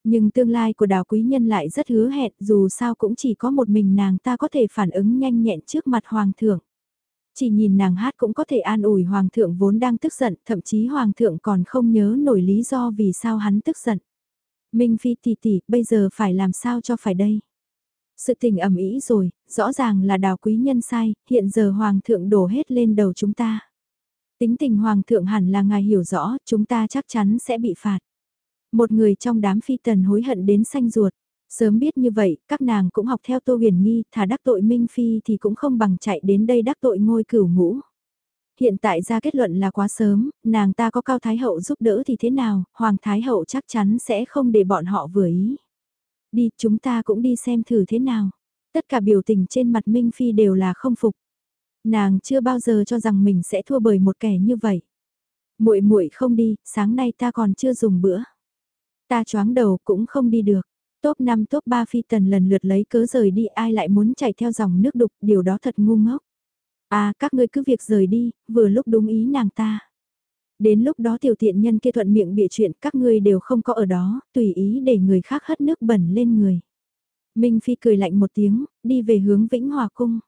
Nhưng tương lai của đào quý nhân lại rất hứa hẹn dù sao cũng chỉ có một mình nàng ta có thể phản ứng nhanh nhẹn trước mặt hoàng thượng. Chỉ nhìn nàng hát cũng có thể an ủi hoàng thượng vốn đang tức giận, thậm chí hoàng thượng còn không nhớ nổi lý do vì sao hắn tức giận. Minh Phi tỷ tỷ, bây giờ phải làm sao cho phải đây? Sự tình ẩm ý rồi, rõ ràng là đào quý nhân sai, hiện giờ Hoàng thượng đổ hết lên đầu chúng ta. Tính tình Hoàng thượng hẳn là ngài hiểu rõ, chúng ta chắc chắn sẽ bị phạt. Một người trong đám phi tần hối hận đến xanh ruột. Sớm biết như vậy, các nàng cũng học theo Tô Huyền Nghi, thả đắc tội Minh Phi thì cũng không bằng chạy đến đây đắc tội ngôi cửu ngũ. Hiện tại ra kết luận là quá sớm, nàng ta có Cao Thái Hậu giúp đỡ thì thế nào, Hoàng Thái Hậu chắc chắn sẽ không để bọn họ vừa ý. Đi, chúng ta cũng đi xem thử thế nào. Tất cả biểu tình trên mặt Minh Phi đều là không phục. Nàng chưa bao giờ cho rằng mình sẽ thua bởi một kẻ như vậy. Muội muội không đi, sáng nay ta còn chưa dùng bữa. Ta choáng đầu cũng không đi được. Top 5 top 3 phi tần lần lượt lấy cớ rời đi ai lại muốn chạy theo dòng nước đục, điều đó thật ngu ngốc. À, các ngươi cứ việc rời đi, vừa lúc đúng ý nàng ta. Đến lúc đó tiểu tiện nhân kia thuận miệng bịa chuyện các ngươi đều không có ở đó, tùy ý để người khác hất nước bẩn lên người. Minh Phi cười lạnh một tiếng, đi về hướng Vĩnh Hòa Cung.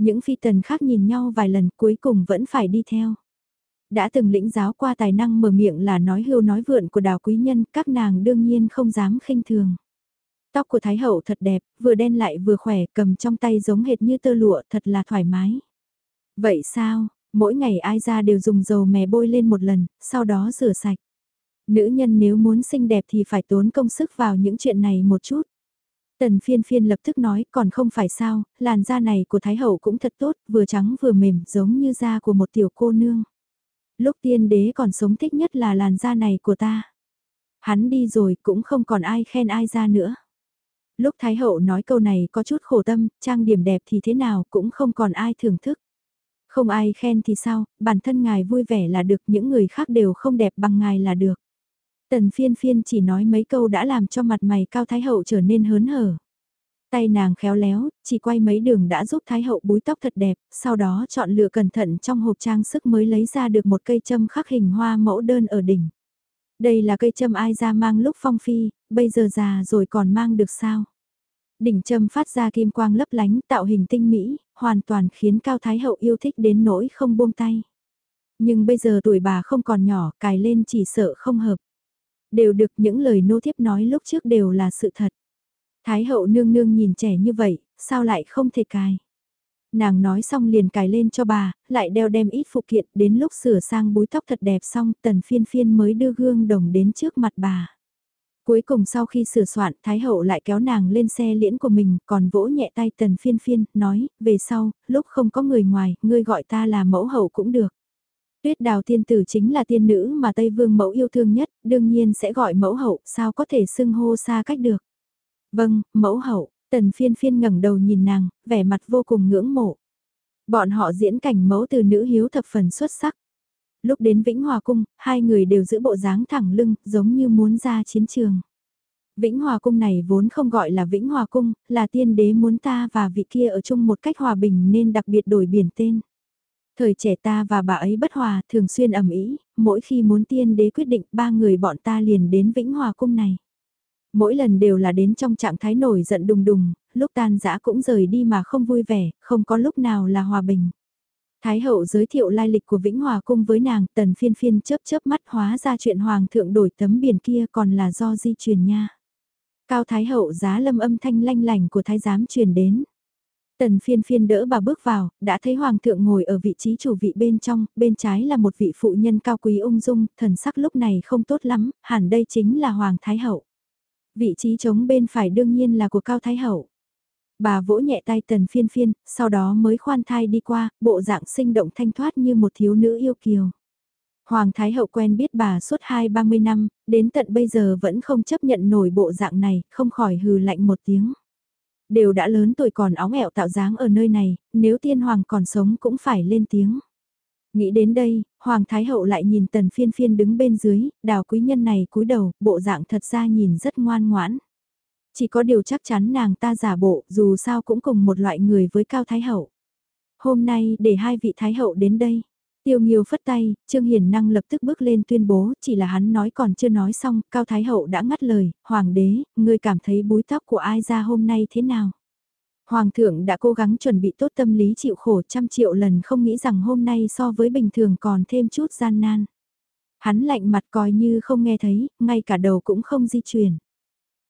Những phi tần khác nhìn nhau vài lần cuối cùng vẫn phải đi theo. Đã từng lĩnh giáo qua tài năng mở miệng là nói hưu nói vượn của đào quý nhân, các nàng đương nhiên không dám khinh thường. Tóc của Thái Hậu thật đẹp, vừa đen lại vừa khỏe, cầm trong tay giống hệt như tơ lụa, thật là thoải mái. Vậy sao, mỗi ngày ai ra đều dùng dầu mè bôi lên một lần, sau đó rửa sạch. Nữ nhân nếu muốn xinh đẹp thì phải tốn công sức vào những chuyện này một chút. Tần phiên phiên lập tức nói còn không phải sao, làn da này của Thái Hậu cũng thật tốt, vừa trắng vừa mềm giống như da của một tiểu cô nương. Lúc tiên đế còn sống thích nhất là làn da này của ta. Hắn đi rồi cũng không còn ai khen ai ra nữa. Lúc Thái Hậu nói câu này có chút khổ tâm, trang điểm đẹp thì thế nào cũng không còn ai thưởng thức. Không ai khen thì sao, bản thân ngài vui vẻ là được, những người khác đều không đẹp bằng ngài là được. Tần phiên phiên chỉ nói mấy câu đã làm cho mặt mày cao thái hậu trở nên hớn hở. Tay nàng khéo léo, chỉ quay mấy đường đã giúp thái hậu búi tóc thật đẹp, sau đó chọn lựa cẩn thận trong hộp trang sức mới lấy ra được một cây châm khắc hình hoa mẫu đơn ở đỉnh. Đây là cây châm ai ra mang lúc phong phi, bây giờ già rồi còn mang được sao? Đỉnh châm phát ra kim quang lấp lánh tạo hình tinh mỹ, hoàn toàn khiến Cao Thái Hậu yêu thích đến nỗi không buông tay. Nhưng bây giờ tuổi bà không còn nhỏ, cài lên chỉ sợ không hợp. Đều được những lời nô thiếp nói lúc trước đều là sự thật. Thái hậu nương nương nhìn trẻ như vậy, sao lại không thể cài. Nàng nói xong liền cài lên cho bà, lại đeo đem ít phụ kiện, đến lúc sửa sang búi tóc thật đẹp xong, tần phiên phiên mới đưa gương đồng đến trước mặt bà. Cuối cùng sau khi sửa soạn, Thái hậu lại kéo nàng lên xe liễn của mình, còn vỗ nhẹ tay tần phiên phiên, nói, về sau, lúc không có người ngoài, ngươi gọi ta là mẫu hậu cũng được. Tuyết đào tiên tử chính là tiên nữ mà Tây Vương mẫu yêu thương nhất, đương nhiên sẽ gọi mẫu hậu, sao có thể xưng hô xa cách được. Vâng, mẫu hậu, tần phiên phiên ngẩng đầu nhìn nàng, vẻ mặt vô cùng ngưỡng mộ. Bọn họ diễn cảnh mẫu từ nữ hiếu thập phần xuất sắc. Lúc đến Vĩnh Hòa Cung, hai người đều giữ bộ dáng thẳng lưng, giống như muốn ra chiến trường. Vĩnh Hòa Cung này vốn không gọi là Vĩnh Hòa Cung, là tiên đế muốn ta và vị kia ở chung một cách hòa bình nên đặc biệt đổi biển tên. Thời trẻ ta và bà ấy bất hòa, thường xuyên ẩm ý, mỗi khi muốn tiên đế quyết định ba người bọn ta liền đến Vĩnh Hòa Cung này. Mỗi lần đều là đến trong trạng thái nổi giận đùng đùng, lúc tan dã cũng rời đi mà không vui vẻ, không có lúc nào là hòa bình. Thái hậu giới thiệu lai lịch của Vĩnh Hòa Cung với nàng, tần phiên phiên chớp chớp mắt hóa ra chuyện Hoàng thượng đổi tấm biển kia còn là do di truyền nha. Cao Thái hậu giá lâm âm thanh lanh lành của Thái giám truyền đến. Tần phiên phiên đỡ bà bước vào, đã thấy Hoàng thượng ngồi ở vị trí chủ vị bên trong, bên trái là một vị phụ nhân cao quý ung dung, thần sắc lúc này không tốt lắm, hẳn đây chính là Hoàng Thái hậu. Vị trí trống bên phải đương nhiên là của Cao Thái hậu. Bà vỗ nhẹ tay tần phiên phiên, sau đó mới khoan thai đi qua, bộ dạng sinh động thanh thoát như một thiếu nữ yêu kiều. Hoàng Thái Hậu quen biết bà suốt hai ba mươi năm, đến tận bây giờ vẫn không chấp nhận nổi bộ dạng này, không khỏi hừ lạnh một tiếng. Đều đã lớn tuổi còn óng ẹo tạo dáng ở nơi này, nếu tiên hoàng còn sống cũng phải lên tiếng. Nghĩ đến đây, Hoàng Thái Hậu lại nhìn tần phiên phiên đứng bên dưới, đào quý nhân này cúi đầu, bộ dạng thật ra nhìn rất ngoan ngoãn. Chỉ có điều chắc chắn nàng ta giả bộ, dù sao cũng cùng một loại người với Cao Thái Hậu. Hôm nay để hai vị Thái Hậu đến đây. Tiêu Nghiêu phất tay, Trương Hiền Năng lập tức bước lên tuyên bố, chỉ là hắn nói còn chưa nói xong, Cao Thái Hậu đã ngắt lời, Hoàng đế, ngươi cảm thấy búi tóc của ai ra hôm nay thế nào? Hoàng thượng đã cố gắng chuẩn bị tốt tâm lý chịu khổ trăm triệu lần không nghĩ rằng hôm nay so với bình thường còn thêm chút gian nan. Hắn lạnh mặt coi như không nghe thấy, ngay cả đầu cũng không di chuyển.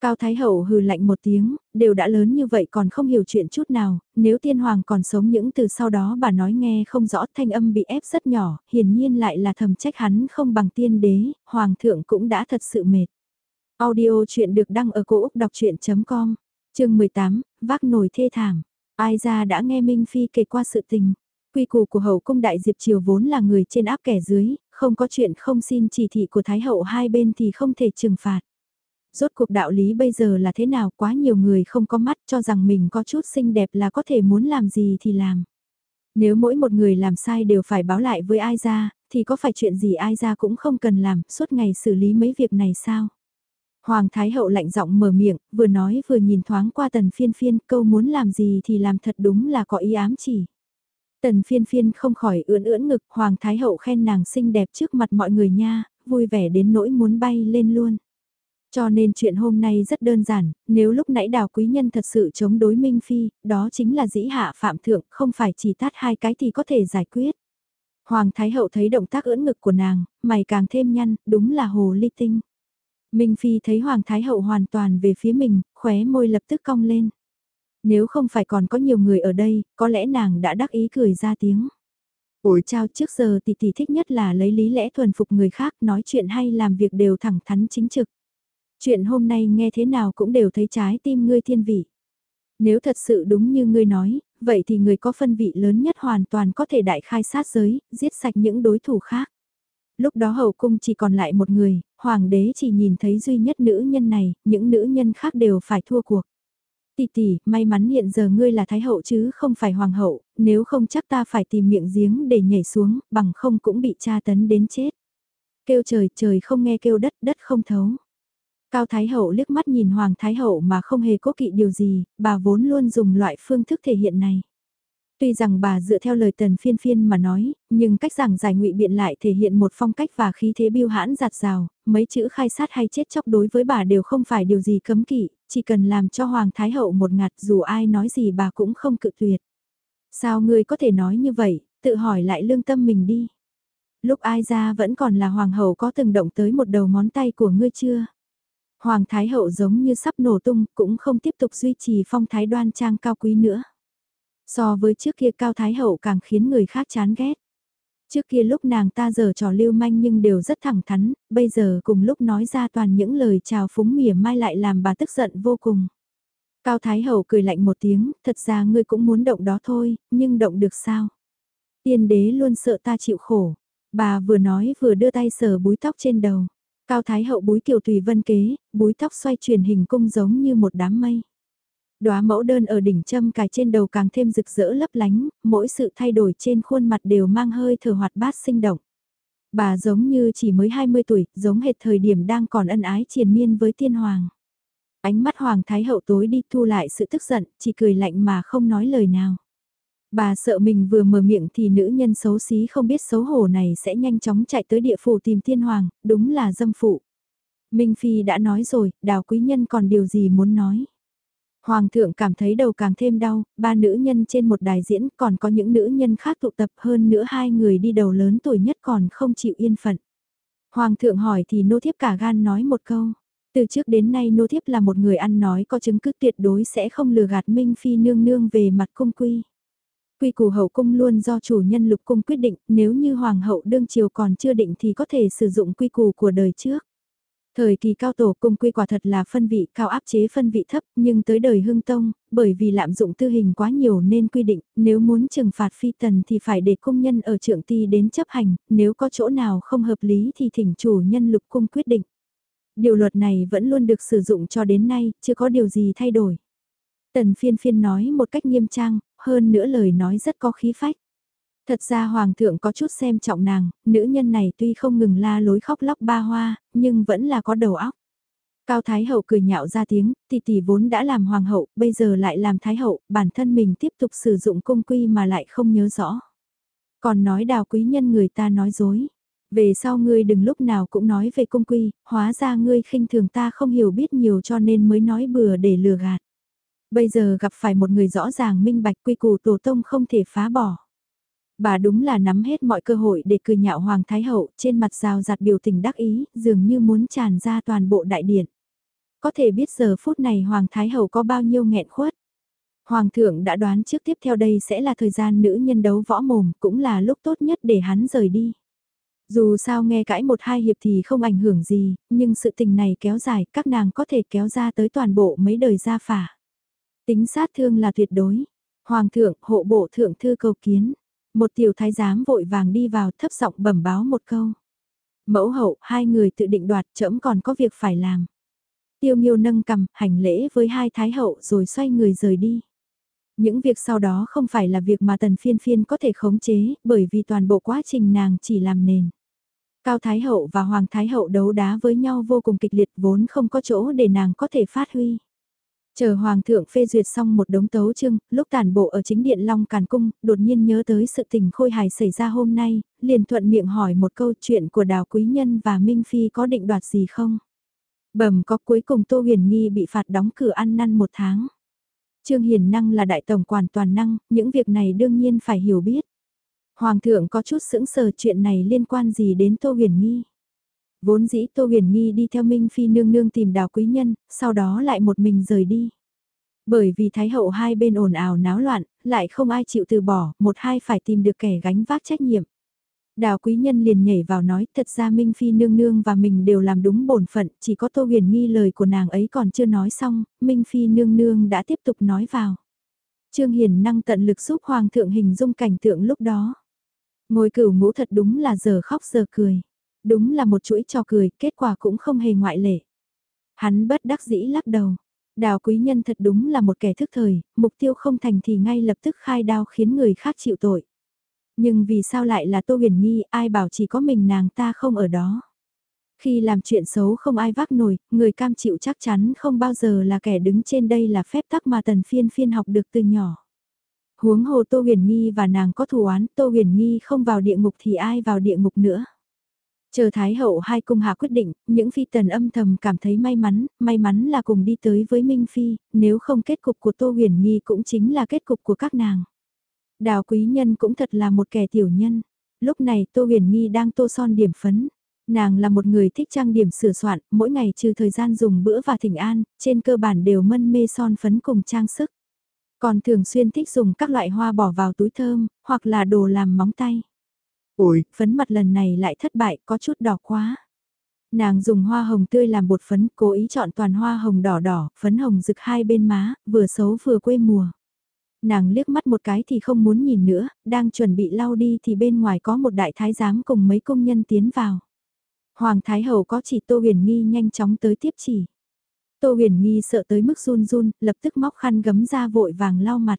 Cao Thái Hậu hừ lạnh một tiếng, đều đã lớn như vậy còn không hiểu chuyện chút nào, nếu tiên hoàng còn sống những từ sau đó bà nói nghe không rõ thanh âm bị ép rất nhỏ, hiển nhiên lại là thầm trách hắn không bằng tiên đế, hoàng thượng cũng đã thật sự mệt. Audio chuyện được đăng ở cổ Úc đọc chuyện.com, chương 18, vác nồi thê thảm. Ai ra đã nghe Minh Phi kể qua sự tình. Quy củ của hậu cung đại diệp triều vốn là người trên áp kẻ dưới, không có chuyện không xin chỉ thị của Thái hậu hai bên thì không thể trừng phạt. Rốt cuộc đạo lý bây giờ là thế nào quá nhiều người không có mắt cho rằng mình có chút xinh đẹp là có thể muốn làm gì thì làm. Nếu mỗi một người làm sai đều phải báo lại với ai ra, thì có phải chuyện gì ai ra cũng không cần làm, suốt ngày xử lý mấy việc này sao? Hoàng Thái Hậu lạnh giọng mở miệng, vừa nói vừa nhìn thoáng qua tần phiên phiên câu muốn làm gì thì làm thật đúng là có ý ám chỉ. Tần phiên phiên không khỏi ưỡn ưỡn ngực, Hoàng Thái Hậu khen nàng xinh đẹp trước mặt mọi người nha, vui vẻ đến nỗi muốn bay lên luôn. Cho nên chuyện hôm nay rất đơn giản, nếu lúc nãy đào quý nhân thật sự chống đối Minh Phi, đó chính là dĩ hạ phạm thượng, không phải chỉ tát hai cái thì có thể giải quyết. Hoàng Thái Hậu thấy động tác ưỡn ngực của nàng, mày càng thêm nhăn, đúng là hồ ly tinh. Minh Phi thấy Hoàng Thái Hậu hoàn toàn về phía mình, khóe môi lập tức cong lên. Nếu không phải còn có nhiều người ở đây, có lẽ nàng đã đắc ý cười ra tiếng. Ủi trao trước giờ tỷ tỷ thích nhất là lấy lý lẽ thuần phục người khác nói chuyện hay làm việc đều thẳng thắn chính trực. Chuyện hôm nay nghe thế nào cũng đều thấy trái tim ngươi thiên vị. Nếu thật sự đúng như ngươi nói, vậy thì người có phân vị lớn nhất hoàn toàn có thể đại khai sát giới, giết sạch những đối thủ khác. Lúc đó hậu cung chỉ còn lại một người, hoàng đế chỉ nhìn thấy duy nhất nữ nhân này, những nữ nhân khác đều phải thua cuộc. Tỷ tỷ, may mắn hiện giờ ngươi là thái hậu chứ không phải hoàng hậu, nếu không chắc ta phải tìm miệng giếng để nhảy xuống, bằng không cũng bị tra tấn đến chết. Kêu trời, trời không nghe kêu đất, đất không thấu. Cao Thái Hậu liếc mắt nhìn Hoàng Thái Hậu mà không hề cố kỵ điều gì, bà vốn luôn dùng loại phương thức thể hiện này. Tuy rằng bà dựa theo lời tần phiên phiên mà nói, nhưng cách giảng giải ngụy biện lại thể hiện một phong cách và khí thế biêu hãn giạt rào, mấy chữ khai sát hay chết chóc đối với bà đều không phải điều gì cấm kỵ, chỉ cần làm cho Hoàng Thái Hậu một ngạt dù ai nói gì bà cũng không cự tuyệt. Sao ngươi có thể nói như vậy, tự hỏi lại lương tâm mình đi. Lúc ai ra vẫn còn là Hoàng Hậu có từng động tới một đầu ngón tay của ngươi chưa? Hoàng Thái Hậu giống như sắp nổ tung, cũng không tiếp tục duy trì phong thái đoan trang cao quý nữa. So với trước kia Cao Thái Hậu càng khiến người khác chán ghét. Trước kia lúc nàng ta giờ trò lưu manh nhưng đều rất thẳng thắn, bây giờ cùng lúc nói ra toàn những lời chào phúng mỉa mai lại làm bà tức giận vô cùng. Cao Thái Hậu cười lạnh một tiếng, thật ra ngươi cũng muốn động đó thôi, nhưng động được sao? Tiên đế luôn sợ ta chịu khổ. Bà vừa nói vừa đưa tay sờ búi tóc trên đầu. Cao Thái Hậu búi kiều tùy vân kế, búi tóc xoay chuyển hình cung giống như một đám mây. Đóa mẫu đơn ở đỉnh châm cài trên đầu càng thêm rực rỡ lấp lánh, mỗi sự thay đổi trên khuôn mặt đều mang hơi thở hoạt bát sinh động. Bà giống như chỉ mới 20 tuổi, giống hệt thời điểm đang còn ân ái triền miên với tiên hoàng. Ánh mắt hoàng thái hậu tối đi thu lại sự tức giận, chỉ cười lạnh mà không nói lời nào. Bà sợ mình vừa mở miệng thì nữ nhân xấu xí không biết xấu hổ này sẽ nhanh chóng chạy tới địa phủ tìm thiên hoàng, đúng là dâm phụ. Minh Phi đã nói rồi, đào quý nhân còn điều gì muốn nói. Hoàng thượng cảm thấy đầu càng thêm đau, ba nữ nhân trên một đài diễn còn có những nữ nhân khác tụ tập hơn nữa hai người đi đầu lớn tuổi nhất còn không chịu yên phận. Hoàng thượng hỏi thì nô thiếp cả gan nói một câu. Từ trước đến nay nô thiếp là một người ăn nói có chứng cứ tuyệt đối sẽ không lừa gạt Minh Phi nương nương về mặt cung quy. Quy củ hậu cung luôn do chủ nhân lục cung quyết định, nếu như hoàng hậu đương triều còn chưa định thì có thể sử dụng quy củ của đời trước. Thời kỳ cao tổ cung quy quả thật là phân vị cao áp chế phân vị thấp, nhưng tới đời hưng tông, bởi vì lạm dụng tư hình quá nhiều nên quy định, nếu muốn trừng phạt phi tần thì phải để công nhân ở trưởng ti đến chấp hành, nếu có chỗ nào không hợp lý thì thỉnh chủ nhân lục cung quyết định. Điều luật này vẫn luôn được sử dụng cho đến nay, chưa có điều gì thay đổi. Tần phiên phiên nói một cách nghiêm trang, hơn nữa lời nói rất có khí phách. Thật ra Hoàng thượng có chút xem trọng nàng, nữ nhân này tuy không ngừng la lối khóc lóc ba hoa, nhưng vẫn là có đầu óc. Cao Thái Hậu cười nhạo ra tiếng, tỷ tỷ vốn đã làm Hoàng hậu, bây giờ lại làm Thái Hậu, bản thân mình tiếp tục sử dụng cung quy mà lại không nhớ rõ. Còn nói đào quý nhân người ta nói dối. Về sau ngươi đừng lúc nào cũng nói về cung quy, hóa ra ngươi khinh thường ta không hiểu biết nhiều cho nên mới nói bừa để lừa gạt. Bây giờ gặp phải một người rõ ràng minh bạch quy củ tổ tông không thể phá bỏ. Bà đúng là nắm hết mọi cơ hội để cười nhạo Hoàng Thái Hậu trên mặt rào rạt biểu tình đắc ý, dường như muốn tràn ra toàn bộ đại điện. Có thể biết giờ phút này Hoàng Thái Hậu có bao nhiêu nghẹn khuất. Hoàng thượng đã đoán trước tiếp theo đây sẽ là thời gian nữ nhân đấu võ mồm, cũng là lúc tốt nhất để hắn rời đi. Dù sao nghe cãi một hai hiệp thì không ảnh hưởng gì, nhưng sự tình này kéo dài, các nàng có thể kéo ra tới toàn bộ mấy đời gia phả. Tính sát thương là tuyệt đối. Hoàng thượng, hộ bộ thượng thư cầu kiến. Một tiểu thái giám vội vàng đi vào thấp giọng bẩm báo một câu. Mẫu hậu, hai người tự định đoạt trẫm còn có việc phải làm. Tiêu nghiêu nâng cầm, hành lễ với hai thái hậu rồi xoay người rời đi. Những việc sau đó không phải là việc mà tần phiên phiên có thể khống chế, bởi vì toàn bộ quá trình nàng chỉ làm nền. Cao Thái Hậu và Hoàng Thái Hậu đấu đá với nhau vô cùng kịch liệt vốn không có chỗ để nàng có thể phát huy. Chờ Hoàng thượng phê duyệt xong một đống tấu chương, lúc tản bộ ở chính điện Long Càn Cung, đột nhiên nhớ tới sự tình khôi hài xảy ra hôm nay, liền thuận miệng hỏi một câu chuyện của Đào Quý Nhân và Minh Phi có định đoạt gì không? Bẩm có cuối cùng Tô Huyền Nghi bị phạt đóng cửa ăn năn một tháng. Trương Hiền Năng là đại tổng quản toàn năng, những việc này đương nhiên phải hiểu biết. Hoàng thượng có chút sững sờ chuyện này liên quan gì đến Tô Huyền Nghi. Vốn dĩ Tô Huyền Nghi đi theo Minh Phi nương nương tìm đào quý nhân, sau đó lại một mình rời đi. Bởi vì Thái hậu hai bên ồn ào náo loạn, lại không ai chịu từ bỏ, một hai phải tìm được kẻ gánh vác trách nhiệm. Đào quý nhân liền nhảy vào nói thật ra Minh Phi nương nương và mình đều làm đúng bổn phận, chỉ có Tô Huyền Nghi lời của nàng ấy còn chưa nói xong, Minh Phi nương nương đã tiếp tục nói vào. Trương Hiền năng tận lực giúp Hoàng thượng hình dung cảnh tượng lúc đó. Ngồi cửu ngũ thật đúng là giờ khóc giờ cười. Đúng là một chuỗi trò cười, kết quả cũng không hề ngoại lệ. Hắn bất đắc dĩ lắc đầu. Đào quý nhân thật đúng là một kẻ thức thời, mục tiêu không thành thì ngay lập tức khai đao khiến người khác chịu tội. Nhưng vì sao lại là Tô Huyền Nghi, ai bảo chỉ có mình nàng ta không ở đó. Khi làm chuyện xấu không ai vác nổi, người cam chịu chắc chắn không bao giờ là kẻ đứng trên đây là phép tắc mà tần phiên phiên học được từ nhỏ. Huống hồ Tô Huyền Nghi và nàng có thù oán, Tô Huyền Nghi không vào địa ngục thì ai vào địa ngục nữa. Chờ Thái hậu hai cung hạ quyết định, những phi tần âm thầm cảm thấy may mắn, may mắn là cùng đi tới với Minh Phi, nếu không kết cục của Tô Huyền Nghi cũng chính là kết cục của các nàng. Đào quý nhân cũng thật là một kẻ tiểu nhân. Lúc này Tô Huyền Nghi đang tô son điểm phấn. Nàng là một người thích trang điểm sửa soạn, mỗi ngày trừ thời gian dùng bữa và thỉnh an, trên cơ bản đều mân mê son phấn cùng trang sức. Còn thường xuyên thích dùng các loại hoa bỏ vào túi thơm, hoặc là đồ làm móng tay. Ôi, phấn mặt lần này lại thất bại, có chút đỏ quá. Nàng dùng hoa hồng tươi làm bột phấn, cố ý chọn toàn hoa hồng đỏ đỏ, phấn hồng rực hai bên má, vừa xấu vừa quê mùa. Nàng liếc mắt một cái thì không muốn nhìn nữa, đang chuẩn bị lau đi thì bên ngoài có một đại thái giám cùng mấy công nhân tiến vào. Hoàng Thái Hậu có chỉ Tô Huyền Nghi nhanh chóng tới tiếp chỉ. Tô Huyền Nghi sợ tới mức run run, lập tức móc khăn gấm ra vội vàng lau mặt.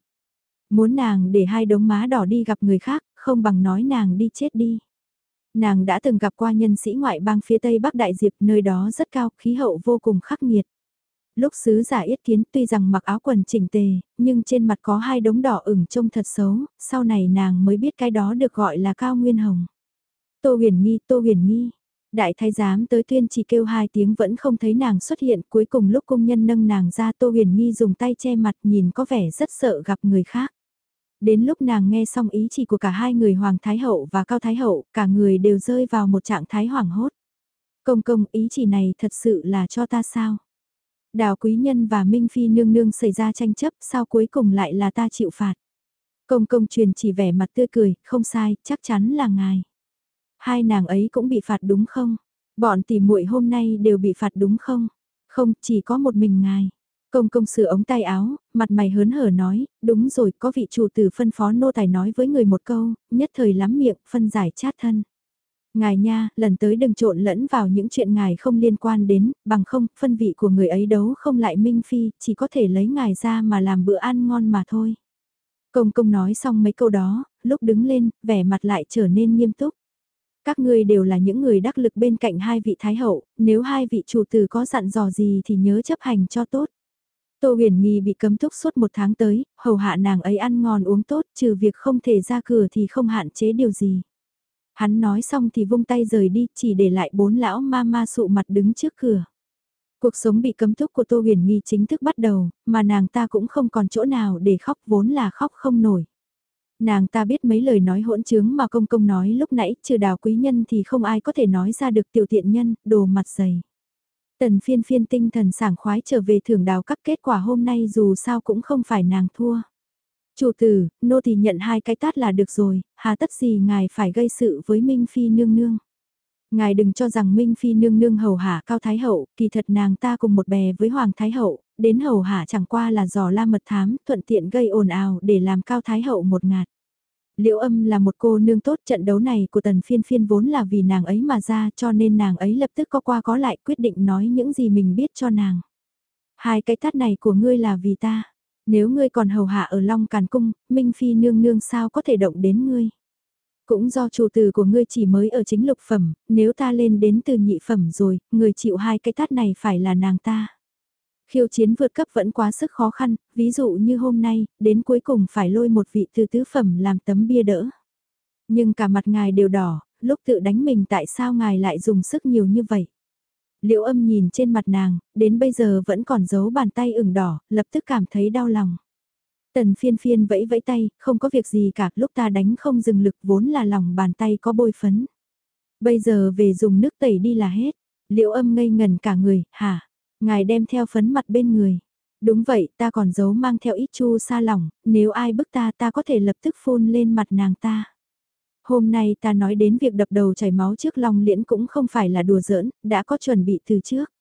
Muốn nàng để hai đống má đỏ đi gặp người khác, không bằng nói nàng đi chết đi. Nàng đã từng gặp qua nhân sĩ ngoại bang phía tây bắc đại diệp nơi đó rất cao, khí hậu vô cùng khắc nghiệt. Lúc sứ giả yết kiến tuy rằng mặc áo quần chỉnh tề, nhưng trên mặt có hai đống đỏ ửng trông thật xấu, sau này nàng mới biết cái đó được gọi là cao nguyên hồng. Tô huyền nghi, tô huyền nghi. Đại thái giám tới tuyên chỉ kêu hai tiếng vẫn không thấy nàng xuất hiện, cuối cùng lúc công nhân nâng nàng ra tô huyền nghi dùng tay che mặt nhìn có vẻ rất sợ gặp người khác. Đến lúc nàng nghe xong ý chỉ của cả hai người Hoàng Thái Hậu và Cao Thái Hậu, cả người đều rơi vào một trạng thái hoảng hốt. Công công ý chỉ này thật sự là cho ta sao? Đào Quý Nhân và Minh Phi nương nương xảy ra tranh chấp sao cuối cùng lại là ta chịu phạt? Công công truyền chỉ vẻ mặt tươi cười, không sai, chắc chắn là ngài. Hai nàng ấy cũng bị phạt đúng không? Bọn tỷ muội hôm nay đều bị phạt đúng không? Không, chỉ có một mình ngài. Công công sửa ống tay áo, mặt mày hớn hở nói, đúng rồi, có vị chủ tử phân phó nô tài nói với người một câu, nhất thời lắm miệng, phân giải chát thân. Ngài nha, lần tới đừng trộn lẫn vào những chuyện ngài không liên quan đến, bằng không, phân vị của người ấy đấu không lại minh phi, chỉ có thể lấy ngài ra mà làm bữa ăn ngon mà thôi. Công công nói xong mấy câu đó, lúc đứng lên, vẻ mặt lại trở nên nghiêm túc. Các ngươi đều là những người đắc lực bên cạnh hai vị thái hậu, nếu hai vị chủ tử có dặn dò gì thì nhớ chấp hành cho tốt. Tô huyền nghi bị cấm túc suốt một tháng tới, hầu hạ nàng ấy ăn ngon uống tốt, trừ việc không thể ra cửa thì không hạn chế điều gì. Hắn nói xong thì vung tay rời đi, chỉ để lại bốn lão ma ma sụ mặt đứng trước cửa. Cuộc sống bị cấm túc của Tô Huyền Nghi chính thức bắt đầu, mà nàng ta cũng không còn chỗ nào để khóc vốn là khóc không nổi. Nàng ta biết mấy lời nói hỗn trướng mà công công nói lúc nãy, trừ đào quý nhân thì không ai có thể nói ra được tiểu tiện nhân, đồ mặt dày. Tần phiên phiên tinh thần sảng khoái trở về thưởng đào các kết quả hôm nay dù sao cũng không phải nàng thua. Chủ tử, nô thì nhận hai cái tát là được rồi, hà tất gì ngài phải gây sự với Minh Phi nương nương. Ngài đừng cho rằng Minh Phi nương nương hầu hạ Cao Thái Hậu, kỳ thật nàng ta cùng một bè với Hoàng Thái Hậu, đến hầu hạ chẳng qua là dò la mật thám, thuận tiện gây ồn ào để làm Cao Thái Hậu một ngạt. Liễu âm là một cô nương tốt trận đấu này của tần phiên phiên vốn là vì nàng ấy mà ra cho nên nàng ấy lập tức có qua có lại quyết định nói những gì mình biết cho nàng. Hai cái tát này của ngươi là vì ta. Nếu ngươi còn hầu hạ ở Long Càn Cung, Minh Phi nương nương sao có thể động đến ngươi. Cũng do chủ từ của ngươi chỉ mới ở chính lục phẩm, nếu ta lên đến từ nhị phẩm rồi, người chịu hai cái tát này phải là nàng ta. Khiêu chiến vượt cấp vẫn quá sức khó khăn, ví dụ như hôm nay, đến cuối cùng phải lôi một vị từ tứ phẩm làm tấm bia đỡ. Nhưng cả mặt ngài đều đỏ, lúc tự đánh mình tại sao ngài lại dùng sức nhiều như vậy? Liễu âm nhìn trên mặt nàng, đến bây giờ vẫn còn giấu bàn tay ửng đỏ, lập tức cảm thấy đau lòng. Tần phiên phiên vẫy vẫy tay, không có việc gì cả, lúc ta đánh không dừng lực vốn là lòng bàn tay có bôi phấn. Bây giờ về dùng nước tẩy đi là hết. Liễu âm ngây ngần cả người, hả? Ngài đem theo phấn mặt bên người. Đúng vậy, ta còn giấu mang theo ít chu sa lỏng, nếu ai bức ta ta có thể lập tức phun lên mặt nàng ta. Hôm nay ta nói đến việc đập đầu chảy máu trước lòng liễn cũng không phải là đùa giỡn, đã có chuẩn bị từ trước.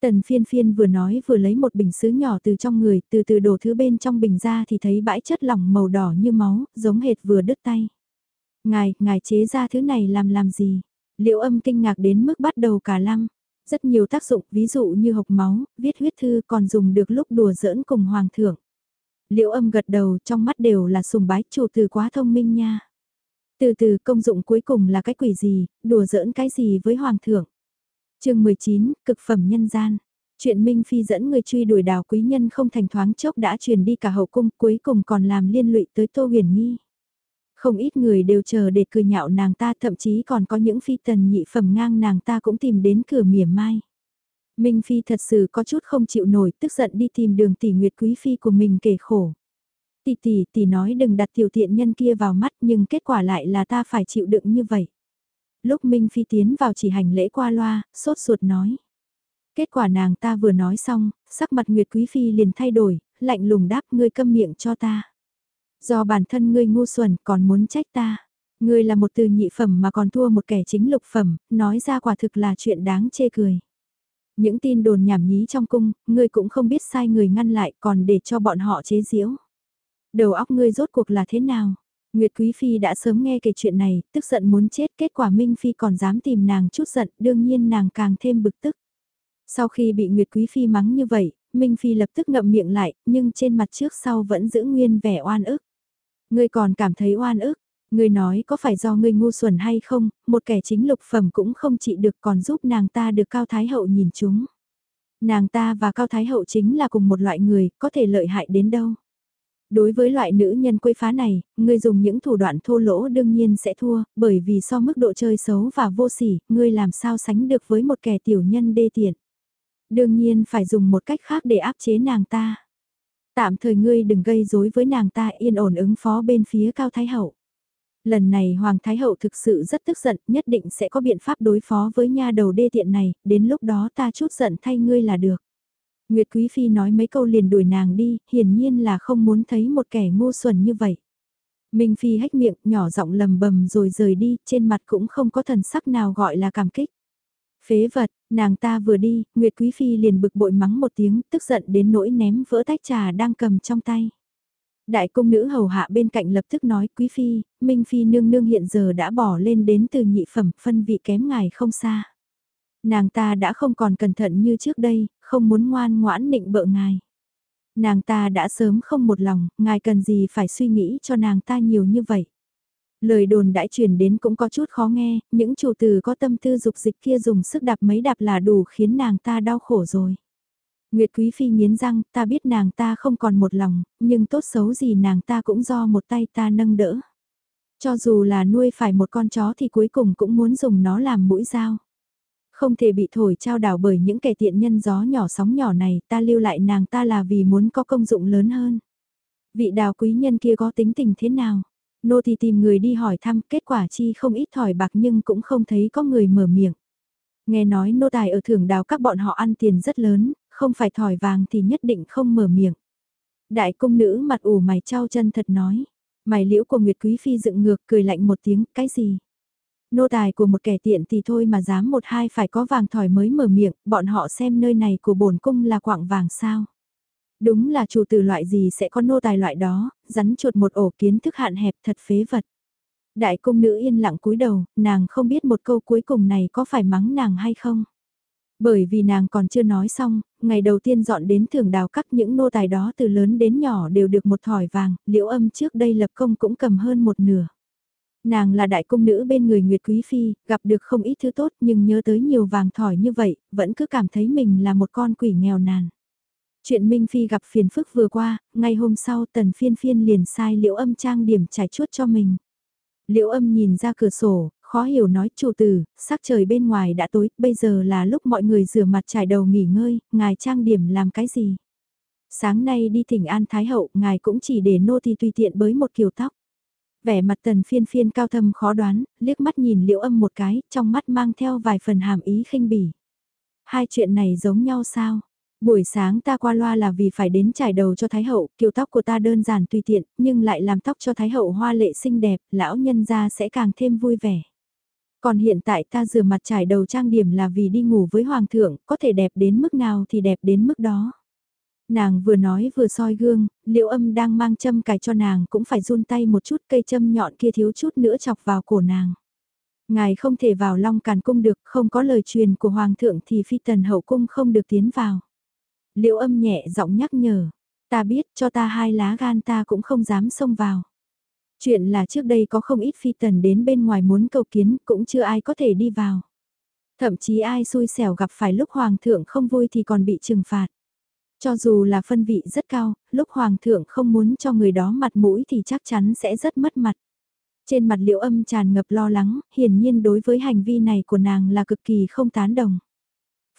Tần phiên phiên vừa nói vừa lấy một bình sứ nhỏ từ trong người, từ từ đổ thứ bên trong bình ra thì thấy bãi chất lỏng màu đỏ như máu, giống hệt vừa đứt tay. Ngài, ngài chế ra thứ này làm làm gì? Liệu âm kinh ngạc đến mức bắt đầu cả lăng. Rất nhiều tác dụng, ví dụ như hộc máu, viết huyết thư còn dùng được lúc đùa giỡn cùng hoàng thượng. liễu âm gật đầu trong mắt đều là sùng bái chủ từ quá thông minh nha. Từ từ công dụng cuối cùng là cái quỷ gì, đùa giỡn cái gì với hoàng thượng. chương 19, cực phẩm nhân gian. Chuyện Minh Phi dẫn người truy đuổi đào quý nhân không thành thoáng chốc đã truyền đi cả hậu cung cuối cùng còn làm liên lụy tới Tô Huyền Nghi. Không ít người đều chờ để cười nhạo nàng ta thậm chí còn có những phi tần nhị phẩm ngang nàng ta cũng tìm đến cửa mỉa mai. Minh Phi thật sự có chút không chịu nổi tức giận đi tìm đường tỷ nguyệt quý phi của mình kể khổ. Tỷ tỷ tỷ nói đừng đặt tiểu tiện nhân kia vào mắt nhưng kết quả lại là ta phải chịu đựng như vậy. Lúc Minh Phi tiến vào chỉ hành lễ qua loa, sốt ruột nói. Kết quả nàng ta vừa nói xong, sắc mặt Nguyệt Quý Phi liền thay đổi, lạnh lùng đáp ngươi câm miệng cho ta. Do bản thân ngươi ngu xuẩn còn muốn trách ta. Ngươi là một từ nhị phẩm mà còn thua một kẻ chính lục phẩm, nói ra quả thực là chuyện đáng chê cười. Những tin đồn nhảm nhí trong cung, ngươi cũng không biết sai người ngăn lại còn để cho bọn họ chế giễu. Đầu óc ngươi rốt cuộc là thế nào? Nguyệt Quý Phi đã sớm nghe kể chuyện này, tức giận muốn chết, kết quả Minh Phi còn dám tìm nàng chút giận, đương nhiên nàng càng thêm bực tức. Sau khi bị Nguyệt Quý Phi mắng như vậy, Minh Phi lập tức ngậm miệng lại, nhưng trên mặt trước sau vẫn giữ nguyên vẻ oan ức. Ngươi còn cảm thấy oan ức, ngươi nói có phải do ngươi ngu xuẩn hay không, một kẻ chính lục phẩm cũng không trị được còn giúp nàng ta được Cao Thái Hậu nhìn chúng. Nàng ta và Cao Thái Hậu chính là cùng một loại người, có thể lợi hại đến đâu. Đối với loại nữ nhân quấy phá này, ngươi dùng những thủ đoạn thô lỗ đương nhiên sẽ thua, bởi vì so mức độ chơi xấu và vô sỉ, ngươi làm sao sánh được với một kẻ tiểu nhân đê tiện. Đương nhiên phải dùng một cách khác để áp chế nàng ta. Tạm thời ngươi đừng gây rối với nàng ta yên ổn ứng phó bên phía Cao Thái Hậu. Lần này Hoàng Thái Hậu thực sự rất tức giận, nhất định sẽ có biện pháp đối phó với nha đầu đê tiện này, đến lúc đó ta chút giận thay ngươi là được. Nguyệt Quý Phi nói mấy câu liền đuổi nàng đi, hiển nhiên là không muốn thấy một kẻ ngu xuẩn như vậy. Minh Phi hách miệng, nhỏ giọng lầm bầm rồi rời đi, trên mặt cũng không có thần sắc nào gọi là cảm kích. Phế vật, nàng ta vừa đi, Nguyệt Quý Phi liền bực bội mắng một tiếng, tức giận đến nỗi ném vỡ tách trà đang cầm trong tay. Đại công nữ hầu hạ bên cạnh lập tức nói Quý Phi, Minh Phi nương nương hiện giờ đã bỏ lên đến từ nhị phẩm, phân vị kém ngài không xa. Nàng ta đã không còn cẩn thận như trước đây, không muốn ngoan ngoãn nịnh bợ ngài. Nàng ta đã sớm không một lòng, ngài cần gì phải suy nghĩ cho nàng ta nhiều như vậy. Lời đồn đãi truyền đến cũng có chút khó nghe, những chủ tử có tâm tư dục dịch kia dùng sức đạp mấy đạp là đủ khiến nàng ta đau khổ rồi. Nguyệt Quý Phi nghiến răng, ta biết nàng ta không còn một lòng, nhưng tốt xấu gì nàng ta cũng do một tay ta nâng đỡ. Cho dù là nuôi phải một con chó thì cuối cùng cũng muốn dùng nó làm mũi dao. Không thể bị thổi trao đảo bởi những kẻ tiện nhân gió nhỏ sóng nhỏ này, ta lưu lại nàng ta là vì muốn có công dụng lớn hơn. Vị đào quý nhân kia có tính tình thế nào? Nô thì tìm người đi hỏi thăm, kết quả chi không ít thỏi bạc nhưng cũng không thấy có người mở miệng. Nghe nói nô tài ở thưởng đào các bọn họ ăn tiền rất lớn, không phải thỏi vàng thì nhất định không mở miệng. Đại công nữ mặt ủ mày trao chân thật nói. Mày liễu của Nguyệt Quý Phi dựng ngược cười lạnh một tiếng, cái gì? Nô tài của một kẻ tiện thì thôi mà dám một hai phải có vàng thỏi mới mở miệng, bọn họ xem nơi này của bổn cung là quạng vàng sao. Đúng là chủ tử loại gì sẽ có nô tài loại đó, rắn chuột một ổ kiến thức hạn hẹp thật phế vật. Đại cung nữ yên lặng cúi đầu, nàng không biết một câu cuối cùng này có phải mắng nàng hay không. Bởi vì nàng còn chưa nói xong, ngày đầu tiên dọn đến thưởng đào cắt những nô tài đó từ lớn đến nhỏ đều được một thỏi vàng, liễu âm trước đây lập công cũng cầm hơn một nửa. Nàng là đại cung nữ bên người Nguyệt Quý Phi, gặp được không ít thứ tốt nhưng nhớ tới nhiều vàng thỏi như vậy, vẫn cứ cảm thấy mình là một con quỷ nghèo nàn. Chuyện Minh Phi gặp phiền phức vừa qua, ngay hôm sau tần phiên phiên liền sai liễu âm trang điểm trải chuốt cho mình. Liễu âm nhìn ra cửa sổ, khó hiểu nói chủ tử, sắc trời bên ngoài đã tối, bây giờ là lúc mọi người rửa mặt trải đầu nghỉ ngơi, ngài trang điểm làm cái gì? Sáng nay đi thỉnh An Thái Hậu, ngài cũng chỉ để nô thì tùy tiện bới một kiểu tóc. Vẻ mặt tần phiên phiên cao thâm khó đoán, liếc mắt nhìn liễu âm một cái, trong mắt mang theo vài phần hàm ý khinh bỉ. Hai chuyện này giống nhau sao? Buổi sáng ta qua loa là vì phải đến trải đầu cho Thái Hậu, kiểu tóc của ta đơn giản tùy tiện, nhưng lại làm tóc cho Thái Hậu hoa lệ xinh đẹp, lão nhân gia sẽ càng thêm vui vẻ. Còn hiện tại ta rửa mặt trải đầu trang điểm là vì đi ngủ với Hoàng thượng, có thể đẹp đến mức nào thì đẹp đến mức đó. Nàng vừa nói vừa soi gương, liệu âm đang mang châm cài cho nàng cũng phải run tay một chút cây châm nhọn kia thiếu chút nữa chọc vào cổ nàng. Ngài không thể vào long càn cung được, không có lời truyền của Hoàng thượng thì phi tần hậu cung không được tiến vào. Liễu âm nhẹ giọng nhắc nhở, ta biết cho ta hai lá gan ta cũng không dám xông vào. Chuyện là trước đây có không ít phi tần đến bên ngoài muốn cầu kiến cũng chưa ai có thể đi vào. Thậm chí ai xui xẻo gặp phải lúc hoàng thượng không vui thì còn bị trừng phạt. Cho dù là phân vị rất cao, lúc hoàng thượng không muốn cho người đó mặt mũi thì chắc chắn sẽ rất mất mặt. Trên mặt liễu âm tràn ngập lo lắng, hiển nhiên đối với hành vi này của nàng là cực kỳ không tán đồng.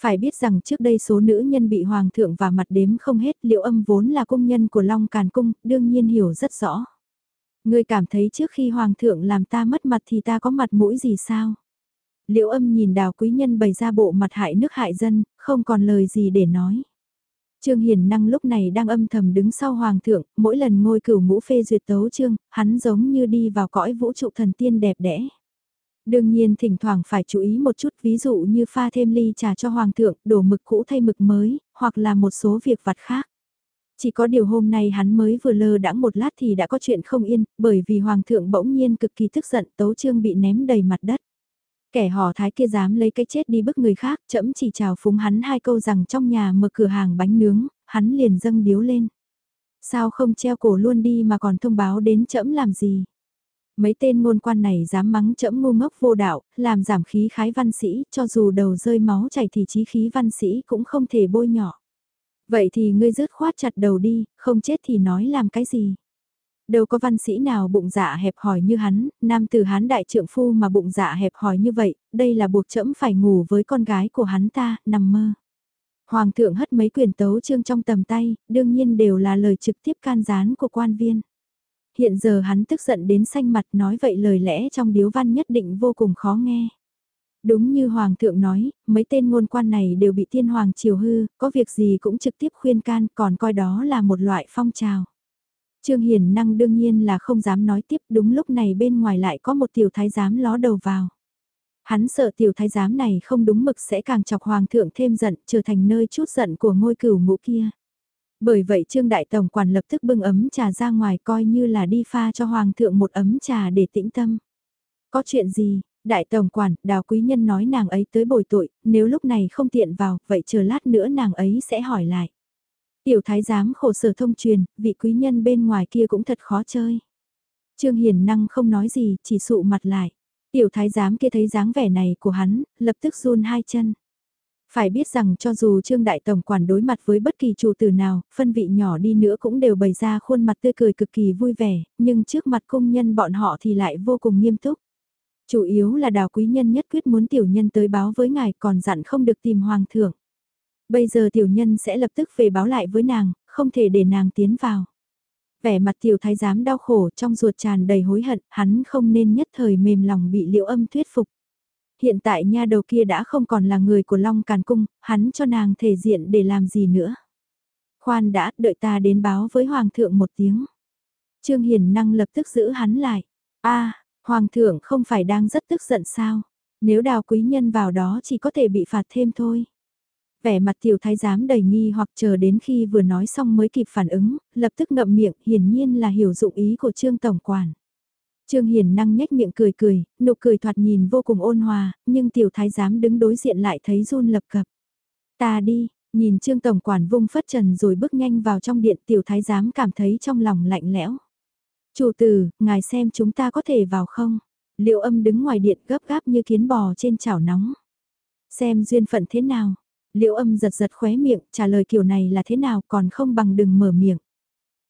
Phải biết rằng trước đây số nữ nhân bị hoàng thượng và mặt đếm không hết liễu âm vốn là công nhân của Long Càn Cung, đương nhiên hiểu rất rõ. Ngươi cảm thấy trước khi hoàng thượng làm ta mất mặt thì ta có mặt mũi gì sao? Liễu âm nhìn đào quý nhân bày ra bộ mặt hại nước hại dân, không còn lời gì để nói. Trương Hiền Năng lúc này đang âm thầm đứng sau hoàng thượng, mỗi lần ngôi cửu ngũ phê duyệt tấu trương, hắn giống như đi vào cõi vũ trụ thần tiên đẹp đẽ. Đương nhiên thỉnh thoảng phải chú ý một chút ví dụ như pha thêm ly trà cho hoàng thượng, đổ mực cũ thay mực mới, hoặc là một số việc vặt khác. Chỉ có điều hôm nay hắn mới vừa lơ đãng một lát thì đã có chuyện không yên, bởi vì hoàng thượng bỗng nhiên cực kỳ tức giận tấu trương bị ném đầy mặt đất. Kẻ hò thái kia dám lấy cái chết đi bức người khác, chậm chỉ chào phúng hắn hai câu rằng trong nhà mở cửa hàng bánh nướng, hắn liền dâng điếu lên. Sao không treo cổ luôn đi mà còn thông báo đến chậm làm gì? Mấy tên ngôn quan này dám mắng chẫm ngu ngốc vô đạo, làm giảm khí khái văn sĩ, cho dù đầu rơi máu chảy thì trí khí văn sĩ cũng không thể bôi nhỏ. Vậy thì ngươi rứt khoát chặt đầu đi, không chết thì nói làm cái gì? Đâu có văn sĩ nào bụng dạ hẹp hòi như hắn, nam tử hán đại trượng phu mà bụng dạ hẹp hòi như vậy, đây là buộc trẫm phải ngủ với con gái của hắn ta, nằm mơ. Hoàng thượng hất mấy quyền tấu trương trong tầm tay, đương nhiên đều là lời trực tiếp can gián của quan viên. Hiện giờ hắn tức giận đến xanh mặt nói vậy lời lẽ trong điếu văn nhất định vô cùng khó nghe. Đúng như Hoàng thượng nói, mấy tên ngôn quan này đều bị tiên hoàng chiều hư, có việc gì cũng trực tiếp khuyên can còn coi đó là một loại phong trào. Trương Hiền Năng đương nhiên là không dám nói tiếp đúng lúc này bên ngoài lại có một tiểu thái giám ló đầu vào. Hắn sợ tiểu thái giám này không đúng mực sẽ càng chọc hoàng thượng thêm giận trở thành nơi chút giận của ngôi cửu ngũ kia. Bởi vậy Trương Đại Tổng quản lập tức bưng ấm trà ra ngoài coi như là đi pha cho hoàng thượng một ấm trà để tĩnh tâm. Có chuyện gì, Đại Tổng quản, đào quý nhân nói nàng ấy tới bồi tội, nếu lúc này không tiện vào, vậy chờ lát nữa nàng ấy sẽ hỏi lại. Tiểu thái giám khổ sở thông truyền, vị quý nhân bên ngoài kia cũng thật khó chơi. Trương Hiền Năng không nói gì, chỉ sụ mặt lại. Tiểu thái giám kia thấy dáng vẻ này của hắn, lập tức run hai chân. Phải biết rằng cho dù Trương Đại Tổng quản đối mặt với bất kỳ chủ tử nào, phân vị nhỏ đi nữa cũng đều bày ra khuôn mặt tươi cười cực kỳ vui vẻ, nhưng trước mặt công nhân bọn họ thì lại vô cùng nghiêm túc. Chủ yếu là đào quý nhân nhất quyết muốn tiểu nhân tới báo với ngài còn dặn không được tìm hoàng thượng. Bây giờ tiểu nhân sẽ lập tức về báo lại với nàng, không thể để nàng tiến vào. Vẻ mặt tiểu thái giám đau khổ trong ruột tràn đầy hối hận, hắn không nên nhất thời mềm lòng bị liệu âm thuyết phục. Hiện tại nha đầu kia đã không còn là người của Long Càn Cung, hắn cho nàng thể diện để làm gì nữa. Khoan đã, đợi ta đến báo với Hoàng thượng một tiếng. Trương Hiền Năng lập tức giữ hắn lại. a Hoàng thượng không phải đang rất tức giận sao? Nếu đào quý nhân vào đó chỉ có thể bị phạt thêm thôi. Vẻ mặt tiểu thái giám đầy nghi hoặc chờ đến khi vừa nói xong mới kịp phản ứng, lập tức ngậm miệng, hiển nhiên là hiểu dụng ý của Trương Tổng Quản. Trương Hiền năng nhếch miệng cười cười, nụ cười thoạt nhìn vô cùng ôn hòa, nhưng tiểu thái giám đứng đối diện lại thấy run lập cập. Ta đi, nhìn Trương Tổng Quản vung phất trần rồi bước nhanh vào trong điện tiểu thái giám cảm thấy trong lòng lạnh lẽo. Chủ tử, ngài xem chúng ta có thể vào không? Liệu âm đứng ngoài điện gấp gáp như kiến bò trên chảo nóng. Xem duyên phận thế nào? Liễu âm giật giật khóe miệng, trả lời kiểu này là thế nào còn không bằng đừng mở miệng.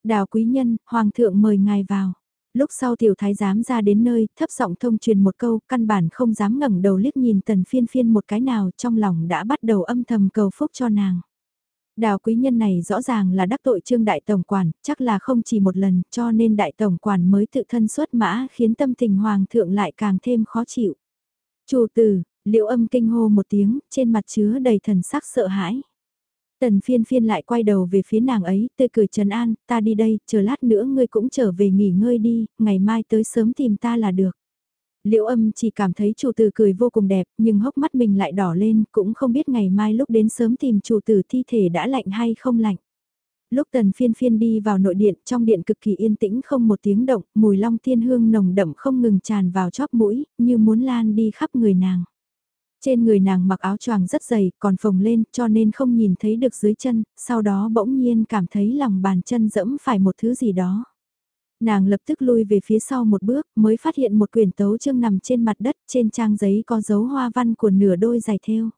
Đào quý nhân, hoàng thượng mời ngài vào. Lúc sau tiểu thái giám ra đến nơi, thấp giọng thông truyền một câu, căn bản không dám ngẩng đầu liếc nhìn tần phiên phiên một cái nào trong lòng đã bắt đầu âm thầm cầu phúc cho nàng. Đào quý nhân này rõ ràng là đắc tội trương đại tổng quản, chắc là không chỉ một lần, cho nên đại tổng quản mới tự thân xuất mã khiến tâm tình hoàng thượng lại càng thêm khó chịu. Chủ tử, liệu âm kinh hô một tiếng, trên mặt chứa đầy thần sắc sợ hãi. Tần phiên phiên lại quay đầu về phía nàng ấy, tươi cười trần an, ta đi đây, chờ lát nữa ngươi cũng trở về nghỉ ngơi đi, ngày mai tới sớm tìm ta là được. Liễu âm chỉ cảm thấy chủ tử cười vô cùng đẹp, nhưng hốc mắt mình lại đỏ lên, cũng không biết ngày mai lúc đến sớm tìm chủ tử thi thể đã lạnh hay không lạnh. Lúc tần phiên phiên đi vào nội điện, trong điện cực kỳ yên tĩnh không một tiếng động, mùi long thiên hương nồng đậm không ngừng tràn vào chóp mũi, như muốn lan đi khắp người nàng. Trên người nàng mặc áo choàng rất dày, còn phồng lên, cho nên không nhìn thấy được dưới chân, sau đó bỗng nhiên cảm thấy lòng bàn chân dẫm phải một thứ gì đó. Nàng lập tức lui về phía sau một bước, mới phát hiện một quyển tấu chương nằm trên mặt đất, trên trang giấy có dấu hoa văn của nửa đôi giày thêu.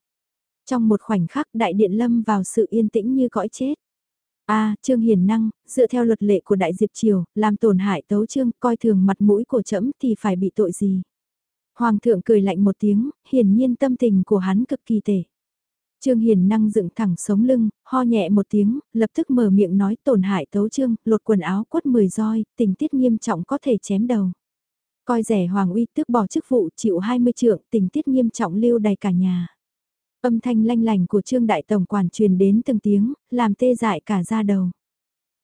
Trong một khoảnh khắc đại điện lâm vào sự yên tĩnh như cõi chết. A, Trương Hiền Năng, dựa theo luật lệ của Đại Diệp Triều, làm tổn hại tấu trương, coi thường mặt mũi của trẫm thì phải bị tội gì? Hoàng thượng cười lạnh một tiếng, hiển nhiên tâm tình của hắn cực kỳ tệ. Trương Hiền năng dựng thẳng sống lưng, ho nhẹ một tiếng, lập tức mở miệng nói tổn hại tấu trương, lột quần áo quất 10 roi, tình tiết nghiêm trọng có thể chém đầu. Coi rẻ Hoàng uy tức bỏ chức vụ chịu 20 trượng, tình tiết nghiêm trọng lưu đầy cả nhà. Âm thanh lanh lành của Trương Đại Tổng Quản truyền đến từng tiếng, làm tê dại cả da đầu.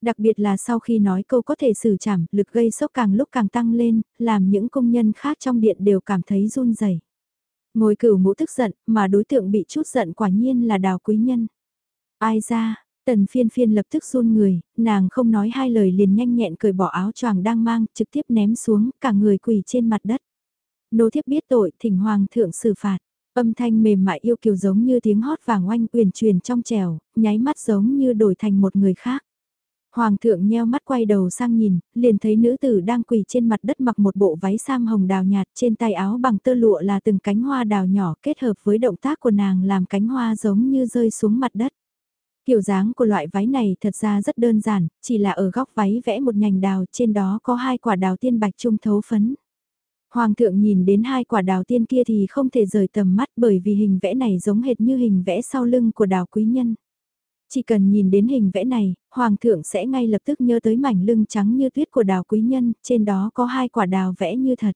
Đặc biệt là sau khi nói câu có thể xử chảm, lực gây sốc càng lúc càng tăng lên, làm những công nhân khác trong điện đều cảm thấy run rẩy. Ngồi cửu ngũ tức giận, mà đối tượng bị chút giận quả nhiên là đào quý nhân. Ai ra, tần phiên phiên lập tức run người, nàng không nói hai lời liền nhanh nhẹn cởi bỏ áo choàng đang mang, trực tiếp ném xuống, cả người quỳ trên mặt đất. Nô thiếp biết tội, thỉnh hoàng thượng xử phạt. Âm thanh mềm mại yêu kiều giống như tiếng hót vàng oanh uyển truyền trong trèo, nháy mắt giống như đổi thành một người khác. Hoàng thượng nheo mắt quay đầu sang nhìn, liền thấy nữ tử đang quỳ trên mặt đất mặc một bộ váy sam hồng đào nhạt trên tay áo bằng tơ lụa là từng cánh hoa đào nhỏ kết hợp với động tác của nàng làm cánh hoa giống như rơi xuống mặt đất. Kiểu dáng của loại váy này thật ra rất đơn giản, chỉ là ở góc váy vẽ một nhành đào trên đó có hai quả đào tiên bạch trung thấu phấn. Hoàng thượng nhìn đến hai quả đào tiên kia thì không thể rời tầm mắt bởi vì hình vẽ này giống hệt như hình vẽ sau lưng của đào quý nhân. Chỉ cần nhìn đến hình vẽ này, Hoàng thượng sẽ ngay lập tức nhớ tới mảnh lưng trắng như tuyết của đào quý nhân, trên đó có hai quả đào vẽ như thật.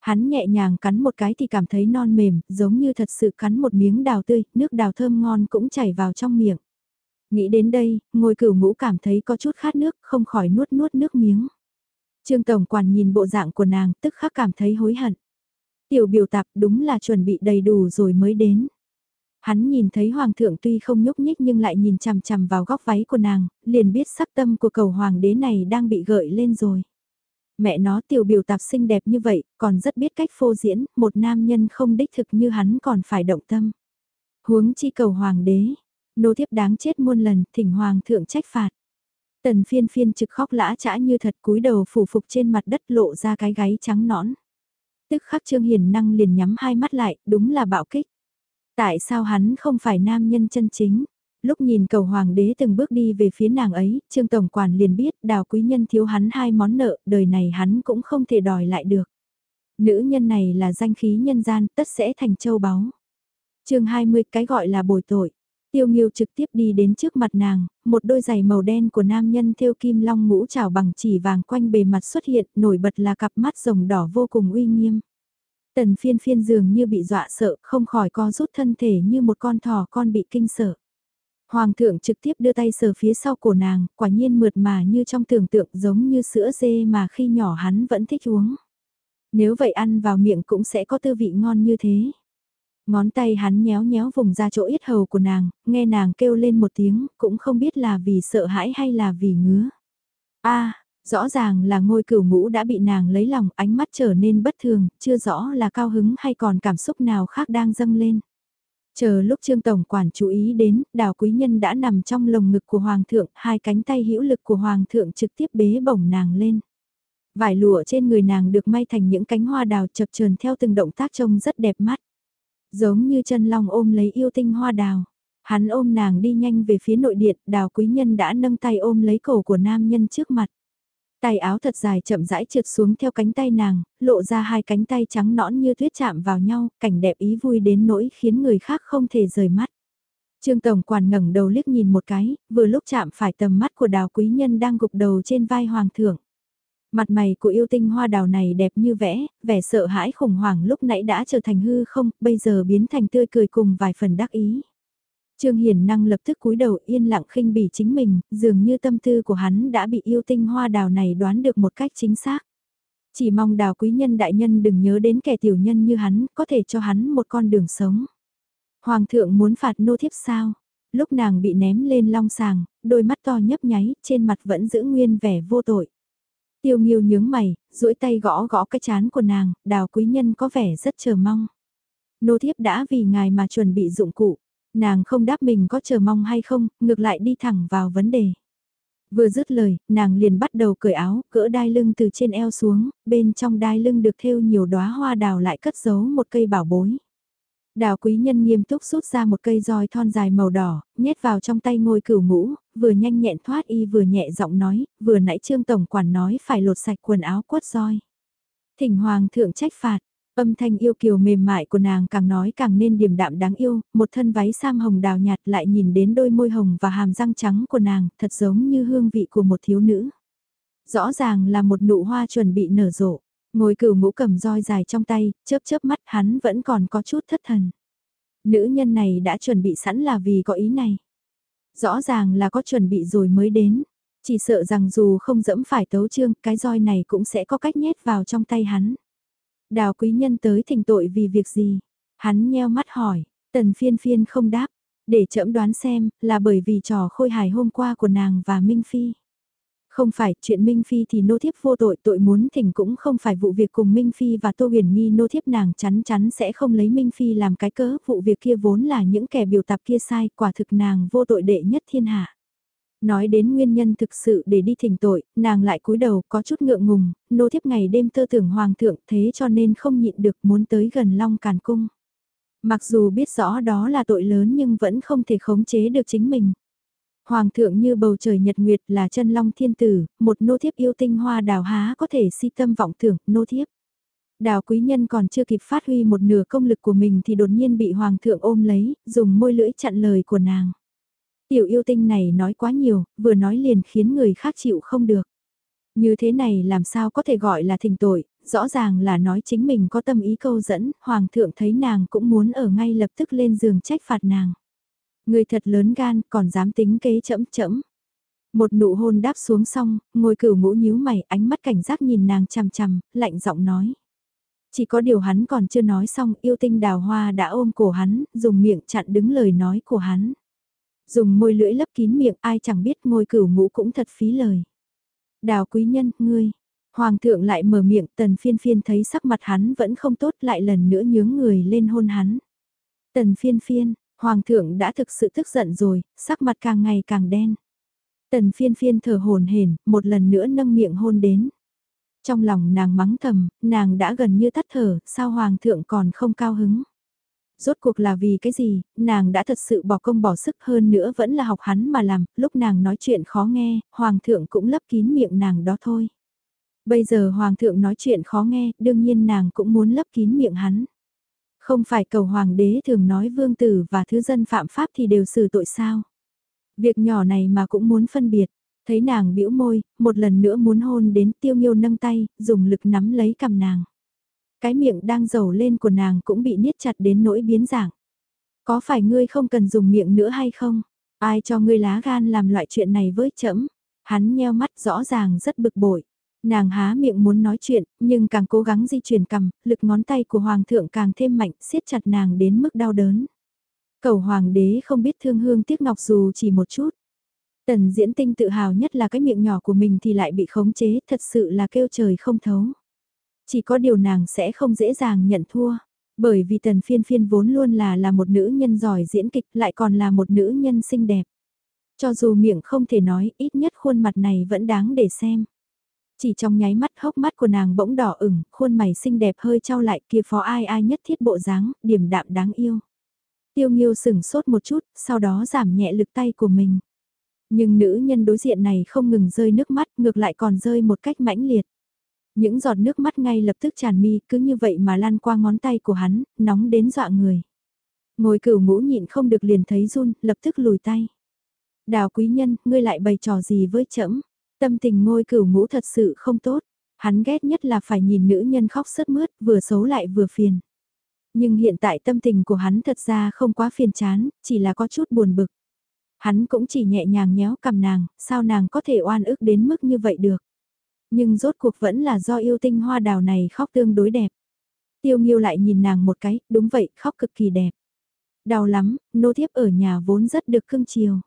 Hắn nhẹ nhàng cắn một cái thì cảm thấy non mềm, giống như thật sự cắn một miếng đào tươi, nước đào thơm ngon cũng chảy vào trong miệng. Nghĩ đến đây, ngồi cửu ngũ cảm thấy có chút khát nước, không khỏi nuốt nuốt nước miếng. Trương Tổng Quản nhìn bộ dạng của nàng, tức khắc cảm thấy hối hận. Tiểu biểu tạp đúng là chuẩn bị đầy đủ rồi mới đến. Hắn nhìn thấy hoàng thượng tuy không nhúc nhích nhưng lại nhìn chằm chằm vào góc váy của nàng, liền biết sắc tâm của cầu hoàng đế này đang bị gợi lên rồi. Mẹ nó tiểu biểu tạp xinh đẹp như vậy, còn rất biết cách phô diễn, một nam nhân không đích thực như hắn còn phải động tâm. Huống chi cầu hoàng đế, nô thiếp đáng chết muôn lần, thỉnh hoàng thượng trách phạt. Tần phiên phiên trực khóc lã chã như thật cúi đầu phủ phục trên mặt đất lộ ra cái gáy trắng nõn. Tức khắc Trương Hiền Năng liền nhắm hai mắt lại, đúng là bạo kích. Tại sao hắn không phải nam nhân chân chính? Lúc nhìn cầu hoàng đế từng bước đi về phía nàng ấy, Trương Tổng Quản liền biết đào quý nhân thiếu hắn hai món nợ, đời này hắn cũng không thể đòi lại được. Nữ nhân này là danh khí nhân gian, tất sẽ thành châu báu. chương 20 cái gọi là bồi tội. Tiêu Nghiêu trực tiếp đi đến trước mặt nàng, một đôi giày màu đen của nam nhân thêu kim long ngũ trảo bằng chỉ vàng quanh bề mặt xuất hiện, nổi bật là cặp mắt rồng đỏ vô cùng uy nghiêm. Tần phiên phiên dường như bị dọa sợ, không khỏi co rút thân thể như một con thỏ con bị kinh sợ. Hoàng thượng trực tiếp đưa tay sờ phía sau cổ nàng, quả nhiên mượt mà như trong tưởng tượng giống như sữa dê mà khi nhỏ hắn vẫn thích uống. Nếu vậy ăn vào miệng cũng sẽ có tư vị ngon như thế. Ngón tay hắn nhéo nhéo vùng ra chỗ yết hầu của nàng, nghe nàng kêu lên một tiếng, cũng không biết là vì sợ hãi hay là vì ngứa. a Rõ ràng là ngôi cửu ngũ đã bị nàng lấy lòng ánh mắt trở nên bất thường, chưa rõ là cao hứng hay còn cảm xúc nào khác đang dâng lên. Chờ lúc Trương Tổng Quản chú ý đến, đào quý nhân đã nằm trong lồng ngực của Hoàng thượng, hai cánh tay hữu lực của Hoàng thượng trực tiếp bế bổng nàng lên. Vải lụa trên người nàng được may thành những cánh hoa đào chập chờn theo từng động tác trông rất đẹp mắt. Giống như chân long ôm lấy yêu tinh hoa đào. Hắn ôm nàng đi nhanh về phía nội điện, đào quý nhân đã nâng tay ôm lấy cổ của nam nhân trước mặt. Tay áo thật dài chậm rãi trượt xuống theo cánh tay nàng, lộ ra hai cánh tay trắng nõn như tuyết chạm vào nhau, cảnh đẹp ý vui đến nỗi khiến người khác không thể rời mắt. Trương Tổng Quản ngẩng đầu liếc nhìn một cái, vừa lúc chạm phải tầm mắt của đào quý nhân đang gục đầu trên vai hoàng thượng. Mặt mày của yêu tinh hoa đào này đẹp như vẽ, vẻ sợ hãi khủng hoảng lúc nãy đã trở thành hư không, bây giờ biến thành tươi cười cùng vài phần đắc ý. Trương Hiền năng lập tức cúi đầu yên lặng khinh bỉ chính mình, dường như tâm tư của hắn đã bị yêu tinh hoa đào này đoán được một cách chính xác. Chỉ mong đào quý nhân đại nhân đừng nhớ đến kẻ tiểu nhân như hắn, có thể cho hắn một con đường sống. Hoàng thượng muốn phạt nô thiếp sao? Lúc nàng bị ném lên long sàng, đôi mắt to nhấp nháy, trên mặt vẫn giữ nguyên vẻ vô tội. Tiêu nghiêu nhướng mày, duỗi tay gõ gõ cái chán của nàng, đào quý nhân có vẻ rất chờ mong. Nô thiếp đã vì ngài mà chuẩn bị dụng cụ. Nàng không đáp mình có chờ mong hay không, ngược lại đi thẳng vào vấn đề. Vừa dứt lời, nàng liền bắt đầu cởi áo, cỡ đai lưng từ trên eo xuống, bên trong đai lưng được thêu nhiều đóa hoa đào lại cất giấu một cây bảo bối. Đào quý nhân nghiêm túc rút ra một cây roi thon dài màu đỏ, nhét vào trong tay ngôi cửu ngũ, vừa nhanh nhẹn thoát y vừa nhẹ giọng nói, vừa nãy trương tổng quản nói phải lột sạch quần áo quất roi. Thỉnh hoàng thượng trách phạt, Âm thanh yêu kiều mềm mại của nàng càng nói càng nên điềm đạm đáng yêu, một thân váy sam hồng đào nhạt lại nhìn đến đôi môi hồng và hàm răng trắng của nàng, thật giống như hương vị của một thiếu nữ. Rõ ràng là một nụ hoa chuẩn bị nở rộ, ngồi cửu ngũ cầm roi dài trong tay, chớp chớp mắt hắn vẫn còn có chút thất thần. Nữ nhân này đã chuẩn bị sẵn là vì có ý này. Rõ ràng là có chuẩn bị rồi mới đến, chỉ sợ rằng dù không dẫm phải tấu trương, cái roi này cũng sẽ có cách nhét vào trong tay hắn. Đào quý nhân tới thỉnh tội vì việc gì? Hắn nheo mắt hỏi, tần phiên phiên không đáp, để chậm đoán xem, là bởi vì trò khôi hài hôm qua của nàng và Minh Phi. Không phải, chuyện Minh Phi thì nô thiếp vô tội, tội muốn thỉnh cũng không phải vụ việc cùng Minh Phi và Tô Huyền Nghi nô thiếp nàng chắn chắn sẽ không lấy Minh Phi làm cái cớ, vụ việc kia vốn là những kẻ biểu tạp kia sai, quả thực nàng vô tội đệ nhất thiên hạ. Nói đến nguyên nhân thực sự để đi thỉnh tội, nàng lại cúi đầu có chút ngượng ngùng, nô thiếp ngày đêm tơ tưởng hoàng thượng thế cho nên không nhịn được muốn tới gần long càn cung. Mặc dù biết rõ đó là tội lớn nhưng vẫn không thể khống chế được chính mình. Hoàng thượng như bầu trời nhật nguyệt là chân long thiên tử, một nô thiếp yêu tinh hoa đào há có thể si tâm vọng tưởng, nô thiếp. Đào quý nhân còn chưa kịp phát huy một nửa công lực của mình thì đột nhiên bị hoàng thượng ôm lấy, dùng môi lưỡi chặn lời của nàng. Tiểu yêu tinh này nói quá nhiều, vừa nói liền khiến người khác chịu không được. Như thế này làm sao có thể gọi là thỉnh tội, rõ ràng là nói chính mình có tâm ý câu dẫn, hoàng thượng thấy nàng cũng muốn ở ngay lập tức lên giường trách phạt nàng. Người thật lớn gan, còn dám tính kế chẫm chẫm. Một nụ hôn đáp xuống xong, ngồi cửu ngũ nhíu mày, ánh mắt cảnh giác nhìn nàng chằm chằm, lạnh giọng nói. Chỉ có điều hắn còn chưa nói xong, yêu tinh đào hoa đã ôm cổ hắn, dùng miệng chặn đứng lời nói của hắn. Dùng môi lưỡi lấp kín miệng ai chẳng biết ngôi cửu ngũ cũng thật phí lời. Đào quý nhân, ngươi. Hoàng thượng lại mở miệng tần phiên phiên thấy sắc mặt hắn vẫn không tốt lại lần nữa nhướng người lên hôn hắn. Tần phiên phiên, hoàng thượng đã thực sự tức giận rồi, sắc mặt càng ngày càng đen. Tần phiên phiên thở hồn hển, một lần nữa nâng miệng hôn đến. Trong lòng nàng mắng thầm, nàng đã gần như tắt thở, sao hoàng thượng còn không cao hứng. Rốt cuộc là vì cái gì, nàng đã thật sự bỏ công bỏ sức hơn nữa vẫn là học hắn mà làm, lúc nàng nói chuyện khó nghe, hoàng thượng cũng lấp kín miệng nàng đó thôi. Bây giờ hoàng thượng nói chuyện khó nghe, đương nhiên nàng cũng muốn lấp kín miệng hắn. Không phải cầu hoàng đế thường nói vương tử và thứ dân phạm pháp thì đều xử tội sao. Việc nhỏ này mà cũng muốn phân biệt, thấy nàng bĩu môi, một lần nữa muốn hôn đến tiêu nghiêu nâng tay, dùng lực nắm lấy cầm nàng. Cái miệng đang dầu lên của nàng cũng bị niết chặt đến nỗi biến dạng. Có phải ngươi không cần dùng miệng nữa hay không? Ai cho ngươi lá gan làm loại chuyện này với trẫm? Hắn nheo mắt rõ ràng rất bực bội. Nàng há miệng muốn nói chuyện, nhưng càng cố gắng di chuyển cầm, lực ngón tay của hoàng thượng càng thêm mạnh, siết chặt nàng đến mức đau đớn. Cầu hoàng đế không biết thương hương tiếc ngọc dù chỉ một chút. Tần diễn tinh tự hào nhất là cái miệng nhỏ của mình thì lại bị khống chế, thật sự là kêu trời không thấu. Chỉ có điều nàng sẽ không dễ dàng nhận thua. Bởi vì tần phiên phiên vốn luôn là là một nữ nhân giỏi diễn kịch lại còn là một nữ nhân xinh đẹp. Cho dù miệng không thể nói, ít nhất khuôn mặt này vẫn đáng để xem. Chỉ trong nháy mắt hốc mắt của nàng bỗng đỏ ửng, khuôn mày xinh đẹp hơi trao lại kia phó ai ai nhất thiết bộ dáng, điểm đạm đáng yêu. Tiêu Nghiêu sừng sốt một chút, sau đó giảm nhẹ lực tay của mình. Nhưng nữ nhân đối diện này không ngừng rơi nước mắt, ngược lại còn rơi một cách mãnh liệt. Những giọt nước mắt ngay lập tức tràn mi, cứ như vậy mà lan qua ngón tay của hắn, nóng đến dọa người. Ngồi cửu ngũ nhịn không được liền thấy run, lập tức lùi tay. Đào quý nhân, ngươi lại bày trò gì với trẫm Tâm tình ngôi cửu ngũ thật sự không tốt. Hắn ghét nhất là phải nhìn nữ nhân khóc sớt mướt, vừa xấu lại vừa phiền. Nhưng hiện tại tâm tình của hắn thật ra không quá phiền chán, chỉ là có chút buồn bực. Hắn cũng chỉ nhẹ nhàng nhéo cầm nàng, sao nàng có thể oan ức đến mức như vậy được. Nhưng rốt cuộc vẫn là do yêu tinh hoa đào này khóc tương đối đẹp. Tiêu nghiêu lại nhìn nàng một cái, đúng vậy, khóc cực kỳ đẹp. Đau lắm, nô thiếp ở nhà vốn rất được cưng chiều.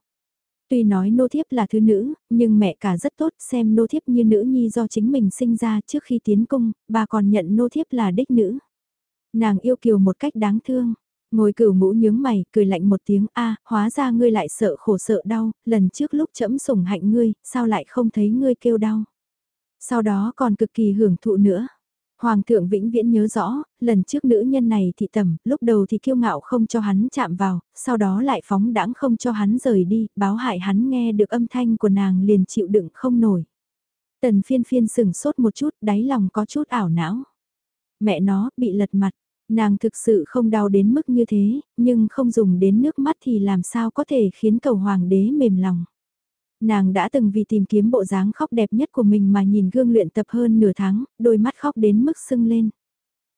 Tuy nói nô thiếp là thứ nữ, nhưng mẹ cả rất tốt xem nô thiếp như nữ nhi do chính mình sinh ra trước khi tiến cung, bà còn nhận nô thiếp là đích nữ. Nàng yêu kiều một cách đáng thương. Ngồi cửu ngũ nhướng mày, cười lạnh một tiếng a hóa ra ngươi lại sợ khổ sợ đau, lần trước lúc chẫm sủng hạnh ngươi, sao lại không thấy ngươi kêu đau. Sau đó còn cực kỳ hưởng thụ nữa. Hoàng thượng vĩnh viễn nhớ rõ, lần trước nữ nhân này thị tầm, lúc đầu thì kiêu ngạo không cho hắn chạm vào, sau đó lại phóng đãng không cho hắn rời đi, báo hại hắn nghe được âm thanh của nàng liền chịu đựng không nổi. Tần phiên phiên sừng sốt một chút, đáy lòng có chút ảo não. Mẹ nó, bị lật mặt, nàng thực sự không đau đến mức như thế, nhưng không dùng đến nước mắt thì làm sao có thể khiến cầu hoàng đế mềm lòng. Nàng đã từng vì tìm kiếm bộ dáng khóc đẹp nhất của mình mà nhìn gương luyện tập hơn nửa tháng, đôi mắt khóc đến mức sưng lên.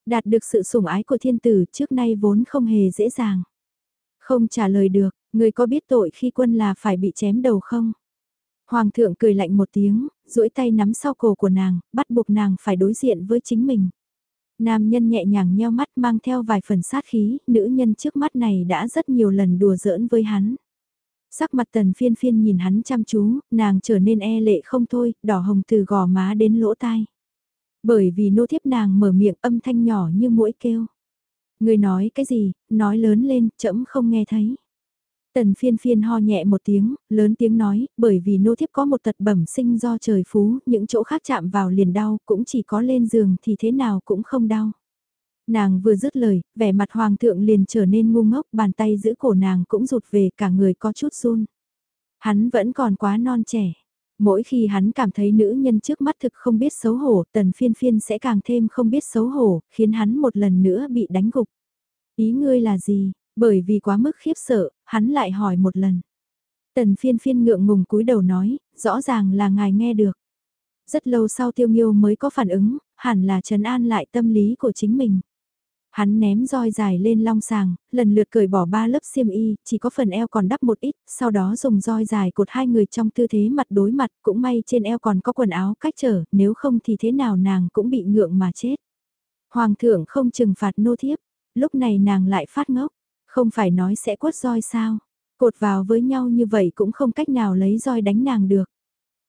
Đạt được sự sủng ái của thiên tử trước nay vốn không hề dễ dàng. Không trả lời được, người có biết tội khi quân là phải bị chém đầu không? Hoàng thượng cười lạnh một tiếng, duỗi tay nắm sau cổ của nàng, bắt buộc nàng phải đối diện với chính mình. Nam nhân nhẹ nhàng nheo mắt mang theo vài phần sát khí, nữ nhân trước mắt này đã rất nhiều lần đùa giỡn với hắn. Sắc mặt tần phiên phiên nhìn hắn chăm chú, nàng trở nên e lệ không thôi, đỏ hồng từ gò má đến lỗ tai. Bởi vì nô thiếp nàng mở miệng âm thanh nhỏ như mũi kêu. Người nói cái gì, nói lớn lên, chậm không nghe thấy. Tần phiên phiên ho nhẹ một tiếng, lớn tiếng nói, bởi vì nô thiếp có một tật bẩm sinh do trời phú, những chỗ khác chạm vào liền đau, cũng chỉ có lên giường thì thế nào cũng không đau. Nàng vừa dứt lời, vẻ mặt hoàng thượng liền trở nên ngu ngốc, bàn tay giữ cổ nàng cũng rụt về cả người có chút run. Hắn vẫn còn quá non trẻ. Mỗi khi hắn cảm thấy nữ nhân trước mắt thực không biết xấu hổ, tần phiên phiên sẽ càng thêm không biết xấu hổ, khiến hắn một lần nữa bị đánh gục. Ý ngươi là gì? Bởi vì quá mức khiếp sợ, hắn lại hỏi một lần. Tần phiên phiên ngượng ngùng cúi đầu nói, rõ ràng là ngài nghe được. Rất lâu sau tiêu nghiêu mới có phản ứng, hẳn là trấn an lại tâm lý của chính mình. Hắn ném roi dài lên long sàng, lần lượt cởi bỏ ba lớp xiêm y, chỉ có phần eo còn đắp một ít, sau đó dùng roi dài cột hai người trong tư thế mặt đối mặt, cũng may trên eo còn có quần áo cách trở, nếu không thì thế nào nàng cũng bị ngượng mà chết. Hoàng thượng không trừng phạt nô thiếp, lúc này nàng lại phát ngốc, không phải nói sẽ quất roi sao, cột vào với nhau như vậy cũng không cách nào lấy roi đánh nàng được.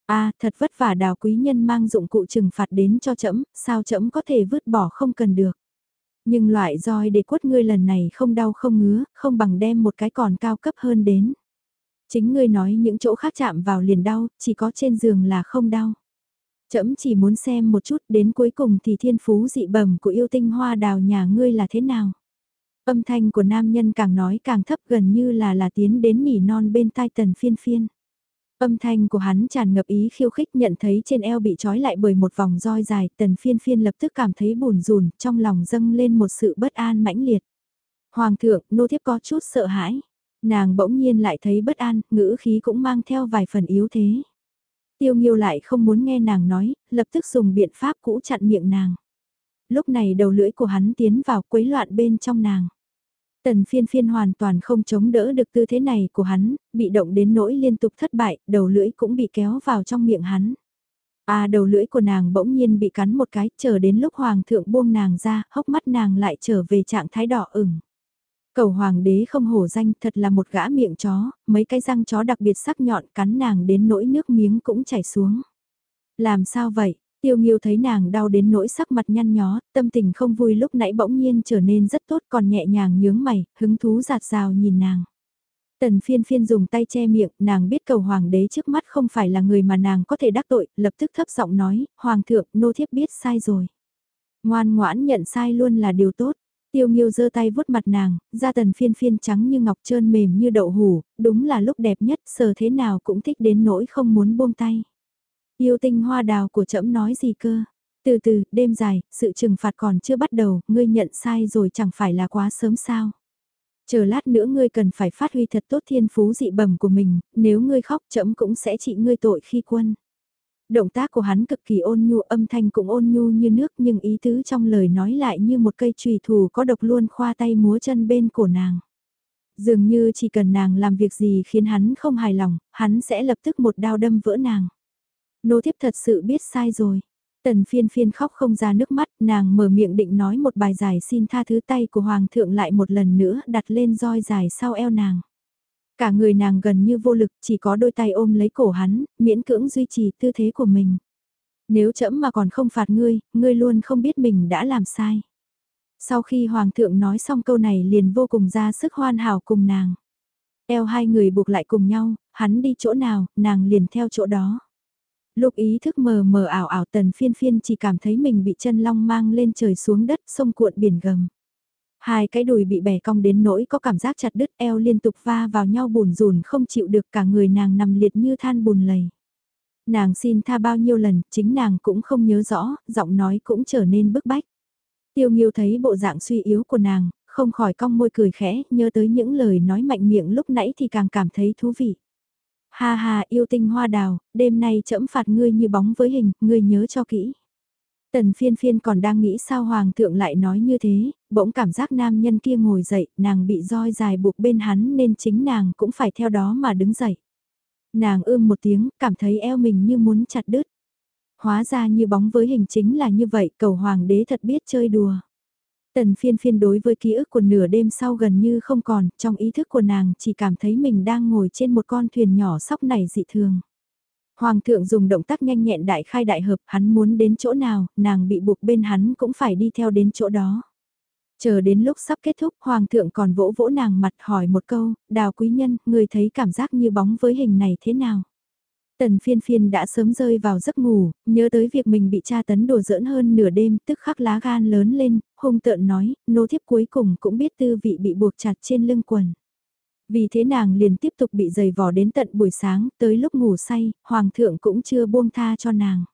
a à, thật vất vả đào quý nhân mang dụng cụ trừng phạt đến cho trẫm sao trẫm có thể vứt bỏ không cần được. Nhưng loại roi để quất ngươi lần này không đau không ngứa, không bằng đem một cái còn cao cấp hơn đến. Chính ngươi nói những chỗ khác chạm vào liền đau, chỉ có trên giường là không đau. Chấm chỉ muốn xem một chút đến cuối cùng thì thiên phú dị bẩm của yêu tinh hoa đào nhà ngươi là thế nào. Âm thanh của nam nhân càng nói càng thấp gần như là là tiến đến nỉ non bên tai tần phiên phiên. Âm thanh của hắn tràn ngập ý khiêu khích nhận thấy trên eo bị trói lại bởi một vòng roi dài, tần phiên phiên lập tức cảm thấy buồn rùn, trong lòng dâng lên một sự bất an mãnh liệt. Hoàng thượng, nô thiếp có chút sợ hãi. Nàng bỗng nhiên lại thấy bất an, ngữ khí cũng mang theo vài phần yếu thế. Tiêu nghiêu lại không muốn nghe nàng nói, lập tức dùng biện pháp cũ chặn miệng nàng. Lúc này đầu lưỡi của hắn tiến vào quấy loạn bên trong nàng. Tần phiên phiên hoàn toàn không chống đỡ được tư thế này của hắn, bị động đến nỗi liên tục thất bại, đầu lưỡi cũng bị kéo vào trong miệng hắn. À đầu lưỡi của nàng bỗng nhiên bị cắn một cái, chờ đến lúc hoàng thượng buông nàng ra, hốc mắt nàng lại trở về trạng thái đỏ ửng. Cầu hoàng đế không hổ danh thật là một gã miệng chó, mấy cái răng chó đặc biệt sắc nhọn cắn nàng đến nỗi nước miếng cũng chảy xuống. Làm sao vậy? Tiêu Nghiêu thấy nàng đau đến nỗi sắc mặt nhăn nhó, tâm tình không vui lúc nãy bỗng nhiên trở nên rất tốt còn nhẹ nhàng nhướng mày, hứng thú giạt rào nhìn nàng. Tần phiên phiên dùng tay che miệng, nàng biết cầu hoàng đế trước mắt không phải là người mà nàng có thể đắc tội, lập tức thấp giọng nói, hoàng thượng, nô thiếp biết sai rồi. Ngoan ngoãn nhận sai luôn là điều tốt. Tiêu Nghiêu giơ tay vuốt mặt nàng, da tần phiên phiên trắng như ngọc trơn mềm như đậu hủ, đúng là lúc đẹp nhất, sờ thế nào cũng thích đến nỗi không muốn buông tay. Yêu tinh hoa đào của trẫm nói gì cơ? Từ từ, đêm dài, sự trừng phạt còn chưa bắt đầu, ngươi nhận sai rồi chẳng phải là quá sớm sao? Chờ lát nữa ngươi cần phải phát huy thật tốt thiên phú dị bẩm của mình, nếu ngươi khóc trẫm cũng sẽ trị ngươi tội khi quân. Động tác của hắn cực kỳ ôn nhu âm thanh cũng ôn nhu như nước nhưng ý tứ trong lời nói lại như một cây trùy thủ có độc luôn khoa tay múa chân bên cổ nàng. Dường như chỉ cần nàng làm việc gì khiến hắn không hài lòng, hắn sẽ lập tức một đao đâm vỡ nàng. Nô thiếp thật sự biết sai rồi. Tần phiên phiên khóc không ra nước mắt, nàng mở miệng định nói một bài giải xin tha thứ tay của Hoàng thượng lại một lần nữa đặt lên roi dài sau eo nàng. Cả người nàng gần như vô lực chỉ có đôi tay ôm lấy cổ hắn, miễn cưỡng duy trì tư thế của mình. Nếu chậm mà còn không phạt ngươi, ngươi luôn không biết mình đã làm sai. Sau khi Hoàng thượng nói xong câu này liền vô cùng ra sức hoan hảo cùng nàng. Eo hai người buộc lại cùng nhau, hắn đi chỗ nào, nàng liền theo chỗ đó. Lúc ý thức mờ mờ ảo ảo tần phiên phiên chỉ cảm thấy mình bị chân long mang lên trời xuống đất sông cuộn biển gầm. Hai cái đùi bị bẻ cong đến nỗi có cảm giác chặt đứt eo liên tục va vào nhau bùn rùn không chịu được cả người nàng nằm liệt như than bùn lầy. Nàng xin tha bao nhiêu lần, chính nàng cũng không nhớ rõ, giọng nói cũng trở nên bức bách. Tiêu Nghiêu thấy bộ dạng suy yếu của nàng, không khỏi cong môi cười khẽ, nhớ tới những lời nói mạnh miệng lúc nãy thì càng cảm thấy thú vị. Ha ha yêu tinh hoa đào, đêm nay trẫm phạt ngươi như bóng với hình, ngươi nhớ cho kỹ. Tần phiên phiên còn đang nghĩ sao hoàng thượng lại nói như thế, bỗng cảm giác nam nhân kia ngồi dậy, nàng bị roi dài buộc bên hắn nên chính nàng cũng phải theo đó mà đứng dậy. Nàng ưm một tiếng, cảm thấy eo mình như muốn chặt đứt. Hóa ra như bóng với hình chính là như vậy, cầu hoàng đế thật biết chơi đùa. Tần phiên phiên đối với ký ức của nửa đêm sau gần như không còn, trong ý thức của nàng chỉ cảm thấy mình đang ngồi trên một con thuyền nhỏ sóc này dị thường. Hoàng thượng dùng động tác nhanh nhẹn đại khai đại hợp, hắn muốn đến chỗ nào, nàng bị buộc bên hắn cũng phải đi theo đến chỗ đó. Chờ đến lúc sắp kết thúc, Hoàng thượng còn vỗ vỗ nàng mặt hỏi một câu, đào quý nhân, người thấy cảm giác như bóng với hình này thế nào? Tần phiên phiên đã sớm rơi vào giấc ngủ, nhớ tới việc mình bị tra tấn đùa giỡn hơn nửa đêm, tức khắc lá gan lớn lên, hung tợn nói, nô thiếp cuối cùng cũng biết tư vị bị buộc chặt trên lưng quần. Vì thế nàng liền tiếp tục bị giày vò đến tận buổi sáng, tới lúc ngủ say, hoàng thượng cũng chưa buông tha cho nàng.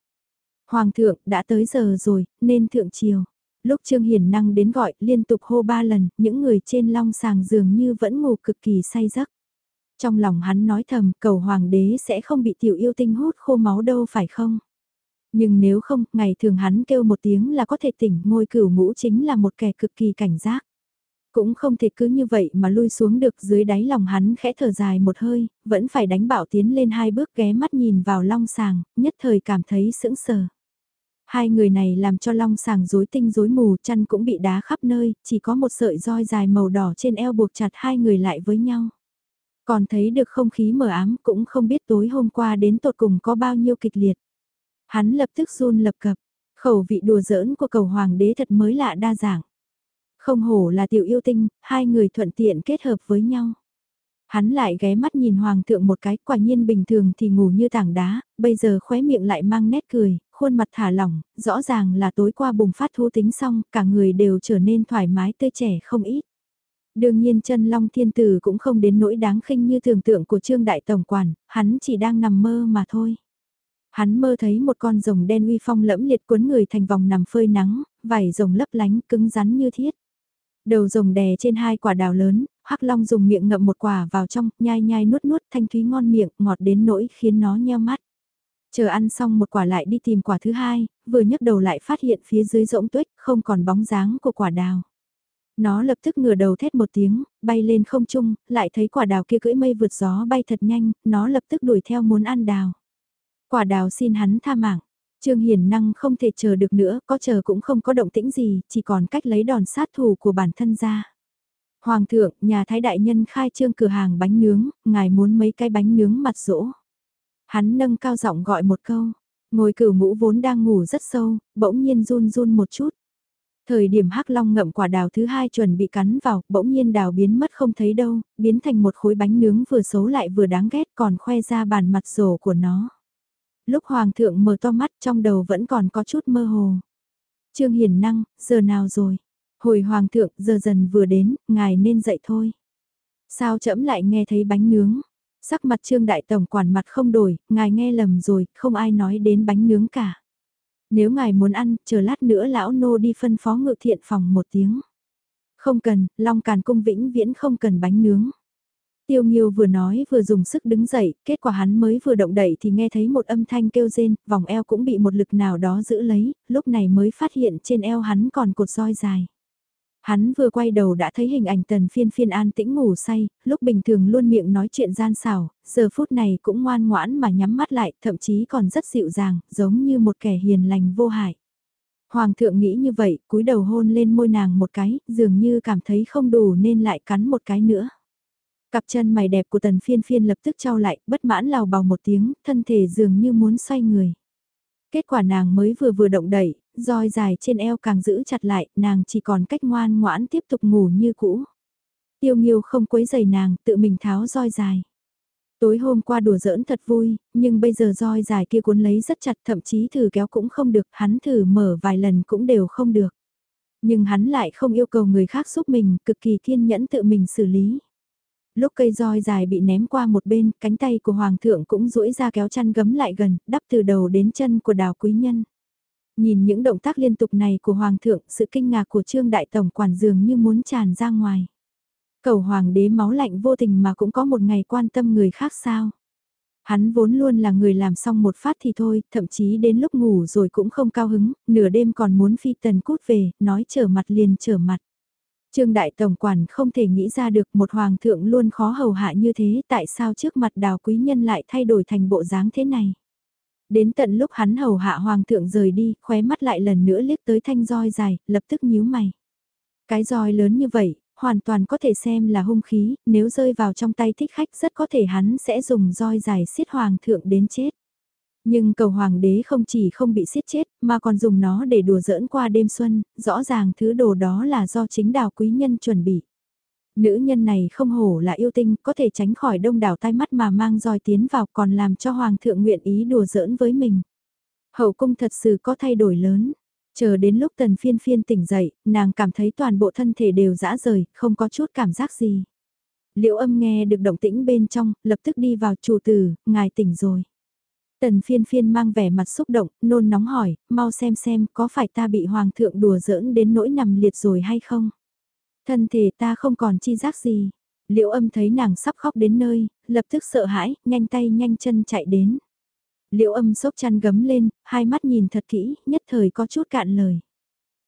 Hoàng thượng, đã tới giờ rồi, nên thượng chiều. Lúc Trương Hiền Năng đến gọi, liên tục hô ba lần, những người trên long sàng dường như vẫn ngủ cực kỳ say giấc. Trong lòng hắn nói thầm, cầu hoàng đế sẽ không bị tiểu yêu tinh hút khô máu đâu phải không? Nhưng nếu không, ngày thường hắn kêu một tiếng là có thể tỉnh, ngôi cửu ngũ chính là một kẻ cực kỳ cảnh giác. Cũng không thể cứ như vậy mà lui xuống được dưới đáy lòng hắn khẽ thở dài một hơi, vẫn phải đánh bảo tiến lên hai bước ghé mắt nhìn vào long sàng, nhất thời cảm thấy sững sờ. Hai người này làm cho long sàng rối tinh rối mù, chăn cũng bị đá khắp nơi, chỉ có một sợi roi dài màu đỏ trên eo buộc chặt hai người lại với nhau. Còn thấy được không khí mờ ám cũng không biết tối hôm qua đến tột cùng có bao nhiêu kịch liệt. Hắn lập tức run lập cập, khẩu vị đùa giỡn của cầu hoàng đế thật mới lạ đa dạng. Không hổ là tiểu yêu tinh, hai người thuận tiện kết hợp với nhau. Hắn lại ghé mắt nhìn hoàng thượng một cái, quả nhiên bình thường thì ngủ như tảng đá, bây giờ khóe miệng lại mang nét cười, khuôn mặt thả lỏng, rõ ràng là tối qua bùng phát thú tính xong, cả người đều trở nên thoải mái tươi trẻ không ít. Đương nhiên chân long thiên tử cũng không đến nỗi đáng khinh như tưởng tượng của trương đại tổng quản, hắn chỉ đang nằm mơ mà thôi. Hắn mơ thấy một con rồng đen uy phong lẫm liệt cuốn người thành vòng nằm phơi nắng, vảy rồng lấp lánh cứng rắn như thiết. Đầu rồng đè trên hai quả đào lớn, Hắc Long dùng miệng ngậm một quả vào trong, nhai nhai nuốt nuốt thanh thúy ngon miệng, ngọt đến nỗi khiến nó nheo mắt. Chờ ăn xong một quả lại đi tìm quả thứ hai, vừa nhấc đầu lại phát hiện phía dưới rỗng tuếch không còn bóng dáng của quả đào. Nó lập tức ngửa đầu thét một tiếng, bay lên không trung, lại thấy quả đào kia cưỡi mây vượt gió bay thật nhanh, nó lập tức đuổi theo muốn ăn đào. Quả đào xin hắn tha mạng. Trương Hiền Năng không thể chờ được nữa, có chờ cũng không có động tĩnh gì, chỉ còn cách lấy đòn sát thủ của bản thân ra. Hoàng thượng, nhà thái đại nhân khai trương cửa hàng bánh nướng, ngài muốn mấy cái bánh nướng mặt rỗ. Hắn nâng cao giọng gọi một câu, ngồi cửu ngũ vốn đang ngủ rất sâu, bỗng nhiên run run một chút. Thời điểm hắc long ngậm quả đào thứ hai chuẩn bị cắn vào, bỗng nhiên đào biến mất không thấy đâu, biến thành một khối bánh nướng vừa xấu lại vừa đáng ghét còn khoe ra bàn mặt rổ của nó. Lúc hoàng thượng mở to mắt trong đầu vẫn còn có chút mơ hồ. Trương Hiền Năng, giờ nào rồi? Hồi hoàng thượng giờ dần vừa đến, ngài nên dậy thôi. Sao chậm lại nghe thấy bánh nướng? Sắc mặt trương đại tổng quản mặt không đổi, ngài nghe lầm rồi, không ai nói đến bánh nướng cả. Nếu ngài muốn ăn, chờ lát nữa lão nô đi phân phó ngự thiện phòng một tiếng. Không cần, long càn cung vĩnh viễn không cần bánh nướng. Tiêu Nghiêu vừa nói vừa dùng sức đứng dậy, kết quả hắn mới vừa động đậy thì nghe thấy một âm thanh kêu rên, vòng eo cũng bị một lực nào đó giữ lấy, lúc này mới phát hiện trên eo hắn còn cột roi dài. Hắn vừa quay đầu đã thấy hình ảnh tần phiên phiên an tĩnh ngủ say, lúc bình thường luôn miệng nói chuyện gian xảo, giờ phút này cũng ngoan ngoãn mà nhắm mắt lại, thậm chí còn rất dịu dàng, giống như một kẻ hiền lành vô hại. Hoàng thượng nghĩ như vậy, cúi đầu hôn lên môi nàng một cái, dường như cảm thấy không đủ nên lại cắn một cái nữa. Cặp chân mày đẹp của tần phiên phiên lập tức trao lại, bất mãn lào bào một tiếng, thân thể dường như muốn xoay người. Kết quả nàng mới vừa vừa động đẩy, roi dài trên eo càng giữ chặt lại, nàng chỉ còn cách ngoan ngoãn tiếp tục ngủ như cũ. Tiêu nghiêu không quấy giày nàng, tự mình tháo roi dài. Tối hôm qua đùa giỡn thật vui, nhưng bây giờ roi dài kia cuốn lấy rất chặt thậm chí thử kéo cũng không được, hắn thử mở vài lần cũng đều không được. Nhưng hắn lại không yêu cầu người khác giúp mình, cực kỳ kiên nhẫn tự mình xử lý. Lúc cây roi dài bị ném qua một bên, cánh tay của hoàng thượng cũng duỗi ra kéo chăn gấm lại gần, đắp từ đầu đến chân của đào quý nhân. Nhìn những động tác liên tục này của hoàng thượng, sự kinh ngạc của trương đại tổng quản dường như muốn tràn ra ngoài. Cầu hoàng đế máu lạnh vô tình mà cũng có một ngày quan tâm người khác sao. Hắn vốn luôn là người làm xong một phát thì thôi, thậm chí đến lúc ngủ rồi cũng không cao hứng, nửa đêm còn muốn phi tần cút về, nói trở mặt liền trở mặt. Trương Đại Tổng Quản không thể nghĩ ra được một hoàng thượng luôn khó hầu hạ như thế tại sao trước mặt đào quý nhân lại thay đổi thành bộ dáng thế này. Đến tận lúc hắn hầu hạ hoàng thượng rời đi, khóe mắt lại lần nữa liếc tới thanh roi dài, lập tức nhíu mày. Cái roi lớn như vậy, hoàn toàn có thể xem là hung khí, nếu rơi vào trong tay thích khách rất có thể hắn sẽ dùng roi dài xiết hoàng thượng đến chết. Nhưng cầu hoàng đế không chỉ không bị siết chết, mà còn dùng nó để đùa giỡn qua đêm xuân, rõ ràng thứ đồ đó là do chính đào quý nhân chuẩn bị. Nữ nhân này không hổ là yêu tinh, có thể tránh khỏi đông đảo tai mắt mà mang roi tiến vào còn làm cho hoàng thượng nguyện ý đùa giỡn với mình. Hậu cung thật sự có thay đổi lớn. Chờ đến lúc tần phiên phiên tỉnh dậy, nàng cảm thấy toàn bộ thân thể đều dã rời, không có chút cảm giác gì. Liệu âm nghe được động tĩnh bên trong, lập tức đi vào chủ tử, ngài tỉnh rồi. Tần phiên phiên mang vẻ mặt xúc động, nôn nóng hỏi, mau xem xem có phải ta bị hoàng thượng đùa giỡn đến nỗi nằm liệt rồi hay không? Thân thể ta không còn chi giác gì. Liễu âm thấy nàng sắp khóc đến nơi, lập tức sợ hãi, nhanh tay nhanh chân chạy đến. Liễu âm sốc chăn gấm lên, hai mắt nhìn thật kỹ, nhất thời có chút cạn lời.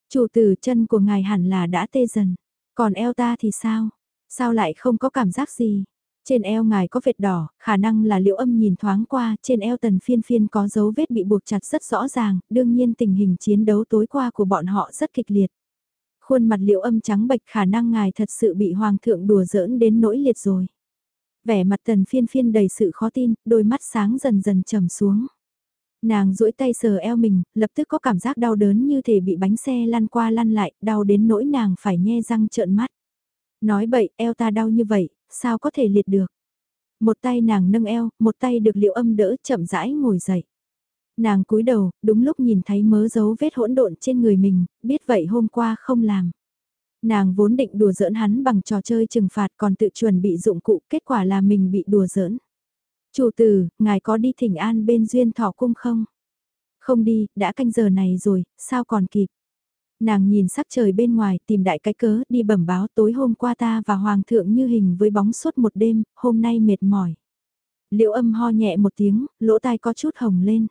Chủ tử chân của ngài hẳn là đã tê dần, còn eo ta thì sao? Sao lại không có cảm giác gì? Trên eo ngài có vệt đỏ, khả năng là liệu âm nhìn thoáng qua, trên eo tần phiên phiên có dấu vết bị buộc chặt rất rõ ràng, đương nhiên tình hình chiến đấu tối qua của bọn họ rất kịch liệt. Khuôn mặt liệu âm trắng bệch khả năng ngài thật sự bị hoàng thượng đùa giỡn đến nỗi liệt rồi. Vẻ mặt tần phiên phiên đầy sự khó tin, đôi mắt sáng dần dần trầm xuống. Nàng duỗi tay sờ eo mình, lập tức có cảm giác đau đớn như thể bị bánh xe lăn qua lăn lại, đau đến nỗi nàng phải nhe răng trợn mắt. Nói bậy, eo ta đau như vậy, sao có thể liệt được. Một tay nàng nâng eo, một tay được liệu âm đỡ chậm rãi ngồi dậy. Nàng cúi đầu, đúng lúc nhìn thấy mớ dấu vết hỗn độn trên người mình, biết vậy hôm qua không làm. Nàng vốn định đùa giỡn hắn bằng trò chơi trừng phạt còn tự chuẩn bị dụng cụ, kết quả là mình bị đùa giỡn. Chủ tử, ngài có đi thỉnh an bên duyên thọ cung không? Không đi, đã canh giờ này rồi, sao còn kịp? Nàng nhìn sắc trời bên ngoài tìm đại cái cớ đi bẩm báo tối hôm qua ta và hoàng thượng như hình với bóng suốt một đêm, hôm nay mệt mỏi. Liệu âm ho nhẹ một tiếng, lỗ tai có chút hồng lên.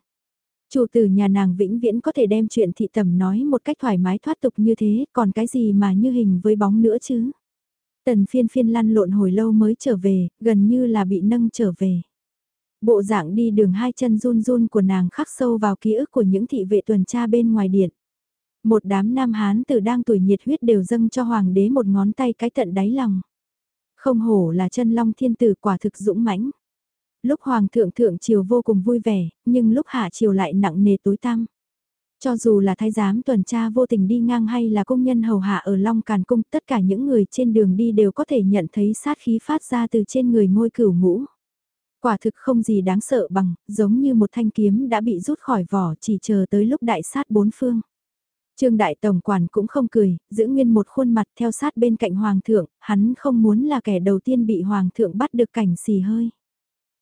Chủ tử nhà nàng vĩnh viễn có thể đem chuyện thị tầm nói một cách thoải mái thoát tục như thế, còn cái gì mà như hình với bóng nữa chứ? Tần phiên phiên lăn lộn hồi lâu mới trở về, gần như là bị nâng trở về. Bộ dạng đi đường hai chân run run của nàng khắc sâu vào ký ức của những thị vệ tuần tra bên ngoài điện. Một đám nam hán tử đang tuổi nhiệt huyết đều dâng cho hoàng đế một ngón tay cái tận đáy lòng. Không hổ là chân long thiên tử quả thực dũng mãnh. Lúc hoàng thượng thượng triều vô cùng vui vẻ, nhưng lúc hạ triều lại nặng nề tối tăm. Cho dù là thái giám tuần tra vô tình đi ngang hay là công nhân hầu hạ ở Long Càn Cung, tất cả những người trên đường đi đều có thể nhận thấy sát khí phát ra từ trên người ngôi cửu ngũ. Quả thực không gì đáng sợ bằng, giống như một thanh kiếm đã bị rút khỏi vỏ chỉ chờ tới lúc đại sát bốn phương. Trương Đại Tổng Quản cũng không cười, giữ nguyên một khuôn mặt theo sát bên cạnh Hoàng thượng, hắn không muốn là kẻ đầu tiên bị Hoàng thượng bắt được cảnh xì hơi.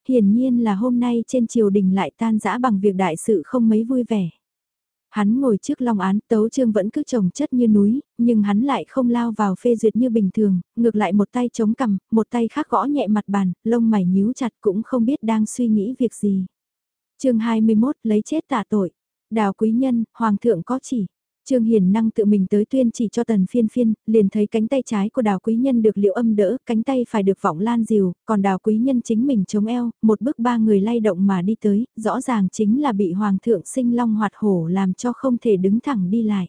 Hiển nhiên là hôm nay trên triều đình lại tan rã bằng việc đại sự không mấy vui vẻ. Hắn ngồi trước long án, tấu trương vẫn cứ trồng chất như núi, nhưng hắn lại không lao vào phê duyệt như bình thường, ngược lại một tay chống cằm, một tay khác gõ nhẹ mặt bàn, lông mày nhíu chặt cũng không biết đang suy nghĩ việc gì. chương 21 lấy chết tạ tội. Đào quý nhân, hoàng thượng có chỉ. Trương Hiền năng tự mình tới tuyên chỉ cho tần phiên phiên, liền thấy cánh tay trái của đào quý nhân được liệu âm đỡ, cánh tay phải được vọng lan dìu, còn đào quý nhân chính mình chống eo, một bước ba người lay động mà đi tới, rõ ràng chính là bị hoàng thượng sinh long hoạt hổ làm cho không thể đứng thẳng đi lại.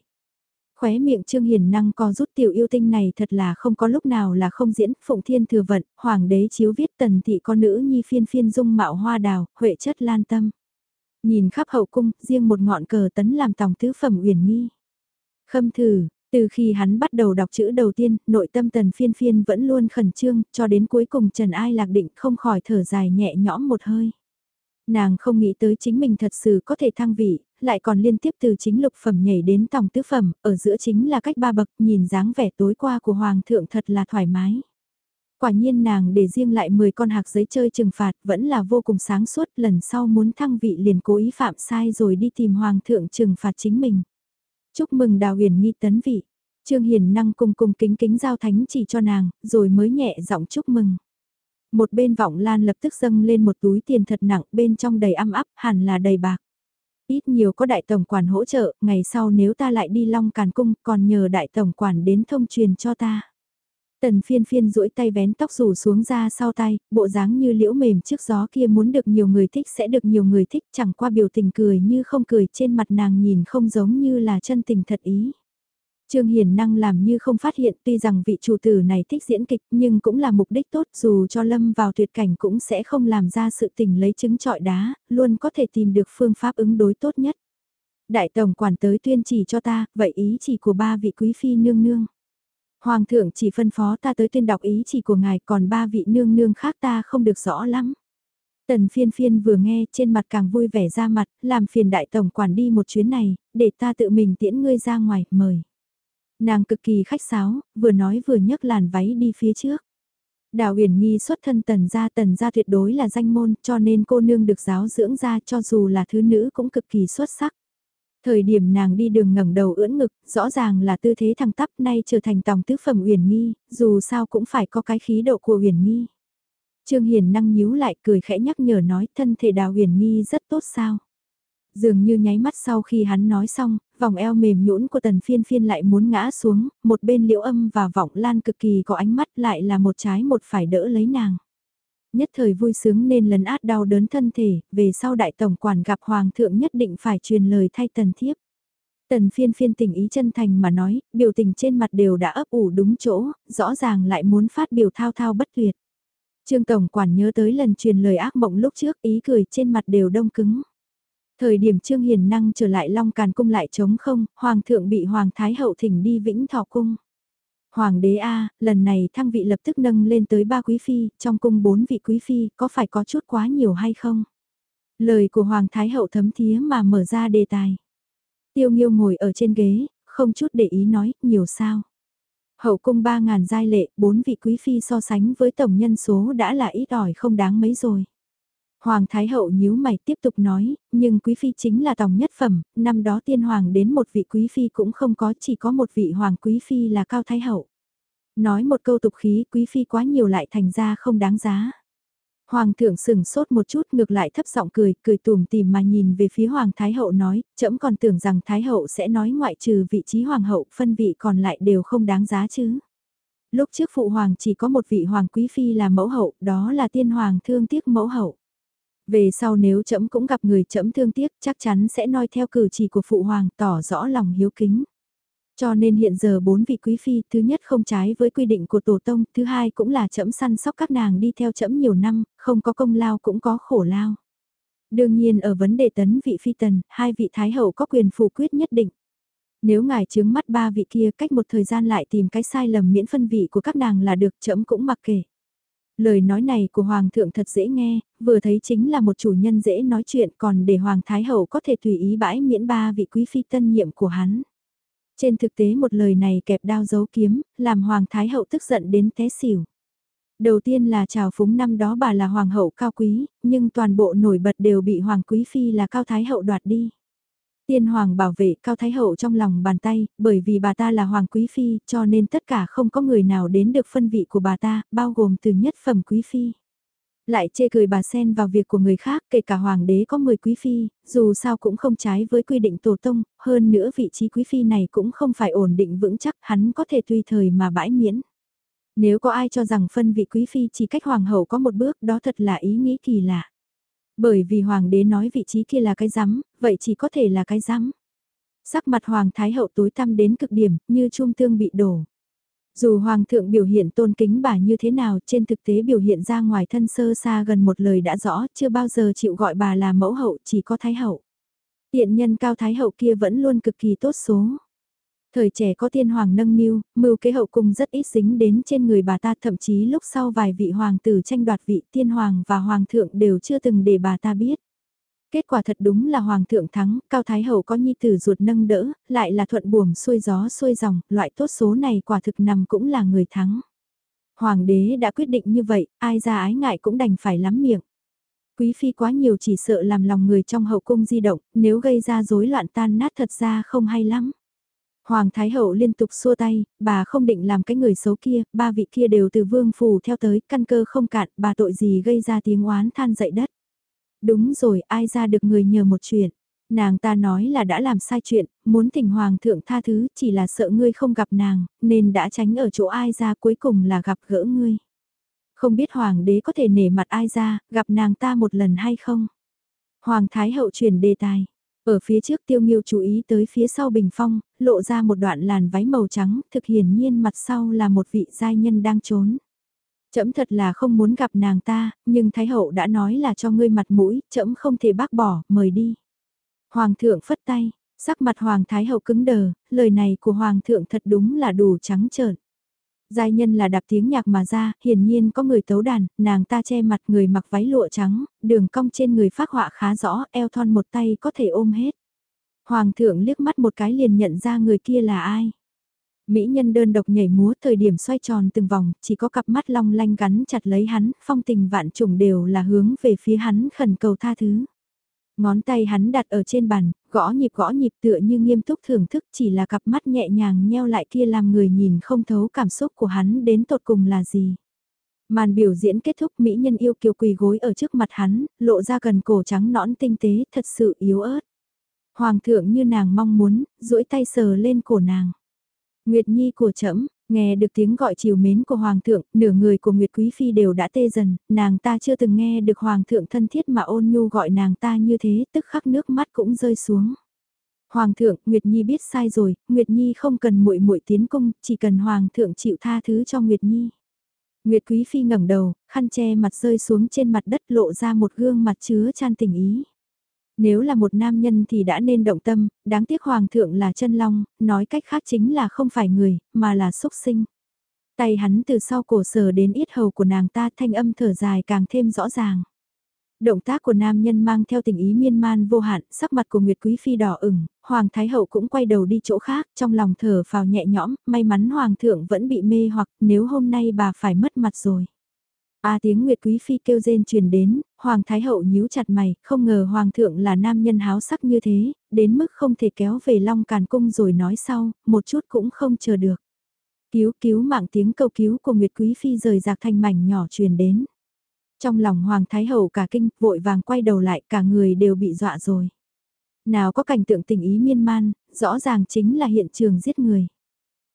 Khóe miệng Trương Hiền năng co rút tiểu yêu tinh này thật là không có lúc nào là không diễn, phụng thiên thừa vận, hoàng đế chiếu viết tần thị con nữ nhi phiên phiên dung mạo hoa đào, huệ chất lan tâm. Nhìn khắp hậu cung, riêng một ngọn cờ tấn làm tòng tứ phẩm uyển nghi Khâm thử, từ khi hắn bắt đầu đọc chữ đầu tiên, nội tâm tần phiên phiên vẫn luôn khẩn trương, cho đến cuối cùng Trần Ai Lạc Định không khỏi thở dài nhẹ nhõm một hơi. Nàng không nghĩ tới chính mình thật sự có thể thăng vị, lại còn liên tiếp từ chính lục phẩm nhảy đến tòng tứ phẩm, ở giữa chính là cách ba bậc, nhìn dáng vẻ tối qua của Hoàng thượng thật là thoải mái. Quả nhiên nàng để riêng lại 10 con hạc giấy chơi trừng phạt vẫn là vô cùng sáng suốt, lần sau muốn thăng vị liền cố ý phạm sai rồi đi tìm Hoàng thượng trừng phạt chính mình. Chúc mừng Đào Huyền Nghi tấn vị. Trương Hiền năng cùng cùng kính kính giao thánh chỉ cho nàng, rồi mới nhẹ giọng chúc mừng. Một bên vọng lan lập tức dâng lên một túi tiền thật nặng, bên trong đầy âm áp, hẳn là đầy bạc. Ít nhiều có đại tổng quản hỗ trợ, ngày sau nếu ta lại đi long càn cung, còn nhờ đại tổng quản đến thông truyền cho ta. Tần phiên phiên duỗi tay vén tóc rủ xuống ra sau tay, bộ dáng như liễu mềm trước gió kia muốn được nhiều người thích sẽ được nhiều người thích chẳng qua biểu tình cười như không cười trên mặt nàng nhìn không giống như là chân tình thật ý. Trương Hiền năng làm như không phát hiện tuy rằng vị chủ tử này thích diễn kịch nhưng cũng là mục đích tốt dù cho lâm vào tuyệt cảnh cũng sẽ không làm ra sự tình lấy chứng trọi đá, luôn có thể tìm được phương pháp ứng đối tốt nhất. Đại tổng quản tới tuyên chỉ cho ta, vậy ý chỉ của ba vị quý phi nương nương. Hoàng thượng chỉ phân phó ta tới tuyên đọc ý chỉ của ngài còn ba vị nương nương khác ta không được rõ lắm. Tần phiên phiên vừa nghe trên mặt càng vui vẻ ra mặt, làm phiền đại tổng quản đi một chuyến này, để ta tự mình tiễn ngươi ra ngoài, mời. Nàng cực kỳ khách sáo, vừa nói vừa nhấc làn váy đi phía trước. Đào huyền nghi xuất thân tần gia tần gia tuyệt đối là danh môn cho nên cô nương được giáo dưỡng ra cho dù là thứ nữ cũng cực kỳ xuất sắc. Thời điểm nàng đi đường ngẩng đầu ưỡn ngực, rõ ràng là tư thế thăng tắp nay trở thành tòng tứ phẩm uyển nghi, dù sao cũng phải có cái khí độ của uyển nghi. Trương Hiền năng nhíu lại cười khẽ nhắc nhở nói thân thể đào uyển nghi rất tốt sao. Dường như nháy mắt sau khi hắn nói xong, vòng eo mềm nhũn của tần phiên phiên lại muốn ngã xuống, một bên liễu âm và vọng lan cực kỳ có ánh mắt lại là một trái một phải đỡ lấy nàng nhất thời vui sướng nên lấn át đau đớn thân thể, về sau đại tổng quản gặp hoàng thượng nhất định phải truyền lời thay tần thiếp. Tần phiên phiên tình ý chân thành mà nói, biểu tình trên mặt đều đã ấp ủ đúng chỗ, rõ ràng lại muốn phát biểu thao thao bất tuyệt. Trương Tổng Quản nhớ tới lần truyền lời ác mộng lúc trước ý cười trên mặt đều đông cứng. Thời điểm Trương Hiền Năng trở lại Long Càn Cung lại trống không, Hoàng thượng bị Hoàng Thái Hậu thỉnh đi Vĩnh Thọ Cung. Hoàng đế A, lần này thăng vị lập tức nâng lên tới ba quý phi, trong cung bốn vị quý phi, có phải có chút quá nhiều hay không? Lời của Hoàng Thái Hậu thấm thía mà mở ra đề tài. Tiêu Nghiêu ngồi ở trên ghế, không chút để ý nói, nhiều sao. Hậu cung ba ngàn giai lệ, bốn vị quý phi so sánh với tổng nhân số đã là ít ỏi không đáng mấy rồi. Hoàng Thái Hậu nhíu mày tiếp tục nói, nhưng quý phi chính là tòng nhất phẩm, năm đó tiên hoàng đến một vị quý phi cũng không có, chỉ có một vị hoàng quý phi là Cao Thái Hậu. Nói một câu tục khí quý phi quá nhiều lại thành ra không đáng giá. Hoàng thượng sừng sốt một chút ngược lại thấp giọng cười, cười tùm tìm mà nhìn về phía Hoàng Thái Hậu nói, trẫm còn tưởng rằng Thái Hậu sẽ nói ngoại trừ vị trí Hoàng hậu phân vị còn lại đều không đáng giá chứ. Lúc trước Phụ Hoàng chỉ có một vị Hoàng Quý Phi là mẫu hậu, đó là tiên Hoàng thương tiếc mẫu hậu. Về sau nếu trẫm cũng gặp người trẫm thương tiếc chắc chắn sẽ noi theo cử chỉ của Phụ Hoàng tỏ rõ lòng hiếu kính. Cho nên hiện giờ bốn vị quý phi, thứ nhất không trái với quy định của tổ tông, thứ hai cũng là trẫm săn sóc các nàng đi theo trẫm nhiều năm, không có công lao cũng có khổ lao. Đương nhiên ở vấn đề tấn vị phi tần, hai vị thái hậu có quyền phủ quyết nhất định. Nếu ngài chứng mắt ba vị kia cách một thời gian lại tìm cái sai lầm miễn phân vị của các nàng là được trẫm cũng mặc kệ. Lời nói này của Hoàng thượng thật dễ nghe, vừa thấy chính là một chủ nhân dễ nói chuyện còn để Hoàng Thái Hậu có thể tùy ý bãi miễn ba vị quý phi tân nhiệm của hắn. Trên thực tế một lời này kẹp đao giấu kiếm, làm Hoàng Thái Hậu tức giận đến té xỉu. Đầu tiên là chào phúng năm đó bà là Hoàng hậu cao quý, nhưng toàn bộ nổi bật đều bị Hoàng Quý Phi là Cao Thái Hậu đoạt đi. Tiên Hoàng bảo vệ Cao Thái Hậu trong lòng bàn tay, bởi vì bà ta là Hoàng Quý Phi cho nên tất cả không có người nào đến được phân vị của bà ta, bao gồm từ nhất phẩm Quý Phi. Lại chê cười bà xen vào việc của người khác, kể cả hoàng đế có 10 quý phi, dù sao cũng không trái với quy định tổ tông, hơn nữa vị trí quý phi này cũng không phải ổn định vững chắc, hắn có thể tùy thời mà bãi miễn. Nếu có ai cho rằng phân vị quý phi chỉ cách hoàng hậu có một bước đó thật là ý nghĩ kỳ lạ. Bởi vì hoàng đế nói vị trí kia là cái rắm, vậy chỉ có thể là cái rắm. Sắc mặt hoàng thái hậu tối tăm đến cực điểm, như trung tương bị đổ. Dù Hoàng thượng biểu hiện tôn kính bà như thế nào trên thực tế biểu hiện ra ngoài thân sơ xa gần một lời đã rõ chưa bao giờ chịu gọi bà là mẫu hậu chỉ có thái hậu. Tiện nhân cao thái hậu kia vẫn luôn cực kỳ tốt số. Thời trẻ có thiên hoàng nâng niu, mưu kế hậu cung rất ít dính đến trên người bà ta thậm chí lúc sau vài vị hoàng tử tranh đoạt vị thiên hoàng và hoàng thượng đều chưa từng để bà ta biết. Kết quả thật đúng là hoàng thượng thắng, cao thái hậu có nhi tử ruột nâng đỡ, lại là thuận buồm xuôi gió xuôi dòng, loại tốt số này quả thực nằm cũng là người thắng. Hoàng đế đã quyết định như vậy, ai ra ái ngại cũng đành phải lắm miệng. Quý phi quá nhiều chỉ sợ làm lòng người trong hậu cung di động, nếu gây ra rối loạn tan nát thật ra không hay lắm. Hoàng Thái Hậu liên tục xua tay, bà không định làm cái người xấu kia, ba vị kia đều từ vương phủ theo tới, căn cơ không cạn, bà tội gì gây ra tiếng oán than dậy đất. Đúng rồi, ai ra được người nhờ một chuyện. Nàng ta nói là đã làm sai chuyện, muốn thỉnh hoàng thượng tha thứ, chỉ là sợ ngươi không gặp nàng, nên đã tránh ở chỗ ai ra cuối cùng là gặp gỡ ngươi. Không biết hoàng đế có thể nể mặt ai ra, gặp nàng ta một lần hay không? Hoàng thái hậu chuyển đề tài. Ở phía trước tiêu nghiêu chú ý tới phía sau bình phong, lộ ra một đoạn làn váy màu trắng, thực hiển nhiên mặt sau là một vị giai nhân đang trốn. Chấm thật là không muốn gặp nàng ta, nhưng Thái Hậu đã nói là cho ngươi mặt mũi, chấm không thể bác bỏ, mời đi. Hoàng thượng phất tay, sắc mặt Hoàng Thái Hậu cứng đờ, lời này của Hoàng thượng thật đúng là đủ trắng trợn. Giai nhân là đạp tiếng nhạc mà ra, hiển nhiên có người tấu đàn, nàng ta che mặt người mặc váy lụa trắng, đường cong trên người phát họa khá rõ, eo thon một tay có thể ôm hết. Hoàng thượng liếc mắt một cái liền nhận ra người kia là ai. Mỹ nhân đơn độc nhảy múa thời điểm xoay tròn từng vòng, chỉ có cặp mắt long lanh gắn chặt lấy hắn, phong tình vạn trùng đều là hướng về phía hắn khẩn cầu tha thứ. Ngón tay hắn đặt ở trên bàn, gõ nhịp gõ nhịp tựa như nghiêm túc thưởng thức chỉ là cặp mắt nhẹ nhàng nheo lại kia làm người nhìn không thấu cảm xúc của hắn đến tột cùng là gì. Màn biểu diễn kết thúc mỹ nhân yêu kiều quỳ gối ở trước mặt hắn, lộ ra gần cổ trắng nõn tinh tế thật sự yếu ớt. Hoàng thượng như nàng mong muốn, duỗi tay sờ lên cổ nàng. Nguyệt Nhi của trẫm nghe được tiếng gọi chiều mến của Hoàng thượng, nửa người của Nguyệt Quý Phi đều đã tê dần, nàng ta chưa từng nghe được Hoàng thượng thân thiết mà ôn nhu gọi nàng ta như thế, tức khắc nước mắt cũng rơi xuống. Hoàng thượng, Nguyệt Nhi biết sai rồi, Nguyệt Nhi không cần muội muội tiến cung, chỉ cần Hoàng thượng chịu tha thứ cho Nguyệt Nhi. Nguyệt Quý Phi ngẩng đầu, khăn che mặt rơi xuống trên mặt đất lộ ra một gương mặt chứa chan tình ý. Nếu là một nam nhân thì đã nên động tâm, đáng tiếc hoàng thượng là chân long, nói cách khác chính là không phải người, mà là xúc sinh. Tay hắn từ sau cổ sờ đến yết hầu của nàng ta thanh âm thở dài càng thêm rõ ràng. Động tác của nam nhân mang theo tình ý miên man vô hạn, sắc mặt của Nguyệt Quý Phi đỏ ửng, Hoàng Thái Hậu cũng quay đầu đi chỗ khác, trong lòng thở phào nhẹ nhõm, may mắn Hoàng thượng vẫn bị mê hoặc nếu hôm nay bà phải mất mặt rồi. A tiếng Nguyệt Quý Phi kêu rên truyền đến, Hoàng Thái Hậu nhíu chặt mày, không ngờ Hoàng thượng là nam nhân háo sắc như thế, đến mức không thể kéo về Long Càn Cung rồi nói sau, một chút cũng không chờ được. Cứu cứu mạng tiếng cầu cứu của Nguyệt Quý Phi rời rạc thành mảnh nhỏ truyền đến. Trong lòng Hoàng Thái Hậu cả kinh, vội vàng quay đầu lại, cả người đều bị dọa rồi. Nào có cảnh tượng tình ý miên man, rõ ràng chính là hiện trường giết người.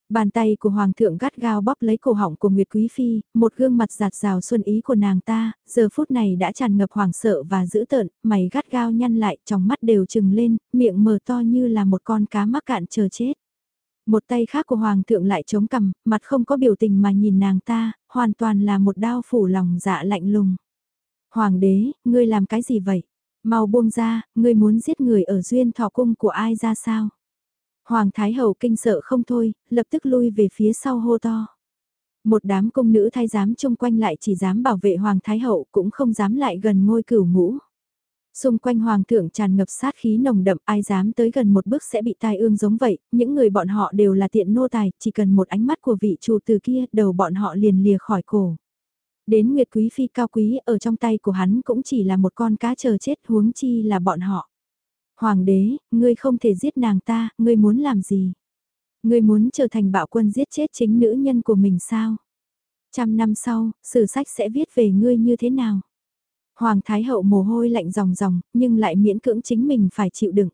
Bàn tay của Hoàng thượng gắt gao bóp lấy cổ họng của Nguyệt Quý Phi, một gương mặt giạt rào xuân ý của nàng ta, giờ phút này đã tràn ngập hoàng sợ và dữ tợn, mày gắt gao nhăn lại, trong mắt đều trừng lên, miệng mở to như là một con cá mắc cạn chờ chết. Một tay khác của Hoàng thượng lại chống cằm, mặt không có biểu tình mà nhìn nàng ta, hoàn toàn là một đao phủ lòng dạ lạnh lùng. Hoàng đế, ngươi làm cái gì vậy? Mau buông ra, ngươi muốn giết người ở duyên thọ cung của ai ra sao? Hoàng Thái Hậu kinh sợ không thôi, lập tức lui về phía sau hô to. Một đám công nữ thái giám chung quanh lại chỉ dám bảo vệ Hoàng Thái Hậu cũng không dám lại gần ngôi cửu ngũ. Xung quanh hoàng thượng tràn ngập sát khí nồng đậm ai dám tới gần một bước sẽ bị tai ương giống vậy, những người bọn họ đều là tiện nô tài, chỉ cần một ánh mắt của vị chủ từ kia đầu bọn họ liền lìa khỏi cổ. Đến Nguyệt Quý Phi cao quý ở trong tay của hắn cũng chỉ là một con cá chờ chết huống chi là bọn họ. Hoàng đế, ngươi không thể giết nàng ta, ngươi muốn làm gì? Ngươi muốn trở thành bạo quân giết chết chính nữ nhân của mình sao? Trăm năm sau, sử sách sẽ viết về ngươi như thế nào? Hoàng Thái Hậu mồ hôi lạnh ròng ròng, nhưng lại miễn cưỡng chính mình phải chịu đựng.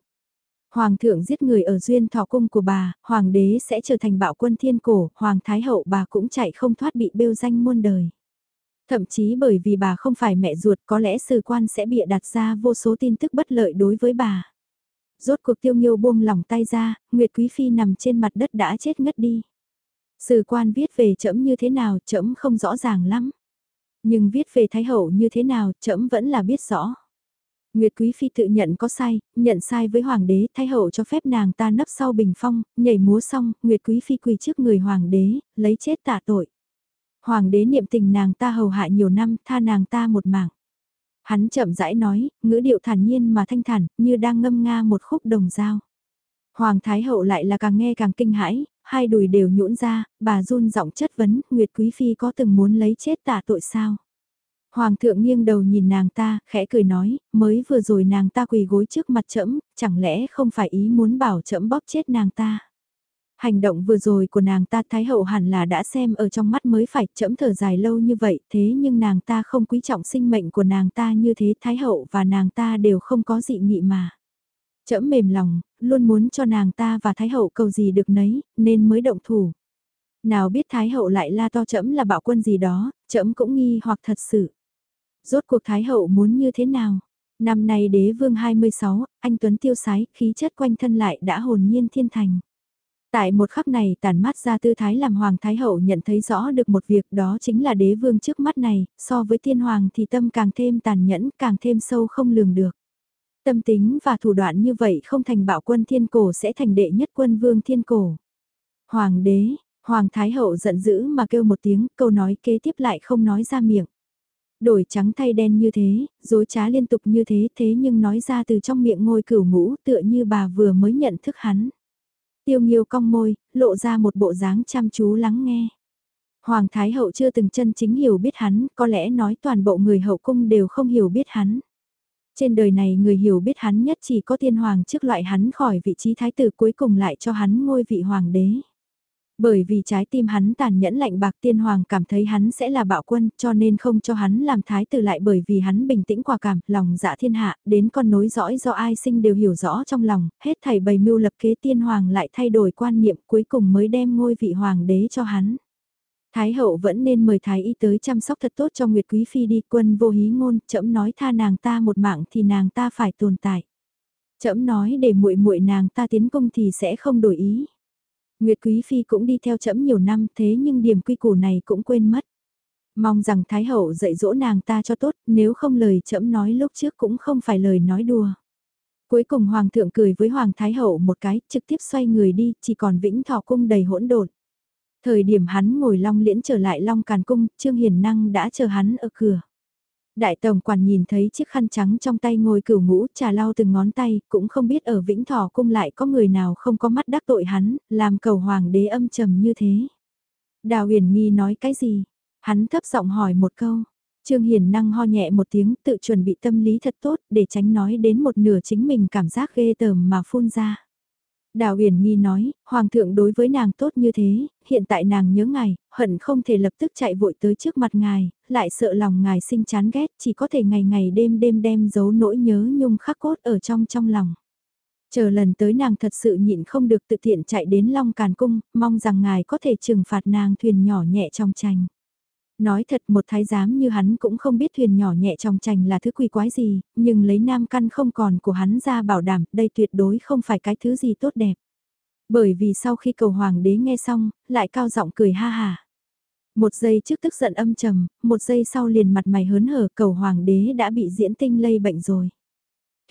Hoàng thượng giết người ở duyên thọ cung của bà, hoàng đế sẽ trở thành bạo quân thiên cổ, hoàng thái hậu bà cũng chạy không thoát bị bêu danh muôn đời. Thậm chí bởi vì bà không phải mẹ ruột có lẽ sư quan sẽ bịa đặt ra vô số tin tức bất lợi đối với bà. Rốt cuộc tiêu nghiêu buông lỏng tay ra, Nguyệt Quý Phi nằm trên mặt đất đã chết ngất đi. Sử quan viết về trẫm như thế nào trẫm không rõ ràng lắm. Nhưng viết về Thái Hậu như thế nào trẫm vẫn là biết rõ. Nguyệt Quý Phi tự nhận có sai, nhận sai với Hoàng đế, Thái Hậu cho phép nàng ta nấp sau bình phong, nhảy múa xong, Nguyệt Quý Phi quỳ trước người Hoàng đế, lấy chết tạ tội. Hoàng đế niệm tình nàng ta hầu hạ nhiều năm, tha nàng ta một mạng. Hắn chậm rãi nói, ngữ điệu thản nhiên mà thanh thản, như đang ngâm nga một khúc đồng dao. Hoàng Thái Hậu lại là càng nghe càng kinh hãi, hai đùi đều nhũn ra, bà run giọng chất vấn, Nguyệt Quý Phi có từng muốn lấy chết tạ tội sao? Hoàng thượng nghiêng đầu nhìn nàng ta, khẽ cười nói, mới vừa rồi nàng ta quỳ gối trước mặt trẫm, chẳng lẽ không phải ý muốn bảo trẫm bóp chết nàng ta? Hành động vừa rồi của nàng ta Thái Hậu hẳn là đã xem ở trong mắt mới phải chẫm thở dài lâu như vậy thế nhưng nàng ta không quý trọng sinh mệnh của nàng ta như thế Thái Hậu và nàng ta đều không có dị nghị mà. Chẫm mềm lòng, luôn muốn cho nàng ta và Thái Hậu cầu gì được nấy, nên mới động thủ. Nào biết Thái Hậu lại la to chẫm là bạo quân gì đó, chẫm cũng nghi hoặc thật sự. Rốt cuộc Thái Hậu muốn như thế nào? Năm nay đế vương 26, anh Tuấn tiêu sái, khí chất quanh thân lại đã hồn nhiên thiên thành. Tại một khắc này tàn mát ra tư thái làm Hoàng Thái Hậu nhận thấy rõ được một việc đó chính là đế vương trước mắt này, so với tiên hoàng thì tâm càng thêm tàn nhẫn, càng thêm sâu không lường được. Tâm tính và thủ đoạn như vậy không thành bạo quân thiên cổ sẽ thành đệ nhất quân vương thiên cổ. Hoàng đế, Hoàng Thái Hậu giận dữ mà kêu một tiếng, câu nói kế tiếp lại không nói ra miệng. Đổi trắng thay đen như thế, dối trá liên tục như thế thế nhưng nói ra từ trong miệng ngôi cửu ngũ tựa như bà vừa mới nhận thức hắn. Tiêu nghiêu cong môi, lộ ra một bộ dáng chăm chú lắng nghe. Hoàng Thái Hậu chưa từng chân chính hiểu biết hắn, có lẽ nói toàn bộ người hậu cung đều không hiểu biết hắn. Trên đời này người hiểu biết hắn nhất chỉ có tiên hoàng trước loại hắn khỏi vị trí thái tử cuối cùng lại cho hắn ngôi vị hoàng đế. Bởi vì trái tim hắn tàn nhẫn lạnh bạc tiên hoàng cảm thấy hắn sẽ là bạo quân cho nên không cho hắn làm thái tử lại bởi vì hắn bình tĩnh quả cảm, lòng dạ thiên hạ, đến con nối dõi do ai sinh đều hiểu rõ trong lòng, hết thảy bày mưu lập kế tiên hoàng lại thay đổi quan niệm cuối cùng mới đem ngôi vị hoàng đế cho hắn. Thái hậu vẫn nên mời thái y tới chăm sóc thật tốt cho Nguyệt Quý Phi đi quân vô hí ngôn, chậm nói tha nàng ta một mạng thì nàng ta phải tồn tại. Chậm nói để muội muội nàng ta tiến công thì sẽ không đổi ý. Nguyệt Quý Phi cũng đi theo trẫm nhiều năm thế nhưng điểm quy củ này cũng quên mất. Mong rằng Thái Hậu dạy dỗ nàng ta cho tốt, nếu không lời trẫm nói lúc trước cũng không phải lời nói đùa. Cuối cùng Hoàng thượng cười với Hoàng Thái Hậu một cái, trực tiếp xoay người đi, chỉ còn vĩnh thọ cung đầy hỗn độn. Thời điểm hắn ngồi long liễn trở lại long càn cung, Trương Hiền Năng đã chờ hắn ở cửa. Đại tổng quản nhìn thấy chiếc khăn trắng trong tay ngồi cửu ngũ trà lau từng ngón tay, cũng không biết ở Vĩnh Thọ cung lại có người nào không có mắt đắc tội hắn, làm cầu hoàng đế âm trầm như thế. Đào huyền nghi nói cái gì? Hắn thấp giọng hỏi một câu. Trương Hiền năng ho nhẹ một tiếng tự chuẩn bị tâm lý thật tốt để tránh nói đến một nửa chính mình cảm giác ghê tởm mà phun ra. Đào Uyển Nghi nói, Hoàng thượng đối với nàng tốt như thế, hiện tại nàng nhớ ngài, hận không thể lập tức chạy vội tới trước mặt ngài, lại sợ lòng ngài sinh chán ghét, chỉ có thể ngày ngày đêm đêm đem giấu nỗi nhớ nhung khắc cốt ở trong trong lòng. Chờ lần tới nàng thật sự nhịn không được tự tiện chạy đến Long Càn Cung, mong rằng ngài có thể trừng phạt nàng thuyền nhỏ nhẹ trong tranh. Nói thật một thái giám như hắn cũng không biết thuyền nhỏ nhẹ trong trành là thứ quỷ quái gì, nhưng lấy nam căn không còn của hắn ra bảo đảm đây tuyệt đối không phải cái thứ gì tốt đẹp. Bởi vì sau khi cầu hoàng đế nghe xong, lại cao giọng cười ha hà. Một giây trước tức giận âm trầm, một giây sau liền mặt mày hớn hở cầu hoàng đế đã bị diễn tinh lây bệnh rồi.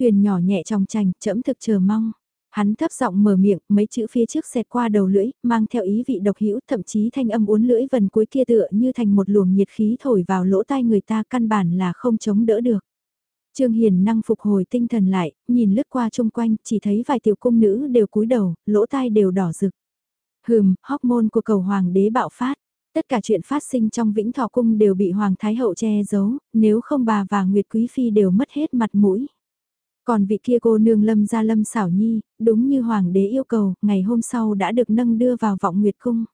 Thuyền nhỏ nhẹ trong trành, chậm thực chờ mong. Hắn thấp giọng mở miệng, mấy chữ phía trước xẹt qua đầu lưỡi, mang theo ý vị độc hữu, thậm chí thanh âm uốn lưỡi vần cuối kia tựa như thành một luồng nhiệt khí thổi vào lỗ tai người ta căn bản là không chống đỡ được. Trương Hiền năng phục hồi tinh thần lại, nhìn lướt qua chung quanh, chỉ thấy vài tiểu cung nữ đều cúi đầu, lỗ tai đều đỏ rực. Hừm, hormone của cầu hoàng đế bạo phát. Tất cả chuyện phát sinh trong Vĩnh Thọ Cung đều bị Hoàng Thái Hậu che giấu, nếu không bà và Nguyệt Quý Phi đều mất hết mặt mũi. Còn vị kia cô nương lâm ra lâm xảo nhi, đúng như Hoàng đế yêu cầu, ngày hôm sau đã được nâng đưa vào vọng Nguyệt Cung.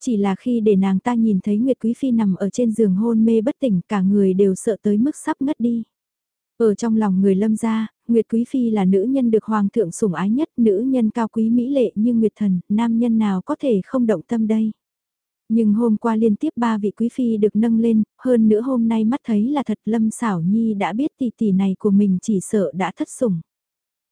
Chỉ là khi để nàng ta nhìn thấy Nguyệt Quý Phi nằm ở trên giường hôn mê bất tỉnh cả người đều sợ tới mức sắp ngất đi. Ở trong lòng người lâm gia, Nguyệt Quý Phi là nữ nhân được Hoàng thượng sủng ái nhất, nữ nhân cao quý mỹ lệ như Nguyệt Thần, nam nhân nào có thể không động tâm đây. Nhưng hôm qua liên tiếp ba vị quý phi được nâng lên, hơn nữa hôm nay mắt thấy là thật Lâm xảo Nhi đã biết tỷ tỷ này của mình chỉ sợ đã thất sủng.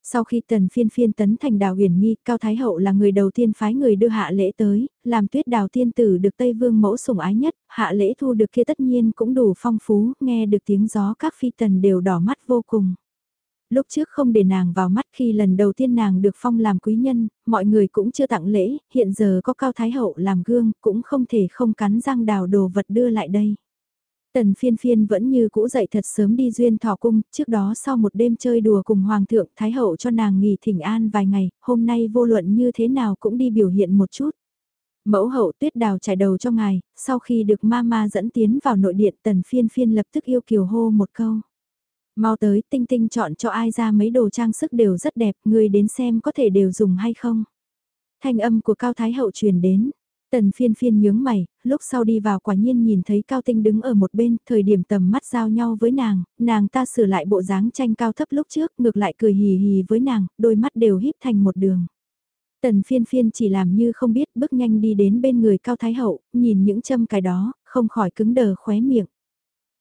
Sau khi tần phiên phiên tấn thành đào huyền nghi, Cao Thái Hậu là người đầu tiên phái người đưa hạ lễ tới, làm tuyết đào tiên tử được Tây Vương mẫu sủng ái nhất, hạ lễ thu được kia tất nhiên cũng đủ phong phú, nghe được tiếng gió các phi tần đều đỏ mắt vô cùng lúc trước không để nàng vào mắt khi lần đầu tiên nàng được phong làm quý nhân, mọi người cũng chưa tặng lễ, hiện giờ có Cao Thái Hậu làm gương, cũng không thể không cắn răng đào đồ vật đưa lại đây. Tần phiên phiên vẫn như cũ dậy thật sớm đi duyên thọ cung, trước đó sau một đêm chơi đùa cùng Hoàng thượng Thái Hậu cho nàng nghỉ thỉnh an vài ngày, hôm nay vô luận như thế nào cũng đi biểu hiện một chút. Mẫu hậu tuyết đào trải đầu cho ngài, sau khi được mama dẫn tiến vào nội điện tần phiên phiên lập tức yêu kiều hô một câu. Mau tới tinh tinh chọn cho ai ra mấy đồ trang sức đều rất đẹp, người đến xem có thể đều dùng hay không. Thanh âm của Cao Thái Hậu truyền đến. Tần phiên phiên nhướng mày, lúc sau đi vào quả nhiên nhìn thấy Cao Tinh đứng ở một bên, thời điểm tầm mắt giao nhau với nàng, nàng ta sửa lại bộ dáng tranh cao thấp lúc trước, ngược lại cười hì hì với nàng, đôi mắt đều híp thành một đường. Tần phiên phiên chỉ làm như không biết bước nhanh đi đến bên người Cao Thái Hậu, nhìn những châm cái đó, không khỏi cứng đờ khóe miệng.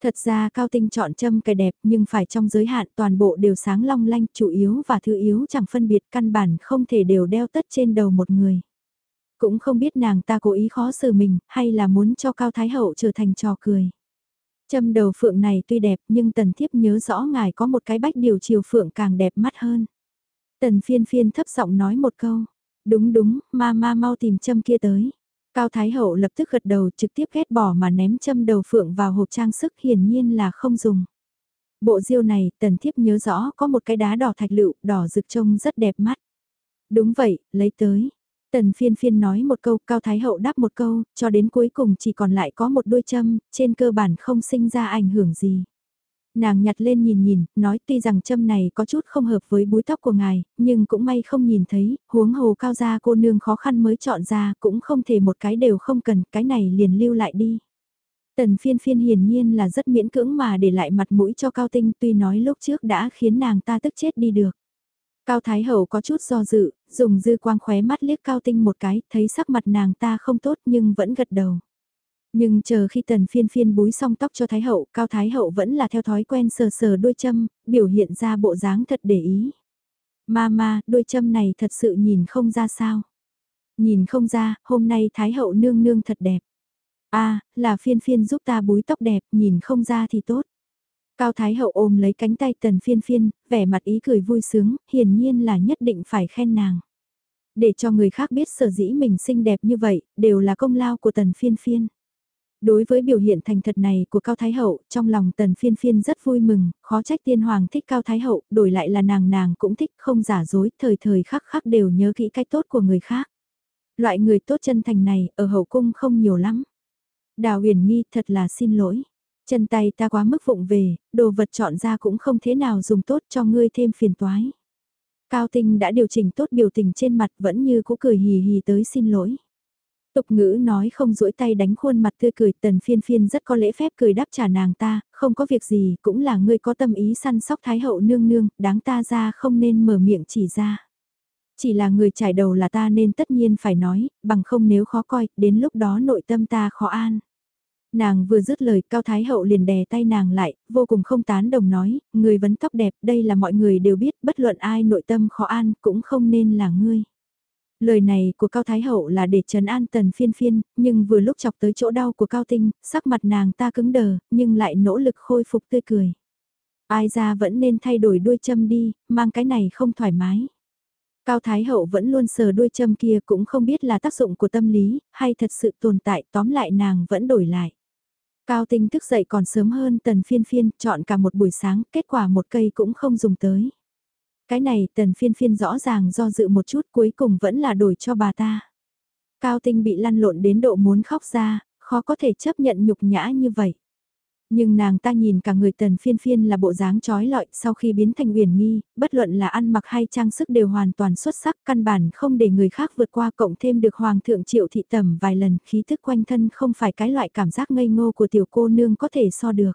Thật ra cao tinh chọn châm cài đẹp nhưng phải trong giới hạn toàn bộ đều sáng long lanh chủ yếu và thứ yếu chẳng phân biệt căn bản không thể đều đeo tất trên đầu một người. Cũng không biết nàng ta cố ý khó xử mình hay là muốn cho Cao Thái Hậu trở thành trò cười. Châm đầu phượng này tuy đẹp nhưng tần thiếp nhớ rõ ngài có một cái bách điều chiều phượng càng đẹp mắt hơn. Tần phiên phiên thấp giọng nói một câu. Đúng đúng, ma ma mau tìm châm kia tới. Cao Thái Hậu lập tức gật đầu trực tiếp ghét bỏ mà ném châm đầu phượng vào hộp trang sức hiển nhiên là không dùng. Bộ diêu này, tần thiếp nhớ rõ có một cái đá đỏ thạch lựu, đỏ rực trông rất đẹp mắt. Đúng vậy, lấy tới. Tần phiên phiên nói một câu, Cao Thái Hậu đáp một câu, cho đến cuối cùng chỉ còn lại có một đôi châm, trên cơ bản không sinh ra ảnh hưởng gì. Nàng nhặt lên nhìn nhìn, nói tuy rằng châm này có chút không hợp với búi tóc của ngài, nhưng cũng may không nhìn thấy, huống hồ cao gia cô nương khó khăn mới chọn ra, cũng không thể một cái đều không cần, cái này liền lưu lại đi. Tần phiên phiên hiển nhiên là rất miễn cưỡng mà để lại mặt mũi cho Cao Tinh tuy nói lúc trước đã khiến nàng ta tức chết đi được. Cao Thái Hậu có chút do dự, dùng dư quang khóe mắt liếc Cao Tinh một cái, thấy sắc mặt nàng ta không tốt nhưng vẫn gật đầu. Nhưng chờ khi tần phiên phiên búi xong tóc cho Thái Hậu, Cao Thái Hậu vẫn là theo thói quen sờ sờ đôi châm, biểu hiện ra bộ dáng thật để ý. Mama, đôi châm này thật sự nhìn không ra sao. Nhìn không ra, hôm nay Thái Hậu nương nương thật đẹp. a là phiên phiên giúp ta búi tóc đẹp, nhìn không ra thì tốt. Cao Thái Hậu ôm lấy cánh tay tần phiên phiên, vẻ mặt ý cười vui sướng, hiển nhiên là nhất định phải khen nàng. Để cho người khác biết sở dĩ mình xinh đẹp như vậy, đều là công lao của tần phiên phiên. Đối với biểu hiện thành thật này của Cao Thái Hậu, trong lòng tần phiên phiên rất vui mừng, khó trách tiên hoàng thích Cao Thái Hậu, đổi lại là nàng nàng cũng thích không giả dối, thời thời khắc khắc đều nhớ kỹ cách tốt của người khác. Loại người tốt chân thành này, ở hậu cung không nhiều lắm. Đào huyền nghi thật là xin lỗi. Chân tay ta quá mức vụng về, đồ vật chọn ra cũng không thế nào dùng tốt cho ngươi thêm phiền toái. Cao tinh đã điều chỉnh tốt biểu tình trên mặt vẫn như cũ cười hì hì tới xin lỗi. Tục ngữ nói không duỗi tay đánh khuôn mặt tươi cười tần phiên phiên rất có lễ phép cười đáp trả nàng ta, không có việc gì cũng là ngươi có tâm ý săn sóc thái hậu nương nương, đáng ta ra không nên mở miệng chỉ ra. Chỉ là người trải đầu là ta nên tất nhiên phải nói, bằng không nếu khó coi, đến lúc đó nội tâm ta khó an. Nàng vừa dứt lời Cao Thái Hậu liền đè tay nàng lại, vô cùng không tán đồng nói, người vấn tóc đẹp đây là mọi người đều biết bất luận ai nội tâm khó an cũng không nên là ngươi. Lời này của Cao Thái Hậu là để trấn an tần phiên phiên, nhưng vừa lúc chọc tới chỗ đau của Cao Tinh, sắc mặt nàng ta cứng đờ, nhưng lại nỗ lực khôi phục tươi cười. Ai ra vẫn nên thay đổi đuôi châm đi, mang cái này không thoải mái. Cao Thái Hậu vẫn luôn sờ đuôi châm kia cũng không biết là tác dụng của tâm lý, hay thật sự tồn tại tóm lại nàng vẫn đổi lại. Cao tinh thức dậy còn sớm hơn tần phiên phiên, chọn cả một buổi sáng, kết quả một cây cũng không dùng tới. Cái này tần phiên phiên rõ ràng do dự một chút cuối cùng vẫn là đổi cho bà ta. Cao tinh bị lăn lộn đến độ muốn khóc ra, khó có thể chấp nhận nhục nhã như vậy. Nhưng nàng ta nhìn cả người tần phiên phiên là bộ dáng trói lọi sau khi biến thành uyển nghi, bất luận là ăn mặc hay trang sức đều hoàn toàn xuất sắc căn bản không để người khác vượt qua cộng thêm được hoàng thượng triệu thị tầm vài lần khí thức quanh thân không phải cái loại cảm giác ngây ngô của tiểu cô nương có thể so được.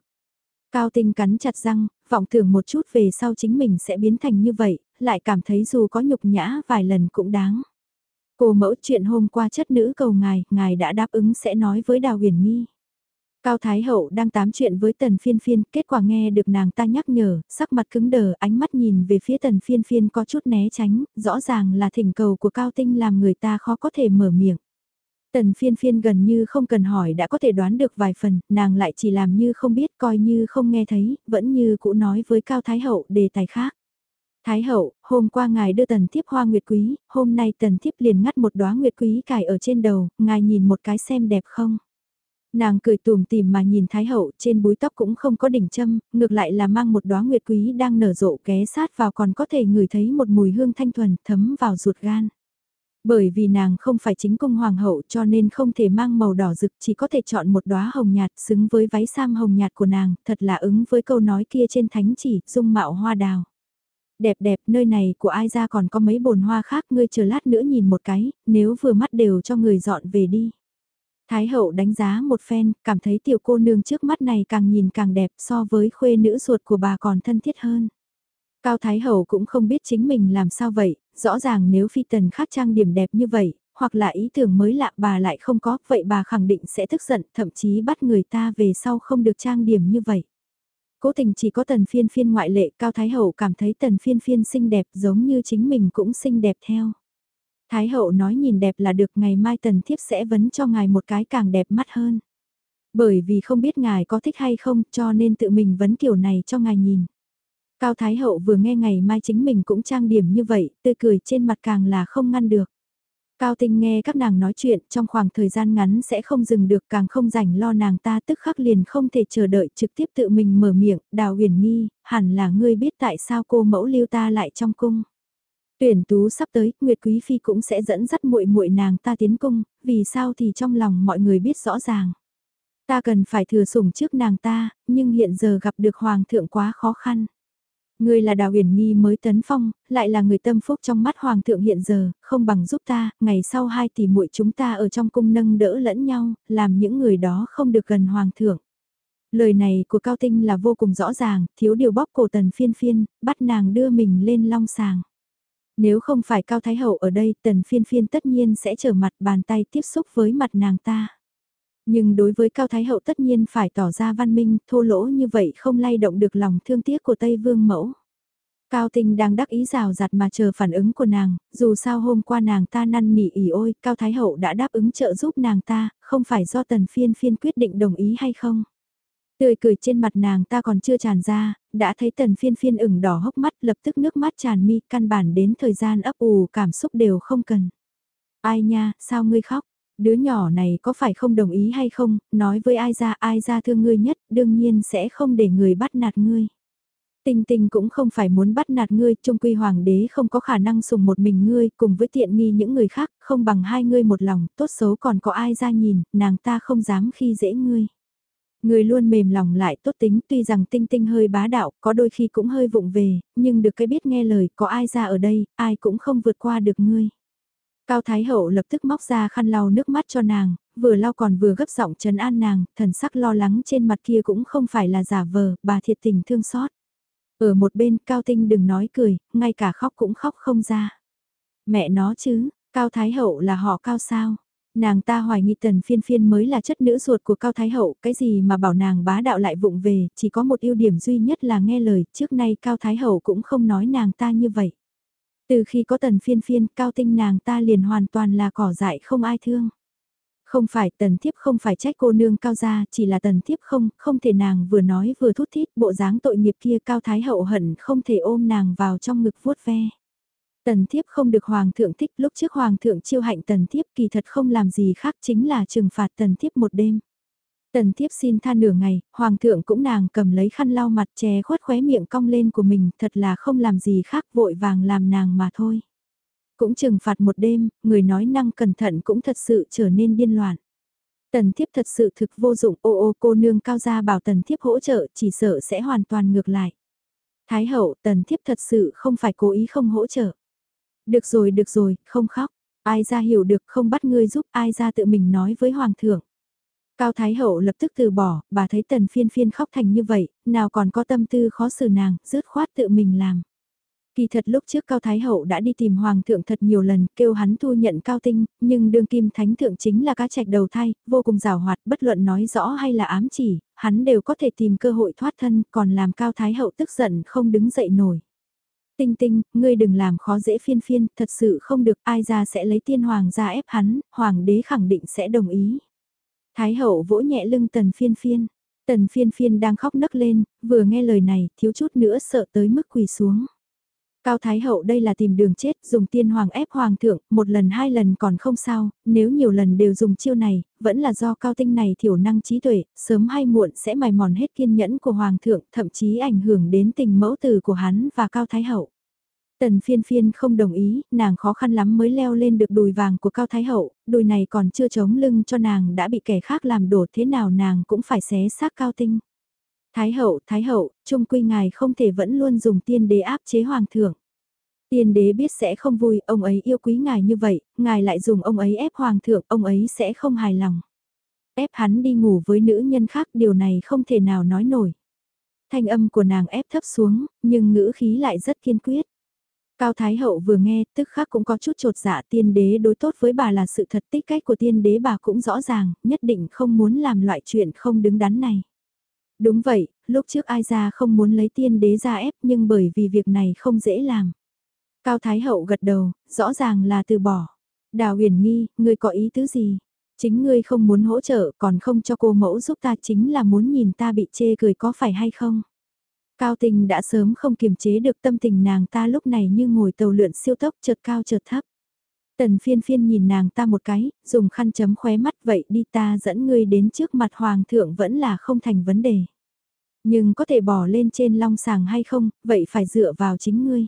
Cao tinh cắn chặt răng, vọng tưởng một chút về sau chính mình sẽ biến thành như vậy, lại cảm thấy dù có nhục nhã vài lần cũng đáng. Cô mẫu chuyện hôm qua chất nữ cầu ngài, ngài đã đáp ứng sẽ nói với Đào Huyền Nghi. Cao Thái Hậu đang tám chuyện với Tần Phiên Phiên, kết quả nghe được nàng ta nhắc nhở, sắc mặt cứng đờ, ánh mắt nhìn về phía Tần Phiên Phiên có chút né tránh, rõ ràng là thỉnh cầu của Cao Tinh làm người ta khó có thể mở miệng. Tần Phiên Phiên gần như không cần hỏi đã có thể đoán được vài phần, nàng lại chỉ làm như không biết coi như không nghe thấy, vẫn như cũ nói với Cao Thái Hậu đề tài khác. Thái hậu, hôm qua ngài đưa tần thiếp hoa nguyệt quý, hôm nay tần thiếp liền ngắt một đóa nguyệt quý cài ở trên đầu, ngài nhìn một cái xem đẹp không? Nàng cười tùm tìm mà nhìn Thái hậu trên búi tóc cũng không có đỉnh châm, ngược lại là mang một đóa nguyệt quý đang nở rộ ké sát vào còn có thể ngửi thấy một mùi hương thanh thuần thấm vào ruột gan. Bởi vì nàng không phải chính cung hoàng hậu cho nên không thể mang màu đỏ rực chỉ có thể chọn một đóa hồng nhạt xứng với váy sam hồng nhạt của nàng, thật là ứng với câu nói kia trên thánh chỉ, dung mạo hoa đào đẹp đẹp nơi này của ai ra còn có mấy bồn hoa khác ngươi chờ lát nữa nhìn một cái, nếu vừa mắt đều cho người dọn về đi. Thái hậu đánh giá một phen, cảm thấy tiểu cô nương trước mắt này càng nhìn càng đẹp so với khuê nữ ruột của bà còn thân thiết hơn. Cao Thái hậu cũng không biết chính mình làm sao vậy, rõ ràng nếu phi tần khác trang điểm đẹp như vậy, hoặc là ý tưởng mới lạ bà lại không có, vậy bà khẳng định sẽ tức giận, thậm chí bắt người ta về sau không được trang điểm như vậy. Cố tình chỉ có tần phiên phiên ngoại lệ Cao Thái Hậu cảm thấy tần phiên phiên xinh đẹp giống như chính mình cũng xinh đẹp theo. Thái Hậu nói nhìn đẹp là được ngày mai tần thiếp sẽ vấn cho ngài một cái càng đẹp mắt hơn. Bởi vì không biết ngài có thích hay không cho nên tự mình vấn kiểu này cho ngài nhìn. Cao Thái Hậu vừa nghe ngày mai chính mình cũng trang điểm như vậy, tươi cười trên mặt càng là không ngăn được. Cao Tinh nghe các nàng nói chuyện trong khoảng thời gian ngắn sẽ không dừng được càng không rảnh lo nàng ta tức khắc liền không thể chờ đợi trực tiếp tự mình mở miệng, đào huyền nghi, hẳn là ngươi biết tại sao cô mẫu lưu ta lại trong cung. Tuyển tú sắp tới, Nguyệt Quý Phi cũng sẽ dẫn dắt muội muội nàng ta tiến cung, vì sao thì trong lòng mọi người biết rõ ràng. Ta cần phải thừa sủng trước nàng ta, nhưng hiện giờ gặp được Hoàng thượng quá khó khăn. Ngươi là đào huyền nghi mới tấn phong, lại là người tâm phúc trong mắt hoàng thượng hiện giờ, không bằng giúp ta, ngày sau hai tỷ muội chúng ta ở trong cung nâng đỡ lẫn nhau, làm những người đó không được gần hoàng thượng. Lời này của Cao Tinh là vô cùng rõ ràng, thiếu điều bóp cổ tần phiên phiên, bắt nàng đưa mình lên long sàng. Nếu không phải Cao Thái Hậu ở đây, tần phiên phiên tất nhiên sẽ trở mặt bàn tay tiếp xúc với mặt nàng ta. Nhưng đối với Cao Thái Hậu tất nhiên phải tỏ ra văn minh, thô lỗ như vậy không lay động được lòng thương tiếc của Tây Vương Mẫu. Cao Tinh đang đắc ý rào rạt mà chờ phản ứng của nàng, dù sao hôm qua nàng ta năn nỉ ỉ ôi, Cao Thái Hậu đã đáp ứng trợ giúp nàng ta, không phải do tần phiên phiên quyết định đồng ý hay không. Tươi cười trên mặt nàng ta còn chưa tràn ra, đã thấy tần phiên phiên ửng đỏ hốc mắt lập tức nước mắt tràn mi căn bản đến thời gian ấp ủ cảm xúc đều không cần. Ai nha, sao ngươi khóc? Đứa nhỏ này có phải không đồng ý hay không, nói với ai ra ai ra thương ngươi nhất, đương nhiên sẽ không để người bắt nạt ngươi. Tinh tinh cũng không phải muốn bắt nạt ngươi, trung quy hoàng đế không có khả năng sùng một mình ngươi, cùng với tiện nghi những người khác, không bằng hai ngươi một lòng, tốt xấu còn có ai ra nhìn, nàng ta không dám khi dễ ngươi. Ngươi luôn mềm lòng lại tốt tính, tuy rằng tinh tinh hơi bá đạo, có đôi khi cũng hơi vụng về, nhưng được cái biết nghe lời, có ai ra ở đây, ai cũng không vượt qua được ngươi. Cao Thái Hậu lập tức móc ra khăn lau nước mắt cho nàng, vừa lau còn vừa gấp giọng trấn an nàng, thần sắc lo lắng trên mặt kia cũng không phải là giả vờ, bà thiệt tình thương xót. Ở một bên Cao Tinh đừng nói cười, ngay cả khóc cũng khóc không ra. Mẹ nó chứ, Cao Thái Hậu là họ Cao sao? Nàng ta hoài nghi tần phiên phiên mới là chất nữ ruột của Cao Thái Hậu, cái gì mà bảo nàng bá đạo lại vụng về, chỉ có một ưu điểm duy nhất là nghe lời, trước nay Cao Thái Hậu cũng không nói nàng ta như vậy. Từ khi có tần phiên phiên, cao tinh nàng ta liền hoàn toàn là cỏ dại không ai thương. Không phải tần thiếp không phải trách cô nương cao gia, chỉ là tần thiếp không, không thể nàng vừa nói vừa thút thít bộ dáng tội nghiệp kia cao thái hậu hận không thể ôm nàng vào trong ngực vuốt ve. Tần thiếp không được hoàng thượng thích lúc trước hoàng thượng chiêu hạnh tần thiếp kỳ thật không làm gì khác chính là trừng phạt tần thiếp một đêm. Tần thiếp xin tha nửa ngày, hoàng thượng cũng nàng cầm lấy khăn lau mặt che khuất khóe miệng cong lên của mình thật là không làm gì khác vội vàng làm nàng mà thôi. Cũng trừng phạt một đêm, người nói năng cẩn thận cũng thật sự trở nên điên loạn. Tần thiếp thật sự thực vô dụng ô ô cô nương cao gia bảo tần thiếp hỗ trợ chỉ sợ sẽ hoàn toàn ngược lại. Thái hậu tần thiếp thật sự không phải cố ý không hỗ trợ. Được rồi được rồi, không khóc. Ai ra hiểu được không bắt ngươi giúp ai ra tự mình nói với hoàng thượng. Cao Thái Hậu lập tức từ bỏ, bà thấy tần phiên phiên khóc thành như vậy, nào còn có tâm tư khó xử nàng, rứt khoát tự mình làm. Kỳ thật lúc trước Cao Thái Hậu đã đi tìm Hoàng thượng thật nhiều lần, kêu hắn thu nhận Cao Tinh, nhưng đương kim thánh thượng chính là cá trạch đầu thai, vô cùng rào hoạt, bất luận nói rõ hay là ám chỉ, hắn đều có thể tìm cơ hội thoát thân, còn làm Cao Thái Hậu tức giận không đứng dậy nổi. Tinh tinh, ngươi đừng làm khó dễ phiên phiên, thật sự không được, ai ra sẽ lấy tiên hoàng ra ép hắn, hoàng đế khẳng định sẽ đồng ý. Thái hậu vỗ nhẹ lưng tần phiên phiên, tần phiên phiên đang khóc nấc lên, vừa nghe lời này, thiếu chút nữa sợ tới mức quỳ xuống. Cao Thái Hậu đây là tìm đường chết, dùng tiên hoàng ép hoàng thượng, một lần hai lần còn không sao, nếu nhiều lần đều dùng chiêu này, vẫn là do cao tinh này thiểu năng trí tuệ, sớm hay muộn sẽ mài mòn hết kiên nhẫn của hoàng thượng, thậm chí ảnh hưởng đến tình mẫu tử của hắn và Cao Thái Hậu. Tần phiên phiên không đồng ý, nàng khó khăn lắm mới leo lên được đùi vàng của Cao Thái Hậu, đùi này còn chưa chống lưng cho nàng đã bị kẻ khác làm đổ thế nào nàng cũng phải xé xác Cao Tinh. Thái hậu, thái hậu, trung quy ngài không thể vẫn luôn dùng tiên đế áp chế hoàng thượng. Tiên đế biết sẽ không vui, ông ấy yêu quý ngài như vậy, ngài lại dùng ông ấy ép hoàng thượng, ông ấy sẽ không hài lòng. Ép hắn đi ngủ với nữ nhân khác, điều này không thể nào nói nổi. Thanh âm của nàng ép thấp xuống, nhưng ngữ khí lại rất kiên quyết. Cao Thái Hậu vừa nghe, tức khắc cũng có chút trột dạ tiên đế đối tốt với bà là sự thật tích cách của tiên đế bà cũng rõ ràng, nhất định không muốn làm loại chuyện không đứng đắn này. Đúng vậy, lúc trước ai ra không muốn lấy tiên đế ra ép nhưng bởi vì việc này không dễ làm. Cao Thái Hậu gật đầu, rõ ràng là từ bỏ. Đào huyền nghi, ngươi có ý tứ gì? Chính ngươi không muốn hỗ trợ còn không cho cô mẫu giúp ta chính là muốn nhìn ta bị chê cười có phải hay không? Cao tình đã sớm không kiềm chế được tâm tình nàng ta lúc này như ngồi tàu lượn siêu tốc chợt cao chợt thấp. Tần phiên phiên nhìn nàng ta một cái, dùng khăn chấm khóe mắt vậy đi ta dẫn ngươi đến trước mặt hoàng thượng vẫn là không thành vấn đề. Nhưng có thể bỏ lên trên long sàng hay không, vậy phải dựa vào chính ngươi.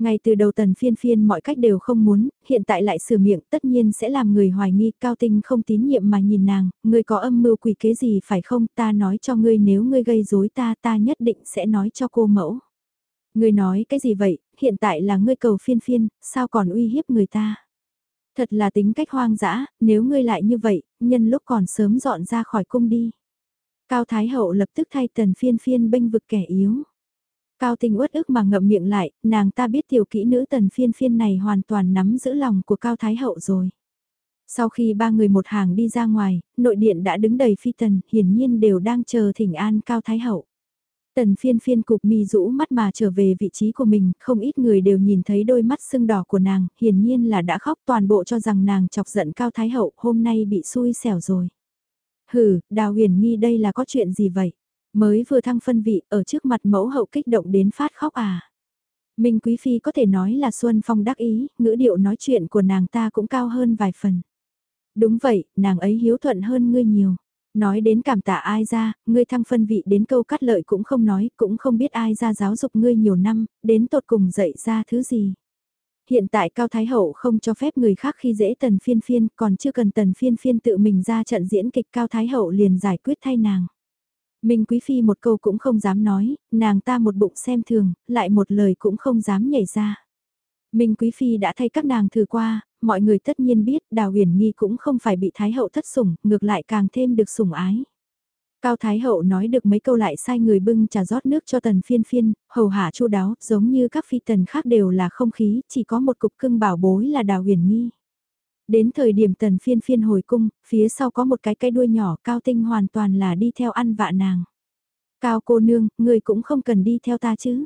Ngay từ đầu tần phiên phiên mọi cách đều không muốn, hiện tại lại sửa miệng tất nhiên sẽ làm người hoài nghi cao tinh không tín nhiệm mà nhìn nàng, ngươi có âm mưu quỷ kế gì phải không ta nói cho ngươi nếu ngươi gây rối ta ta nhất định sẽ nói cho cô mẫu. Ngươi nói cái gì vậy, hiện tại là ngươi cầu phiên phiên, sao còn uy hiếp người ta. Thật là tính cách hoang dã, nếu ngươi lại như vậy, nhân lúc còn sớm dọn ra khỏi cung đi. Cao Thái Hậu lập tức thay tần phiên phiên bênh vực kẻ yếu. Cao tình uất ức mà ngậm miệng lại, nàng ta biết tiểu kỹ nữ tần phiên phiên này hoàn toàn nắm giữ lòng của Cao Thái Hậu rồi. Sau khi ba người một hàng đi ra ngoài, nội điện đã đứng đầy phi tần, hiển nhiên đều đang chờ thỉnh an Cao Thái Hậu. Tần phiên phiên cục mi rũ mắt mà trở về vị trí của mình, không ít người đều nhìn thấy đôi mắt sưng đỏ của nàng, hiển nhiên là đã khóc toàn bộ cho rằng nàng chọc giận Cao Thái Hậu, hôm nay bị xui xẻo rồi. Hừ, Đào huyền nghi đây là có chuyện gì vậy? Mới vừa thăng phân vị ở trước mặt mẫu hậu kích động đến phát khóc à. Minh Quý Phi có thể nói là Xuân Phong đắc ý, ngữ điệu nói chuyện của nàng ta cũng cao hơn vài phần. Đúng vậy, nàng ấy hiếu thuận hơn ngươi nhiều. Nói đến cảm tạ ai ra, ngươi thăng phân vị đến câu cắt lợi cũng không nói, cũng không biết ai ra giáo dục ngươi nhiều năm, đến tột cùng dạy ra thứ gì. Hiện tại Cao Thái Hậu không cho phép người khác khi dễ tần phiên phiên, còn chưa cần tần phiên phiên tự mình ra trận diễn kịch Cao Thái Hậu liền giải quyết thay nàng. Minh Quý Phi một câu cũng không dám nói, nàng ta một bụng xem thường, lại một lời cũng không dám nhảy ra. Minh Quý Phi đã thay các nàng thử qua, mọi người tất nhiên biết Đào Huyền Nghi cũng không phải bị Thái Hậu thất sủng, ngược lại càng thêm được sủng ái. Cao Thái Hậu nói được mấy câu lại sai người bưng trà rót nước cho tần phiên phiên, hầu hạ chu đáo, giống như các phi tần khác đều là không khí, chỉ có một cục cưng bảo bối là Đào Huyền Nghi. Đến thời điểm tần phiên phiên hồi cung, phía sau có một cái cái đuôi nhỏ cao tinh hoàn toàn là đi theo ăn vạ nàng. Cao cô nương, người cũng không cần đi theo ta chứ.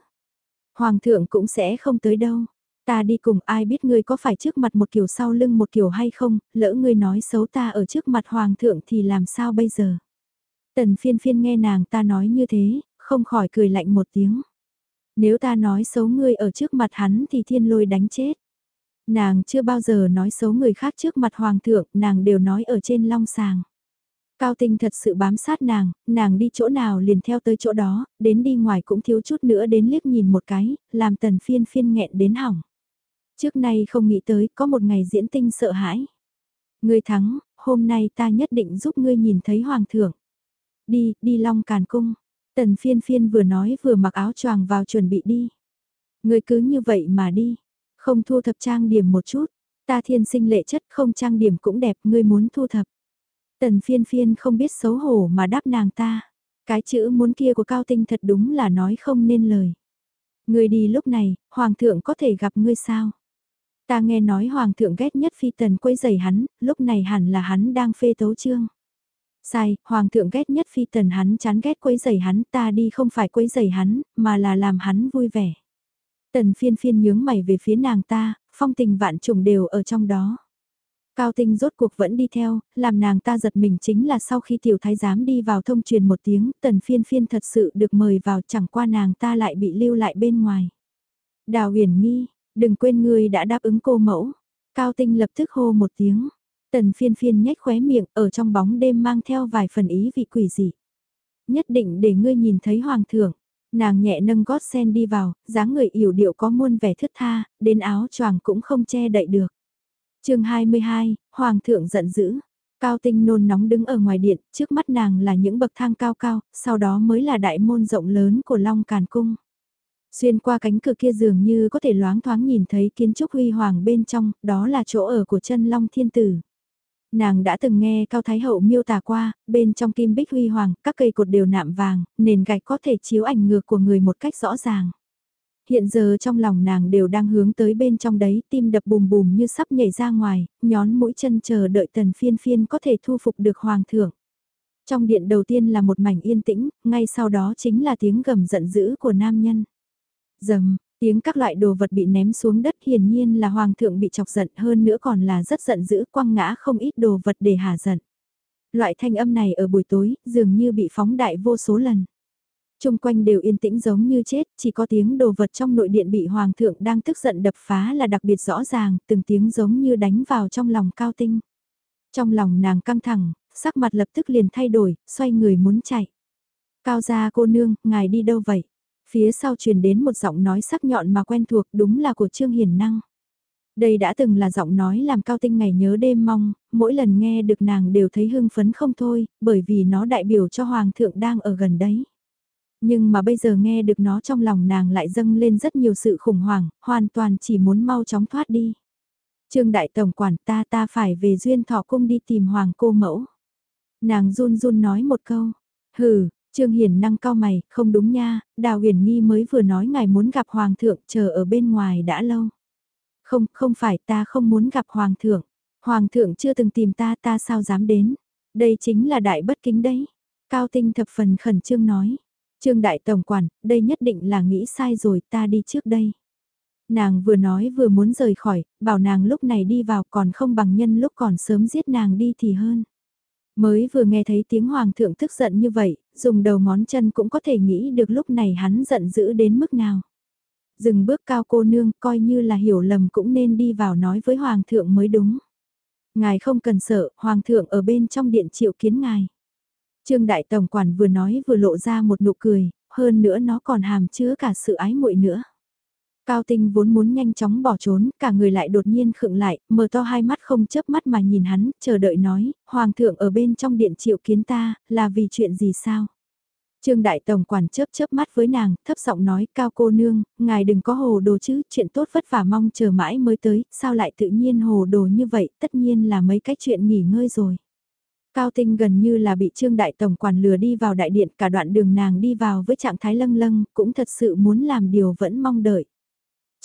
Hoàng thượng cũng sẽ không tới đâu. Ta đi cùng ai biết ngươi có phải trước mặt một kiểu sau lưng một kiểu hay không, lỡ ngươi nói xấu ta ở trước mặt hoàng thượng thì làm sao bây giờ. Tần phiên phiên nghe nàng ta nói như thế, không khỏi cười lạnh một tiếng. Nếu ta nói xấu ngươi ở trước mặt hắn thì thiên lôi đánh chết. Nàng chưa bao giờ nói xấu người khác trước mặt hoàng thượng, nàng đều nói ở trên long sàng. Cao Tinh thật sự bám sát nàng, nàng đi chỗ nào liền theo tới chỗ đó, đến đi ngoài cũng thiếu chút nữa đến liếc nhìn một cái, làm tần phiên phiên nghẹn đến hỏng. Trước nay không nghĩ tới có một ngày diễn tinh sợ hãi. Ngươi thắng, hôm nay ta nhất định giúp ngươi nhìn thấy hoàng thượng. Đi, đi long càn cung. Tần phiên phiên vừa nói vừa mặc áo choàng vào chuẩn bị đi. Ngươi cứ như vậy mà đi. Không thu thập trang điểm một chút. Ta thiên sinh lệ chất không trang điểm cũng đẹp ngươi muốn thu thập. Tần phiên phiên không biết xấu hổ mà đáp nàng ta. Cái chữ muốn kia của cao tinh thật đúng là nói không nên lời. Ngươi đi lúc này, hoàng thượng có thể gặp ngươi sao? Ta nghe nói hoàng thượng ghét nhất phi tần quấy giày hắn, lúc này hẳn là hắn đang phê tấu chương. Sai, hoàng thượng ghét nhất phi tần hắn chán ghét quấy giày hắn, ta đi không phải quấy giày hắn, mà là làm hắn vui vẻ. Tần phiên phiên nhướng mày về phía nàng ta, phong tình vạn trùng đều ở trong đó. Cao tinh rốt cuộc vẫn đi theo, làm nàng ta giật mình chính là sau khi tiểu thái giám đi vào thông truyền một tiếng, tần phiên phiên thật sự được mời vào chẳng qua nàng ta lại bị lưu lại bên ngoài. Đào huyền nghi, đừng quên ngươi đã đáp ứng cô mẫu. Cao tinh lập tức hô một tiếng, tần phiên phiên nhếch khóe miệng ở trong bóng đêm mang theo vài phần ý vị quỷ dị. Nhất định để ngươi nhìn thấy hoàng thượng. Nàng nhẹ nâng gót sen đi vào, dáng người yểu điệu có muôn vẻ thướt tha, đến áo choàng cũng không che đậy được. chương 22, Hoàng thượng giận dữ. Cao tinh nôn nóng đứng ở ngoài điện, trước mắt nàng là những bậc thang cao cao, sau đó mới là đại môn rộng lớn của Long Càn Cung. Xuyên qua cánh cửa kia dường như có thể loáng thoáng nhìn thấy kiến trúc huy hoàng bên trong, đó là chỗ ở của chân Long Thiên Tử. Nàng đã từng nghe Cao Thái Hậu miêu tả qua, bên trong kim bích huy hoàng, các cây cột đều nạm vàng, nền gạch có thể chiếu ảnh ngược của người một cách rõ ràng. Hiện giờ trong lòng nàng đều đang hướng tới bên trong đấy, tim đập bùm bùm như sắp nhảy ra ngoài, nhón mũi chân chờ đợi tần phiên phiên có thể thu phục được hoàng thượng. Trong điện đầu tiên là một mảnh yên tĩnh, ngay sau đó chính là tiếng gầm giận dữ của nam nhân. Dầm, Tiếng các loại đồ vật bị ném xuống đất hiển nhiên là hoàng thượng bị chọc giận hơn nữa còn là rất giận dữ quăng ngã không ít đồ vật để hà giận. Loại thanh âm này ở buổi tối dường như bị phóng đại vô số lần. Trung quanh đều yên tĩnh giống như chết, chỉ có tiếng đồ vật trong nội điện bị hoàng thượng đang tức giận đập phá là đặc biệt rõ ràng, từng tiếng giống như đánh vào trong lòng cao tinh. Trong lòng nàng căng thẳng, sắc mặt lập tức liền thay đổi, xoay người muốn chạy. Cao gia cô nương, ngài đi đâu vậy? Phía sau truyền đến một giọng nói sắc nhọn mà quen thuộc đúng là của Trương Hiền Năng. Đây đã từng là giọng nói làm cao tinh ngày nhớ đêm mong, mỗi lần nghe được nàng đều thấy hưng phấn không thôi, bởi vì nó đại biểu cho Hoàng thượng đang ở gần đấy. Nhưng mà bây giờ nghe được nó trong lòng nàng lại dâng lên rất nhiều sự khủng hoảng, hoàn toàn chỉ muốn mau chóng thoát đi. Trương Đại Tổng Quản ta ta phải về duyên thọ cung đi tìm Hoàng cô mẫu. Nàng run run nói một câu, hừ, Trương Hiền năng cao mày, không đúng nha, Đào Huyền Nghi mới vừa nói ngài muốn gặp Hoàng thượng chờ ở bên ngoài đã lâu. Không, không phải ta không muốn gặp Hoàng thượng. Hoàng thượng chưa từng tìm ta ta sao dám đến. Đây chính là đại bất kính đấy. Cao Tinh thập phần khẩn trương nói. Trương Đại Tổng Quản, đây nhất định là nghĩ sai rồi ta đi trước đây. Nàng vừa nói vừa muốn rời khỏi, bảo nàng lúc này đi vào còn không bằng nhân lúc còn sớm giết nàng đi thì hơn. Mới vừa nghe thấy tiếng hoàng thượng tức giận như vậy, dùng đầu ngón chân cũng có thể nghĩ được lúc này hắn giận dữ đến mức nào. Dừng bước cao cô nương coi như là hiểu lầm cũng nên đi vào nói với hoàng thượng mới đúng. Ngài không cần sợ, hoàng thượng ở bên trong điện triệu kiến ngài. Trương đại tổng quản vừa nói vừa lộ ra một nụ cười, hơn nữa nó còn hàm chứa cả sự ái muội nữa. Cao tinh vốn muốn nhanh chóng bỏ trốn, cả người lại đột nhiên khựng lại, mở to hai mắt không chớp mắt mà nhìn hắn, chờ đợi nói, Hoàng thượng ở bên trong điện triệu kiến ta, là vì chuyện gì sao? Trương Đại Tổng quản chớp chớp mắt với nàng, thấp giọng nói, cao cô nương, ngài đừng có hồ đồ chứ, chuyện tốt vất vả mong chờ mãi mới tới, sao lại tự nhiên hồ đồ như vậy, tất nhiên là mấy cái chuyện nghỉ ngơi rồi. Cao Tinh gần như là bị Trương Đại Tổng quản lừa đi vào đại điện, cả đoạn đường nàng đi vào với trạng thái lâng lâng, cũng thật sự muốn làm điều vẫn mong đợi.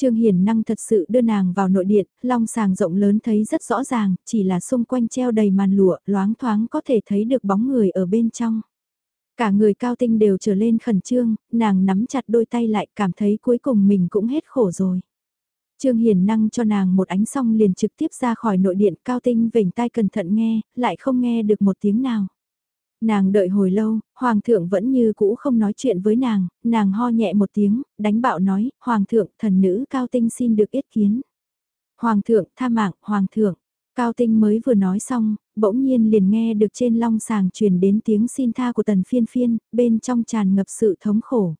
Trương Hiền Năng thật sự đưa nàng vào nội điện, long sàng rộng lớn thấy rất rõ ràng, chỉ là xung quanh treo đầy màn lụa, loáng thoáng có thể thấy được bóng người ở bên trong. Cả người cao tinh đều trở lên khẩn trương, nàng nắm chặt đôi tay lại cảm thấy cuối cùng mình cũng hết khổ rồi. Trương Hiền Năng cho nàng một ánh xong liền trực tiếp ra khỏi nội điện cao tinh vểnh tai cẩn thận nghe, lại không nghe được một tiếng nào. Nàng đợi hồi lâu, Hoàng thượng vẫn như cũ không nói chuyện với nàng, nàng ho nhẹ một tiếng, đánh bạo nói, Hoàng thượng, thần nữ cao tinh xin được yết kiến. Hoàng thượng, tha mạng, Hoàng thượng, Cao Tinh mới vừa nói xong, bỗng nhiên liền nghe được trên long sàng truyền đến tiếng xin tha của tần phiên phiên, bên trong tràn ngập sự thống khổ.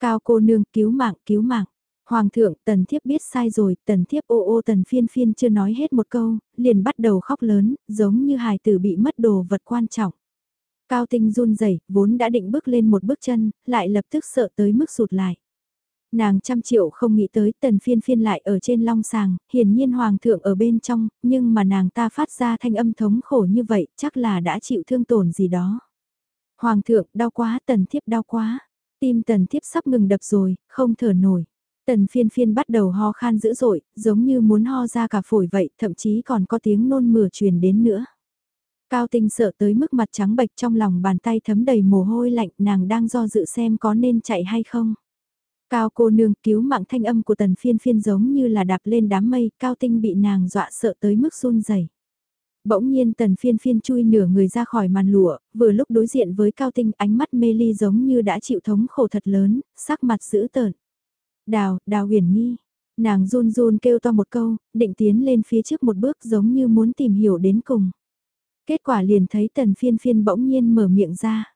Cao cô nương cứu mạng, cứu mạng. Hoàng thượng, tần thiếp biết sai rồi, tần thiếp ô ô tần phiên phiên chưa nói hết một câu, liền bắt đầu khóc lớn, giống như hài tử bị mất đồ vật quan trọng. Cao tinh run rẩy vốn đã định bước lên một bước chân, lại lập tức sợ tới mức sụt lại. Nàng trăm triệu không nghĩ tới tần phiên phiên lại ở trên long sàng, hiển nhiên hoàng thượng ở bên trong, nhưng mà nàng ta phát ra thanh âm thống khổ như vậy, chắc là đã chịu thương tổn gì đó. Hoàng thượng, đau quá, tần thiếp đau quá. Tim tần thiếp sắp ngừng đập rồi, không thở nổi. Tần phiên phiên bắt đầu ho khan dữ dội, giống như muốn ho ra cả phổi vậy, thậm chí còn có tiếng nôn mửa truyền đến nữa. Cao tinh sợ tới mức mặt trắng bệch trong lòng bàn tay thấm đầy mồ hôi lạnh nàng đang do dự xem có nên chạy hay không. Cao cô nương cứu mạng thanh âm của tần phiên phiên giống như là đạp lên đám mây, cao tinh bị nàng dọa sợ tới mức run rẩy. Bỗng nhiên tần phiên phiên chui nửa người ra khỏi màn lụa, vừa lúc đối diện với cao tinh ánh mắt mê ly giống như đã chịu thống khổ thật lớn, sắc mặt dữ tợn. Đào, đào huyền nghi. Nàng run run kêu to một câu, định tiến lên phía trước một bước giống như muốn tìm hiểu đến cùng. Kết quả liền thấy tần phiên phiên bỗng nhiên mở miệng ra.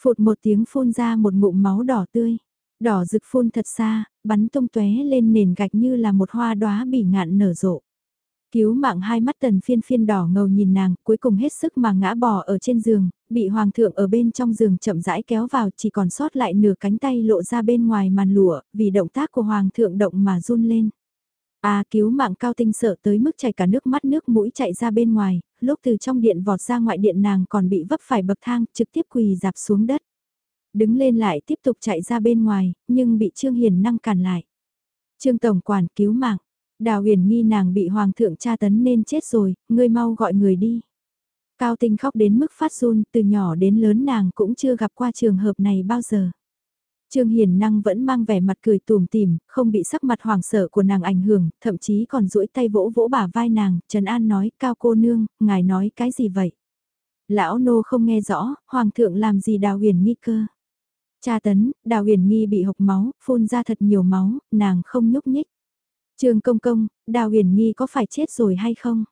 Phụt một tiếng phun ra một ngụm máu đỏ tươi. Đỏ rực phun thật xa, bắn tung tóe lên nền gạch như là một hoa đóa bỉ ngạn nở rộ. Cứu mạng hai mắt tần phiên phiên đỏ ngầu nhìn nàng, cuối cùng hết sức mà ngã bò ở trên giường, bị hoàng thượng ở bên trong giường chậm rãi kéo vào chỉ còn sót lại nửa cánh tay lộ ra bên ngoài màn lụa, vì động tác của hoàng thượng động mà run lên. À cứu mạng cao tinh sợ tới mức chảy cả nước mắt nước mũi chạy ra bên ngoài, lúc từ trong điện vọt ra ngoại điện nàng còn bị vấp phải bậc thang trực tiếp quỳ dạp xuống đất. Đứng lên lại tiếp tục chạy ra bên ngoài, nhưng bị Trương Hiền năng cản lại. Trương Tổng Quản cứu mạng, Đào huyền nghi nàng bị hoàng thượng tra tấn nên chết rồi, ngươi mau gọi người đi. Cao tinh khóc đến mức phát run, từ nhỏ đến lớn nàng cũng chưa gặp qua trường hợp này bao giờ. Trương Hiền Năng vẫn mang vẻ mặt cười tùm tìm, không bị sắc mặt hoàng sợ của nàng ảnh hưởng, thậm chí còn duỗi tay vỗ vỗ bả vai nàng, Trần An nói, cao cô nương, ngài nói cái gì vậy? Lão nô không nghe rõ, hoàng thượng làm gì đào huyền nghi cơ? Cha tấn, đào huyền nghi bị hộc máu, phun ra thật nhiều máu, nàng không nhúc nhích. Trương công công, đào huyền nghi có phải chết rồi hay không?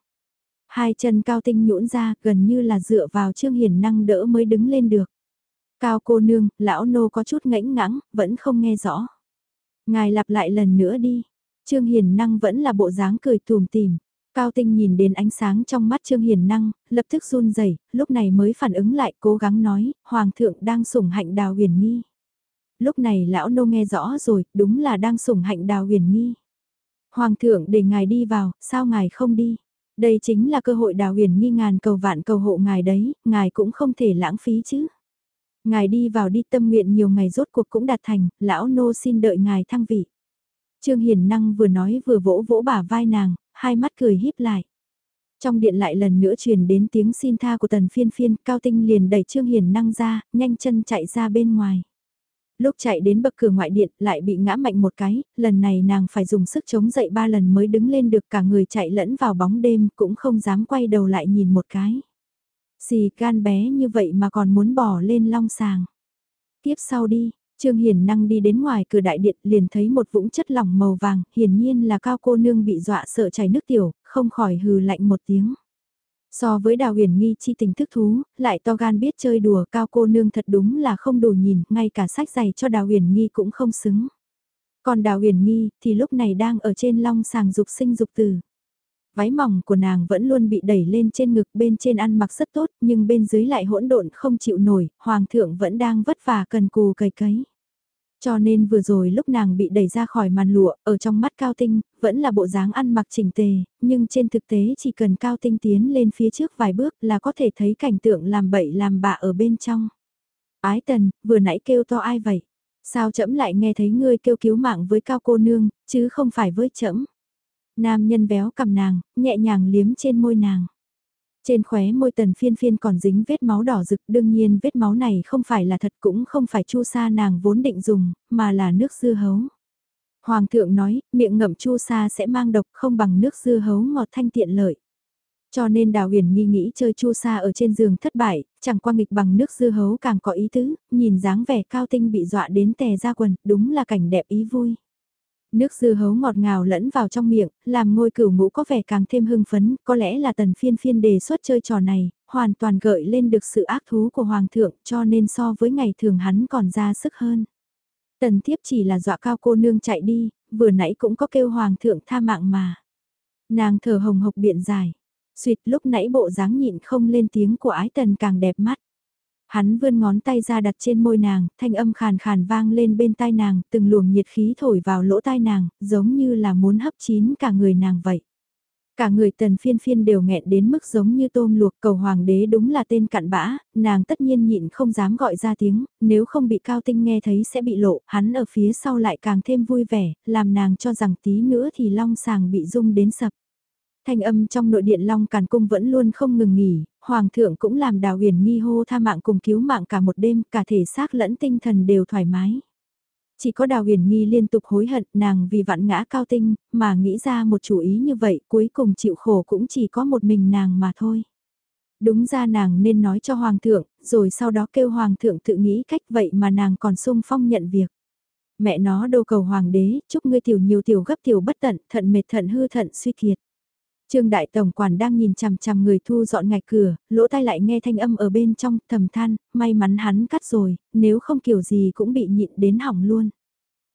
Hai chân cao tinh nhũn ra gần như là dựa vào trương hiền năng đỡ mới đứng lên được. Cao cô nương, lão nô có chút ngãnh ngãng, vẫn không nghe rõ. Ngài lặp lại lần nữa đi. Trương Hiền Năng vẫn là bộ dáng cười tùm tìm. Cao Tinh nhìn đến ánh sáng trong mắt Trương Hiền Năng, lập tức run rẩy, lúc này mới phản ứng lại cố gắng nói, Hoàng thượng đang sủng hạnh đào huyền nghi. Lúc này lão nô nghe rõ rồi, đúng là đang sủng hạnh đào huyền nghi. Hoàng thượng để ngài đi vào, sao ngài không đi? Đây chính là cơ hội đào huyền nghi ngàn cầu vạn cầu hộ ngài đấy, ngài cũng không thể lãng phí chứ. Ngài đi vào đi tâm nguyện nhiều ngày rốt cuộc cũng đạt thành, lão nô xin đợi ngài thăng vị. Trương Hiền Năng vừa nói vừa vỗ vỗ bả vai nàng, hai mắt cười híp lại. Trong điện lại lần nữa truyền đến tiếng xin tha của tần phiên phiên, cao tinh liền đẩy Trương Hiền Năng ra, nhanh chân chạy ra bên ngoài. Lúc chạy đến bậc cửa ngoại điện lại bị ngã mạnh một cái, lần này nàng phải dùng sức chống dậy ba lần mới đứng lên được cả người chạy lẫn vào bóng đêm cũng không dám quay đầu lại nhìn một cái. Xì gan bé như vậy mà còn muốn bỏ lên long sàng. Tiếp sau đi, Trương Hiền năng đi đến ngoài cửa đại điện liền thấy một vũng chất lỏng màu vàng, hiển nhiên là cao cô nương bị dọa sợ chảy nước tiểu, không khỏi hừ lạnh một tiếng. So với đào huyền nghi chi tình thức thú, lại to gan biết chơi đùa cao cô nương thật đúng là không đủ nhìn, ngay cả sách giày cho đào huyền nghi cũng không xứng. Còn đào huyền nghi thì lúc này đang ở trên long sàng dục sinh dục tử. Váy mỏng của nàng vẫn luôn bị đẩy lên trên ngực bên trên ăn mặc rất tốt nhưng bên dưới lại hỗn độn không chịu nổi, hoàng thượng vẫn đang vất vả cần cù cày cấy. Cho nên vừa rồi lúc nàng bị đẩy ra khỏi màn lụa, ở trong mắt cao tinh, vẫn là bộ dáng ăn mặc chỉnh tề, nhưng trên thực tế chỉ cần cao tinh tiến lên phía trước vài bước là có thể thấy cảnh tượng làm bậy làm bạ ở bên trong. Ái tần, vừa nãy kêu to ai vậy? Sao chậm lại nghe thấy ngươi kêu cứu mạng với cao cô nương, chứ không phải với chậm? Nam nhân béo cầm nàng, nhẹ nhàng liếm trên môi nàng. Trên khóe môi tần phiên phiên còn dính vết máu đỏ rực, đương nhiên vết máu này không phải là thật cũng không phải chu sa nàng vốn định dùng, mà là nước dưa hấu. Hoàng thượng nói, miệng ngậm chu sa sẽ mang độc không bằng nước dưa hấu ngọt thanh tiện lợi. Cho nên đào huyền nghi nghĩ chơi chu sa ở trên giường thất bại, chẳng qua nghịch bằng nước dưa hấu càng có ý tứ, nhìn dáng vẻ cao tinh bị dọa đến tè ra quần, đúng là cảnh đẹp ý vui. Nước dưa hấu ngọt ngào lẫn vào trong miệng, làm ngôi cửu ngũ có vẻ càng thêm hưng phấn, có lẽ là tần phiên phiên đề xuất chơi trò này, hoàn toàn gợi lên được sự ác thú của hoàng thượng cho nên so với ngày thường hắn còn ra sức hơn. Tần thiếp chỉ là dọa cao cô nương chạy đi, vừa nãy cũng có kêu hoàng thượng tha mạng mà. Nàng thở hồng hộc biện dài, suyệt lúc nãy bộ dáng nhịn không lên tiếng của ái tần càng đẹp mắt. Hắn vươn ngón tay ra đặt trên môi nàng, thanh âm khàn khàn vang lên bên tai nàng, từng luồng nhiệt khí thổi vào lỗ tai nàng, giống như là muốn hấp chín cả người nàng vậy. Cả người tần phiên phiên đều nghẹn đến mức giống như tôm luộc cầu hoàng đế đúng là tên cặn bã, nàng tất nhiên nhịn không dám gọi ra tiếng, nếu không bị cao tinh nghe thấy sẽ bị lộ, hắn ở phía sau lại càng thêm vui vẻ, làm nàng cho rằng tí nữa thì long sàng bị rung đến sập. Thanh âm trong nội điện Long Càn Cung vẫn luôn không ngừng nghỉ, Hoàng thượng cũng làm đào huyền nghi hô tha mạng cùng cứu mạng cả một đêm, cả thể xác lẫn tinh thần đều thoải mái. Chỉ có đào huyền nghi liên tục hối hận nàng vì vạn ngã cao tinh, mà nghĩ ra một chủ ý như vậy cuối cùng chịu khổ cũng chỉ có một mình nàng mà thôi. Đúng ra nàng nên nói cho hoàng thượng, rồi sau đó kêu hoàng thượng tự nghĩ cách vậy mà nàng còn sung phong nhận việc. Mẹ nó đâu cầu hoàng đế, chúc ngươi tiểu nhiều tiểu gấp tiểu bất tận, thận mệt thận hư thận suy kiệt. Trương Đại Tổng Quản đang nhìn chằm chằm người thu dọn ngạch cửa, lỗ tai lại nghe thanh âm ở bên trong, thầm than, may mắn hắn cắt rồi, nếu không kiểu gì cũng bị nhịn đến hỏng luôn.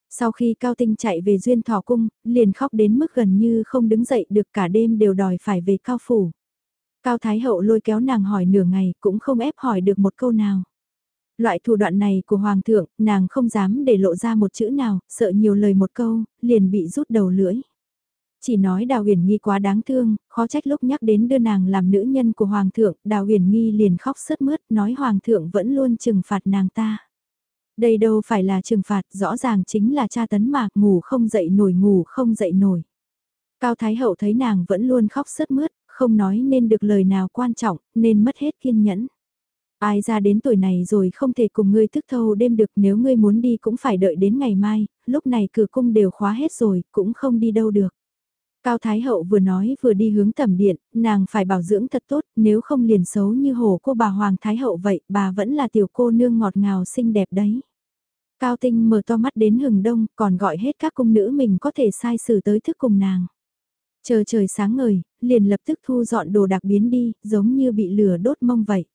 Sau khi Cao Tinh chạy về Duyên Thọ Cung, liền khóc đến mức gần như không đứng dậy được cả đêm đều đòi phải về Cao Phủ. Cao Thái Hậu lôi kéo nàng hỏi nửa ngày cũng không ép hỏi được một câu nào. Loại thủ đoạn này của Hoàng thượng, nàng không dám để lộ ra một chữ nào, sợ nhiều lời một câu, liền bị rút đầu lưỡi. Chỉ nói Đào Huyền Nghi quá đáng thương, khó trách lúc nhắc đến đưa nàng làm nữ nhân của Hoàng thượng, Đào Huyền Nghi liền khóc sướt mướt, nói Hoàng thượng vẫn luôn trừng phạt nàng ta. Đây đâu phải là trừng phạt, rõ ràng chính là cha tấn mà, ngủ không dậy nổi ngủ không dậy nổi. Cao Thái Hậu thấy nàng vẫn luôn khóc sướt mướt, không nói nên được lời nào quan trọng, nên mất hết kiên nhẫn. Ai ra đến tuổi này rồi không thể cùng ngươi thức thâu đêm được nếu ngươi muốn đi cũng phải đợi đến ngày mai, lúc này cửa cung đều khóa hết rồi, cũng không đi đâu được. Cao Thái Hậu vừa nói vừa đi hướng tầm điện, nàng phải bảo dưỡng thật tốt, nếu không liền xấu như hồ cô bà Hoàng Thái Hậu vậy, bà vẫn là tiểu cô nương ngọt ngào xinh đẹp đấy. Cao Tinh mở to mắt đến hừng đông, còn gọi hết các cung nữ mình có thể sai xử tới thức cùng nàng. Chờ trời sáng ngời, liền lập tức thu dọn đồ đặc biến đi, giống như bị lửa đốt mông vậy.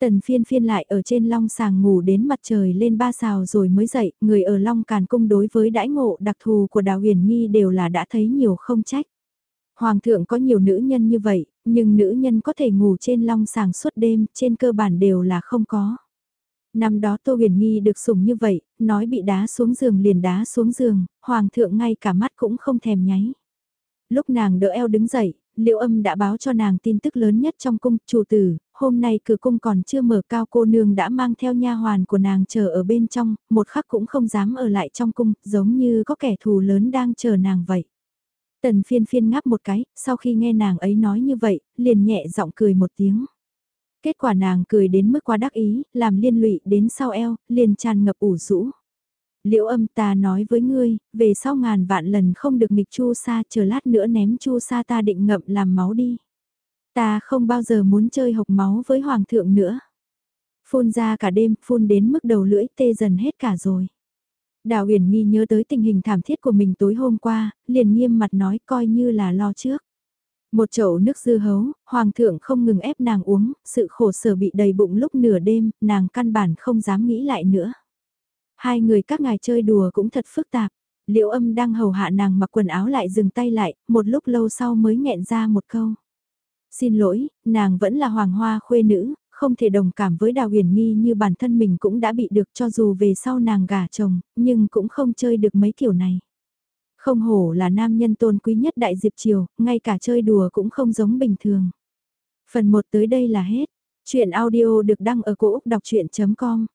Tần phiên phiên lại ở trên long sàng ngủ đến mặt trời lên ba xào rồi mới dậy, người ở long càn cung đối với đãi ngộ đặc thù của đào huyền nghi đều là đã thấy nhiều không trách. Hoàng thượng có nhiều nữ nhân như vậy, nhưng nữ nhân có thể ngủ trên long sàng suốt đêm, trên cơ bản đều là không có. Năm đó Tô Huyền Nghi được sủng như vậy, nói bị đá xuống giường liền đá xuống giường, Hoàng thượng ngay cả mắt cũng không thèm nháy. Lúc nàng đỡ eo đứng dậy, Liệu âm đã báo cho nàng tin tức lớn nhất trong cung, chủ tử, hôm nay cửa cung còn chưa mở cao cô nương đã mang theo nha hoàn của nàng chờ ở bên trong, một khắc cũng không dám ở lại trong cung, giống như có kẻ thù lớn đang chờ nàng vậy. Tần phiên phiên ngáp một cái, sau khi nghe nàng ấy nói như vậy, liền nhẹ giọng cười một tiếng. Kết quả nàng cười đến mức quá đắc ý, làm liên lụy đến sau eo, liền tràn ngập ủ rũ. Liễu âm ta nói với ngươi, về sau ngàn vạn lần không được nghịch chu sa chờ lát nữa ném chu sa ta định ngậm làm máu đi. Ta không bao giờ muốn chơi hộc máu với hoàng thượng nữa. Phun ra cả đêm, phun đến mức đầu lưỡi tê dần hết cả rồi. Đào Uyển Nghi nhớ tới tình hình thảm thiết của mình tối hôm qua, liền nghiêm mặt nói coi như là lo trước. Một chậu nước dư hấu, hoàng thượng không ngừng ép nàng uống, sự khổ sở bị đầy bụng lúc nửa đêm, nàng căn bản không dám nghĩ lại nữa. Hai người các ngài chơi đùa cũng thật phức tạp. Liễu âm đang hầu hạ nàng mặc quần áo lại dừng tay lại, một lúc lâu sau mới nghẹn ra một câu. Xin lỗi, nàng vẫn là hoàng hoa khuê nữ, không thể đồng cảm với đào huyền nghi như bản thân mình cũng đã bị được cho dù về sau nàng gả chồng, nhưng cũng không chơi được mấy kiểu này. Không hổ là nam nhân tôn quý nhất đại diệp triều, ngay cả chơi đùa cũng không giống bình thường. Phần 1 tới đây là hết. Chuyện audio được đăng ở cổ Úc đọc chuyện.com